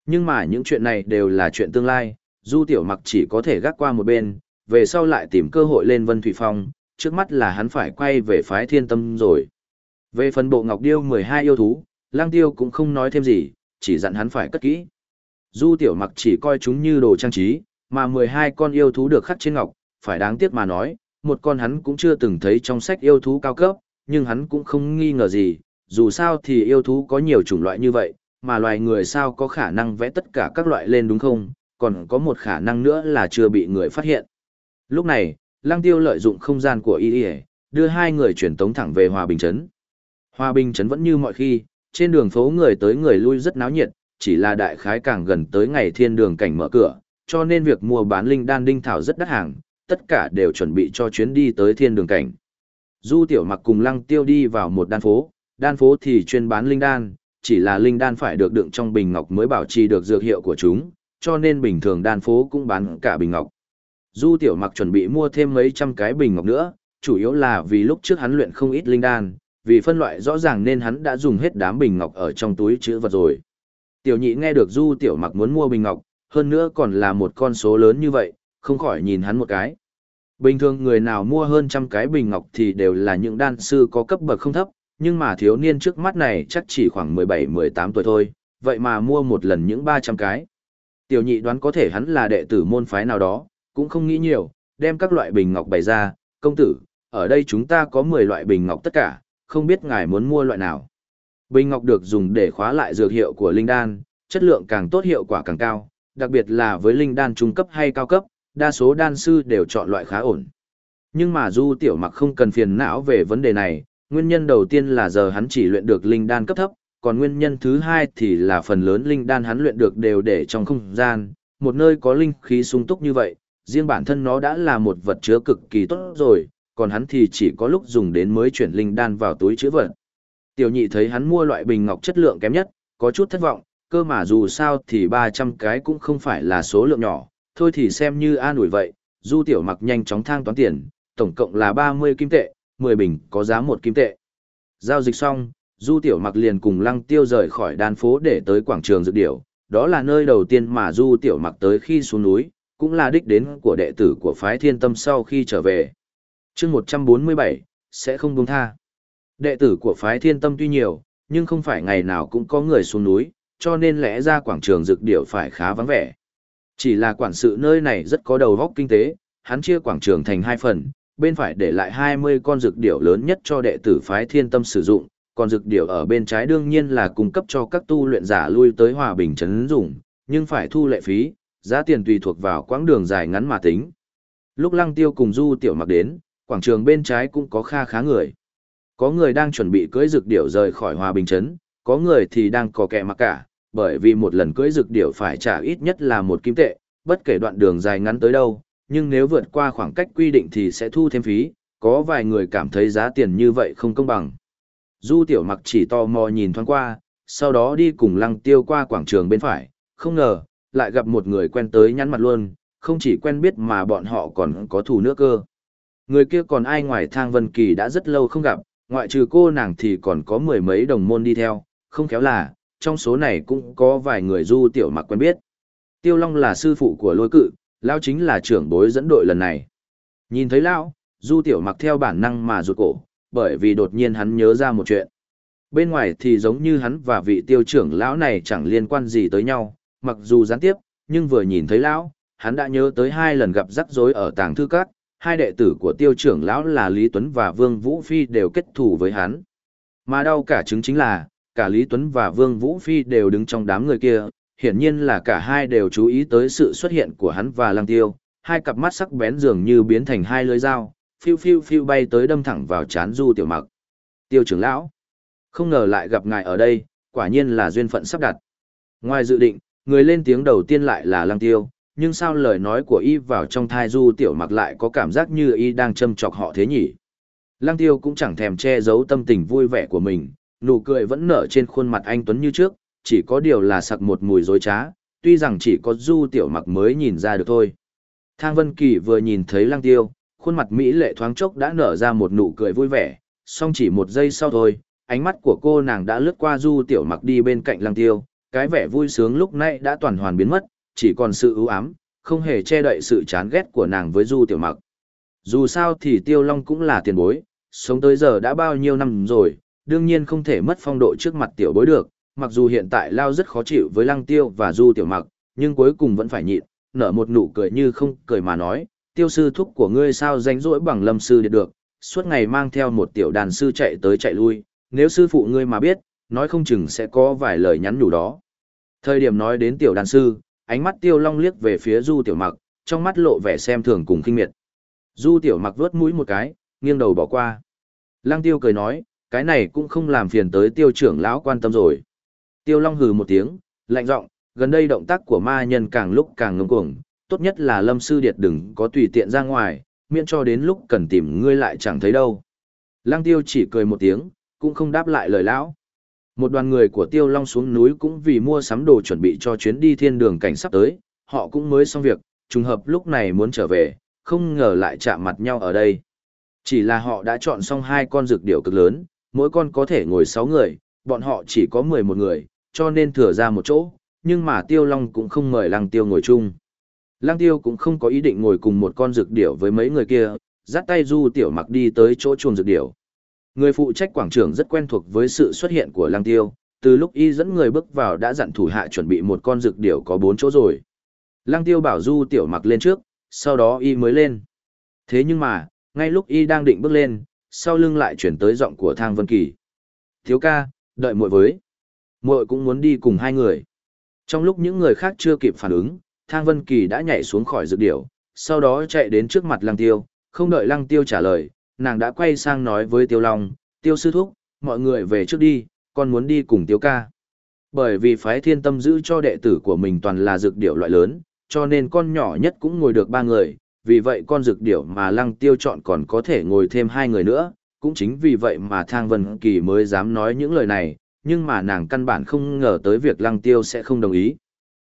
Nhưng mà những chuyện này đều là chuyện tương lai, Du Tiểu Mặc chỉ có thể gác qua một bên, về sau lại tìm cơ hội lên Vân Thủy Phong, trước mắt là hắn phải quay về phái thiên tâm rồi. Về phần bộ ngọc điêu 12 yêu thú, lang tiêu cũng không nói thêm gì, chỉ dặn hắn phải cất kỹ. Du Tiểu Mặc chỉ coi chúng như đồ trang trí, mà 12 con yêu thú được khắc trên ngọc, phải đáng tiếc mà nói, một con hắn cũng chưa từng thấy trong sách yêu thú cao cấp, nhưng hắn cũng không nghi ngờ gì, dù sao thì yêu thú có nhiều chủng loại như vậy, mà loài người sao có khả năng vẽ tất cả các loại lên đúng không, còn có một khả năng nữa là chưa bị người phát hiện. Lúc này, Lăng Tiêu lợi dụng không gian của y đưa hai người chuyển tống thẳng về Hòa Bình Trấn. Hòa Bình Trấn vẫn như mọi khi, trên đường phố người tới người lui rất náo nhiệt, chỉ là đại khái càng gần tới ngày thiên đường cảnh mở cửa, cho nên việc mua bán linh đan đinh thảo rất đắt hàng, tất cả đều chuẩn bị cho chuyến đi tới thiên đường cảnh. Du tiểu mặc cùng lăng tiêu đi vào một đan phố, đan phố thì chuyên bán linh đan, chỉ là linh đan phải được đựng trong bình ngọc mới bảo trì được dược hiệu của chúng, cho nên bình thường đan phố cũng bán cả bình ngọc. Du tiểu mặc chuẩn bị mua thêm mấy trăm cái bình ngọc nữa, chủ yếu là vì lúc trước hắn luyện không ít linh đan, vì phân loại rõ ràng nên hắn đã dùng hết đám bình ngọc ở trong túi chữ vật rồi. Tiểu nhị nghe được du tiểu mặc muốn mua bình ngọc, hơn nữa còn là một con số lớn như vậy, không khỏi nhìn hắn một cái. Bình thường người nào mua hơn trăm cái bình ngọc thì đều là những đan sư có cấp bậc không thấp, nhưng mà thiếu niên trước mắt này chắc chỉ khoảng 17-18 tuổi thôi, vậy mà mua một lần những 300 cái. Tiểu nhị đoán có thể hắn là đệ tử môn phái nào đó, cũng không nghĩ nhiều, đem các loại bình ngọc bày ra, công tử, ở đây chúng ta có 10 loại bình ngọc tất cả, không biết ngài muốn mua loại nào. Bình ngọc được dùng để khóa lại dược hiệu của linh đan, chất lượng càng tốt hiệu quả càng cao, đặc biệt là với linh đan trung cấp hay cao cấp, đa số đan sư đều chọn loại khá ổn. Nhưng mà Du Tiểu Mặc không cần phiền não về vấn đề này, nguyên nhân đầu tiên là giờ hắn chỉ luyện được linh đan cấp thấp, còn nguyên nhân thứ hai thì là phần lớn linh đan hắn luyện được đều để trong không gian, một nơi có linh khí sung túc như vậy, riêng bản thân nó đã là một vật chứa cực kỳ tốt rồi, còn hắn thì chỉ có lúc dùng đến mới chuyển linh đan vào túi chứa vật. Tiểu nhị thấy hắn mua loại bình ngọc chất lượng kém nhất, có chút thất vọng, cơ mà dù sao thì 300 cái cũng không phải là số lượng nhỏ, thôi thì xem như an ủi vậy, du tiểu mặc nhanh chóng thang toán tiền, tổng cộng là 30 kim tệ, 10 bình có giá 1 kim tệ. Giao dịch xong, du tiểu mặc liền cùng lăng tiêu rời khỏi đan phố để tới quảng trường dược điểu, đó là nơi đầu tiên mà du tiểu mặc tới khi xuống núi, cũng là đích đến của đệ tử của phái thiên tâm sau khi trở về. chương 147, sẽ không buông tha. Đệ tử của phái thiên tâm tuy nhiều, nhưng không phải ngày nào cũng có người xuống núi, cho nên lẽ ra quảng trường dược điểu phải khá vắng vẻ. Chỉ là quản sự nơi này rất có đầu góc kinh tế, hắn chia quảng trường thành hai phần, bên phải để lại 20 con dược điểu lớn nhất cho đệ tử phái thiên tâm sử dụng, còn dược điểu ở bên trái đương nhiên là cung cấp cho các tu luyện giả lui tới hòa bình trấn dùng, nhưng phải thu lệ phí, giá tiền tùy thuộc vào quãng đường dài ngắn mà tính. Lúc lăng tiêu cùng du tiểu mặc đến, quảng trường bên trái cũng có kha khá người. Có người đang chuẩn bị cưỡi dược điểu rời khỏi hòa bình trấn, có người thì đang có kẻ mặc cả, bởi vì một lần cưỡi rực điểu phải trả ít nhất là một kim tệ, bất kể đoạn đường dài ngắn tới đâu, nhưng nếu vượt qua khoảng cách quy định thì sẽ thu thêm phí, có vài người cảm thấy giá tiền như vậy không công bằng. Du tiểu mặc chỉ tò mò nhìn thoáng qua, sau đó đi cùng lăng tiêu qua quảng trường bên phải, không ngờ, lại gặp một người quen tới nhắn mặt luôn, không chỉ quen biết mà bọn họ còn có thù nữa cơ. Người kia còn ai ngoài thang Vân Kỳ đã rất lâu không gặp, ngoại trừ cô nàng thì còn có mười mấy đồng môn đi theo, không khéo là, trong số này cũng có vài người du tiểu mặc quen biết. Tiêu Long là sư phụ của lôi cự, Lao chính là trưởng bối dẫn đội lần này. Nhìn thấy Lao, du tiểu mặc theo bản năng mà rụt cổ, bởi vì đột nhiên hắn nhớ ra một chuyện. Bên ngoài thì giống như hắn và vị tiêu trưởng lão này chẳng liên quan gì tới nhau, mặc dù gián tiếp, nhưng vừa nhìn thấy lão, hắn đã nhớ tới hai lần gặp rắc rối ở tàng thư các, hai đệ tử của tiêu trưởng lão là Lý Tuấn và Vương Vũ Phi đều kết thù với hắn. Mà đau cả chứng chính là, cả Lý Tuấn và Vương Vũ Phi đều đứng trong đám người kia, hiển nhiên là cả hai đều chú ý tới sự xuất hiện của hắn và Lăng Tiêu, hai cặp mắt sắc bén dường như biến thành hai lưỡi dao, phiêu phiêu phiêu bay tới đâm thẳng vào chán Du Tiểu Mặc. Tiêu trưởng lão, không ngờ lại gặp ngài ở đây, quả nhiên là duyên phận sắp đặt. Ngoài dự định, người lên tiếng đầu tiên lại là Lăng Tiêu, nhưng sao lời nói của y vào trong thai Du Tiểu Mặc lại có cảm giác như y đang châm chọc họ thế nhỉ? Lăng Tiêu cũng chẳng thèm che giấu tâm tình vui vẻ của mình, nụ cười vẫn nở trên khuôn mặt anh Tuấn như trước, chỉ có điều là sặc một mùi dối trá, tuy rằng chỉ có Du Tiểu Mặc mới nhìn ra được thôi. Thang Vân Kỳ vừa nhìn thấy Lăng Tiêu, khuôn mặt Mỹ lệ thoáng chốc đã nở ra một nụ cười vui vẻ, song chỉ một giây sau thôi, ánh mắt của cô nàng đã lướt qua Du Tiểu Mặc đi bên cạnh Lăng Tiêu, cái vẻ vui sướng lúc nãy đã toàn hoàn biến mất, chỉ còn sự ưu ám, không hề che đậy sự chán ghét của nàng với Du Tiểu Mặc. Dù sao thì Tiêu Long cũng là tiền bối, sống tới giờ đã bao nhiêu năm rồi, đương nhiên không thể mất phong độ trước mặt tiểu bối được, mặc dù hiện tại Lao rất khó chịu với Lăng Tiêu và Du Tiểu Mặc, nhưng cuối cùng vẫn phải nhịn, nở một nụ cười như không cười mà nói, tiêu sư thúc của ngươi sao danh rỗi bằng lâm sư được, suốt ngày mang theo một tiểu đàn sư chạy tới chạy lui, nếu sư phụ ngươi mà biết, nói không chừng sẽ có vài lời nhắn nhủ đó. Thời điểm nói đến tiểu đàn sư, ánh mắt tiêu long liếc về phía du tiểu mặc, trong mắt lộ vẻ xem thường cùng khinh miệt. Du tiểu mặc vớt mũi một cái, nghiêng đầu bỏ qua. Lăng tiêu cười nói, cái này cũng không làm phiền tới tiêu trưởng lão quan tâm rồi. Tiêu long hừ một tiếng, lạnh giọng, gần đây động tác của ma nhân càng lúc càng ngông cuồng, tốt nhất là lâm sư điệt đừng có tùy tiện ra ngoài, miễn cho đến lúc cần tìm ngươi lại chẳng thấy đâu. Lăng tiêu chỉ cười một tiếng, cũng không đáp lại lời lão. Một đoàn người của Tiêu Long xuống núi cũng vì mua sắm đồ chuẩn bị cho chuyến đi thiên đường cảnh sắp tới, họ cũng mới xong việc, trùng hợp lúc này muốn trở về, không ngờ lại chạm mặt nhau ở đây. Chỉ là họ đã chọn xong hai con rực điểu cực lớn, mỗi con có thể ngồi 6 người, bọn họ chỉ có 11 người, cho nên thừa ra một chỗ, nhưng mà Tiêu Long cũng không mời Lăng Tiêu ngồi chung. Lăng Tiêu cũng không có ý định ngồi cùng một con rực điểu với mấy người kia, dắt tay Du Tiểu Mặc đi tới chỗ chuồng rực điểu. Người phụ trách quảng trường rất quen thuộc với sự xuất hiện của Lăng Tiêu, từ lúc y dẫn người bước vào đã dặn thủ hạ chuẩn bị một con rực điểu có bốn chỗ rồi. Lăng Tiêu bảo Du Tiểu Mặc lên trước, sau đó y mới lên. Thế nhưng mà, ngay lúc y đang định bước lên, sau lưng lại chuyển tới giọng của Thang Vân Kỳ. Thiếu ca, đợi muội với. Muội cũng muốn đi cùng hai người. Trong lúc những người khác chưa kịp phản ứng, Thang Vân Kỳ đã nhảy xuống khỏi dược điểu, sau đó chạy đến trước mặt Lăng Tiêu, không đợi Lăng Tiêu trả lời, nàng đã quay sang nói với Tiêu Long, Tiêu sư thúc, mọi người về trước đi, con muốn đi cùng Tiêu ca. Bởi vì phái thiên tâm giữ cho đệ tử của mình toàn là dược điểu loại lớn, cho nên con nhỏ nhất cũng ngồi được ba người, vì vậy con dược điểu mà Lăng Tiêu chọn còn có thể ngồi thêm hai người nữa, cũng chính vì vậy mà Thang Vân Kỳ mới dám nói những lời này, nhưng mà nàng căn bản không ngờ tới việc Lăng Tiêu sẽ không đồng ý.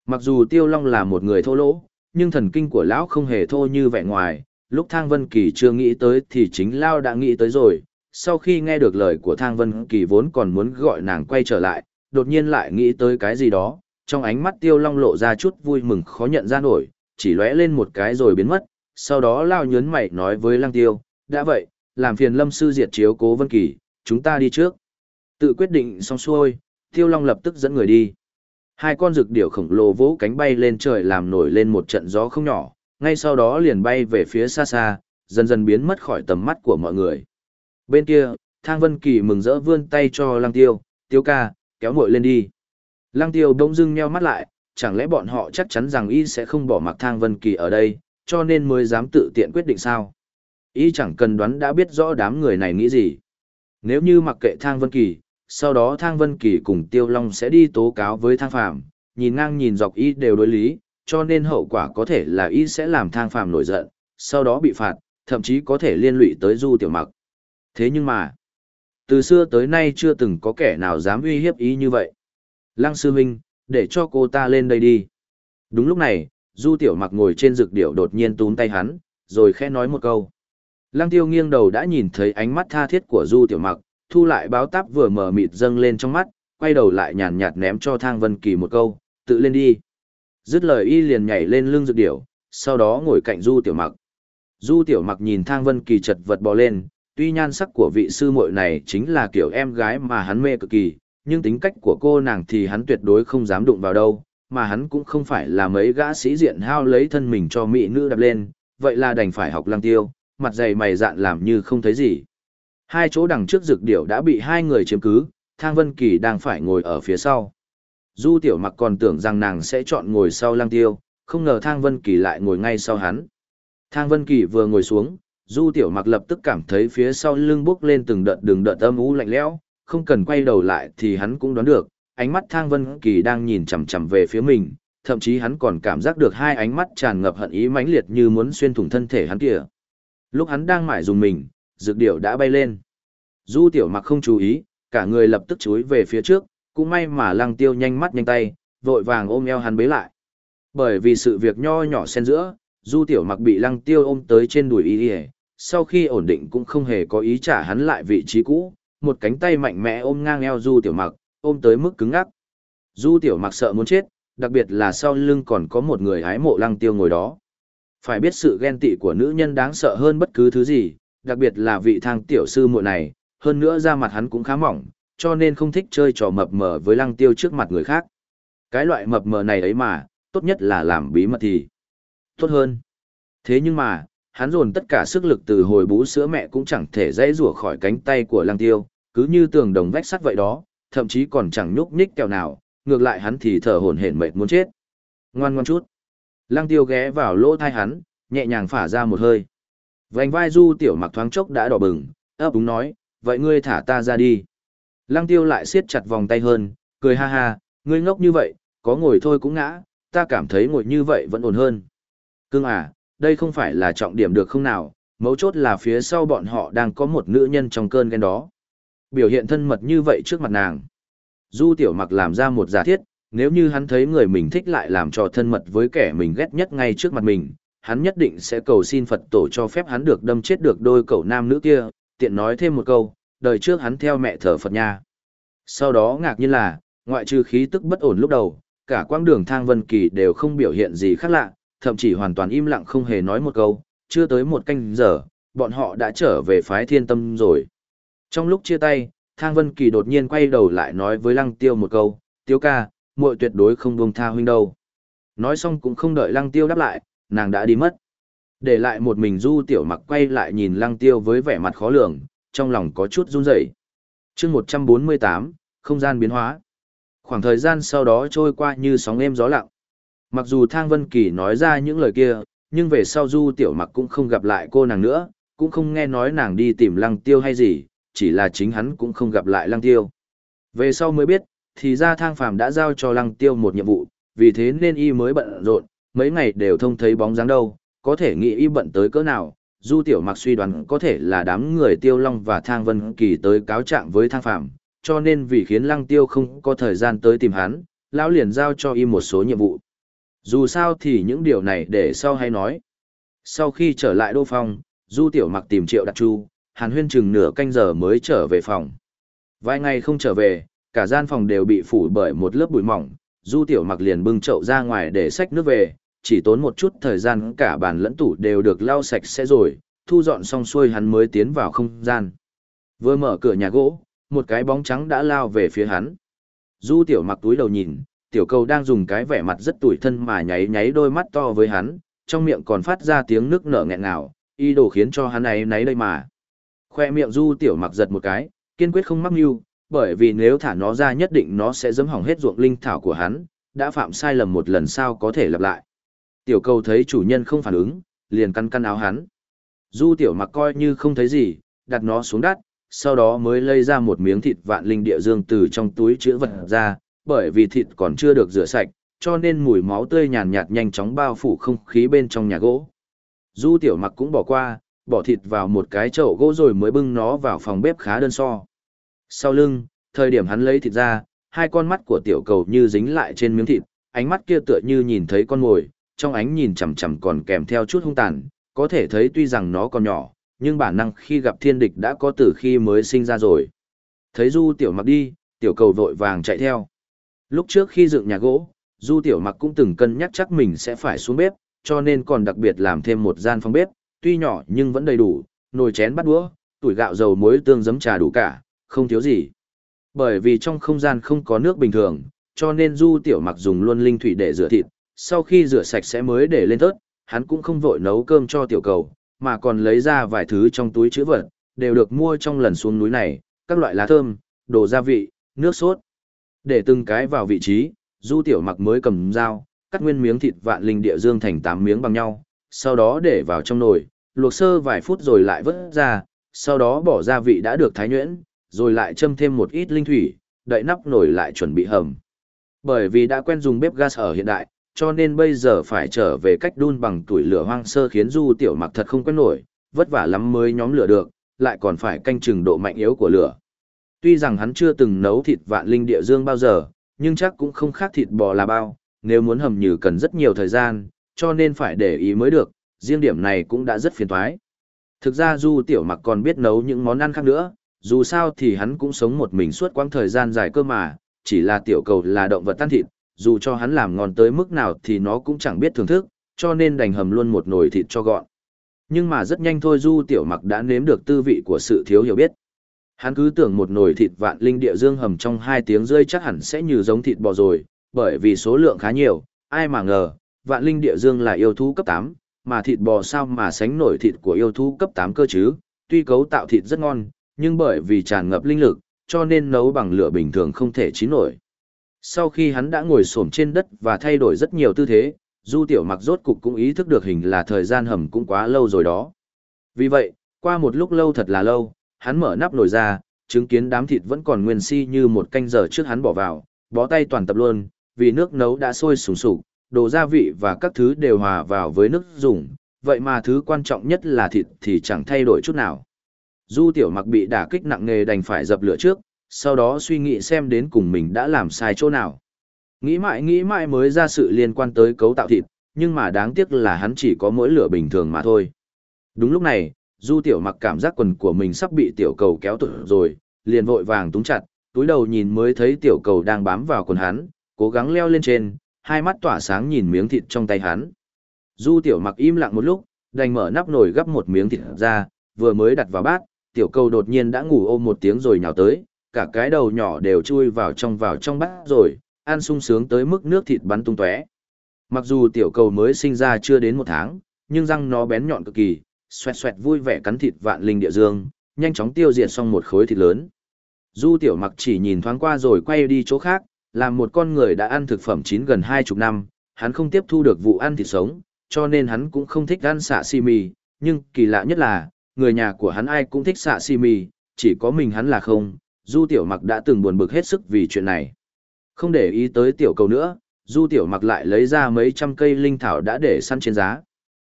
Mặc dù Tiêu Long là một người thô lỗ, nhưng thần kinh của lão không hề thô như vẻ ngoài, lúc Thang Vân Kỳ chưa nghĩ tới thì chính Lao đã nghĩ tới rồi. Sau khi nghe được lời của Thang Vân Kỳ vốn còn muốn gọi nàng quay trở lại, đột nhiên lại nghĩ tới cái gì đó, trong ánh mắt Tiêu Long lộ ra chút vui mừng khó nhận ra nổi, chỉ lóe lên một cái rồi biến mất, sau đó Lao nhớn mày nói với Lăng Tiêu, đã vậy, làm phiền Lâm Sư diệt chiếu cố Vân Kỳ, chúng ta đi trước. Tự quyết định xong xuôi, Tiêu Long lập tức dẫn người đi. Hai con rực điểu khổng lồ vỗ cánh bay lên trời làm nổi lên một trận gió không nhỏ, ngay sau đó liền bay về phía xa xa, dần dần biến mất khỏi tầm mắt của mọi người. Bên kia, Thang Vân Kỳ mừng rỡ vươn tay cho Lăng Tiêu, Tiêu ca, kéo muội lên đi. Lăng Tiêu đông dưng nheo mắt lại, chẳng lẽ bọn họ chắc chắn rằng y sẽ không bỏ mặc Thang Vân Kỳ ở đây, cho nên mới dám tự tiện quyết định sao. Y chẳng cần đoán đã biết rõ đám người này nghĩ gì. Nếu như mặc kệ Thang Vân Kỳ, sau đó Thang Vân Kỳ cùng Tiêu Long sẽ đi tố cáo với Thang Phạm, nhìn ngang nhìn dọc y đều đối lý, cho nên hậu quả có thể là y sẽ làm Thang Phạm nổi giận, sau đó bị phạt, thậm chí có thể liên lụy tới Du Tiểu Mặc. Thế nhưng mà, từ xưa tới nay chưa từng có kẻ nào dám uy hiếp ý như vậy. Lăng Sư Minh, để cho cô ta lên đây đi. Đúng lúc này, Du Tiểu Mặc ngồi trên rực điểu đột nhiên túm tay hắn, rồi khẽ nói một câu. Lăng Tiêu nghiêng đầu đã nhìn thấy ánh mắt tha thiết của Du Tiểu Mặc, thu lại báo táp vừa mở mịt dâng lên trong mắt, quay đầu lại nhàn nhạt ném cho Thang Vân Kỳ một câu, tự lên đi. Dứt lời y liền nhảy lên lưng rực điểu, sau đó ngồi cạnh Du Tiểu Mặc. Du Tiểu Mặc nhìn Thang Vân Kỳ chật vật bò lên, tuy nhan sắc của vị sư muội này chính là kiểu em gái mà hắn mê cực kỳ, nhưng tính cách của cô nàng thì hắn tuyệt đối không dám đụng vào đâu, mà hắn cũng không phải là mấy gã sĩ diện hao lấy thân mình cho mỹ nữ đập lên, vậy là đành phải học lăng tiêu, mặt dày mày dạn làm như không thấy gì. Hai chỗ đằng trước rực điểu đã bị hai người chiếm cứ, Thang Vân Kỳ đang phải ngồi ở phía sau. Du Tiểu Mặc còn tưởng rằng nàng sẽ chọn ngồi sau Lăng Tiêu, không ngờ Thang Vân Kỳ lại ngồi ngay sau hắn. Thang Vân Kỳ vừa ngồi xuống, Du Tiểu Mặc lập tức cảm thấy phía sau lưng bốc lên từng đợt đường đợt âm u lạnh lẽo, không cần quay đầu lại thì hắn cũng đoán được, ánh mắt Thang Vân Kỳ đang nhìn chằm chằm về phía mình, thậm chí hắn còn cảm giác được hai ánh mắt tràn ngập hận ý mãnh liệt như muốn xuyên thủng thân thể hắn kìa. Lúc hắn đang mải dùng mình, dược điểu đã bay lên. Du tiểu mặc không chú ý, cả người lập tức chúi về phía trước, cũng may mà lăng tiêu nhanh mắt nhanh tay, vội vàng ôm eo hắn bế lại. Bởi vì sự việc nho nhỏ xen giữa, du tiểu mặc bị lăng tiêu ôm tới trên đùi y sau khi ổn định cũng không hề có ý trả hắn lại vị trí cũ, một cánh tay mạnh mẽ ôm ngang eo du tiểu mặc, ôm tới mức cứng ngắc. Du tiểu mặc sợ muốn chết, đặc biệt là sau lưng còn có một người hái mộ lăng tiêu ngồi đó. Phải biết sự ghen tị của nữ nhân đáng sợ hơn bất cứ thứ gì, đặc biệt là vị thang tiểu sư muội này, hơn nữa da mặt hắn cũng khá mỏng, cho nên không thích chơi trò mập mờ với lăng tiêu trước mặt người khác. Cái loại mập mờ này ấy mà, tốt nhất là làm bí mật thì tốt hơn. Thế nhưng mà, hắn dồn tất cả sức lực từ hồi bú sữa mẹ cũng chẳng thể dãy rủa khỏi cánh tay của lăng tiêu, cứ như tường đồng vách sắt vậy đó, thậm chí còn chẳng nhúc nhích kẹo nào, ngược lại hắn thì thở hổn hển mệt muốn chết. Ngoan ngoan chút. Lăng tiêu ghé vào lỗ thai hắn, nhẹ nhàng phả ra một hơi. Vành vai du tiểu mặc thoáng chốc đã đỏ bừng, ấp úng nói, vậy ngươi thả ta ra đi. Lăng tiêu lại siết chặt vòng tay hơn, cười ha ha, ngươi ngốc như vậy, có ngồi thôi cũng ngã, ta cảm thấy ngồi như vậy vẫn ổn hơn. Cưng à, đây không phải là trọng điểm được không nào, mấu chốt là phía sau bọn họ đang có một nữ nhân trong cơn ghen đó. Biểu hiện thân mật như vậy trước mặt nàng. Du tiểu mặc làm ra một giả thiết, nếu như hắn thấy người mình thích lại làm trò thân mật với kẻ mình ghét nhất ngay trước mặt mình, hắn nhất định sẽ cầu xin Phật tổ cho phép hắn được đâm chết được đôi cậu nam nữ kia, tiện nói thêm một câu, đời trước hắn theo mẹ thờ Phật nha. Sau đó ngạc nhiên là, ngoại trừ khí tức bất ổn lúc đầu, cả quãng đường thang vân kỳ đều không biểu hiện gì khác lạ, thậm chí hoàn toàn im lặng không hề nói một câu, chưa tới một canh giờ, bọn họ đã trở về phái thiên tâm rồi. Trong lúc chia tay, thang vân kỳ đột nhiên quay đầu lại nói với lăng tiêu một câu, tiêu ca, muội tuyệt đối không buông tha huynh đâu. Nói xong cũng không đợi lăng tiêu đáp lại, nàng đã đi mất. Để lại một mình du tiểu mặc quay lại nhìn lăng tiêu với vẻ mặt khó lường, trong lòng có chút run rẩy. chương 148, không gian biến hóa. Khoảng thời gian sau đó trôi qua như sóng êm gió lặng. Mặc dù Thang Vân Kỳ nói ra những lời kia, nhưng về sau Du Tiểu Mặc cũng không gặp lại cô nàng nữa, cũng không nghe nói nàng đi tìm Lăng Tiêu hay gì, chỉ là chính hắn cũng không gặp lại Lăng Tiêu. Về sau mới biết, thì ra Thang Phàm đã giao cho Lăng Tiêu một nhiệm vụ, vì thế nên y mới bận rộn, mấy ngày đều không thấy bóng dáng đâu, có thể nghĩ y bận tới cỡ nào. Du Tiểu Mặc suy đoán có thể là đám người Tiêu Long và Thang Vân Kỳ tới cáo trạng với Thang Phàm, cho nên vì khiến Lăng Tiêu không có thời gian tới tìm hắn, lão liền giao cho y một số nhiệm vụ. Dù sao thì những điều này để sau hay nói. Sau khi trở lại đô phong, Du Tiểu Mặc tìm Triệu Đặc Chu, Hàn Huyên chừng nửa canh giờ mới trở về phòng. Vài ngày không trở về, cả gian phòng đều bị phủ bởi một lớp bụi mỏng, Du Tiểu Mặc liền bưng chậu ra ngoài để xách nước về, chỉ tốn một chút thời gian cả bàn lẫn tủ đều được lau sạch sẽ rồi, thu dọn xong xuôi hắn mới tiến vào không gian. Vừa mở cửa nhà gỗ, một cái bóng trắng đã lao về phía hắn. Du Tiểu Mặc túi đầu nhìn, tiểu cầu đang dùng cái vẻ mặt rất tủi thân mà nháy nháy đôi mắt to với hắn, trong miệng còn phát ra tiếng nước nở nghẹn ngào, y đồ khiến cho hắn ấy náy đây mà. Khoe miệng du tiểu mặc giật một cái, kiên quyết không mắc mưu, bởi vì nếu thả nó ra nhất định nó sẽ dấm hỏng hết ruộng linh thảo của hắn, đã phạm sai lầm một lần sao có thể lặp lại. Tiểu cầu thấy chủ nhân không phản ứng, liền căn căn áo hắn. Du tiểu mặc coi như không thấy gì, đặt nó xuống đất, sau đó mới lấy ra một miếng thịt vạn linh địa dương từ trong túi chữ vật ra, bởi vì thịt còn chưa được rửa sạch, cho nên mùi máu tươi nhàn nhạt nhanh chóng bao phủ không khí bên trong nhà gỗ. Du tiểu mặc cũng bỏ qua, bỏ thịt vào một cái chậu gỗ rồi mới bưng nó vào phòng bếp khá đơn so. Sau lưng, thời điểm hắn lấy thịt ra, hai con mắt của tiểu cầu như dính lại trên miếng thịt, ánh mắt kia tựa như nhìn thấy con mồi, trong ánh nhìn chằm chằm còn kèm theo chút hung tàn, có thể thấy tuy rằng nó còn nhỏ, nhưng bản năng khi gặp thiên địch đã có từ khi mới sinh ra rồi. Thấy du tiểu mặc đi, tiểu cầu vội vàng chạy theo. Lúc trước khi dựng nhà gỗ, Du Tiểu Mặc cũng từng cân nhắc chắc mình sẽ phải xuống bếp, cho nên còn đặc biệt làm thêm một gian phòng bếp, tuy nhỏ nhưng vẫn đầy đủ, nồi chén bát đũa, tuổi gạo dầu muối tương giấm trà đủ cả, không thiếu gì. Bởi vì trong không gian không có nước bình thường, cho nên Du Tiểu Mặc dùng luôn linh thủy để rửa thịt, sau khi rửa sạch sẽ mới để lên tớt, hắn cũng không vội nấu cơm cho tiểu cầu, mà còn lấy ra vài thứ trong túi chữ vật, đều được mua trong lần xuống núi này, các loại lá thơm, đồ gia vị, nước sốt. Để từng cái vào vị trí, Du Tiểu Mặc mới cầm dao, cắt nguyên miếng thịt vạn linh địa dương thành 8 miếng bằng nhau, sau đó để vào trong nồi, luộc sơ vài phút rồi lại vớt ra, sau đó bỏ gia vị đã được thái nhuyễn, rồi lại châm thêm một ít linh thủy, đậy nắp nồi lại chuẩn bị hầm. Bởi vì đã quen dùng bếp gas ở hiện đại, cho nên bây giờ phải trở về cách đun bằng tuổi lửa hoang sơ khiến Du Tiểu Mặc thật không quen nổi, vất vả lắm mới nhóm lửa được, lại còn phải canh chừng độ mạnh yếu của lửa. Tuy rằng hắn chưa từng nấu thịt vạn linh địa dương bao giờ, nhưng chắc cũng không khác thịt bò là bao, nếu muốn hầm nhừ cần rất nhiều thời gian, cho nên phải để ý mới được, riêng điểm này cũng đã rất phiền toái. Thực ra Du Tiểu Mặc còn biết nấu những món ăn khác nữa, dù sao thì hắn cũng sống một mình suốt quãng thời gian dài cơ mà, chỉ là tiểu cầu là động vật tan thịt, dù cho hắn làm ngon tới mức nào thì nó cũng chẳng biết thưởng thức, cho nên đành hầm luôn một nồi thịt cho gọn. Nhưng mà rất nhanh thôi Du Tiểu Mặc đã nếm được tư vị của sự thiếu hiểu biết. Hắn cứ tưởng một nồi thịt vạn linh địa dương hầm trong hai tiếng rơi chắc hẳn sẽ như giống thịt bò rồi, bởi vì số lượng khá nhiều, ai mà ngờ, vạn linh địa dương là yêu thú cấp 8, mà thịt bò sao mà sánh nổi thịt của yêu thú cấp 8 cơ chứ, tuy cấu tạo thịt rất ngon, nhưng bởi vì tràn ngập linh lực, cho nên nấu bằng lửa bình thường không thể chín nổi. Sau khi hắn đã ngồi xổm trên đất và thay đổi rất nhiều tư thế, Du Tiểu Mặc rốt cục cũng ý thức được hình là thời gian hầm cũng quá lâu rồi đó. Vì vậy, qua một lúc lâu thật là lâu, hắn mở nắp nồi ra, chứng kiến đám thịt vẫn còn nguyên si như một canh giờ trước hắn bỏ vào, bó tay toàn tập luôn, vì nước nấu đã sôi sùng sục, đồ gia vị và các thứ đều hòa vào với nước dùng, vậy mà thứ quan trọng nhất là thịt thì chẳng thay đổi chút nào. Du tiểu mặc bị đả kích nặng nề đành phải dập lửa trước, sau đó suy nghĩ xem đến cùng mình đã làm sai chỗ nào. Nghĩ mãi nghĩ mãi mới ra sự liên quan tới cấu tạo thịt, nhưng mà đáng tiếc là hắn chỉ có mỗi lửa bình thường mà thôi. Đúng lúc này, du tiểu mặc cảm giác quần của mình sắp bị tiểu cầu kéo tụt rồi, liền vội vàng túng chặt, túi đầu nhìn mới thấy tiểu cầu đang bám vào quần hắn, cố gắng leo lên trên, hai mắt tỏa sáng nhìn miếng thịt trong tay hắn. Du tiểu mặc im lặng một lúc, đành mở nắp nồi gắp một miếng thịt ra, vừa mới đặt vào bát, tiểu cầu đột nhiên đã ngủ ôm một tiếng rồi nhào tới, cả cái đầu nhỏ đều chui vào trong vào trong bát rồi, ăn sung sướng tới mức nước thịt bắn tung tóe. Mặc dù tiểu cầu mới sinh ra chưa đến một tháng, nhưng răng nó bén nhọn cực kỳ, xoẹt xoẹt vui vẻ cắn thịt vạn linh địa dương, nhanh chóng tiêu diệt xong một khối thịt lớn. Du tiểu mặc chỉ nhìn thoáng qua rồi quay đi chỗ khác, làm một con người đã ăn thực phẩm chín gần hai chục năm, hắn không tiếp thu được vụ ăn thịt sống, cho nên hắn cũng không thích ăn xạ xì mì, nhưng kỳ lạ nhất là, người nhà của hắn ai cũng thích xạ xì mì, chỉ có mình hắn là không, Du Tiểu Mặc đã từng buồn bực hết sức vì chuyện này. Không để ý tới tiểu cầu nữa, Du Tiểu Mặc lại lấy ra mấy trăm cây linh thảo đã để săn trên giá.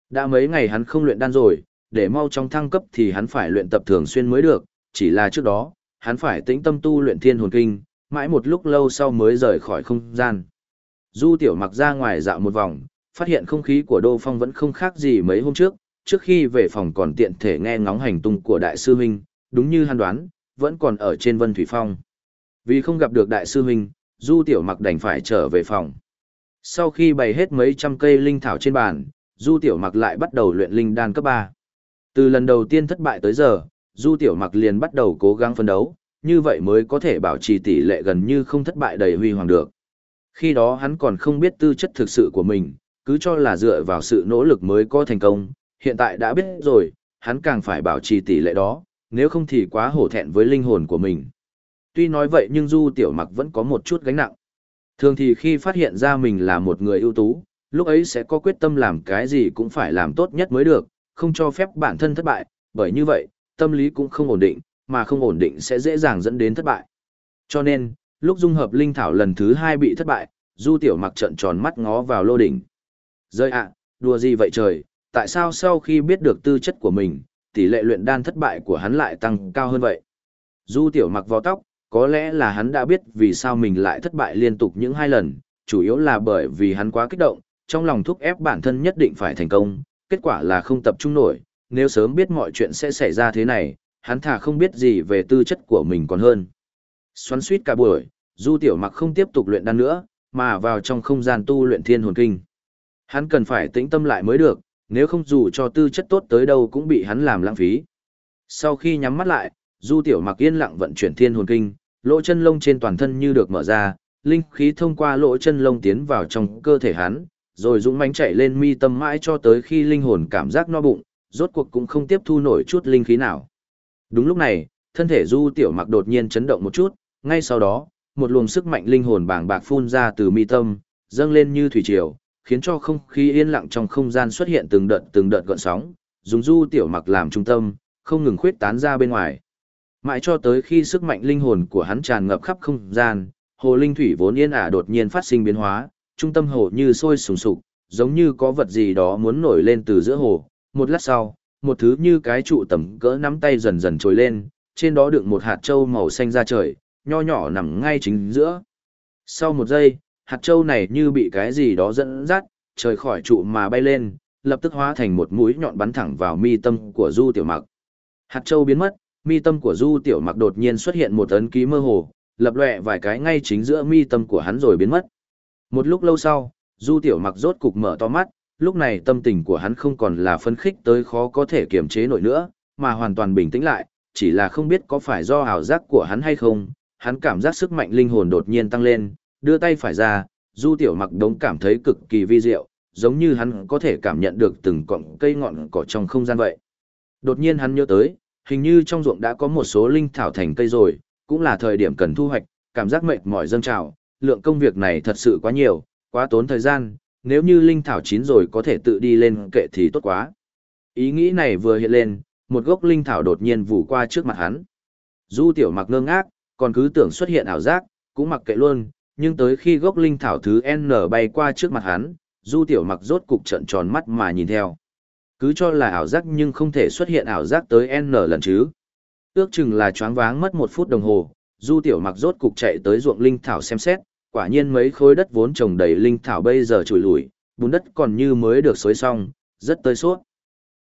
Đã mấy ngày hắn không luyện đan rồi, để mau trong thăng cấp thì hắn phải luyện tập thường xuyên mới được, chỉ là trước đó, hắn phải tĩnh tâm tu luyện thiên hồn kinh, mãi một lúc lâu sau mới rời khỏi không gian. Du Tiểu Mặc ra ngoài dạo một vòng, phát hiện không khí của Đô Phong vẫn không khác gì mấy hôm trước, trước khi về phòng còn tiện thể nghe ngóng hành tung của Đại sư Minh, đúng như hắn đoán, vẫn còn ở trên Vân Thủy Phong. Vì không gặp được Đại sư Minh, Du Tiểu Mặc đành phải trở về phòng. Sau khi bày hết mấy trăm cây linh thảo trên bàn, Du Tiểu Mặc lại bắt đầu luyện linh đan cấp 3. Từ lần đầu tiên thất bại tới giờ, Du Tiểu Mặc liền bắt đầu cố gắng phấn đấu, như vậy mới có thể bảo trì tỷ lệ gần như không thất bại đầy huy hoàng được. Khi đó hắn còn không biết tư chất thực sự của mình, cứ cho là dựa vào sự nỗ lực mới có thành công, hiện tại đã biết rồi, hắn càng phải bảo trì tỷ lệ đó, nếu không thì quá hổ thẹn với linh hồn của mình. Tuy nói vậy nhưng Du Tiểu Mặc vẫn có một chút gánh nặng. Thường thì khi phát hiện ra mình là một người ưu tú, lúc ấy sẽ có quyết tâm làm cái gì cũng phải làm tốt nhất mới được, không cho phép bản thân thất bại, bởi như vậy, tâm lý cũng không ổn định, mà không ổn định sẽ dễ dàng dẫn đến thất bại. Cho nên, lúc dung hợp linh thảo lần thứ hai bị thất bại, Du Tiểu Mặc trợn tròn mắt ngó vào lô đỉnh. Rơi ạ, đùa gì vậy trời, tại sao sau khi biết được tư chất của mình, tỷ lệ luyện đan thất bại của hắn lại tăng cao hơn vậy? Du Tiểu Mặc vò tóc, có lẽ là hắn đã biết vì sao mình lại thất bại liên tục những hai lần, chủ yếu là bởi vì hắn quá kích động, trong lòng thúc ép bản thân nhất định phải thành công, kết quả là không tập trung nổi, nếu sớm biết mọi chuyện sẽ xảy ra thế này, hắn thà không biết gì về tư chất của mình còn hơn. Xoắn suýt cả buổi, Du Tiểu Mặc không tiếp tục luyện đan nữa, mà vào trong không gian tu luyện thiên hồn kinh. Hắn cần phải tĩnh tâm lại mới được, nếu không dù cho tư chất tốt tới đâu cũng bị hắn làm lãng phí. Sau khi nhắm mắt lại, Du Tiểu Mặc yên lặng vận chuyển thiên hồn kinh, lỗ chân lông trên toàn thân như được mở ra, linh khí thông qua lỗ chân lông tiến vào trong cơ thể hắn, rồi dũng mãnh chạy lên mi tâm mãi cho tới khi linh hồn cảm giác no bụng, rốt cuộc cũng không tiếp thu nổi chút linh khí nào. Đúng lúc này, thân thể Du Tiểu Mặc đột nhiên chấn động một chút, ngay sau đó, một luồng sức mạnh linh hồn bàng bạc phun ra từ mi tâm, dâng lên như thủy triều, khiến cho không khí yên lặng trong không gian xuất hiện từng đợt từng đợt gợn sóng, dùng Du Tiểu Mặc làm trung tâm, không ngừng khuyết tán ra bên ngoài. Mãi cho tới khi sức mạnh linh hồn của hắn tràn ngập khắp không gian, hồ linh thủy vốn yên ả đột nhiên phát sinh biến hóa, trung tâm hồ như sôi sùng sục, giống như có vật gì đó muốn nổi lên từ giữa hồ. Một lát sau, một thứ như cái trụ tầm cỡ nắm tay dần dần trồi lên, trên đó đựng một hạt châu màu xanh ra trời, nho nhỏ nằm ngay chính giữa. Sau một giây, hạt châu này như bị cái gì đó dẫn dắt, trời khỏi trụ mà bay lên, lập tức hóa thành một mũi nhọn bắn thẳng vào mi tâm của Du Tiểu Mặc. Hạt châu biến mất, mi tâm của Du Tiểu Mặc đột nhiên xuất hiện một ấn ký mơ hồ, lập lòe vài cái ngay chính giữa mi tâm của hắn rồi biến mất. Một lúc lâu sau, Du Tiểu Mặc rốt cục mở to mắt, lúc này tâm tình của hắn không còn là phấn khích tới khó có thể kiềm chế nổi nữa, mà hoàn toàn bình tĩnh lại, chỉ là không biết có phải do ảo giác của hắn hay không, hắn cảm giác sức mạnh linh hồn đột nhiên tăng lên, đưa tay phải ra, Du Tiểu Mặc đống cảm thấy cực kỳ vi diệu, giống như hắn có thể cảm nhận được từng cọng cây ngọn cỏ trong không gian vậy. Đột nhiên hắn nhớ tới, hình như trong ruộng đã có một số linh thảo thành cây rồi, cũng là thời điểm cần thu hoạch, cảm giác mệt mỏi dâng trào, lượng công việc này thật sự quá nhiều, quá tốn thời gian, nếu như linh thảo chín rồi có thể tự đi lên kệ thì tốt quá. Ý nghĩ này vừa hiện lên, một gốc linh thảo đột nhiên vụ qua trước mặt hắn. Du tiểu mặc ngơ ngác, còn cứ tưởng xuất hiện ảo giác, cũng mặc kệ luôn, nhưng tới khi gốc linh thảo thứ N bay qua trước mặt hắn, du tiểu mặc rốt cục trận tròn mắt mà nhìn theo. Cứ cho là ảo giác nhưng không thể xuất hiện ảo giác tới N lần chứ. Ước chừng là choáng váng mất một phút đồng hồ, du tiểu mặc rốt cục chạy tới ruộng linh thảo xem xét, quả nhiên mấy khối đất vốn trồng đầy linh thảo bây giờ trùi lủi, bùn đất còn như mới được xới xong, rất tơi suốt.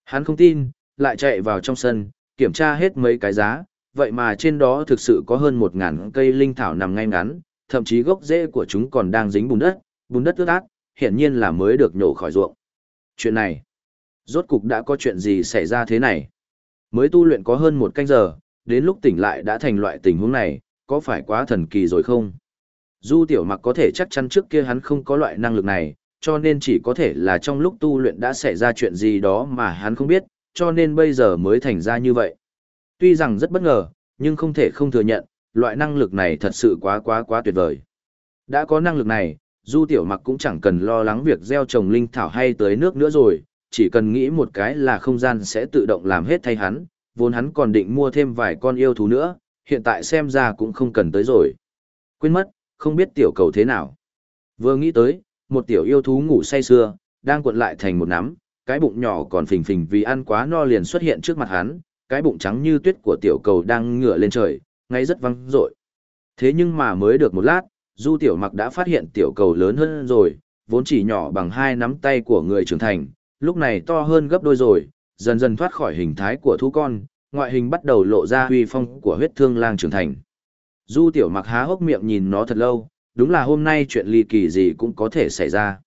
Hắn không tin, lại chạy vào trong sân, kiểm tra hết mấy cái giá, vậy mà trên đó thực sự có hơn một ngàn cây linh thảo nằm ngay ngắn, thậm chí gốc rễ của chúng còn đang dính bùn đất, bùn đất ướt át, hiển nhiên là mới được nhổ khỏi ruộng. Chuyện này, rốt cục đã có chuyện gì xảy ra thế này? Mới tu luyện có hơn một canh giờ, đến lúc tỉnh lại đã thành loại tình huống này, có phải quá thần kỳ rồi không? Du tiểu mặc có thể chắc chắn trước kia hắn không có loại năng lực này, cho nên chỉ có thể là trong lúc tu luyện đã xảy ra chuyện gì đó mà hắn không biết, cho nên bây giờ mới thành ra như vậy. Tuy rằng rất bất ngờ, nhưng không thể không thừa nhận, loại năng lực này thật sự quá quá quá tuyệt vời. Đã có năng lực này, Du Tiểu Mặc cũng chẳng cần lo lắng việc gieo trồng linh thảo hay tới nước nữa rồi, chỉ cần nghĩ một cái là không gian sẽ tự động làm hết thay hắn, vốn hắn còn định mua thêm vài con yêu thú nữa, hiện tại xem ra cũng không cần tới rồi. Quên mất, không biết tiểu cầu thế nào. Vừa nghĩ tới, một tiểu yêu thú ngủ say sưa, đang cuộn lại thành một nắm, cái bụng nhỏ còn phình phình vì ăn quá no liền xuất hiện trước mặt hắn, cái bụng trắng như tuyết của tiểu cầu đang ngửa lên trời, ngay rất văng rội. Thế nhưng mà mới được một lát, Du Tiểu Mặc đã phát hiện tiểu cầu lớn hơn rồi, vốn chỉ nhỏ bằng hai nắm tay của người trưởng thành, lúc này to hơn gấp đôi rồi, dần dần thoát khỏi hình thái của thú con, ngoại hình bắt đầu lộ ra huy phong của huyết thương lang trưởng thành. Du Tiểu Mặc há hốc miệng nhìn nó thật lâu, đúng là hôm nay chuyện ly kỳ gì cũng có thể xảy ra.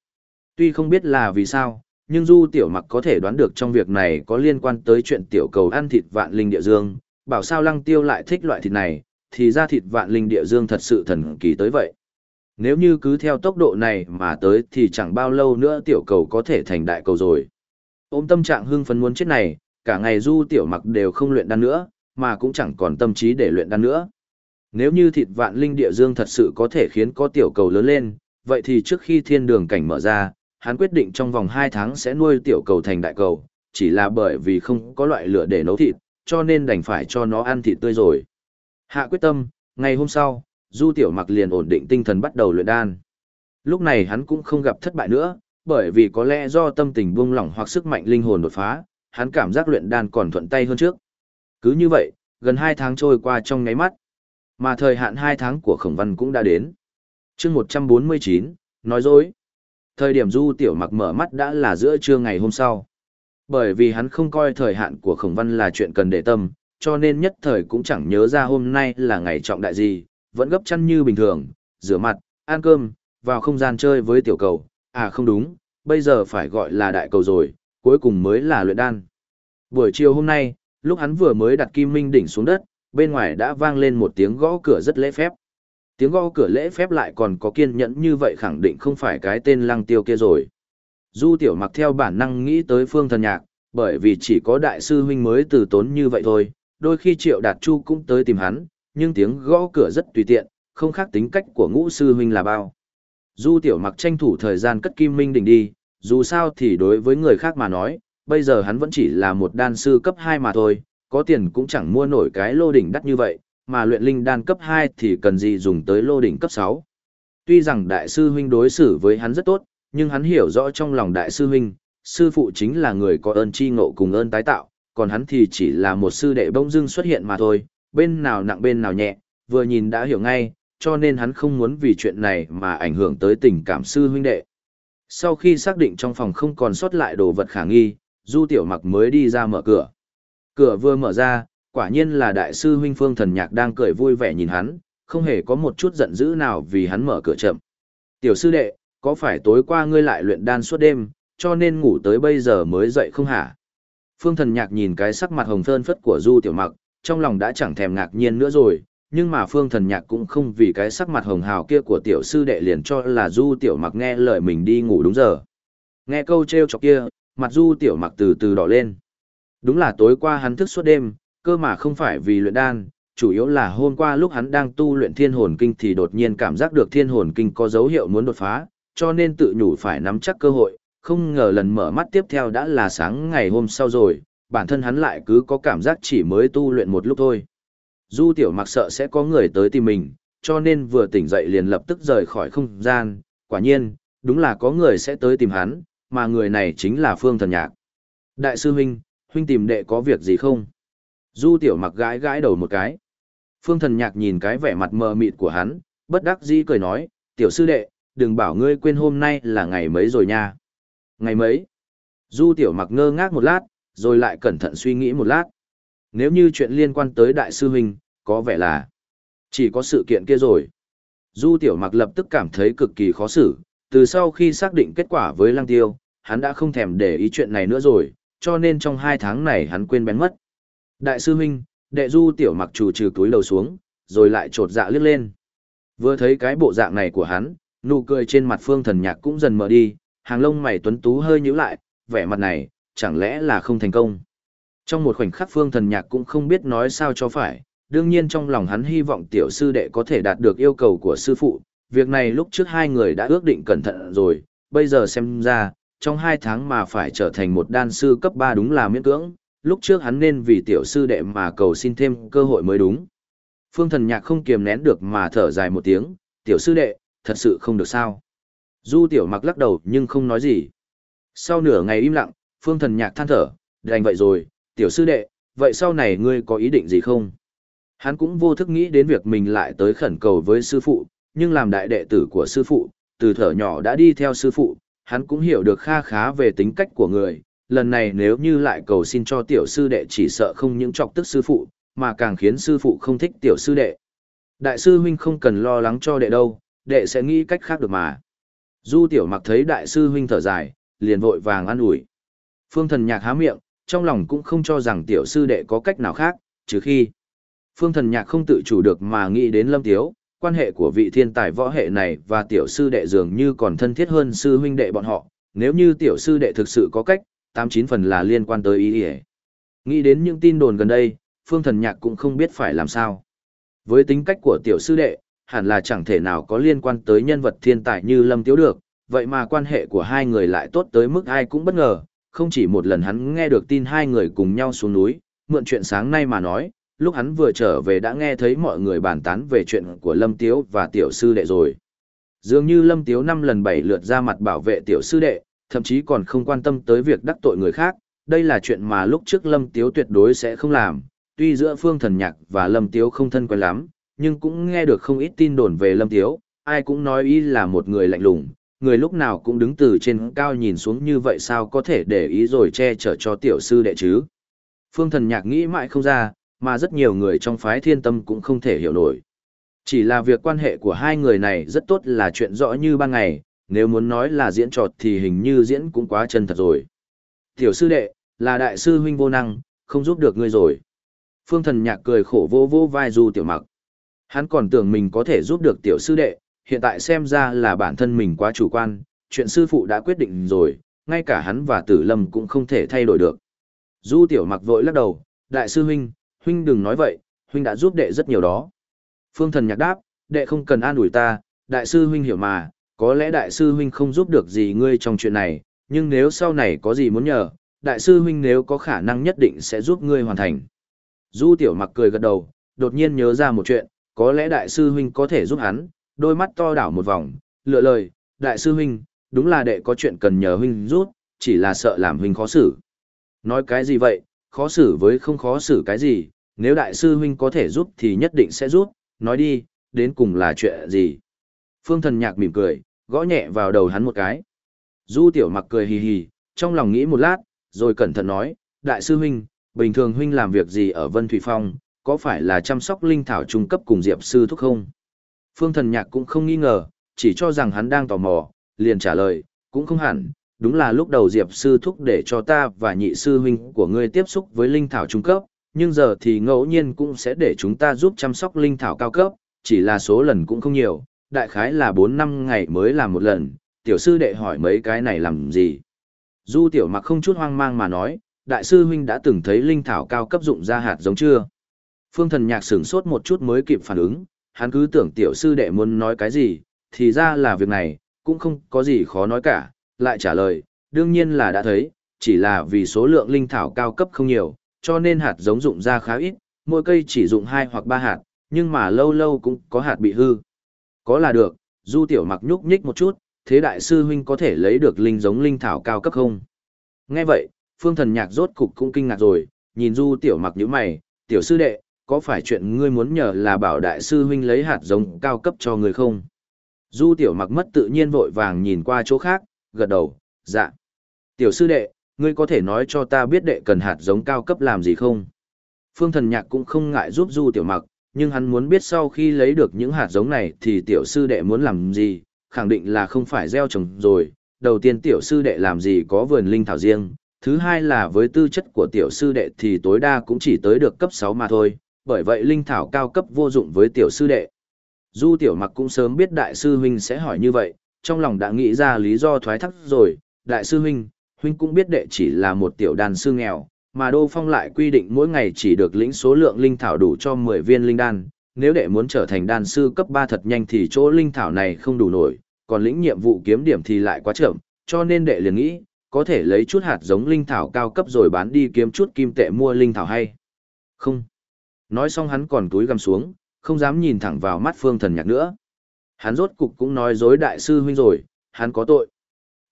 Tuy không biết là vì sao, nhưng Du Tiểu Mặc có thể đoán được trong việc này có liên quan tới chuyện tiểu cầu ăn thịt vạn linh địa dương, bảo sao Lăng Tiêu lại thích loại thịt này, thì ra thịt vạn linh địa dương thật sự thần kỳ tới vậy. Nếu như cứ theo tốc độ này mà tới thì chẳng bao lâu nữa tiểu cầu có thể thành đại cầu rồi. Ôm tâm trạng hưng phấn muốn chết này, cả ngày Du Tiểu Mặc đều không luyện đan nữa, mà cũng chẳng còn tâm trí để luyện đan nữa. Nếu như thịt vạn linh địa dương thật sự có thể khiến có tiểu cầu lớn lên, vậy thì trước khi thiên đường cảnh mở ra, hắn quyết định trong vòng 2 tháng sẽ nuôi tiểu cầu thành đại cầu, chỉ là bởi vì không có loại lửa để nấu thịt, cho nên đành phải cho nó ăn thịt tươi rồi. Hạ quyết tâm, ngày hôm sau, Du Tiểu Mặc liền ổn định tinh thần bắt đầu luyện đan. Lúc này hắn cũng không gặp thất bại nữa, bởi vì có lẽ do tâm tình buông lỏng hoặc sức mạnh linh hồn đột phá, hắn cảm giác luyện đan còn thuận tay hơn trước. Cứ như vậy, gần 2 tháng trôi qua trong nháy mắt. Mà thời hạn 2 tháng của khổng văn cũng đã đến. chương 149, nói dối. Thời điểm du tiểu mặc mở mắt đã là giữa trưa ngày hôm sau. Bởi vì hắn không coi thời hạn của khổng văn là chuyện cần để tâm, cho nên nhất thời cũng chẳng nhớ ra hôm nay là ngày trọng đại gì, vẫn gấp chăn như bình thường, rửa mặt, ăn cơm, vào không gian chơi với tiểu cầu. À không đúng, bây giờ phải gọi là đại cầu rồi, cuối cùng mới là luyện đan. Buổi chiều hôm nay, lúc hắn vừa mới đặt kim minh đỉnh xuống đất, bên ngoài đã vang lên một tiếng gõ cửa rất lễ phép. Tiếng gõ cửa lễ phép lại còn có kiên nhẫn như vậy khẳng định không phải cái tên lăng tiêu kia rồi. Du tiểu mặc theo bản năng nghĩ tới phương thần nhạc, bởi vì chỉ có đại sư huynh mới từ tốn như vậy thôi, đôi khi triệu đạt chu cũng tới tìm hắn, nhưng tiếng gõ cửa rất tùy tiện, không khác tính cách của ngũ sư huynh là bao. Du tiểu mặc tranh thủ thời gian cất kim minh đỉnh đi, dù sao thì đối với người khác mà nói, bây giờ hắn vẫn chỉ là một đan sư cấp 2 mà thôi, có tiền cũng chẳng mua nổi cái lô đỉnh đắt như vậy, mà luyện linh đan cấp 2 thì cần gì dùng tới lô đỉnh cấp 6. Tuy rằng đại sư huynh đối xử với hắn rất tốt, nhưng hắn hiểu rõ trong lòng đại sư huynh, sư phụ chính là người có ơn chi ngộ cùng ơn tái tạo, còn hắn thì chỉ là một sư đệ bông dưng xuất hiện mà thôi, bên nào nặng bên nào nhẹ, vừa nhìn đã hiểu ngay, cho nên hắn không muốn vì chuyện này mà ảnh hưởng tới tình cảm sư huynh đệ. Sau khi xác định trong phòng không còn sót lại đồ vật khả nghi, Du Tiểu Mặc mới đi ra mở cửa. Cửa vừa mở ra, quả nhiên là đại sư huynh Phương Thần Nhạc đang cười vui vẻ nhìn hắn, không hề có một chút giận dữ nào vì hắn mở cửa chậm. Tiểu sư đệ, có phải tối qua ngươi lại luyện đan suốt đêm, cho nên ngủ tới bây giờ mới dậy không hả? Phương Thần Nhạc nhìn cái sắc mặt hồng phơn phất của Du Tiểu Mặc, trong lòng đã chẳng thèm ngạc nhiên nữa rồi, nhưng mà Phương Thần Nhạc cũng không vì cái sắc mặt hồng hào kia của tiểu sư đệ liền cho là Du Tiểu Mặc nghe lời mình đi ngủ đúng giờ. Nghe câu trêu chọc kia, mặt du tiểu mặc từ từ đỏ lên. Đúng là tối qua hắn thức suốt đêm, cơ mà không phải vì luyện đan, chủ yếu là hôm qua lúc hắn đang tu luyện thiên hồn kinh thì đột nhiên cảm giác được thiên hồn kinh có dấu hiệu muốn đột phá, cho nên tự nhủ phải nắm chắc cơ hội, không ngờ lần mở mắt tiếp theo đã là sáng ngày hôm sau rồi, bản thân hắn lại cứ có cảm giác chỉ mới tu luyện một lúc thôi. Du tiểu mặc sợ sẽ có người tới tìm mình, cho nên vừa tỉnh dậy liền lập tức rời khỏi không gian, quả nhiên, đúng là có người sẽ tới tìm hắn, mà người này chính là Phương Thần Nhạc. Đại sư huynh, huynh tìm đệ có việc gì không? Du tiểu mặc gãi gãi đầu một cái. Phương Thần Nhạc nhìn cái vẻ mặt mờ mịt của hắn, bất đắc dĩ cười nói, tiểu sư đệ, đừng bảo ngươi quên hôm nay là ngày mấy rồi nha. Ngày mấy? Du tiểu mặc ngơ ngác một lát, rồi lại cẩn thận suy nghĩ một lát. Nếu như chuyện liên quan tới đại sư huynh, có vẻ là chỉ có sự kiện kia rồi. Du tiểu mặc lập tức cảm thấy cực kỳ khó xử, từ sau khi xác định kết quả với lăng tiêu, hắn đã không thèm để ý chuyện này nữa rồi, cho nên trong hai tháng này hắn quên bén mất. Đại sư huynh, đệ du tiểu mặc chủ trừ túi lầu xuống, rồi lại trột dạ liếc lên. Vừa thấy cái bộ dạng này của hắn, nụ cười trên mặt phương thần nhạc cũng dần mở đi, hàng lông mày tuấn tú hơi nhíu lại, vẻ mặt này, chẳng lẽ là không thành công. Trong một khoảnh khắc phương thần nhạc cũng không biết nói sao cho phải, đương nhiên trong lòng hắn hy vọng tiểu sư đệ có thể đạt được yêu cầu của sư phụ, việc này lúc trước hai người đã ước định cẩn thận rồi, bây giờ xem ra, trong hai tháng mà phải trở thành một đan sư cấp 3 đúng là miễn cưỡng, lúc trước hắn nên vì tiểu sư đệ mà cầu xin thêm cơ hội mới đúng. Phương thần nhạc không kiềm nén được mà thở dài một tiếng, tiểu sư đệ, thật sự không được sao. Du tiểu mặc lắc đầu nhưng không nói gì. Sau nửa ngày im lặng, phương thần nhạc than thở, đành vậy rồi, tiểu sư đệ, vậy sau này ngươi có ý định gì không? Hắn cũng vô thức nghĩ đến việc mình lại tới khẩn cầu với sư phụ, nhưng làm đại đệ tử của sư phụ, từ thở nhỏ đã đi theo sư phụ, hắn cũng hiểu được kha khá về tính cách của người. Lần này nếu như lại cầu xin cho tiểu sư đệ chỉ sợ không những chọc tức sư phụ, mà càng khiến sư phụ không thích tiểu sư đệ. Đại sư huynh không cần lo lắng cho đệ đâu, đệ sẽ nghĩ cách khác được mà. Du tiểu mặc thấy đại sư huynh thở dài, liền vội vàng an ủi. Phương thần nhạc há miệng, trong lòng cũng không cho rằng tiểu sư đệ có cách nào khác, trừ khi Phương thần nhạc không tự chủ được mà nghĩ đến lâm tiếu, quan hệ của vị thiên tài võ hệ này và tiểu sư đệ dường như còn thân thiết hơn sư huynh đệ bọn họ, nếu như tiểu sư đệ thực sự có cách, tám chín phần là liên quan tới ý ý. Nghĩ đến những tin đồn gần đây, phương thần nhạc cũng không biết phải làm sao. Với tính cách của tiểu sư đệ, hẳn là chẳng thể nào có liên quan tới nhân vật thiên tài như lâm tiếu được, vậy mà quan hệ của hai người lại tốt tới mức ai cũng bất ngờ, không chỉ một lần hắn nghe được tin hai người cùng nhau xuống núi, mượn chuyện sáng nay mà nói, lúc hắn vừa trở về đã nghe thấy mọi người bàn tán về chuyện của Lâm Tiếu và tiểu sư đệ rồi. Dường như Lâm Tiếu năm lần bảy lượt ra mặt bảo vệ tiểu sư đệ, thậm chí còn không quan tâm tới việc đắc tội người khác, đây là chuyện mà lúc trước Lâm Tiếu tuyệt đối sẽ không làm, tuy giữa Phương Thần Nhạc và Lâm Tiếu không thân quen lắm, nhưng cũng nghe được không ít tin đồn về Lâm Tiếu, ai cũng nói ý là một người lạnh lùng, người lúc nào cũng đứng từ trên cao nhìn xuống như vậy sao có thể để ý rồi che chở cho tiểu sư đệ chứ. Phương Thần Nhạc nghĩ mãi không ra, mà rất nhiều người trong phái thiên tâm cũng không thể hiểu nổi. Chỉ là việc quan hệ của hai người này rất tốt là chuyện rõ như ban ngày, nếu muốn nói là diễn trọt thì hình như diễn cũng quá chân thật rồi. Tiểu sư đệ, là đại sư huynh vô năng, không giúp được ngươi rồi. Phương thần nhạc cười khổ vô vô vai du tiểu mặc. Hắn còn tưởng mình có thể giúp được tiểu sư đệ, hiện tại xem ra là bản thân mình quá chủ quan, chuyện sư phụ đã quyết định rồi, ngay cả hắn và tử lâm cũng không thể thay đổi được. Du tiểu mặc vội lắc đầu, đại sư huynh, huynh đừng nói vậy, huynh đã giúp đệ rất nhiều đó. Phương thần nhạc đáp, đệ không cần an ủi ta, đại sư huynh hiểu mà, có lẽ đại sư huynh không giúp được gì ngươi trong chuyện này, nhưng nếu sau này có gì muốn nhờ, đại sư huynh nếu có khả năng nhất định sẽ giúp ngươi hoàn thành. Du tiểu mặc cười gật đầu, đột nhiên nhớ ra một chuyện, có lẽ đại sư huynh có thể giúp hắn, đôi mắt to đảo một vòng, lựa lời, đại sư huynh, đúng là đệ có chuyện cần nhờ huynh giúp, chỉ là sợ làm huynh khó xử. Nói cái gì vậy, khó xử với không khó xử cái gì, nếu đại sư huynh có thể giúp thì nhất định sẽ giúp, nói đi, đến cùng là chuyện gì. Phương thần nhạc mỉm cười, gõ nhẹ vào đầu hắn một cái. Du tiểu mặc cười hì hì, trong lòng nghĩ một lát, rồi cẩn thận nói, đại sư huynh, bình thường huynh làm việc gì ở Vân Thủy Phong, có phải là chăm sóc linh thảo trung cấp cùng Diệp sư thúc không? Phương thần nhạc cũng không nghi ngờ, chỉ cho rằng hắn đang tò mò, liền trả lời, cũng không hẳn, đúng là lúc đầu Diệp sư thúc để cho ta và nhị sư huynh của ngươi tiếp xúc với linh thảo trung cấp, nhưng giờ thì ngẫu nhiên cũng sẽ để chúng ta giúp chăm sóc linh thảo cao cấp, chỉ là số lần cũng không nhiều, đại khái là 4 năm ngày mới làm một lần, tiểu sư đệ hỏi mấy cái này làm gì. Du tiểu mặc không chút hoang mang mà nói, đại sư huynh đã từng thấy linh thảo cao cấp dụng ra hạt giống chưa? Phương thần nhạc sửng sốt một chút mới kịp phản ứng, hắn cứ tưởng tiểu sư đệ muốn nói cái gì, thì ra là việc này, cũng không có gì khó nói cả, lại trả lời, đương nhiên là đã thấy, chỉ là vì số lượng linh thảo cao cấp không nhiều, cho nên hạt giống dụng ra khá ít, mỗi cây chỉ dụng 2 hoặc 3 hạt, nhưng mà lâu lâu cũng có hạt bị hư. Có là được, du tiểu mặc nhúc nhích một chút, thế đại sư huynh có thể lấy được linh giống linh thảo cao cấp không? Nghe vậy, phương thần nhạc rốt cục cũng kinh ngạc rồi, nhìn du tiểu mặc nhíu mày, tiểu sư đệ, có phải chuyện ngươi muốn nhờ là bảo đại sư huynh lấy hạt giống cao cấp cho người không? Du tiểu mặc mất tự nhiên vội vàng nhìn qua chỗ khác, gật đầu, dạ. Tiểu sư đệ, ngươi có thể nói cho ta biết đệ cần hạt giống cao cấp làm gì không? Phương thần nhạc cũng không ngại giúp du tiểu mặc, nhưng hắn muốn biết sau khi lấy được những hạt giống này thì tiểu sư đệ muốn làm gì, khẳng định là không phải gieo trồng rồi. Đầu tiên tiểu sư đệ làm gì có vườn linh thảo riêng, thứ hai là với tư chất của tiểu sư đệ thì tối đa cũng chỉ tới được cấp 6 mà thôi, bởi vậy linh thảo cao cấp vô dụng với tiểu sư đệ. Du tiểu mặc cũng sớm biết đại sư huynh sẽ hỏi như vậy, trong lòng đã nghĩ ra lý do thoái thác rồi, đại sư huynh, huynh cũng biết đệ chỉ là một tiểu đàn sư nghèo, mà Đô Phong lại quy định mỗi ngày chỉ được lĩnh số lượng linh thảo đủ cho 10 viên linh đan, nếu đệ muốn trở thành đan sư cấp 3 thật nhanh thì chỗ linh thảo này không đủ nổi, còn lĩnh nhiệm vụ kiếm điểm thì lại quá chậm, cho nên đệ liền nghĩ, có thể lấy chút hạt giống linh thảo cao cấp rồi bán đi kiếm chút kim tệ mua linh thảo hay. Không. Nói xong hắn còn túi gầm xuống, không dám nhìn thẳng vào mắt phương thần nhạc nữa. Hắn rốt cục cũng nói dối đại sư huynh rồi, hắn có tội.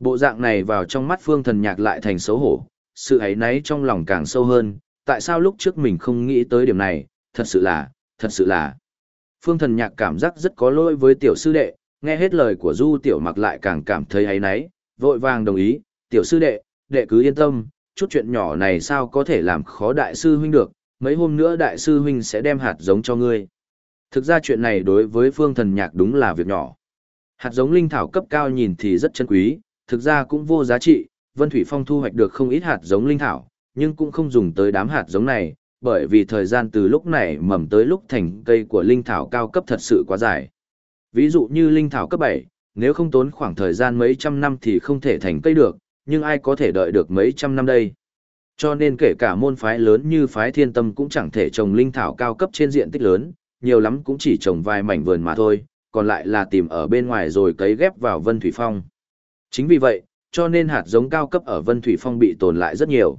Bộ dạng này vào trong mắt phương thần nhạc lại thành xấu hổ, sự ấy náy trong lòng càng sâu hơn, tại sao lúc trước mình không nghĩ tới điểm này, thật sự là, thật sự là. Phương thần nhạc cảm giác rất có lỗi với tiểu sư đệ, nghe hết lời của du tiểu mặc lại càng cảm thấy ấy náy, vội vàng đồng ý, tiểu sư đệ, đệ cứ yên tâm, chút chuyện nhỏ này sao có thể làm khó đại sư huynh được, mấy hôm nữa đại sư huynh sẽ đem hạt giống cho ngươi. Thực ra chuyện này đối với phương thần nhạc đúng là việc nhỏ. Hạt giống linh thảo cấp cao nhìn thì rất chân quý, thực ra cũng vô giá trị, Vân Thủy Phong thu hoạch được không ít hạt giống linh thảo, nhưng cũng không dùng tới đám hạt giống này, bởi vì thời gian từ lúc này mầm tới lúc thành cây của linh thảo cao cấp thật sự quá dài. Ví dụ như linh thảo cấp 7, nếu không tốn khoảng thời gian mấy trăm năm thì không thể thành cây được, nhưng ai có thể đợi được mấy trăm năm đây. Cho nên kể cả môn phái lớn như phái thiên tâm cũng chẳng thể trồng linh thảo cao cấp trên diện tích lớn, nhiều lắm cũng chỉ trồng vài mảnh vườn mà thôi, còn lại là tìm ở bên ngoài rồi cấy ghép vào Vân Thủy Phong. Chính vì vậy, cho nên hạt giống cao cấp ở Vân Thủy Phong bị tồn lại rất nhiều.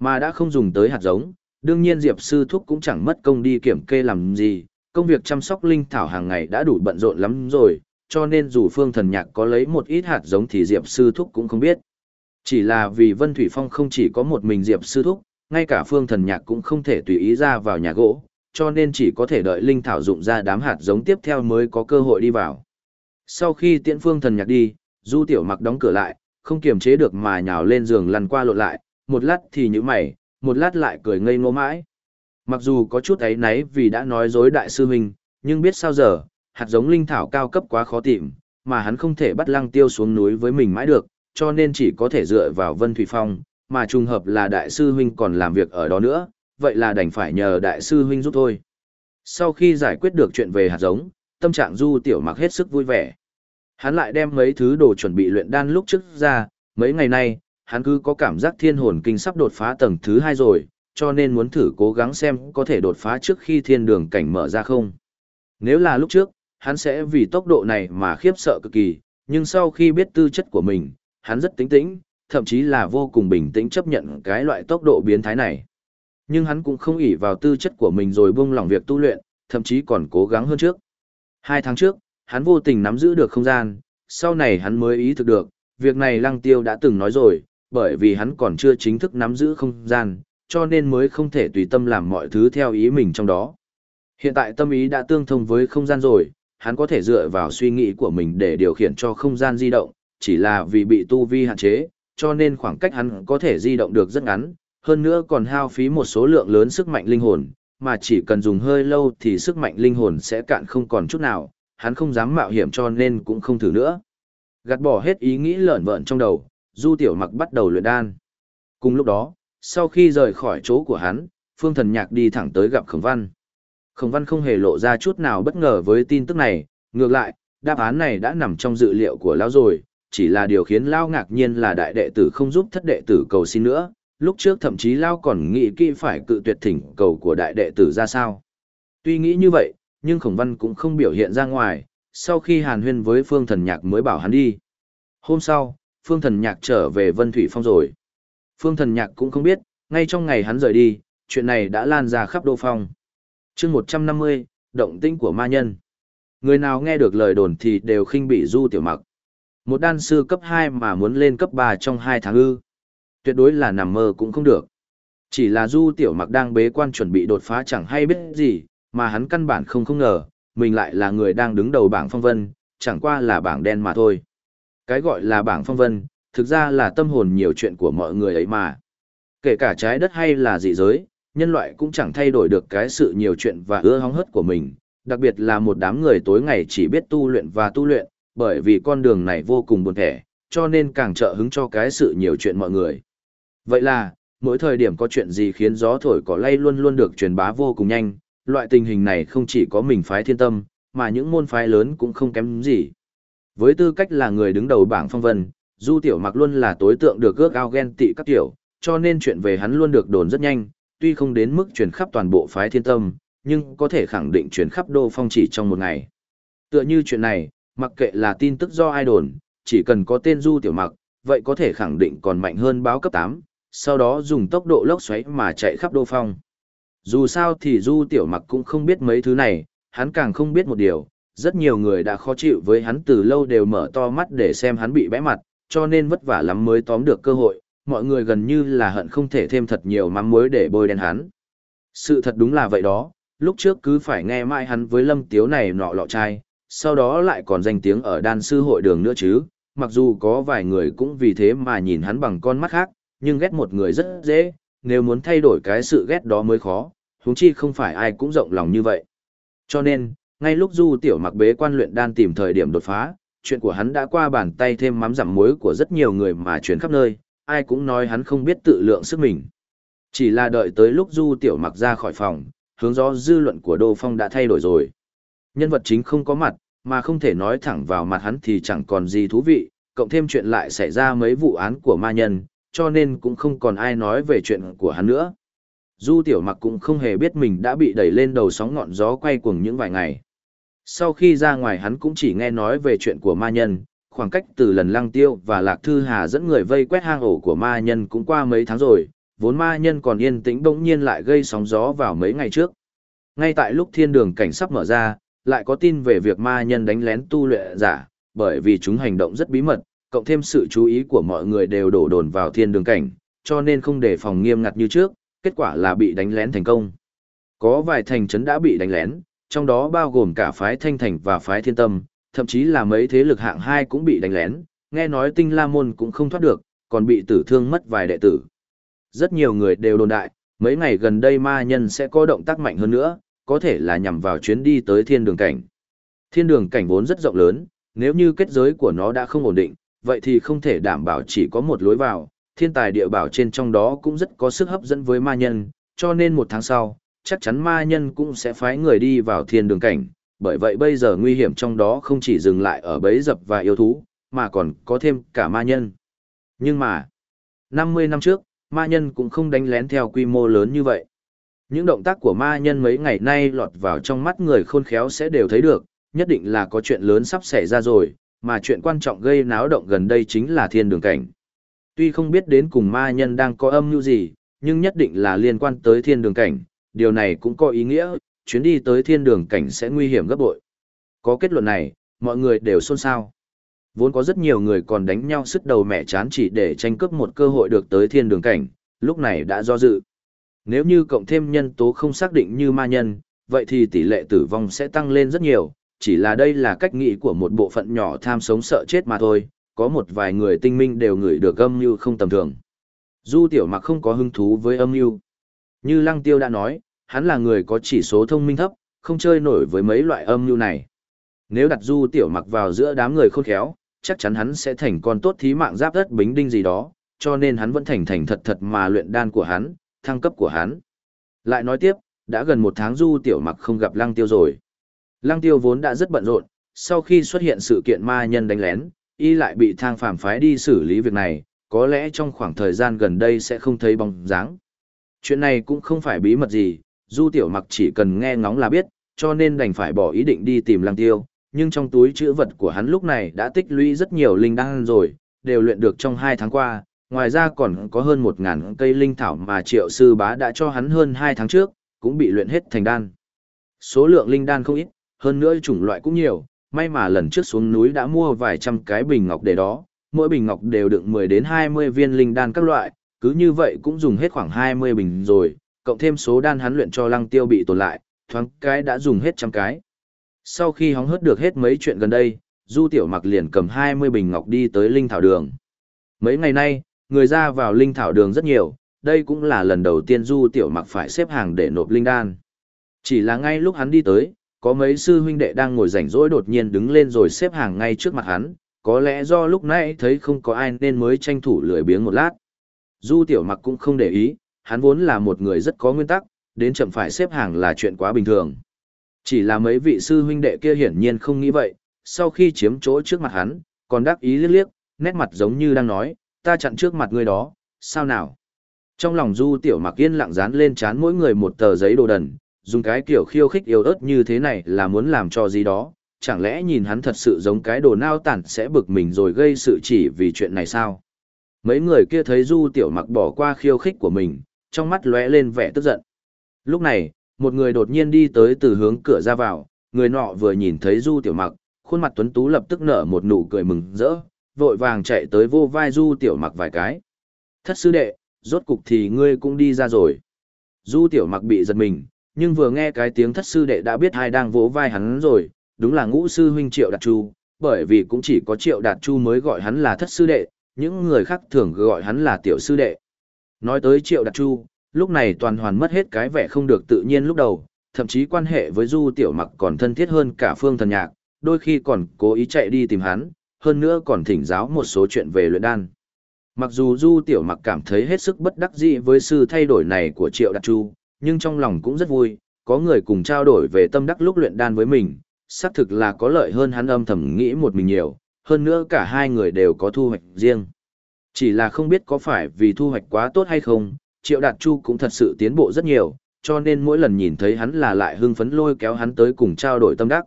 Mà đã không dùng tới hạt giống, đương nhiên Diệp Sư Thúc cũng chẳng mất công đi kiểm kê làm gì, công việc chăm sóc linh thảo hàng ngày đã đủ bận rộn lắm rồi, cho nên dù Phương Thần Nhạc có lấy một ít hạt giống thì Diệp Sư Thúc cũng không biết. Chỉ là vì Vân Thủy Phong không chỉ có một mình Diệp Sư Thúc, ngay cả Phương Thần Nhạc cũng không thể tùy ý ra vào nhà gỗ, cho nên chỉ có thể đợi linh thảo dụng ra đám hạt giống tiếp theo mới có cơ hội đi vào. Sau khi tiễn Phương Thần Nhạc đi, Du Tiểu Mặc đóng cửa lại, không kiềm chế được mà nhào lên giường lăn qua lộn lại, một lát thì nhíu mày, một lát lại cười ngây ngô mãi. Mặc dù có chút ấy náy vì đã nói dối đại sư huynh, nhưng biết sao giờ, hạt giống linh thảo cao cấp quá khó tìm, mà hắn không thể bắt lăng tiêu xuống núi với mình mãi được, cho nên chỉ có thể dựa vào Vân Thủy Phong, mà trùng hợp là đại sư huynh còn làm việc ở đó nữa, vậy là đành phải nhờ đại sư huynh giúp thôi. Sau khi giải quyết được chuyện về hạt giống, tâm trạng Du Tiểu Mặc hết sức vui vẻ. Hắn lại đem mấy thứ đồ chuẩn bị luyện đan lúc trước ra, mấy ngày nay, hắn cứ có cảm giác thiên hồn kinh sắp đột phá tầng thứ hai rồi, cho nên muốn thử cố gắng xem có thể đột phá trước khi thiên đường cảnh mở ra không. Nếu là lúc trước, hắn sẽ vì tốc độ này mà khiếp sợ cực kỳ, nhưng sau khi biết tư chất của mình, hắn rất tính tĩnh, thậm chí là vô cùng bình tĩnh chấp nhận cái loại tốc độ biến thái này. Nhưng hắn cũng không ỷ vào tư chất của mình rồi buông lỏng việc tu luyện, thậm chí còn cố gắng hơn trước. Hai tháng trước, hắn vô tình nắm giữ được không gian, sau này hắn mới ý thức được, việc này lăng tiêu đã từng nói rồi, bởi vì hắn còn chưa chính thức nắm giữ không gian, cho nên mới không thể tùy tâm làm mọi thứ theo ý mình trong đó. Hiện tại tâm ý đã tương thông với không gian rồi, hắn có thể dựa vào suy nghĩ của mình để điều khiển cho không gian di động, chỉ là vì bị tu vi hạn chế, cho nên khoảng cách hắn có thể di động được rất ngắn, hơn nữa còn hao phí một số lượng lớn sức mạnh linh hồn, mà chỉ cần dùng hơi lâu thì sức mạnh linh hồn sẽ cạn không còn chút nào, hắn không dám mạo hiểm cho nên cũng không thử nữa. Gạt bỏ hết ý nghĩ lợn vợn trong đầu, Du Tiểu Mặc bắt đầu luyện đan. Cùng lúc đó, sau khi rời khỏi chỗ của hắn, Phương Thần Nhạc đi thẳng tới gặp Khổng Văn. Khổng Văn không hề lộ ra chút nào bất ngờ với tin tức này, ngược lại, đáp án này đã nằm trong dự liệu của lão rồi, chỉ là điều khiến Lao ngạc nhiên là đại đệ tử không giúp thất đệ tử cầu xin nữa, lúc trước thậm chí Lao còn nghĩ kỹ phải cự tuyệt thỉnh cầu của đại đệ tử ra sao. Tuy nghĩ như vậy, nhưng Khổng Văn cũng không biểu hiện ra ngoài, sau khi hàn huyên với Phương Thần Nhạc mới bảo hắn đi. Hôm sau, Phương Thần Nhạc trở về Vân Thủy Phong rồi. Phương Thần Nhạc cũng không biết, ngay trong ngày hắn rời đi, chuyện này đã lan ra khắp Đô Phong. chương 150, động tĩnh của ma nhân. Người nào nghe được lời đồn thì đều khinh bị Du Tiểu Mặc. Một đan sư cấp 2 mà muốn lên cấp 3 trong 2 tháng ư. Tuyệt đối là nằm mơ cũng không được. Chỉ là Du Tiểu Mặc đang bế quan chuẩn bị đột phá chẳng hay biết gì, mà hắn căn bản không không ngờ, mình lại là người đang đứng đầu bảng phong vân, chẳng qua là bảng đen mà thôi. Cái gọi là bảng phong vân, thực ra là tâm hồn nhiều chuyện của mọi người ấy mà. Kể cả trái đất hay là dị giới, nhân loại cũng chẳng thay đổi được cái sự nhiều chuyện và ưa hóng hất của mình, đặc biệt là một đám người tối ngày chỉ biết tu luyện và tu luyện, bởi vì con đường này vô cùng buồn thẻ, cho nên càng trợ hứng cho cái sự nhiều chuyện mọi người. Vậy là, mỗi thời điểm có chuyện gì khiến gió thổi cỏ lay luôn luôn được truyền bá vô cùng nhanh, loại tình hình này không chỉ có mình phái thiên tâm, mà những môn phái lớn cũng không kém gì. Với tư cách là người đứng đầu bảng phong vân, Du Tiểu Mặc luôn là tối tượng được ước ao ghen tị các tiểu, cho nên chuyện về hắn luôn được đồn rất nhanh, tuy không đến mức truyền khắp toàn bộ phái thiên tâm, nhưng có thể khẳng định truyền khắp đô phong chỉ trong một ngày. Tựa như chuyện này, mặc kệ là tin tức do ai đồn, chỉ cần có tên Du Tiểu Mặc, vậy có thể khẳng định còn mạnh hơn báo cấp 8, sau đó dùng tốc độ lốc xoáy mà chạy khắp đô phong. Dù sao thì Du Tiểu Mặc cũng không biết mấy thứ này, hắn càng không biết một điều, rất nhiều người đã khó chịu với hắn từ lâu đều mở to mắt để xem hắn bị bẽ mặt, cho nên vất vả lắm mới tóm được cơ hội, mọi người gần như là hận không thể thêm thật nhiều mắm muối để bôi đen hắn. Sự thật đúng là vậy đó, lúc trước cứ phải nghe mãi hắn với lâm tiếu này nọ lọ trai, sau đó lại còn danh tiếng ở đan sư hội đường nữa chứ, mặc dù có vài người cũng vì thế mà nhìn hắn bằng con mắt khác, nhưng ghét một người rất dễ, nếu muốn thay đổi cái sự ghét đó mới khó, huống chi không phải ai cũng rộng lòng như vậy. Cho nên, ngay lúc Du Tiểu Mặc bế quan luyện đan tìm thời điểm đột phá, chuyện của hắn đã qua bàn tay thêm mắm dặm muối của rất nhiều người mà truyền khắp nơi, ai cũng nói hắn không biết tự lượng sức mình. Chỉ là đợi tới lúc Du Tiểu Mặc ra khỏi phòng, hướng gió dư luận của Đô Phong đã thay đổi rồi. Nhân vật chính không có mặt, mà không thể nói thẳng vào mặt hắn thì chẳng còn gì thú vị, cộng thêm chuyện lại xảy ra mấy vụ án của ma nhân, cho nên cũng không còn ai nói về chuyện của hắn nữa. Du Tiểu Mặc cũng không hề biết mình đã bị đẩy lên đầu sóng ngọn gió quay cuồng những vài ngày. Sau khi ra ngoài hắn cũng chỉ nghe nói về chuyện của ma nhân, khoảng cách từ lần lăng tiêu và lạc thư hà dẫn người vây quét hang ổ của ma nhân cũng qua mấy tháng rồi, vốn ma nhân còn yên tĩnh bỗng nhiên lại gây sóng gió vào mấy ngày trước. Ngay tại lúc thiên đường cảnh sắp mở ra, lại có tin về việc ma nhân đánh lén tu luyện giả, bởi vì chúng hành động rất bí mật, cộng thêm sự chú ý của mọi người đều đổ đồn vào thiên đường cảnh, cho nên không đề phòng nghiêm ngặt như trước, kết quả là bị đánh lén thành công. Có vài thành trấn đã bị đánh lén, trong đó bao gồm cả phái Thanh Thành và phái Thiên Tâm, thậm chí là mấy thế lực hạng hai cũng bị đánh lén, nghe nói Tinh La Môn cũng không thoát được, còn bị tử thương mất vài đệ tử. Rất nhiều người đều đồn đại, mấy ngày gần đây ma nhân sẽ có động tác mạnh hơn nữa, có thể là nhằm vào chuyến đi tới thiên đường cảnh. Thiên đường cảnh vốn rất rộng lớn, nếu như kết giới của nó đã không ổn định, vậy thì không thể đảm bảo chỉ có một lối vào, thiên tài địa bảo trên trong đó cũng rất có sức hấp dẫn với ma nhân, cho nên một tháng sau, chắc chắn ma nhân cũng sẽ phái người đi vào thiên đường cảnh, bởi vậy bây giờ nguy hiểm trong đó không chỉ dừng lại ở bấy dập và yêu thú, mà còn có thêm cả ma nhân. Nhưng mà, 50 năm trước, ma nhân cũng không đánh lén theo quy mô lớn như vậy. Những động tác của ma nhân mấy ngày nay lọt vào trong mắt người khôn khéo sẽ đều thấy được, nhất định là có chuyện lớn sắp xảy ra rồi, mà chuyện quan trọng gây náo động gần đây chính là thiên đường cảnh. Tuy không biết đến cùng ma nhân đang có âm mưu gì, nhưng nhất định là liên quan tới thiên đường cảnh, điều này cũng có ý nghĩa, chuyến đi tới thiên đường cảnh sẽ nguy hiểm gấp bội. Có kết luận này, mọi người đều xôn xao. Vốn có rất nhiều người còn đánh nhau sức đầu mẹ chán chỉ để tranh cướp một cơ hội được tới thiên đường cảnh, lúc này đã do dự. Nếu như cộng thêm nhân tố không xác định như ma nhân, vậy thì tỷ lệ tử vong sẽ tăng lên rất nhiều, chỉ là đây là cách nghĩ của một bộ phận nhỏ tham sống sợ chết mà thôi, có một vài người tinh minh đều ngửi được âm mưu không tầm thường. Du tiểu mặc không có hứng thú với âm mưu. Như Lăng Tiêu đã nói, hắn là người có chỉ số thông minh thấp, không chơi nổi với mấy loại âm mưu này. Nếu đặt Du tiểu mặc vào giữa đám người khôn khéo, chắc chắn hắn sẽ thành con tốt thí mạng giáp đất bính đinh gì đó, cho nên hắn vẫn thành thành thật thật mà luyện đan của hắn, thăng cấp của hắn. Lại nói tiếp, đã gần một tháng Du tiểu mặc không gặp Lăng Tiêu rồi. Lăng Tiêu vốn đã rất bận rộn, sau khi xuất hiện sự kiện ma nhân đánh lén, y lại bị thang phàm phái đi xử lý việc này, có lẽ trong khoảng thời gian gần đây sẽ không thấy bóng dáng. Chuyện này cũng không phải bí mật gì, Du Tiểu Mặc chỉ cần nghe ngóng là biết, cho nên đành phải bỏ ý định đi tìm Lăng Tiêu, nhưng trong túi chữ vật của hắn lúc này đã tích lũy rất nhiều linh đan rồi, đều luyện được trong 2 tháng qua, ngoài ra còn có hơn 1.000 cây linh thảo mà triệu sư bá đã cho hắn hơn 2 tháng trước, cũng bị luyện hết thành đan. Số lượng linh đan không ít, hơn nữa chủng loại cũng nhiều, may mà lần trước xuống núi đã mua vài trăm cái bình ngọc để đó, mỗi bình ngọc đều đựng 10 đến 20 viên linh đan các loại, cứ như vậy cũng dùng hết khoảng 20 bình rồi, cộng thêm số đan hắn luyện cho lăng tiêu bị tồn lại, thoáng cái đã dùng hết trăm cái. Sau khi hóng hớt được hết mấy chuyện gần đây, Du Tiểu Mặc liền cầm 20 bình ngọc đi tới Linh Thảo Đường. Mấy ngày nay, người ra vào Linh Thảo Đường rất nhiều, đây cũng là lần đầu tiên Du Tiểu Mặc phải xếp hàng để nộp linh đan. Chỉ là ngay lúc hắn đi tới, có mấy sư huynh đệ đang ngồi rảnh rỗi đột nhiên đứng lên rồi xếp hàng ngay trước mặt hắn, có lẽ do lúc nãy thấy không có ai nên mới tranh thủ lười biếng một lát. Du Tiểu Mặc cũng không để ý, hắn vốn là một người rất có nguyên tắc, đến chậm phải xếp hàng là chuyện quá bình thường. Chỉ là mấy vị sư huynh đệ kia hiển nhiên không nghĩ vậy, sau khi chiếm chỗ trước mặt hắn, còn đắc ý liếc liếc, nét mặt giống như đang nói, ta chặn trước mặt ngươi đó, sao nào? Trong lòng Du Tiểu Mặc yên lặng dán lên chán mỗi người một tờ giấy đồ đần, dùng cái kiểu khiêu khích yếu ớt như thế này là muốn làm cho gì đó, chẳng lẽ nhìn hắn thật sự giống cái đồ nao tản sẽ bực mình rồi gây sự chỉ vì chuyện này sao? Mấy người kia thấy Du Tiểu Mặc bỏ qua khiêu khích của mình, trong mắt lóe lên vẻ tức giận. Lúc này, một người đột nhiên đi tới từ hướng cửa ra vào, người nọ vừa nhìn thấy Du Tiểu Mặc, khuôn mặt tuấn tú lập tức nở một nụ cười mừng rỡ, vội vàng chạy tới vô vai Du Tiểu Mặc vài cái. Thất sư đệ, rốt cục thì ngươi cũng đi ra rồi. Du Tiểu Mặc bị giật mình, nhưng vừa nghe cái tiếng thất sư đệ đã biết hai đang vỗ vai hắn rồi, đúng là ngũ sư huynh Triệu Đạt Chu, bởi vì cũng chỉ có Triệu Đạt Chu mới gọi hắn là thất sư đệ, những người khác thường gọi hắn là tiểu sư đệ. Nói tới Triệu Đạt Chu, lúc này toàn hoàn mất hết cái vẻ không được tự nhiên lúc đầu, thậm chí quan hệ với Du Tiểu Mặc còn thân thiết hơn cả Phương Thần Nhạc, đôi khi còn cố ý chạy đi tìm hắn, hơn nữa còn thỉnh giáo một số chuyện về luyện đan. Mặc dù Du Tiểu Mặc cảm thấy hết sức bất đắc dĩ với sự thay đổi này của Triệu Đạt Chu, nhưng trong lòng cũng rất vui, có người cùng trao đổi về tâm đắc lúc luyện đan với mình, xác thực là có lợi hơn hắn âm thầm nghĩ một mình nhiều, hơn nữa cả hai người đều có thu hoạch riêng. Chỉ là không biết có phải vì thu hoạch quá tốt hay không, Triệu Đạt Chu cũng thật sự tiến bộ rất nhiều, cho nên mỗi lần nhìn thấy hắn là lại hưng phấn lôi kéo hắn tới cùng trao đổi tâm đắc.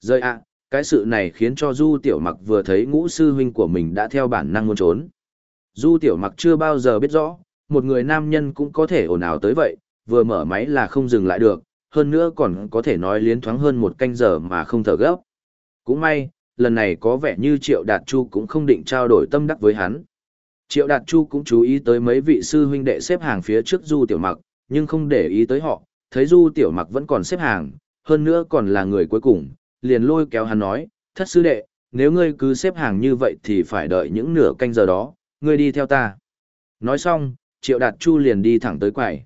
Rơi ạ, cái sự này khiến cho Du Tiểu Mặc vừa thấy ngũ sư huynh của mình đã theo bản năng muốn trốn. Du Tiểu Mặc chưa bao giờ biết rõ, một người nam nhân cũng có thể ồn ào tới vậy, vừa mở máy là không dừng lại được, hơn nữa còn có thể nói liến thoáng hơn một canh giờ mà không thở gấp. Cũng may, lần này có vẻ như Triệu Đạt Chu cũng không định trao đổi tâm đắc với hắn. Triệu Đạt Chu cũng chú ý tới mấy vị sư huynh đệ xếp hàng phía trước Du Tiểu Mặc, nhưng không để ý tới họ, thấy Du Tiểu Mặc vẫn còn xếp hàng, hơn nữa còn là người cuối cùng, liền lôi kéo hắn nói, thất sư đệ, nếu ngươi cứ xếp hàng như vậy thì phải đợi những nửa canh giờ đó, ngươi đi theo ta. Nói xong, Triệu Đạt Chu liền đi thẳng tới quầy.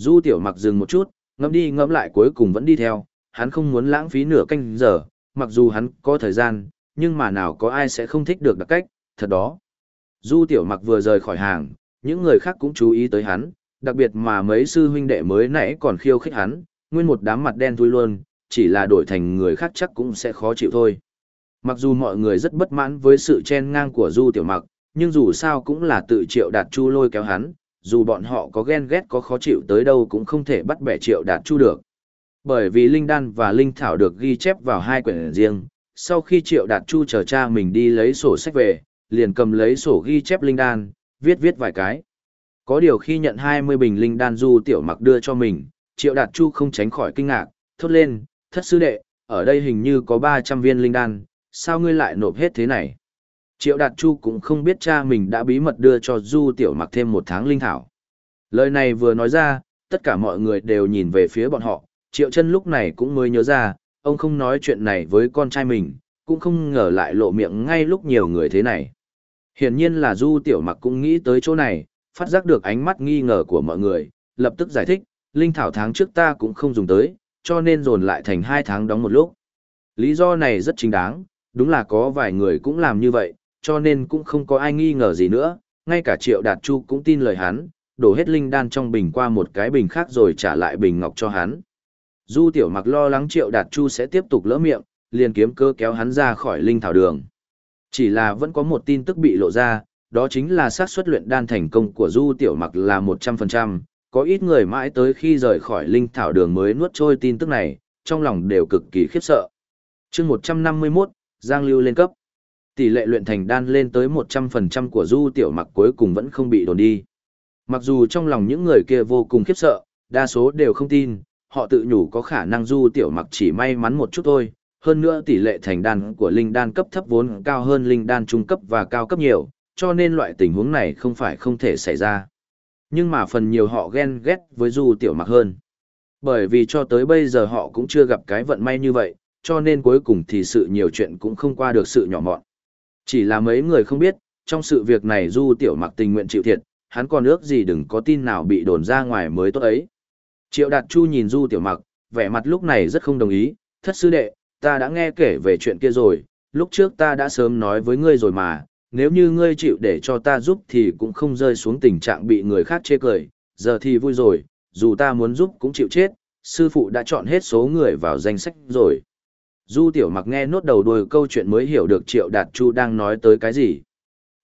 Du Tiểu Mặc dừng một chút, ngẫm đi ngẫm lại cuối cùng vẫn đi theo, hắn không muốn lãng phí nửa canh giờ, mặc dù hắn có thời gian, nhưng mà nào có ai sẽ không thích được đặc cách, thật đó. Du Tiểu Mặc vừa rời khỏi hàng, những người khác cũng chú ý tới hắn, đặc biệt mà mấy sư huynh đệ mới nãy còn khiêu khích hắn, nguyên một đám mặt đen thui luôn, chỉ là đổi thành người khác chắc cũng sẽ khó chịu thôi. Mặc dù mọi người rất bất mãn với sự chen ngang của Du Tiểu Mặc, nhưng dù sao cũng là tự triệu đạt chu lôi kéo hắn, dù bọn họ có ghen ghét có khó chịu tới đâu cũng không thể bắt bẻ triệu đạt chu được. Bởi vì Linh Đan và Linh Thảo được ghi chép vào hai quyển riêng, sau khi triệu đạt chu chờ cha mình đi lấy sổ sách về, liền cầm lấy sổ ghi chép Linh Đan, viết viết vài cái. Có điều khi nhận 20 bình Linh Đan du tiểu mặc đưa cho mình, triệu đạt chu không tránh khỏi kinh ngạc, thốt lên, thất sư đệ, ở đây hình như có 300 viên Linh Đan, sao ngươi lại nộp hết thế này? Triệu Đạt Chu cũng không biết cha mình đã bí mật đưa cho Du Tiểu Mặc thêm một tháng linh thảo. Lời này vừa nói ra, tất cả mọi người đều nhìn về phía bọn họ, Triệu chân lúc này cũng mới nhớ ra, ông không nói chuyện này với con trai mình, cũng không ngờ lại lộ miệng ngay lúc nhiều người thế này. Hiển nhiên là Du Tiểu Mặc cũng nghĩ tới chỗ này, phát giác được ánh mắt nghi ngờ của mọi người, lập tức giải thích, linh thảo tháng trước ta cũng không dùng tới, cho nên dồn lại thành hai tháng đóng một lúc. Lý do này rất chính đáng, đúng là có vài người cũng làm như vậy, cho nên cũng không có ai nghi ngờ gì nữa, ngay cả Triệu Đạt Chu cũng tin lời hắn, đổ hết linh đan trong bình qua một cái bình khác rồi trả lại bình ngọc cho hắn. Du Tiểu Mặc lo lắng Triệu Đạt Chu sẽ tiếp tục lỡ miệng, liền kiếm cơ kéo hắn ra khỏi linh thảo đường. Chỉ là vẫn có một tin tức bị lộ ra, đó chính là xác suất luyện đan thành công của Du Tiểu Mặc là 100%, có ít người mãi tới khi rời khỏi linh thảo đường mới nuốt trôi tin tức này, trong lòng đều cực kỳ khiếp sợ. chương 151, Giang Lưu lên cấp. Tỷ lệ luyện thành đan lên tới 100% của Du Tiểu Mặc cuối cùng vẫn không bị đồn đi. Mặc dù trong lòng những người kia vô cùng khiếp sợ, đa số đều không tin, họ tự nhủ có khả năng Du Tiểu Mặc chỉ may mắn một chút thôi. Hơn nữa tỷ lệ thành đan của linh đan cấp thấp vốn cao hơn linh đan trung cấp và cao cấp nhiều, cho nên loại tình huống này không phải không thể xảy ra. Nhưng mà phần nhiều họ ghen ghét với Du Tiểu Mặc hơn. Bởi vì cho tới bây giờ họ cũng chưa gặp cái vận may như vậy, cho nên cuối cùng thì sự nhiều chuyện cũng không qua được sự nhỏ mọn. Chỉ là mấy người không biết, trong sự việc này Du Tiểu Mặc tình nguyện chịu thiệt, hắn còn ước gì đừng có tin nào bị đồn ra ngoài mới tốt ấy. Triệu Đạt Chu nhìn Du Tiểu Mặc, vẻ mặt lúc này rất không đồng ý, thất sư đệ, ta đã nghe kể về chuyện kia rồi, lúc trước ta đã sớm nói với ngươi rồi mà, nếu như ngươi chịu để cho ta giúp thì cũng không rơi xuống tình trạng bị người khác chê cười, giờ thì vui rồi, dù ta muốn giúp cũng chịu chết, sư phụ đã chọn hết số người vào danh sách rồi. Du tiểu mặc nghe nốt đầu đuôi câu chuyện mới hiểu được Triệu Đạt Chu đang nói tới cái gì.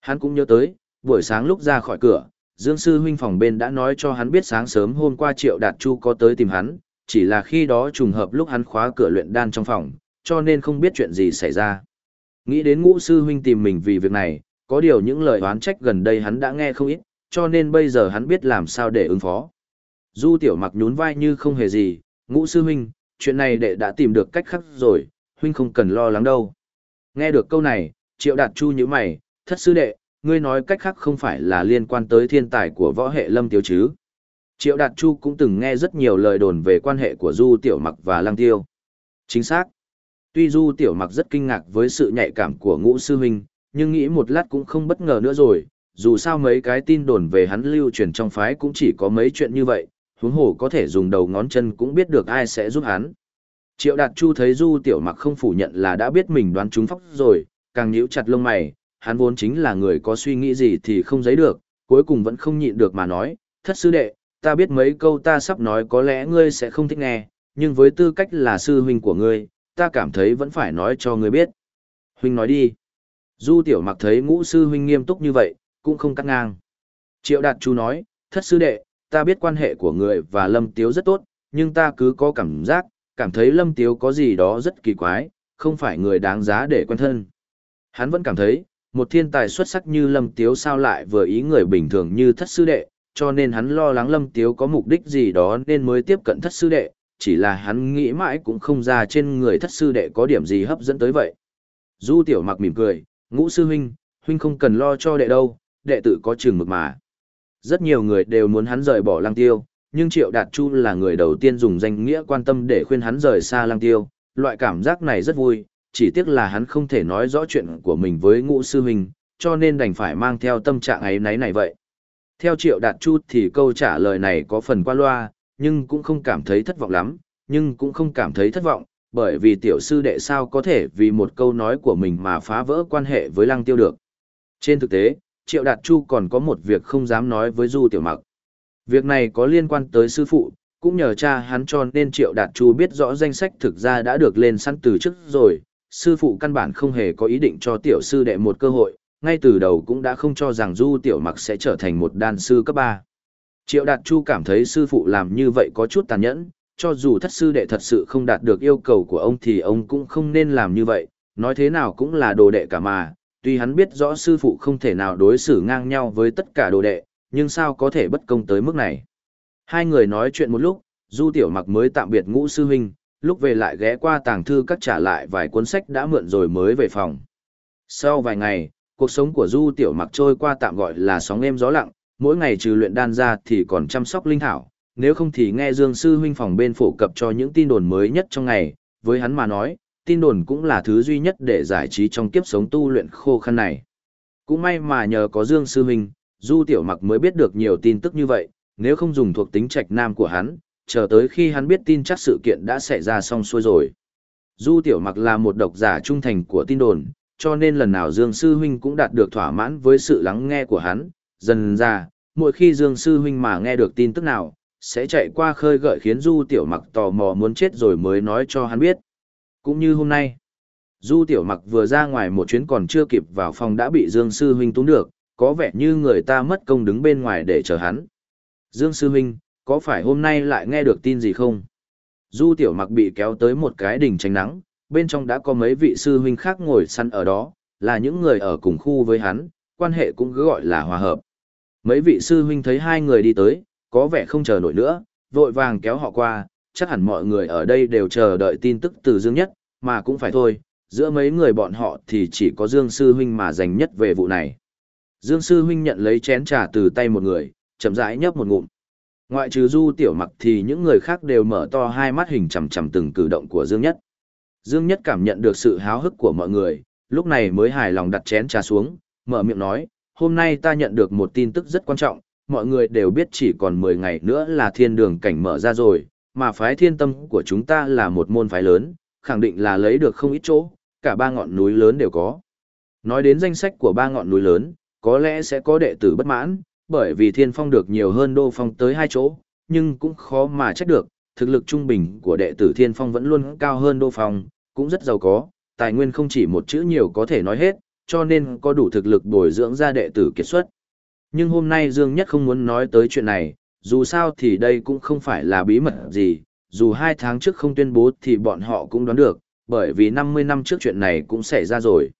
Hắn cũng nhớ tới, buổi sáng lúc ra khỏi cửa, Dương Sư huynh phòng bên đã nói cho hắn biết sáng sớm hôm qua Triệu Đạt Chu có tới tìm hắn, chỉ là khi đó trùng hợp lúc hắn khóa cửa luyện đan trong phòng, cho nên không biết chuyện gì xảy ra. Nghĩ đến ngũ sư huynh tìm mình vì việc này, có điều những lời oán trách gần đây hắn đã nghe không ít, cho nên bây giờ hắn biết làm sao để ứng phó. Du tiểu mặc nhún vai như không hề gì, ngũ sư huynh, chuyện này đệ đã tìm được cách khác rồi, huynh không cần lo lắng đâu. Nghe được câu này, triệu đạt chu như mày, thất sư đệ, ngươi nói cách khác không phải là liên quan tới thiên tài của võ hệ lâm tiêu chứ. Triệu đạt chu cũng từng nghe rất nhiều lời đồn về quan hệ của du tiểu mặc và lăng tiêu. Chính xác. Tuy du tiểu mặc rất kinh ngạc với sự nhạy cảm của ngũ sư huynh, nhưng nghĩ một lát cũng không bất ngờ nữa rồi, dù sao mấy cái tin đồn về hắn lưu truyền trong phái cũng chỉ có mấy chuyện như vậy, huống hồ có thể dùng đầu ngón chân cũng biết được ai sẽ giúp hắn. Triệu Đạt Chu thấy Du Tiểu Mặc không phủ nhận là đã biết mình đoán trúng phóc rồi, càng nhíu chặt lông mày, hắn vốn chính là người có suy nghĩ gì thì không giấy được, cuối cùng vẫn không nhịn được mà nói, thất sư đệ, ta biết mấy câu ta sắp nói có lẽ ngươi sẽ không thích nghe, nhưng với tư cách là sư huynh của ngươi, ta cảm thấy vẫn phải nói cho ngươi biết. Huynh nói đi. Du Tiểu Mặc thấy ngũ sư huynh nghiêm túc như vậy, cũng không cắt ngang. Triệu Đạt Chu nói, thất sư đệ, ta biết quan hệ của người và Lâm Tiếu rất tốt, nhưng ta cứ có cảm giác, cảm thấy Lâm Tiếu có gì đó rất kỳ quái, không phải người đáng giá để quen thân. Hắn vẫn cảm thấy, một thiên tài xuất sắc như Lâm Tiếu sao lại vừa ý người bình thường như thất sư đệ, cho nên hắn lo lắng Lâm Tiếu có mục đích gì đó nên mới tiếp cận thất sư đệ, chỉ là hắn nghĩ mãi cũng không ra trên người thất sư đệ có điểm gì hấp dẫn tới vậy. Du tiểu mặc mỉm cười, ngũ sư huynh, huynh không cần lo cho đệ đâu, đệ tự có trường mực mà. Rất nhiều người đều muốn hắn rời bỏ lăng tiêu, nhưng Triệu Đạt Chu là người đầu tiên dùng danh nghĩa quan tâm để khuyên hắn rời xa lăng tiêu. Loại cảm giác này rất vui, chỉ tiếc là hắn không thể nói rõ chuyện của mình với ngũ sư huynh, cho nên đành phải mang theo tâm trạng ấy nấy này vậy. Theo Triệu Đạt Chu thì câu trả lời này có phần qua loa, nhưng cũng không cảm thấy thất vọng lắm, nhưng cũng không cảm thấy thất vọng, bởi vì tiểu sư đệ sao có thể vì một câu nói của mình mà phá vỡ quan hệ với lăng tiêu được. Trên thực tế, Triệu Đạt Chu còn có một việc không dám nói với Du Tiểu Mặc. Việc này có liên quan tới sư phụ, cũng nhờ cha hắn cho nên Triệu Đạt Chu biết rõ danh sách thực ra đã được lên sẵn từ trước rồi. Sư phụ căn bản không hề có ý định cho tiểu sư đệ một cơ hội, ngay từ đầu cũng đã không cho rằng Du Tiểu Mặc sẽ trở thành một đan sư cấp 3. Triệu Đạt Chu cảm thấy sư phụ làm như vậy có chút tàn nhẫn, cho dù thất sư đệ thật sự không đạt được yêu cầu của ông thì ông cũng không nên làm như vậy, nói thế nào cũng là đồ đệ cả mà, tuy hắn biết rõ sư phụ không thể nào đối xử ngang nhau với tất cả đồ đệ, nhưng sao có thể bất công tới mức này. Hai người nói chuyện một lúc, Du Tiểu Mặc mới tạm biệt ngũ sư huynh, lúc về lại ghé qua tàng thư các trả lại vài cuốn sách đã mượn rồi mới về phòng. Sau vài ngày, cuộc sống của Du Tiểu Mặc trôi qua tạm gọi là sóng êm gió lặng, mỗi ngày trừ luyện đan ra thì còn chăm sóc linh thảo, nếu không thì nghe Dương sư huynh phòng bên phổ cập cho những tin đồn mới nhất trong ngày, với hắn mà nói, tin đồn cũng là thứ duy nhất để giải trí trong kiếp sống tu luyện khô khăn này. Cũng may mà nhờ có Dương sư huynh, Du Tiểu Mặc mới biết được nhiều tin tức như vậy, nếu không dùng thuộc tính trạch nam của hắn, chờ tới khi hắn biết tin chắc sự kiện đã xảy ra xong xuôi rồi. Du Tiểu Mặc là một độc giả trung thành của tin đồn, cho nên lần nào Dương Sư Huynh cũng đạt được thỏa mãn với sự lắng nghe của hắn. Dần ra, mỗi khi Dương Sư Huynh mà nghe được tin tức nào, sẽ chạy qua khơi gợi khiến Du Tiểu Mặc tò mò muốn chết rồi mới nói cho hắn biết. Cũng như hôm nay, Du Tiểu Mặc vừa ra ngoài một chuyến còn chưa kịp vào phòng đã bị Dương Sư Huynh túng được, có vẻ như người ta mất công đứng bên ngoài để chờ hắn. Dương Sư Huynh, có phải hôm nay lại nghe được tin gì không? Du Tiểu Mặc bị kéo tới một cái đỉnh tránh nắng, bên trong đã có mấy vị sư huynh khác ngồi săn ở đó, là những người ở cùng khu với hắn, quan hệ cũng cứ gọi là hòa hợp. Mấy vị sư huynh thấy hai người đi tới, có vẻ không chờ nổi nữa, vội vàng kéo họ qua, chắc hẳn mọi người ở đây đều chờ đợi tin tức từ Dương Nhất, mà cũng phải thôi, giữa mấy người bọn họ thì chỉ có Dương Sư Huynh mà dành nhất về vụ này. Dương Sư Huynh nhận lấy chén trà từ tay một người, chậm rãi nhấp một ngụm. Ngoại trừ Du Tiểu Mặc thì những người khác đều mở to hai mắt hình chằm chằm từng cử động của Dương Nhất. Dương Nhất cảm nhận được sự háo hức của mọi người, lúc này mới hài lòng đặt chén trà xuống, mở miệng nói, hôm nay ta nhận được một tin tức rất quan trọng, mọi người đều biết chỉ còn 10 ngày nữa là thiên đường cảnh mở ra rồi, mà phái thiên tâm của chúng ta là một môn phái lớn, khẳng định là lấy được không ít chỗ, cả ba ngọn núi lớn đều có. Nói đến danh sách của ba ngọn núi lớn, có lẽ sẽ có đệ tử bất mãn, bởi vì thiên phong được nhiều hơn đô phong tới hai chỗ, nhưng cũng khó mà trách được, thực lực trung bình của đệ tử thiên phong vẫn luôn cao hơn đô phong, cũng rất giàu có, tài nguyên không chỉ một chữ nhiều có thể nói hết, cho nên có đủ thực lực bồi dưỡng ra đệ tử kiệt xuất. Nhưng hôm nay Dương Nhất không muốn nói tới chuyện này, dù sao thì đây cũng không phải là bí mật gì, dù hai tháng trước không tuyên bố thì bọn họ cũng đoán được, bởi vì 50 năm trước chuyện này cũng xảy ra rồi.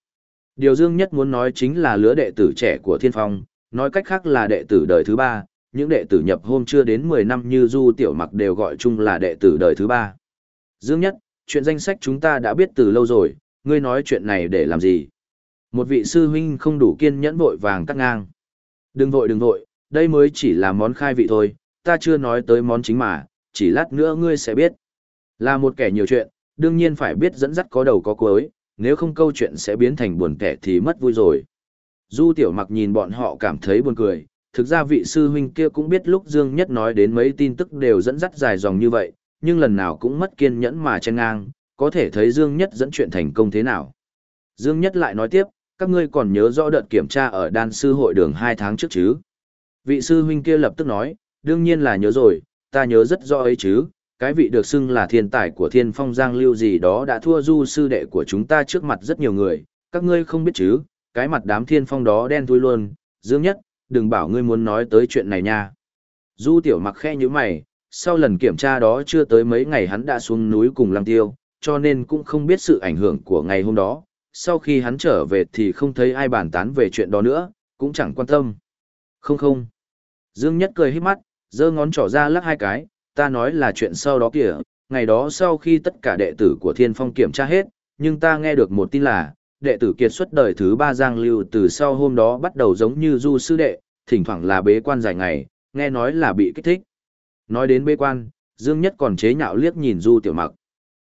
Điều Dương Nhất muốn nói chính là lứa đệ tử trẻ của Thiên Phong, nói cách khác là đệ tử đời thứ ba, những đệ tử nhập hôm chưa đến 10 năm như Du Tiểu Mặc đều gọi chung là đệ tử đời thứ ba. Dương Nhất, chuyện danh sách chúng ta đã biết từ lâu rồi, ngươi nói chuyện này để làm gì? Một vị sư huynh không đủ kiên nhẫn vội vàng cắt ngang. Đừng vội đừng vội, đây mới chỉ là món khai vị thôi, ta chưa nói tới món chính mà, chỉ lát nữa ngươi sẽ biết. Là một kẻ nhiều chuyện, đương nhiên phải biết dẫn dắt có đầu có cuối, nếu không câu chuyện sẽ biến thành buồn kẻ thì mất vui rồi. Du tiểu mặc nhìn bọn họ cảm thấy buồn cười, thực ra vị sư huynh kia cũng biết lúc Dương Nhất nói đến mấy tin tức đều dẫn dắt dài dòng như vậy, nhưng lần nào cũng mất kiên nhẫn mà chen ngang, có thể thấy Dương Nhất dẫn chuyện thành công thế nào. Dương Nhất lại nói tiếp, các ngươi còn nhớ rõ đợt kiểm tra ở đan sư hội đường hai tháng trước chứ? Vị sư huynh kia lập tức nói, đương nhiên là nhớ rồi, ta nhớ rất rõ ấy chứ, cái vị được xưng là thiên tài của thiên phong giang lưu gì đó đã thua du sư đệ của chúng ta trước mặt rất nhiều người, các ngươi không biết chứ, cái mặt đám thiên phong đó đen thui luôn, dương nhất, đừng bảo ngươi muốn nói tới chuyện này nha. Du tiểu mặc khe như mày, sau lần kiểm tra đó chưa tới mấy ngày hắn đã xuống núi cùng lăng tiêu, cho nên cũng không biết sự ảnh hưởng của ngày hôm đó, sau khi hắn trở về thì không thấy ai bàn tán về chuyện đó nữa, cũng chẳng quan tâm. Không không. Dương Nhất cười hít mắt, giơ ngón trỏ ra lắc hai cái, ta nói là chuyện sau đó kìa, ngày đó sau khi tất cả đệ tử của Thiên Phong kiểm tra hết, nhưng ta nghe được một tin là, đệ tử kiệt xuất đời thứ ba Giang Lưu từ sau hôm đó bắt đầu giống như du sư đệ, thỉnh thoảng là bế quan dài ngày, nghe nói là bị kích thích. Nói đến bế quan, Dương Nhất còn chế nhạo liếc nhìn Du Tiểu Mặc.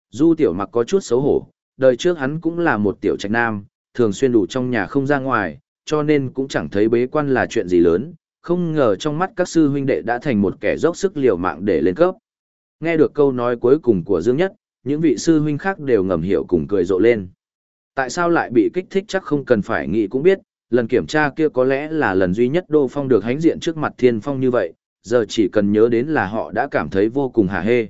Du Tiểu Mặc có chút xấu hổ, đời trước hắn cũng là một tiểu trạch nam, thường xuyên đủ trong nhà không ra ngoài, cho nên cũng chẳng thấy bế quan là chuyện gì lớn, không ngờ trong mắt các sư huynh đệ đã thành một kẻ dốc sức liều mạng để lên cấp. Nghe được câu nói cuối cùng của Dương Nhất, những vị sư huynh khác đều ngầm hiểu cùng cười rộ lên. Tại sao lại bị kích thích chắc không cần phải nghĩ cũng biết, lần kiểm tra kia có lẽ là lần duy nhất Đô Phong được hánh diện trước mặt Thiên Phong như vậy, giờ chỉ cần nhớ đến là họ đã cảm thấy vô cùng hả hê.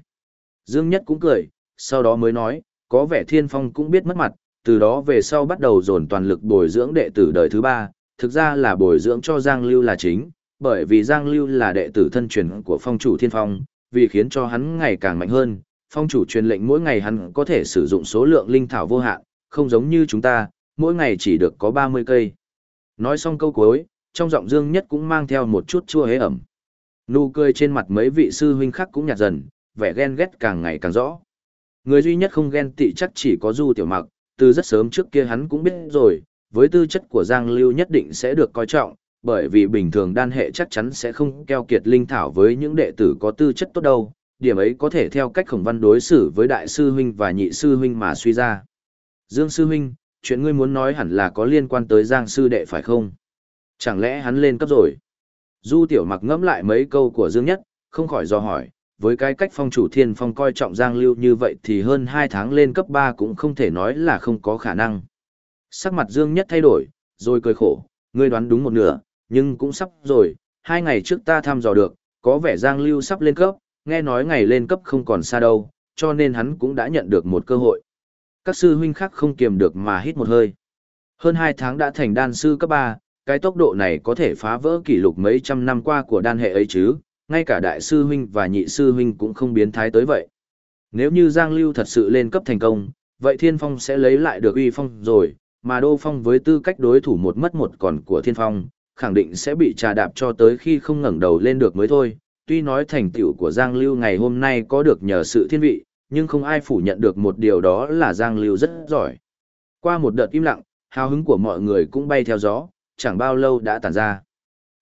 Dương Nhất cũng cười, sau đó mới nói, có vẻ Thiên Phong cũng biết mất mặt, từ đó về sau bắt đầu dồn toàn lực bồi dưỡng đệ tử đời thứ ba, thực ra là bồi dưỡng cho Giang Lưu là chính, bởi vì Giang Lưu là đệ tử thân truyền của phong chủ Thiên Phong, vì khiến cho hắn ngày càng mạnh hơn, phong chủ truyền lệnh mỗi ngày hắn có thể sử dụng số lượng linh thảo vô hạn, không giống như chúng ta, mỗi ngày chỉ được có 30 cây. Nói xong câu cuối, trong giọng Dương Nhất cũng mang theo một chút chua hế ẩm. Nụ cười trên mặt mấy vị sư huynh khác cũng nhạt dần, vẻ ghen ghét càng ngày càng rõ. Người duy nhất không ghen tị chắc chỉ có Du Tiểu Mặc, từ rất sớm trước kia hắn cũng biết rồi, với tư chất của Giang Lưu nhất định sẽ được coi trọng, bởi vì bình thường đan hệ chắc chắn sẽ không keo kiệt linh thảo với những đệ tử có tư chất tốt đâu, điểm ấy có thể theo cách khổng văn đối xử với đại sư huynh và nhị sư huynh mà suy ra. Dương sư huynh, chuyện ngươi muốn nói hẳn là có liên quan tới Giang sư đệ phải không? Chẳng lẽ hắn lên cấp rồi? Du tiểu mặc ngẫm lại mấy câu của Dương Nhất, không khỏi do hỏi, với cái cách phong chủ thiên phong coi trọng Giang Lưu như vậy thì hơn 2 tháng lên cấp 3 cũng không thể nói là không có khả năng. Sắc mặt Dương Nhất thay đổi, rồi cười khổ, ngươi đoán đúng một nửa, nhưng cũng sắp rồi, hai ngày trước ta thăm dò được, có vẻ Giang Lưu sắp lên cấp, nghe nói ngày lên cấp không còn xa đâu, cho nên hắn cũng đã nhận được một cơ hội. các sư huynh khác không kiềm được mà hít một hơi. Hơn 2 tháng đã thành đan sư cấp 3, cái tốc độ này có thể phá vỡ kỷ lục mấy trăm năm qua của đan hệ ấy chứ, ngay cả đại sư huynh và nhị sư huynh cũng không biến thái tới vậy. Nếu như Giang Lưu thật sự lên cấp thành công, vậy Thiên Phong sẽ lấy lại được uy phong rồi, mà Đô Phong với tư cách đối thủ một mất một còn của Thiên Phong, khẳng định sẽ bị trà đạp cho tới khi không ngẩng đầu lên được mới thôi. Tuy nói thành tựu của Giang Lưu ngày hôm nay có được nhờ sự thiên vị, nhưng không ai phủ nhận được một điều đó là Giang Lưu rất giỏi. Qua một đợt im lặng, hào hứng của mọi người cũng bay theo gió, chẳng bao lâu đã tản ra.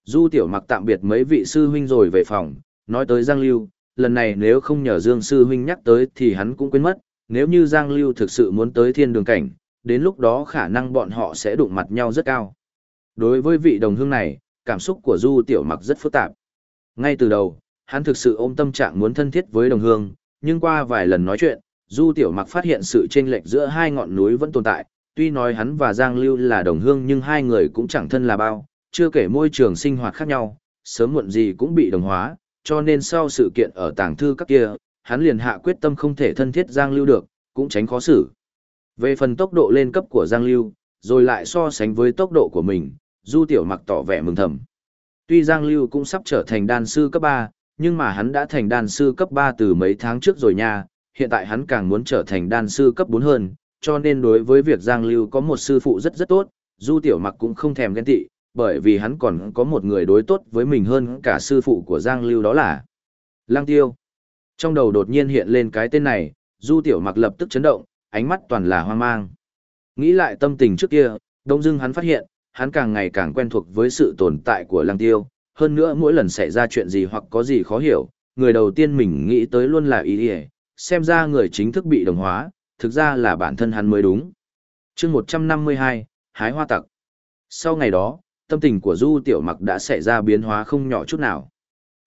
Du Tiểu Mặc tạm biệt mấy vị sư huynh rồi về phòng, nói tới Giang Lưu, lần này nếu không nhờ Dương sư huynh nhắc tới thì hắn cũng quên mất, nếu như Giang Lưu thực sự muốn tới thiên đường cảnh, đến lúc đó khả năng bọn họ sẽ đụng mặt nhau rất cao. Đối với vị đồng hương này, cảm xúc của Du Tiểu Mặc rất phức tạp. Ngay từ đầu, hắn thực sự ôm tâm trạng muốn thân thiết với đồng hương, nhưng qua vài lần nói chuyện, Du Tiểu Mặc phát hiện sự chênh lệch giữa hai ngọn núi vẫn tồn tại, tuy nói hắn và Giang Lưu là đồng hương nhưng hai người cũng chẳng thân là bao, chưa kể môi trường sinh hoạt khác nhau, sớm muộn gì cũng bị đồng hóa, cho nên sau sự kiện ở tàng thư các kia, hắn liền hạ quyết tâm không thể thân thiết Giang Lưu được, cũng tránh khó xử. Về phần tốc độ lên cấp của Giang Lưu, rồi lại so sánh với tốc độ của mình, Du Tiểu Mặc tỏ vẻ mừng thầm. Tuy Giang Lưu cũng sắp trở thành đan sư cấp 3, nhưng mà hắn đã thành đan sư cấp 3 từ mấy tháng trước rồi nha, hiện tại hắn càng muốn trở thành đan sư cấp 4 hơn, cho nên đối với việc Giang Lưu có một sư phụ rất rất tốt, Du Tiểu Mặc cũng không thèm ghen tị, bởi vì hắn còn có một người đối tốt với mình hơn cả sư phụ của Giang Lưu đó là Lang Tiêu. Trong đầu đột nhiên hiện lên cái tên này, Du Tiểu Mặc lập tức chấn động, ánh mắt toàn là hoang mang. Nghĩ lại tâm tình trước kia, đông dưng hắn phát hiện, hắn càng ngày càng quen thuộc với sự tồn tại của Lang Tiêu, hơn nữa mỗi lần xảy ra chuyện gì hoặc có gì khó hiểu, người đầu tiên mình nghĩ tới luôn là ý ý, xem ra người chính thức bị đồng hóa, thực ra là bản thân hắn mới đúng. chương 152, Hái Hoa Tặc. Sau ngày đó, tâm tình của Du Tiểu Mặc đã xảy ra biến hóa không nhỏ chút nào.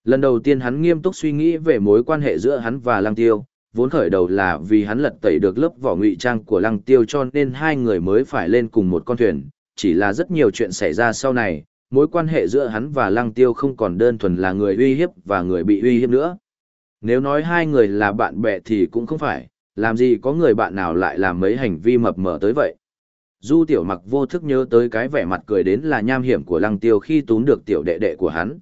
Lần đầu tiên hắn nghiêm túc suy nghĩ về mối quan hệ giữa hắn và Lăng Tiêu, vốn khởi đầu là vì hắn lật tẩy được lớp vỏ ngụy trang của Lăng Tiêu cho nên hai người mới phải lên cùng một con thuyền, chỉ là rất nhiều chuyện xảy ra sau này, mối quan hệ giữa hắn và Lăng Tiêu không còn đơn thuần là người uy hiếp và người bị uy hiếp nữa. Nếu nói hai người là bạn bè thì cũng không phải, làm gì có người bạn nào lại làm mấy hành vi mập mờ tới vậy. Du tiểu mặc vô thức nhớ tới cái vẻ mặt cười đến là nham hiểm của lăng tiêu khi túm được tiểu đệ đệ của hắn.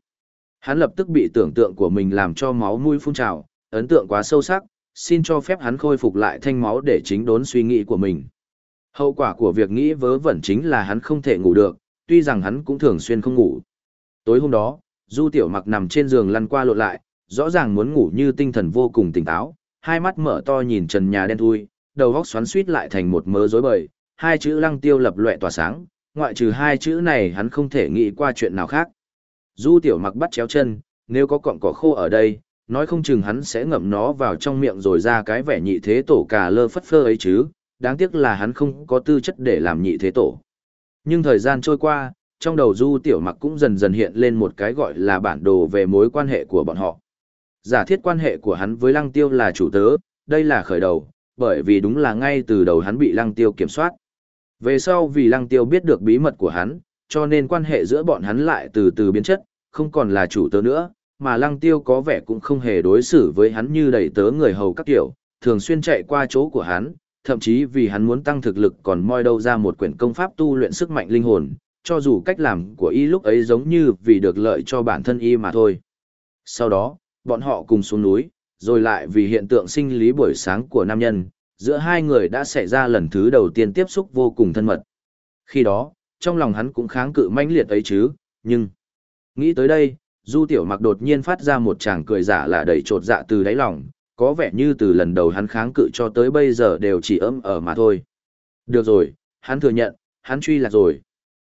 Hắn lập tức bị tưởng tượng của mình làm cho máu mũi phun trào, ấn tượng quá sâu sắc, xin cho phép hắn khôi phục lại thanh máu để chính đốn suy nghĩ của mình. Hậu quả của việc nghĩ vớ vẩn chính là hắn không thể ngủ được, tuy rằng hắn cũng thường xuyên không ngủ. Tối hôm đó, Du Tiểu Mặc nằm trên giường lăn qua lộn lại, rõ ràng muốn ngủ như tinh thần vô cùng tỉnh táo, hai mắt mở to nhìn trần nhà đen thui, đầu góc xoắn suýt lại thành một mớ rối bời, hai chữ lăng tiêu lập loẹ tỏa sáng, ngoại trừ hai chữ này hắn không thể nghĩ qua chuyện nào khác. Du tiểu mặc bắt chéo chân, nếu có cọng cỏ khô ở đây, nói không chừng hắn sẽ ngậm nó vào trong miệng rồi ra cái vẻ nhị thế tổ cà lơ phất phơ ấy chứ, đáng tiếc là hắn không có tư chất để làm nhị thế tổ. Nhưng thời gian trôi qua, trong đầu du tiểu mặc cũng dần dần hiện lên một cái gọi là bản đồ về mối quan hệ của bọn họ. Giả thiết quan hệ của hắn với lăng tiêu là chủ tớ, đây là khởi đầu, bởi vì đúng là ngay từ đầu hắn bị lăng tiêu kiểm soát. Về sau vì lăng tiêu biết được bí mật của hắn, cho nên quan hệ giữa bọn hắn lại từ từ biến chất, không còn là chủ tớ nữa, mà lăng tiêu có vẻ cũng không hề đối xử với hắn như đầy tớ người hầu các kiểu, thường xuyên chạy qua chỗ của hắn, thậm chí vì hắn muốn tăng thực lực còn moi đâu ra một quyển công pháp tu luyện sức mạnh linh hồn, cho dù cách làm của y lúc ấy giống như vì được lợi cho bản thân y mà thôi. Sau đó, bọn họ cùng xuống núi, rồi lại vì hiện tượng sinh lý buổi sáng của nam nhân, giữa hai người đã xảy ra lần thứ đầu tiên tiếp xúc vô cùng thân mật. Khi đó, trong lòng hắn cũng kháng cự mãnh liệt ấy chứ, nhưng... Nghĩ tới đây, Du Tiểu Mặc đột nhiên phát ra một tràng cười giả là đầy trột dạ từ đáy lòng, có vẻ như từ lần đầu hắn kháng cự cho tới bây giờ đều chỉ ấm ở mà thôi. Được rồi, hắn thừa nhận, hắn truy lạc rồi.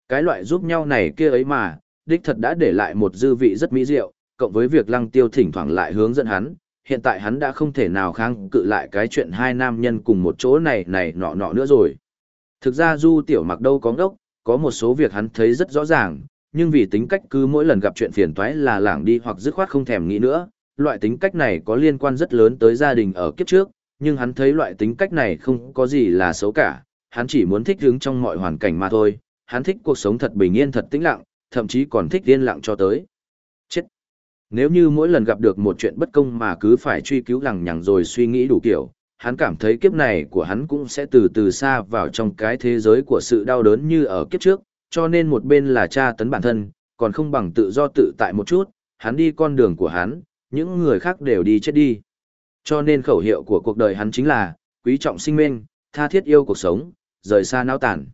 Cái loại giúp nhau này kia ấy mà, đích thật đã để lại một dư vị rất mỹ diệu, cộng với việc lăng tiêu thỉnh thoảng lại hướng dẫn hắn, hiện tại hắn đã không thể nào kháng cự lại cái chuyện hai nam nhân cùng một chỗ này này nọ nọ nữa rồi. Thực ra Du Tiểu Mặc đâu có ngốc, có một số việc hắn thấy rất rõ ràng, nhưng vì tính cách cứ mỗi lần gặp chuyện phiền toái là lảng đi hoặc dứt khoát không thèm nghĩ nữa, loại tính cách này có liên quan rất lớn tới gia đình ở kiếp trước, nhưng hắn thấy loại tính cách này không có gì là xấu cả, hắn chỉ muốn thích ứng trong mọi hoàn cảnh mà thôi, hắn thích cuộc sống thật bình yên thật tĩnh lặng, thậm chí còn thích yên lặng cho tới. Chết! Nếu như mỗi lần gặp được một chuyện bất công mà cứ phải truy cứu lằng nhằng rồi suy nghĩ đủ kiểu, hắn cảm thấy kiếp này của hắn cũng sẽ từ từ xa vào trong cái thế giới của sự đau đớn như ở kiếp trước, cho nên một bên là cha tấn bản thân, còn không bằng tự do tự tại một chút, hắn đi con đường của hắn, những người khác đều đi chết đi. Cho nên khẩu hiệu của cuộc đời hắn chính là, quý trọng sinh mệnh, tha thiết yêu cuộc sống, rời xa nao tản.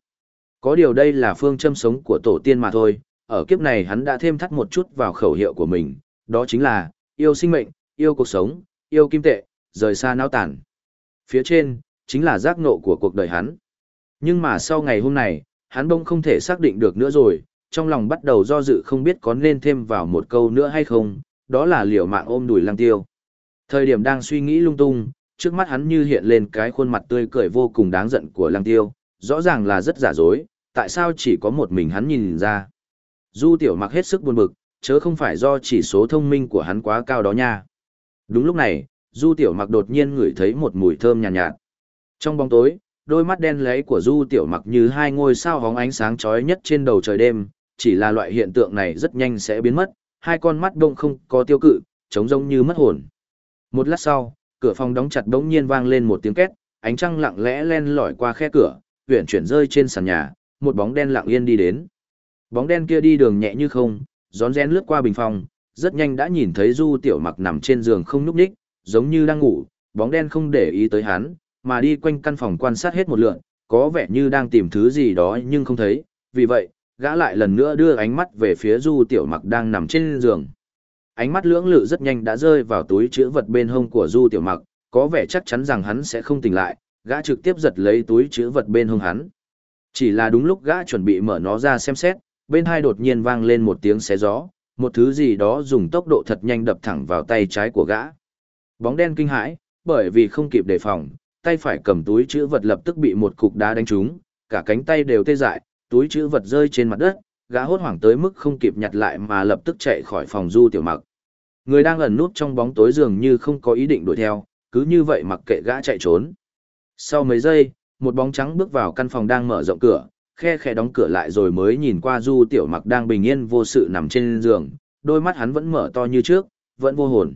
Có điều đây là phương châm sống của tổ tiên mà thôi, ở kiếp này hắn đã thêm thắt một chút vào khẩu hiệu của mình, đó chính là, yêu sinh mệnh, yêu cuộc sống, yêu kim tệ, rời xa nao tản. Phía trên, chính là giác ngộ của cuộc đời hắn. Nhưng mà sau ngày hôm này, hắn bỗng không thể xác định được nữa rồi, trong lòng bắt đầu do dự không biết có nên thêm vào một câu nữa hay không, đó là liều mạng ôm đùi lăng tiêu. Thời điểm đang suy nghĩ lung tung, trước mắt hắn như hiện lên cái khuôn mặt tươi cười vô cùng đáng giận của lăng tiêu, rõ ràng là rất giả dối, tại sao chỉ có một mình hắn nhìn ra. Du tiểu mặc hết sức buồn bực, chớ không phải do chỉ số thông minh của hắn quá cao đó nha. Đúng lúc này, Du tiểu mặc đột nhiên ngửi thấy một mùi thơm nhàn nhạt, nhạt. Trong bóng tối, đôi mắt đen lấy của Du tiểu mặc như hai ngôi sao hóng ánh sáng chói nhất trên đầu trời đêm, chỉ là loại hiện tượng này rất nhanh sẽ biến mất, hai con mắt đông không có tiêu cự, trống rỗng như mất hồn. Một lát sau, cửa phòng đóng chặt đống nhiên vang lên một tiếng két, ánh trăng lặng lẽ len lỏi qua khe cửa, huyển chuyển rơi trên sàn nhà, một bóng đen lặng yên đi đến. Bóng đen kia đi đường nhẹ như không, rón rén lướt qua bình phòng, rất nhanh đã nhìn thấy Du Tiểu Mặc nằm trên giường không nhúc nhích, giống như đang ngủ, bóng đen không để ý tới hắn, mà đi quanh căn phòng quan sát hết một lượt, có vẻ như đang tìm thứ gì đó nhưng không thấy, vì vậy, gã lại lần nữa đưa ánh mắt về phía Du Tiểu Mặc đang nằm trên giường. Ánh mắt lưỡng lự rất nhanh đã rơi vào túi chữ vật bên hông của Du Tiểu Mặc, có vẻ chắc chắn rằng hắn sẽ không tỉnh lại, gã trực tiếp giật lấy túi chữ vật bên hông hắn. Chỉ là đúng lúc gã chuẩn bị mở nó ra xem xét, bên hai đột nhiên vang lên một tiếng xé gió, một thứ gì đó dùng tốc độ thật nhanh đập thẳng vào tay trái của gã. Bóng đen kinh hãi, bởi vì không kịp đề phòng, tay phải cầm túi chữ vật lập tức bị một cục đá đánh trúng, cả cánh tay đều tê dại, túi chữ vật rơi trên mặt đất, gã hốt hoảng tới mức không kịp nhặt lại mà lập tức chạy khỏi phòng du tiểu mặc. Người đang ẩn núp trong bóng tối dường như không có ý định đuổi theo, cứ như vậy mặc kệ gã chạy trốn. Sau mấy giây, một bóng trắng bước vào căn phòng đang mở rộng cửa, khe khẽ đóng cửa lại rồi mới nhìn qua du tiểu mặc đang bình yên vô sự nằm trên giường, đôi mắt hắn vẫn mở to như trước, vẫn vô hồn.